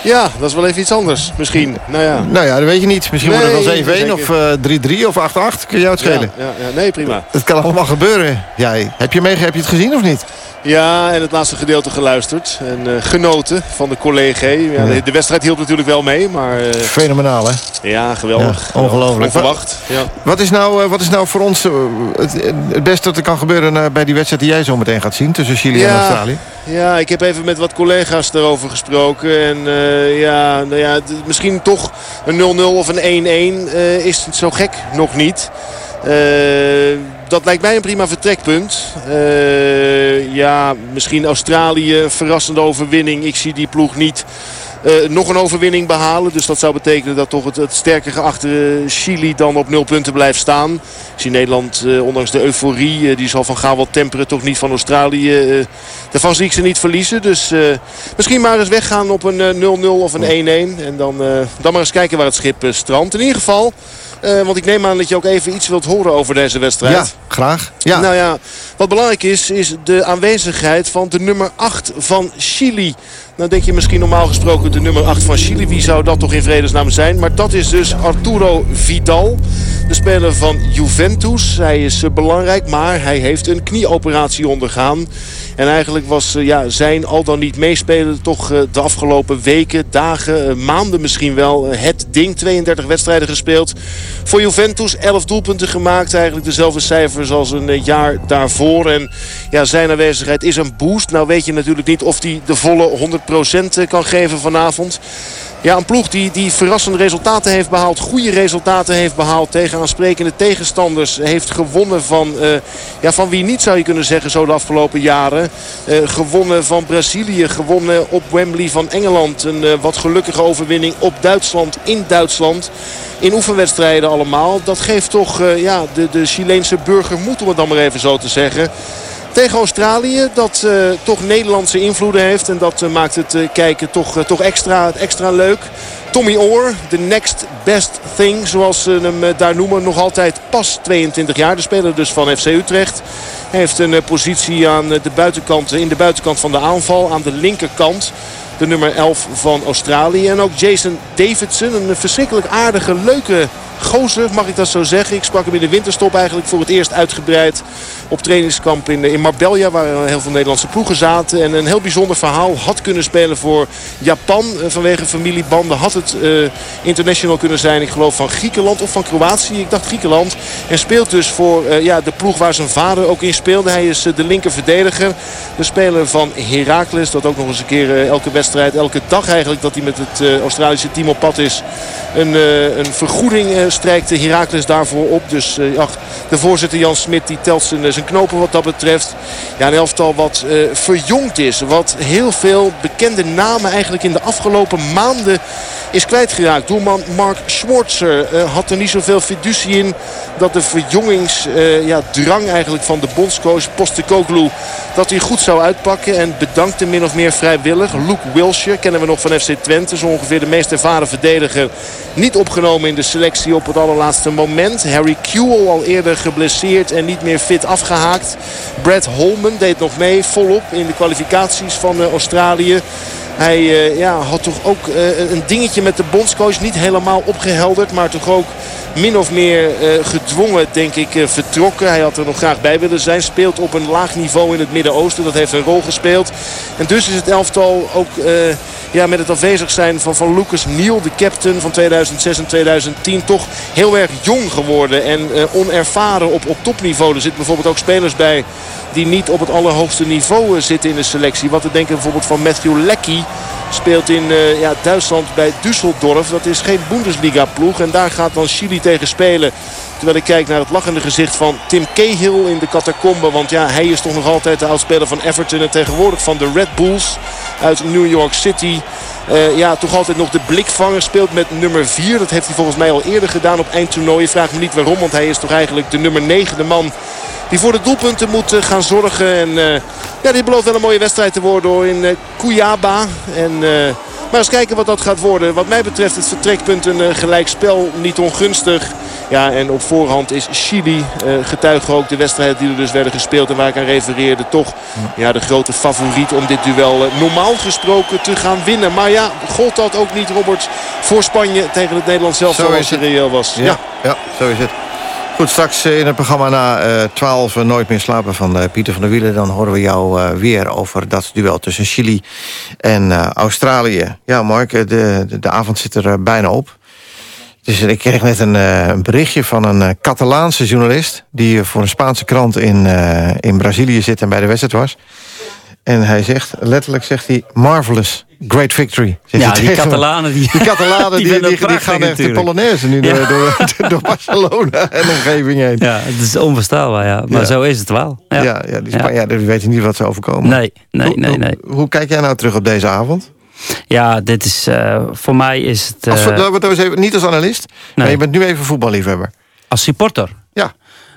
Ja, dat is wel even iets anders misschien. Nou ja. Nou ja, dat weet je niet. Misschien Nee, wordt het wel 7-1 zeker. of eh 3-3 of 8-8. Kun je jou het schelen? Ja, ja, ja, nee, prima. Het kan allemaal gebeuren. Jij, heb je mee, heb je het gezien of niet? Ja, en het laatste gedeelte geluisterd. En eh, genoten van de collega. Ja, de, de wedstrijd hield natuurlijk wel mee, maar... eh, Fenomenaal, hè? ja, geweldig. Ja, ongelooflijk. Onverwacht. Ja. Wat is nou, eh, wat is nou voor ons het, het beste dat er kan gebeuren bij die wedstrijd die jij zo meteen gaat zien tussen Chili en. Australië? Ja, ik heb even met wat collega's daarover gesproken. En ja, nou ja, misschien toch een 0-0 of een 1-1 eh, is het zo gek nog niet. Eh, dat lijkt mij een prima vertrekpunt. Eh, ja, misschien Australië, verrassende overwinning. Ik zie die ploeg niet eh, nog een overwinning behalen. Dus dat zou betekenen dat toch het, het sterke geachte Chili dan op nul punten blijft staan. Ik zie Nederland, eh, ondanks de euforie, eh, die zal van gaan wat temperen, toch niet van Australië. eh, daarvan zie ik ze niet verliezen. Dus eh, misschien maar eens weggaan op een eh, 0-0 of een 1-1. En dan, eh, dan maar eens kijken waar het schip eh, strandt. In ieder geval, eh, want ik neem aan dat je ook even iets wilt horen over deze wedstrijd. Ja, graag. Ja. Nou ja, wat belangrijk is, is de aanwezigheid van de nummer 8 van Chili. Nou denk je misschien normaal gesproken de nummer 8 van Chili. Wie zou dat toch in vredesnaam zijn? Maar dat is dus Arturo Vidal. De speler van Juventus. Hij is eh, belangrijk, maar hij heeft een knieoperatie ondergaan. En eigenlijk was eh, ja, zijn al dan niet meespelen toch eh, de afgelopen weken, dagen, eh, maanden misschien wel het ding. 32 wedstrijden gespeeld voor Juventus. 11 doelpunten gemaakt. Eigenlijk dezelfde cijfers als een jaar daarvoor. En ja, zijn aanwezigheid is een boost. Nou weet je natuurlijk niet of hij de volle 100% kan geven vanavond. Ja, een ploeg die, die verrassende resultaten heeft behaald. Goede resultaten heeft behaald tegen aansprekende tegenstanders. Heeft gewonnen van, eh, ja, van wie niet zou je kunnen zeggen zo de afgelopen jaren. Eh, gewonnen van Brazilië. Gewonnen op Wembley van Engeland. Een eh, wat gelukkige overwinning op Duitsland. In Duitsland. In oefenwedstrijden allemaal. Dat geeft toch ja, de, de Chileense burger moed om het dan maar even zo te zeggen. Tegen Australië, dat eh, toch Nederlandse invloeden heeft. En dat eh, maakt het eh, kijken toch, toch extra, extra leuk. Tommy Oor, de next best thing, zoals ze hem daar noemen. Nog altijd pas 22 jaar. De speler dus van FC Utrecht. Hij heeft een positie aan de buitenkant, in de buitenkant van de aanval. Aan de linkerkant. De nummer 11 van Australië. En ook Jason Davidson, een verschrikkelijk aardige, leuke gozer, mag ik dat zo zeggen. Ik sprak hem in de winterstop eigenlijk voor het eerst uitgebreid op trainingskamp in, in Marbella. Waar heel veel Nederlandse ploegen zaten. En een heel bijzonder verhaal had kunnen spelen voor Japan. vanwege familiebanden had het international kunnen zijn. Ik geloof van Griekenland of van Kroatië. Ik dacht Griekenland. En speelt dus voor ja, de ploeg waar zijn vader ook in speelde. Hij is de linker verdediger. De speler van Heracles. Dat ook nog eens een keer elke wedstrijd, elke dag eigenlijk dat hij met het Australische team op pad is. Een, een vergoeding strijkt Heracles daarvoor op. Dus ach, de voorzitter Jan Smit die telt zijn, knopen wat dat betreft. Ja, een elftal wat verjongd is. Wat heel veel bekende namen eigenlijk in de afgelopen maanden is kwijtgeraakt. Doelman Mark Schwarzer uh, had er niet zoveel fiducie in dat de verjongingsdrang ja, eigenlijk van de bondscoach Postecoglou dat hij goed zou uitpakken. En bedankte min of meer vrijwillig. Luke Wilshire kennen we nog van FC Twente. Zo ongeveer de meest ervaren verdediger. Niet opgenomen in de selectie op het allerlaatste moment. Harry Kewell al eerder geblesseerd en niet meer fit afgehaakt. Brad Holman deed nog mee volop in de kwalificaties van uh, Australië. Hij uh, ja, had toch ook uh, een dingetje met de bondscoach. Niet helemaal opgehelderd, maar toch ook min of meer gedwongen, denk ik, vertrokken. Hij had er nog graag bij willen zijn. Speelt op een laag niveau in het Midden-Oosten. Dat heeft een rol gespeeld. En dus is het elftal ook ja, met het afwezig zijn van, van Lucas Niel, de captain van 2006 en 2010, toch heel erg jong geworden. En onervaren op, op topniveau. Er zitten bijvoorbeeld ook spelers bij die niet op het allerhoogste niveau zitten in de selectie. Wat te denken bijvoorbeeld van Matthew Leckie. Speelt in ja, Duitsland bij Düsseldorf. Dat is geen Bundesliga ploeg. En daar gaat dan Chili tegen spelen. Terwijl ik kijk naar het lachende gezicht van Tim Cahill in de catacombe. Want ja, hij is toch nog altijd de oudspeler van Everton. En tegenwoordig van de Red Bulls uit New York City. Uh, ja, toch altijd nog de blikvanger speelt met nummer 4. Dat heeft hij volgens mij al eerder gedaan op eindtoernooien. Vraag me niet waarom, want hij is toch eigenlijk de nummer 9 de man die voor de doelpunten moet uh, gaan zorgen. En uh, ja, dit belooft wel een mooie wedstrijd te worden in uh, Cuyaba. En, maar eens kijken wat dat gaat worden. Wat mij betreft het vertrekpunt een gelijkspel niet ongunstig. Ja, en op voorhand is Chili, getuige ook de wedstrijden die er dus werden gespeeld. En waar ik aan refereerde, toch ja, de grote favoriet om dit duel normaal gesproken te gaan winnen. Maar ja, gold dat ook niet, Robert, voor Spanje tegen het Nederlands zelf zoals het reëel was. Ja, ja. ja, zo is het. Goed, straks in het programma na uh, 12 Nooit meer slapen van Pieter van der Wielen... dan horen we jou weer over dat duel tussen Chili en Australië. Ja, Mark, de, de, de, avond zit er bijna op. Dus ik kreeg net een, een berichtje van een Catalaanse journalist... die voor een Spaanse krant in, in Brazilië zit en bij de wedstrijd was. En hij zegt, letterlijk zegt hij, marvelous. Great victory. Ja, die Catalanen, die, die, Catalanen die, die, die, gaan echt de Polonaise nu ja. door, door, door, Barcelona en omgeving heen. Ja, het is onvoorstelbaar, ja. Maar ja. zo is het wel. Ja, ja, ja die Spanjaarden ja. weten niet wat ze overkomen. Nee, nee, hoe, nee. nee. Hoe, hoe, kijk jij nou terug op deze avond? Ja, dit is, uh, voor mij is het... Uh, als, even, niet als analist, nee. maar je bent nu even voetballiefhebber. Als supporter? Ja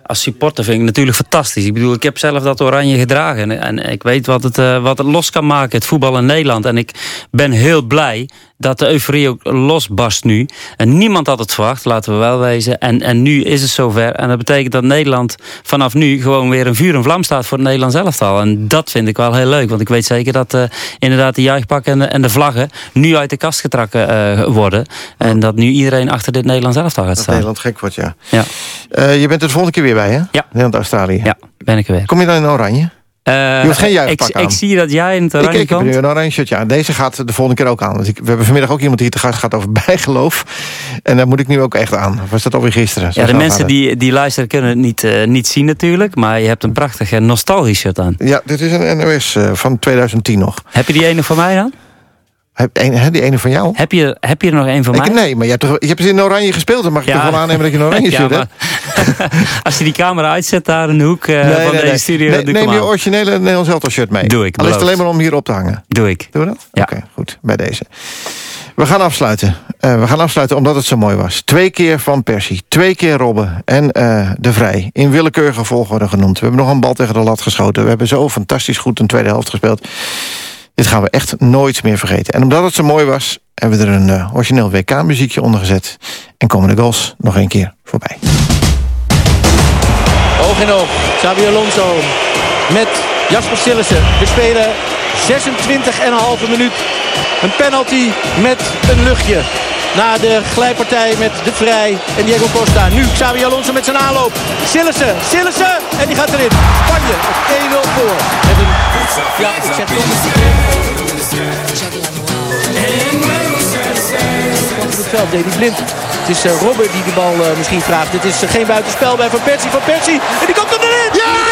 als supporter vind ik natuurlijk fantastisch. Ik bedoel, ik heb zelf dat oranje gedragen. En, ik weet wat het, uh, wat het los kan maken, het voetbal in Nederland. En ik ben heel blij dat de euforie ook losbarst nu. En niemand had het verwacht, laten we wel wezen. En, en nu is het zover. En dat betekent dat Nederland vanaf nu gewoon weer een vuur en vlam staat voor het Nederlands elftal. En dat vind ik wel heel leuk. Want ik weet zeker dat uh, inderdaad de juichpakken en de, en de vlaggen nu uit de kast getrokken uh, worden. En dat nu iedereen achter dit Nederlands elftal gaat staan. Dat Nederland gek wordt, ja. ja. Uh, je bent er de volgende keer weer bij, hè? Ja. Nederland-Australië. Ja, ben ik er weer. Kom je dan in oranje? Uh, je hoeft geen juichpak ik, aan. Ik zie dat jij in het oranje ik, ik heb nu een oranje shirt, ja. Deze gaat de volgende keer ook aan. Dus ik, we hebben vanmiddag ook iemand die te gast gaat over bijgeloof. En daar moet ik nu ook echt aan. Was dat alweer gisteren? Ja, de mensen die, die luisteren kunnen het niet, uh, niet zien natuurlijk. Maar je hebt een prachtig en nostalgisch shirt aan. Ja, dit is een NOS uh, van 2010 nog. Heb je die ene van mij dan? Heb, een, die ene van jou? Heb je, heb je er nog een van mij? Ik, nee, maar je hebt, toch, je hebt in oranje gespeeld. Dan mag je ja. toch wel aannemen dat je een oranje shirt ja, hebt? als je die camera uitzet daar in de hoek uh, nee, van nee, deze nee. studio... Nee, neem je originele Nederlands Elftal shirt mee. Doe ik, Al is het alleen maar om hier op te hangen. Doe ik. Doen we dat? Ja. Oké, okay, goed. Bij deze. We gaan afsluiten. Uh, we gaan afsluiten omdat het zo mooi was. Twee keer Van Persie, twee keer Robben en uh, De Vrij. In willekeurige volgorde genoemd. We hebben nog een bal tegen de lat geschoten. We hebben zo fantastisch goed een tweede helft gespeeld. Dit gaan we echt nooit meer vergeten. En omdat het zo mooi was, hebben we er een uh, origineel WK-muziekje onder gezet. En komen de goals nog een keer voorbij. Oog in oog, Xabi Alonso met Jasper Sillissen. We spelen 26,5 minuut. Een penalty met een luchtje. Na de glijpartij met De Vrij en Diego Costa. Nu Xavi Alonso met zijn aanloop. Sillissen, Sillissen en die gaat erin. Spanje op 1-0 voor. Ja, ik zeg toch... het veld, Blind. Het is uh, Robben die de bal uh, misschien vraagt. Het is uh, geen buitenspel bij Van Persie. Van Persie. En die komt er erin. Ja!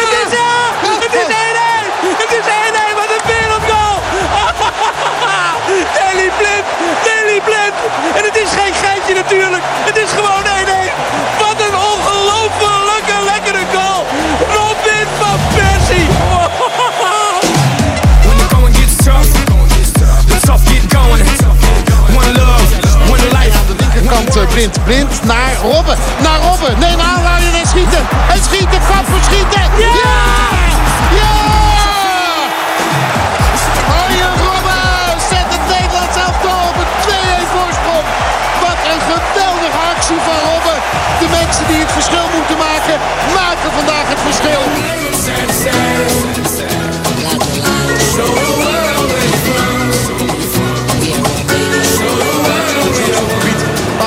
En het is geen geintje natuurlijk. Het is gewoon 1-1. Wat een ongelofelijke lekkere goal. Robin van Persie. When the going gets tough, the tough get going. One love, one life. Linkerkant uh, Blind. Blind naar Robben. Naar Robben. Nee, naar aanleiding en schieten. En schieten. Kapper schieten. Ja! Ja! Vandaag het verschil.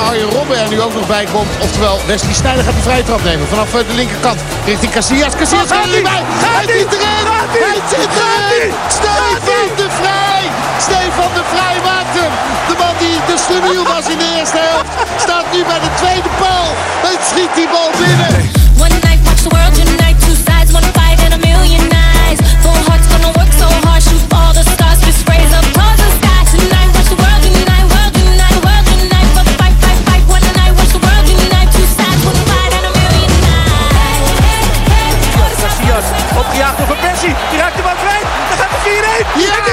Arjen Robben er nu ook nog bij komt. Oftewel, Wesley Sneijder gaat die vrije trap nemen. Vanaf eh, de linkerkant richting Casillas. Casillas gaat er niet bij. Hij zit erin. Hij zit erin. Stefan de Vrij. Stefan de Vrij maakt hem. De man die de sluniel was in de eerste helft. Staat nu bij de tweede paal. En schiet die bal binnen.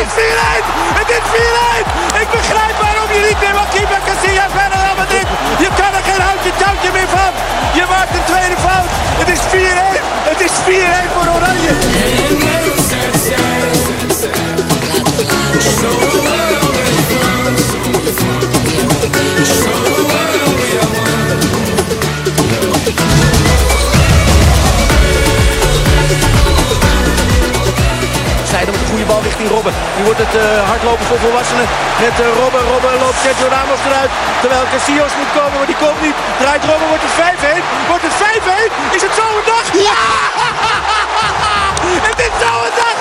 Is 4-1. Het is 4-1. Richting Robben. Nu wordt het uh, hardlopen voor volwassenen. Met uh, Robben. Robben loopt Sergio Ramos eruit. Terwijl Casillas moet komen, maar die komt niet. Draait Robben, wordt het 5-1. Wordt het 5-1? Is het zo een dag? Ja! Het is zo een dag!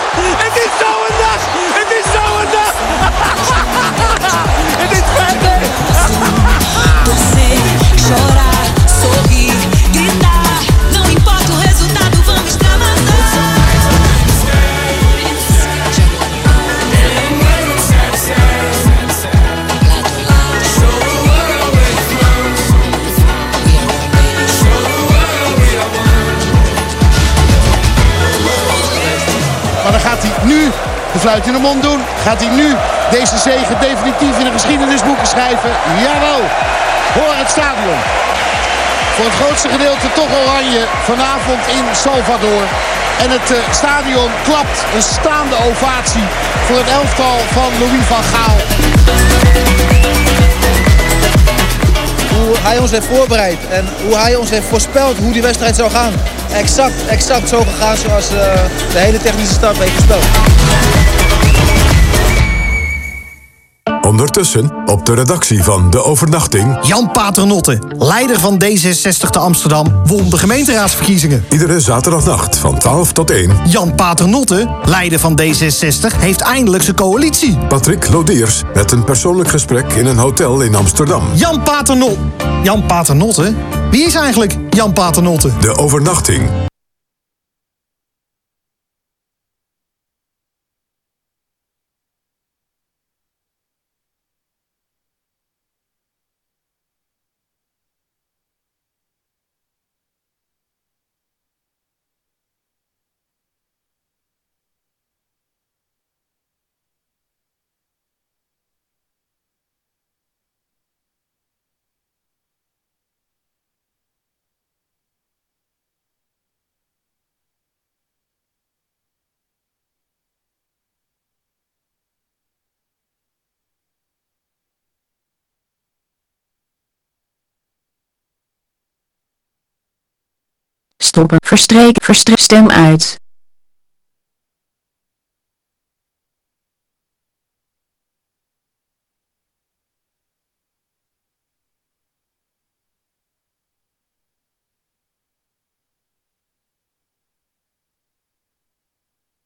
Het is zo een dag! Het is zo een dag! fluit in de mond doen. Gaat hij nu deze zegen definitief in de geschiedenisboeken schrijven? Jawel. Hoor het stadion. Voor het grootste gedeelte toch oranje. Vanavond in Salvador. En het eh, stadion klapt een staande ovatie voor het elftal van Louis van Gaal. hoe hij ons heeft voorbereid en hoe hij ons heeft voorspeld hoe die wedstrijd zou gaan. Exact, exact zo gegaan zoals uh, de hele technische staf heeft voorspeld. Ondertussen op de redactie van De Overnachting... Jan Paternotte, leider van D66 te Amsterdam, won de gemeenteraadsverkiezingen. Iedere zaterdagnacht van 12 tot 1. Jan Paternotte, leider van D66, heeft eindelijk zijn coalitie. Patrick Lodiers met een persoonlijk gesprek in een hotel in Amsterdam. Jan Paternotte. Jan Paternotte? Wie is eigenlijk Jan Paternotte? De Overnachting. Stoppen. Verstreken. Verstrek. Stem uit.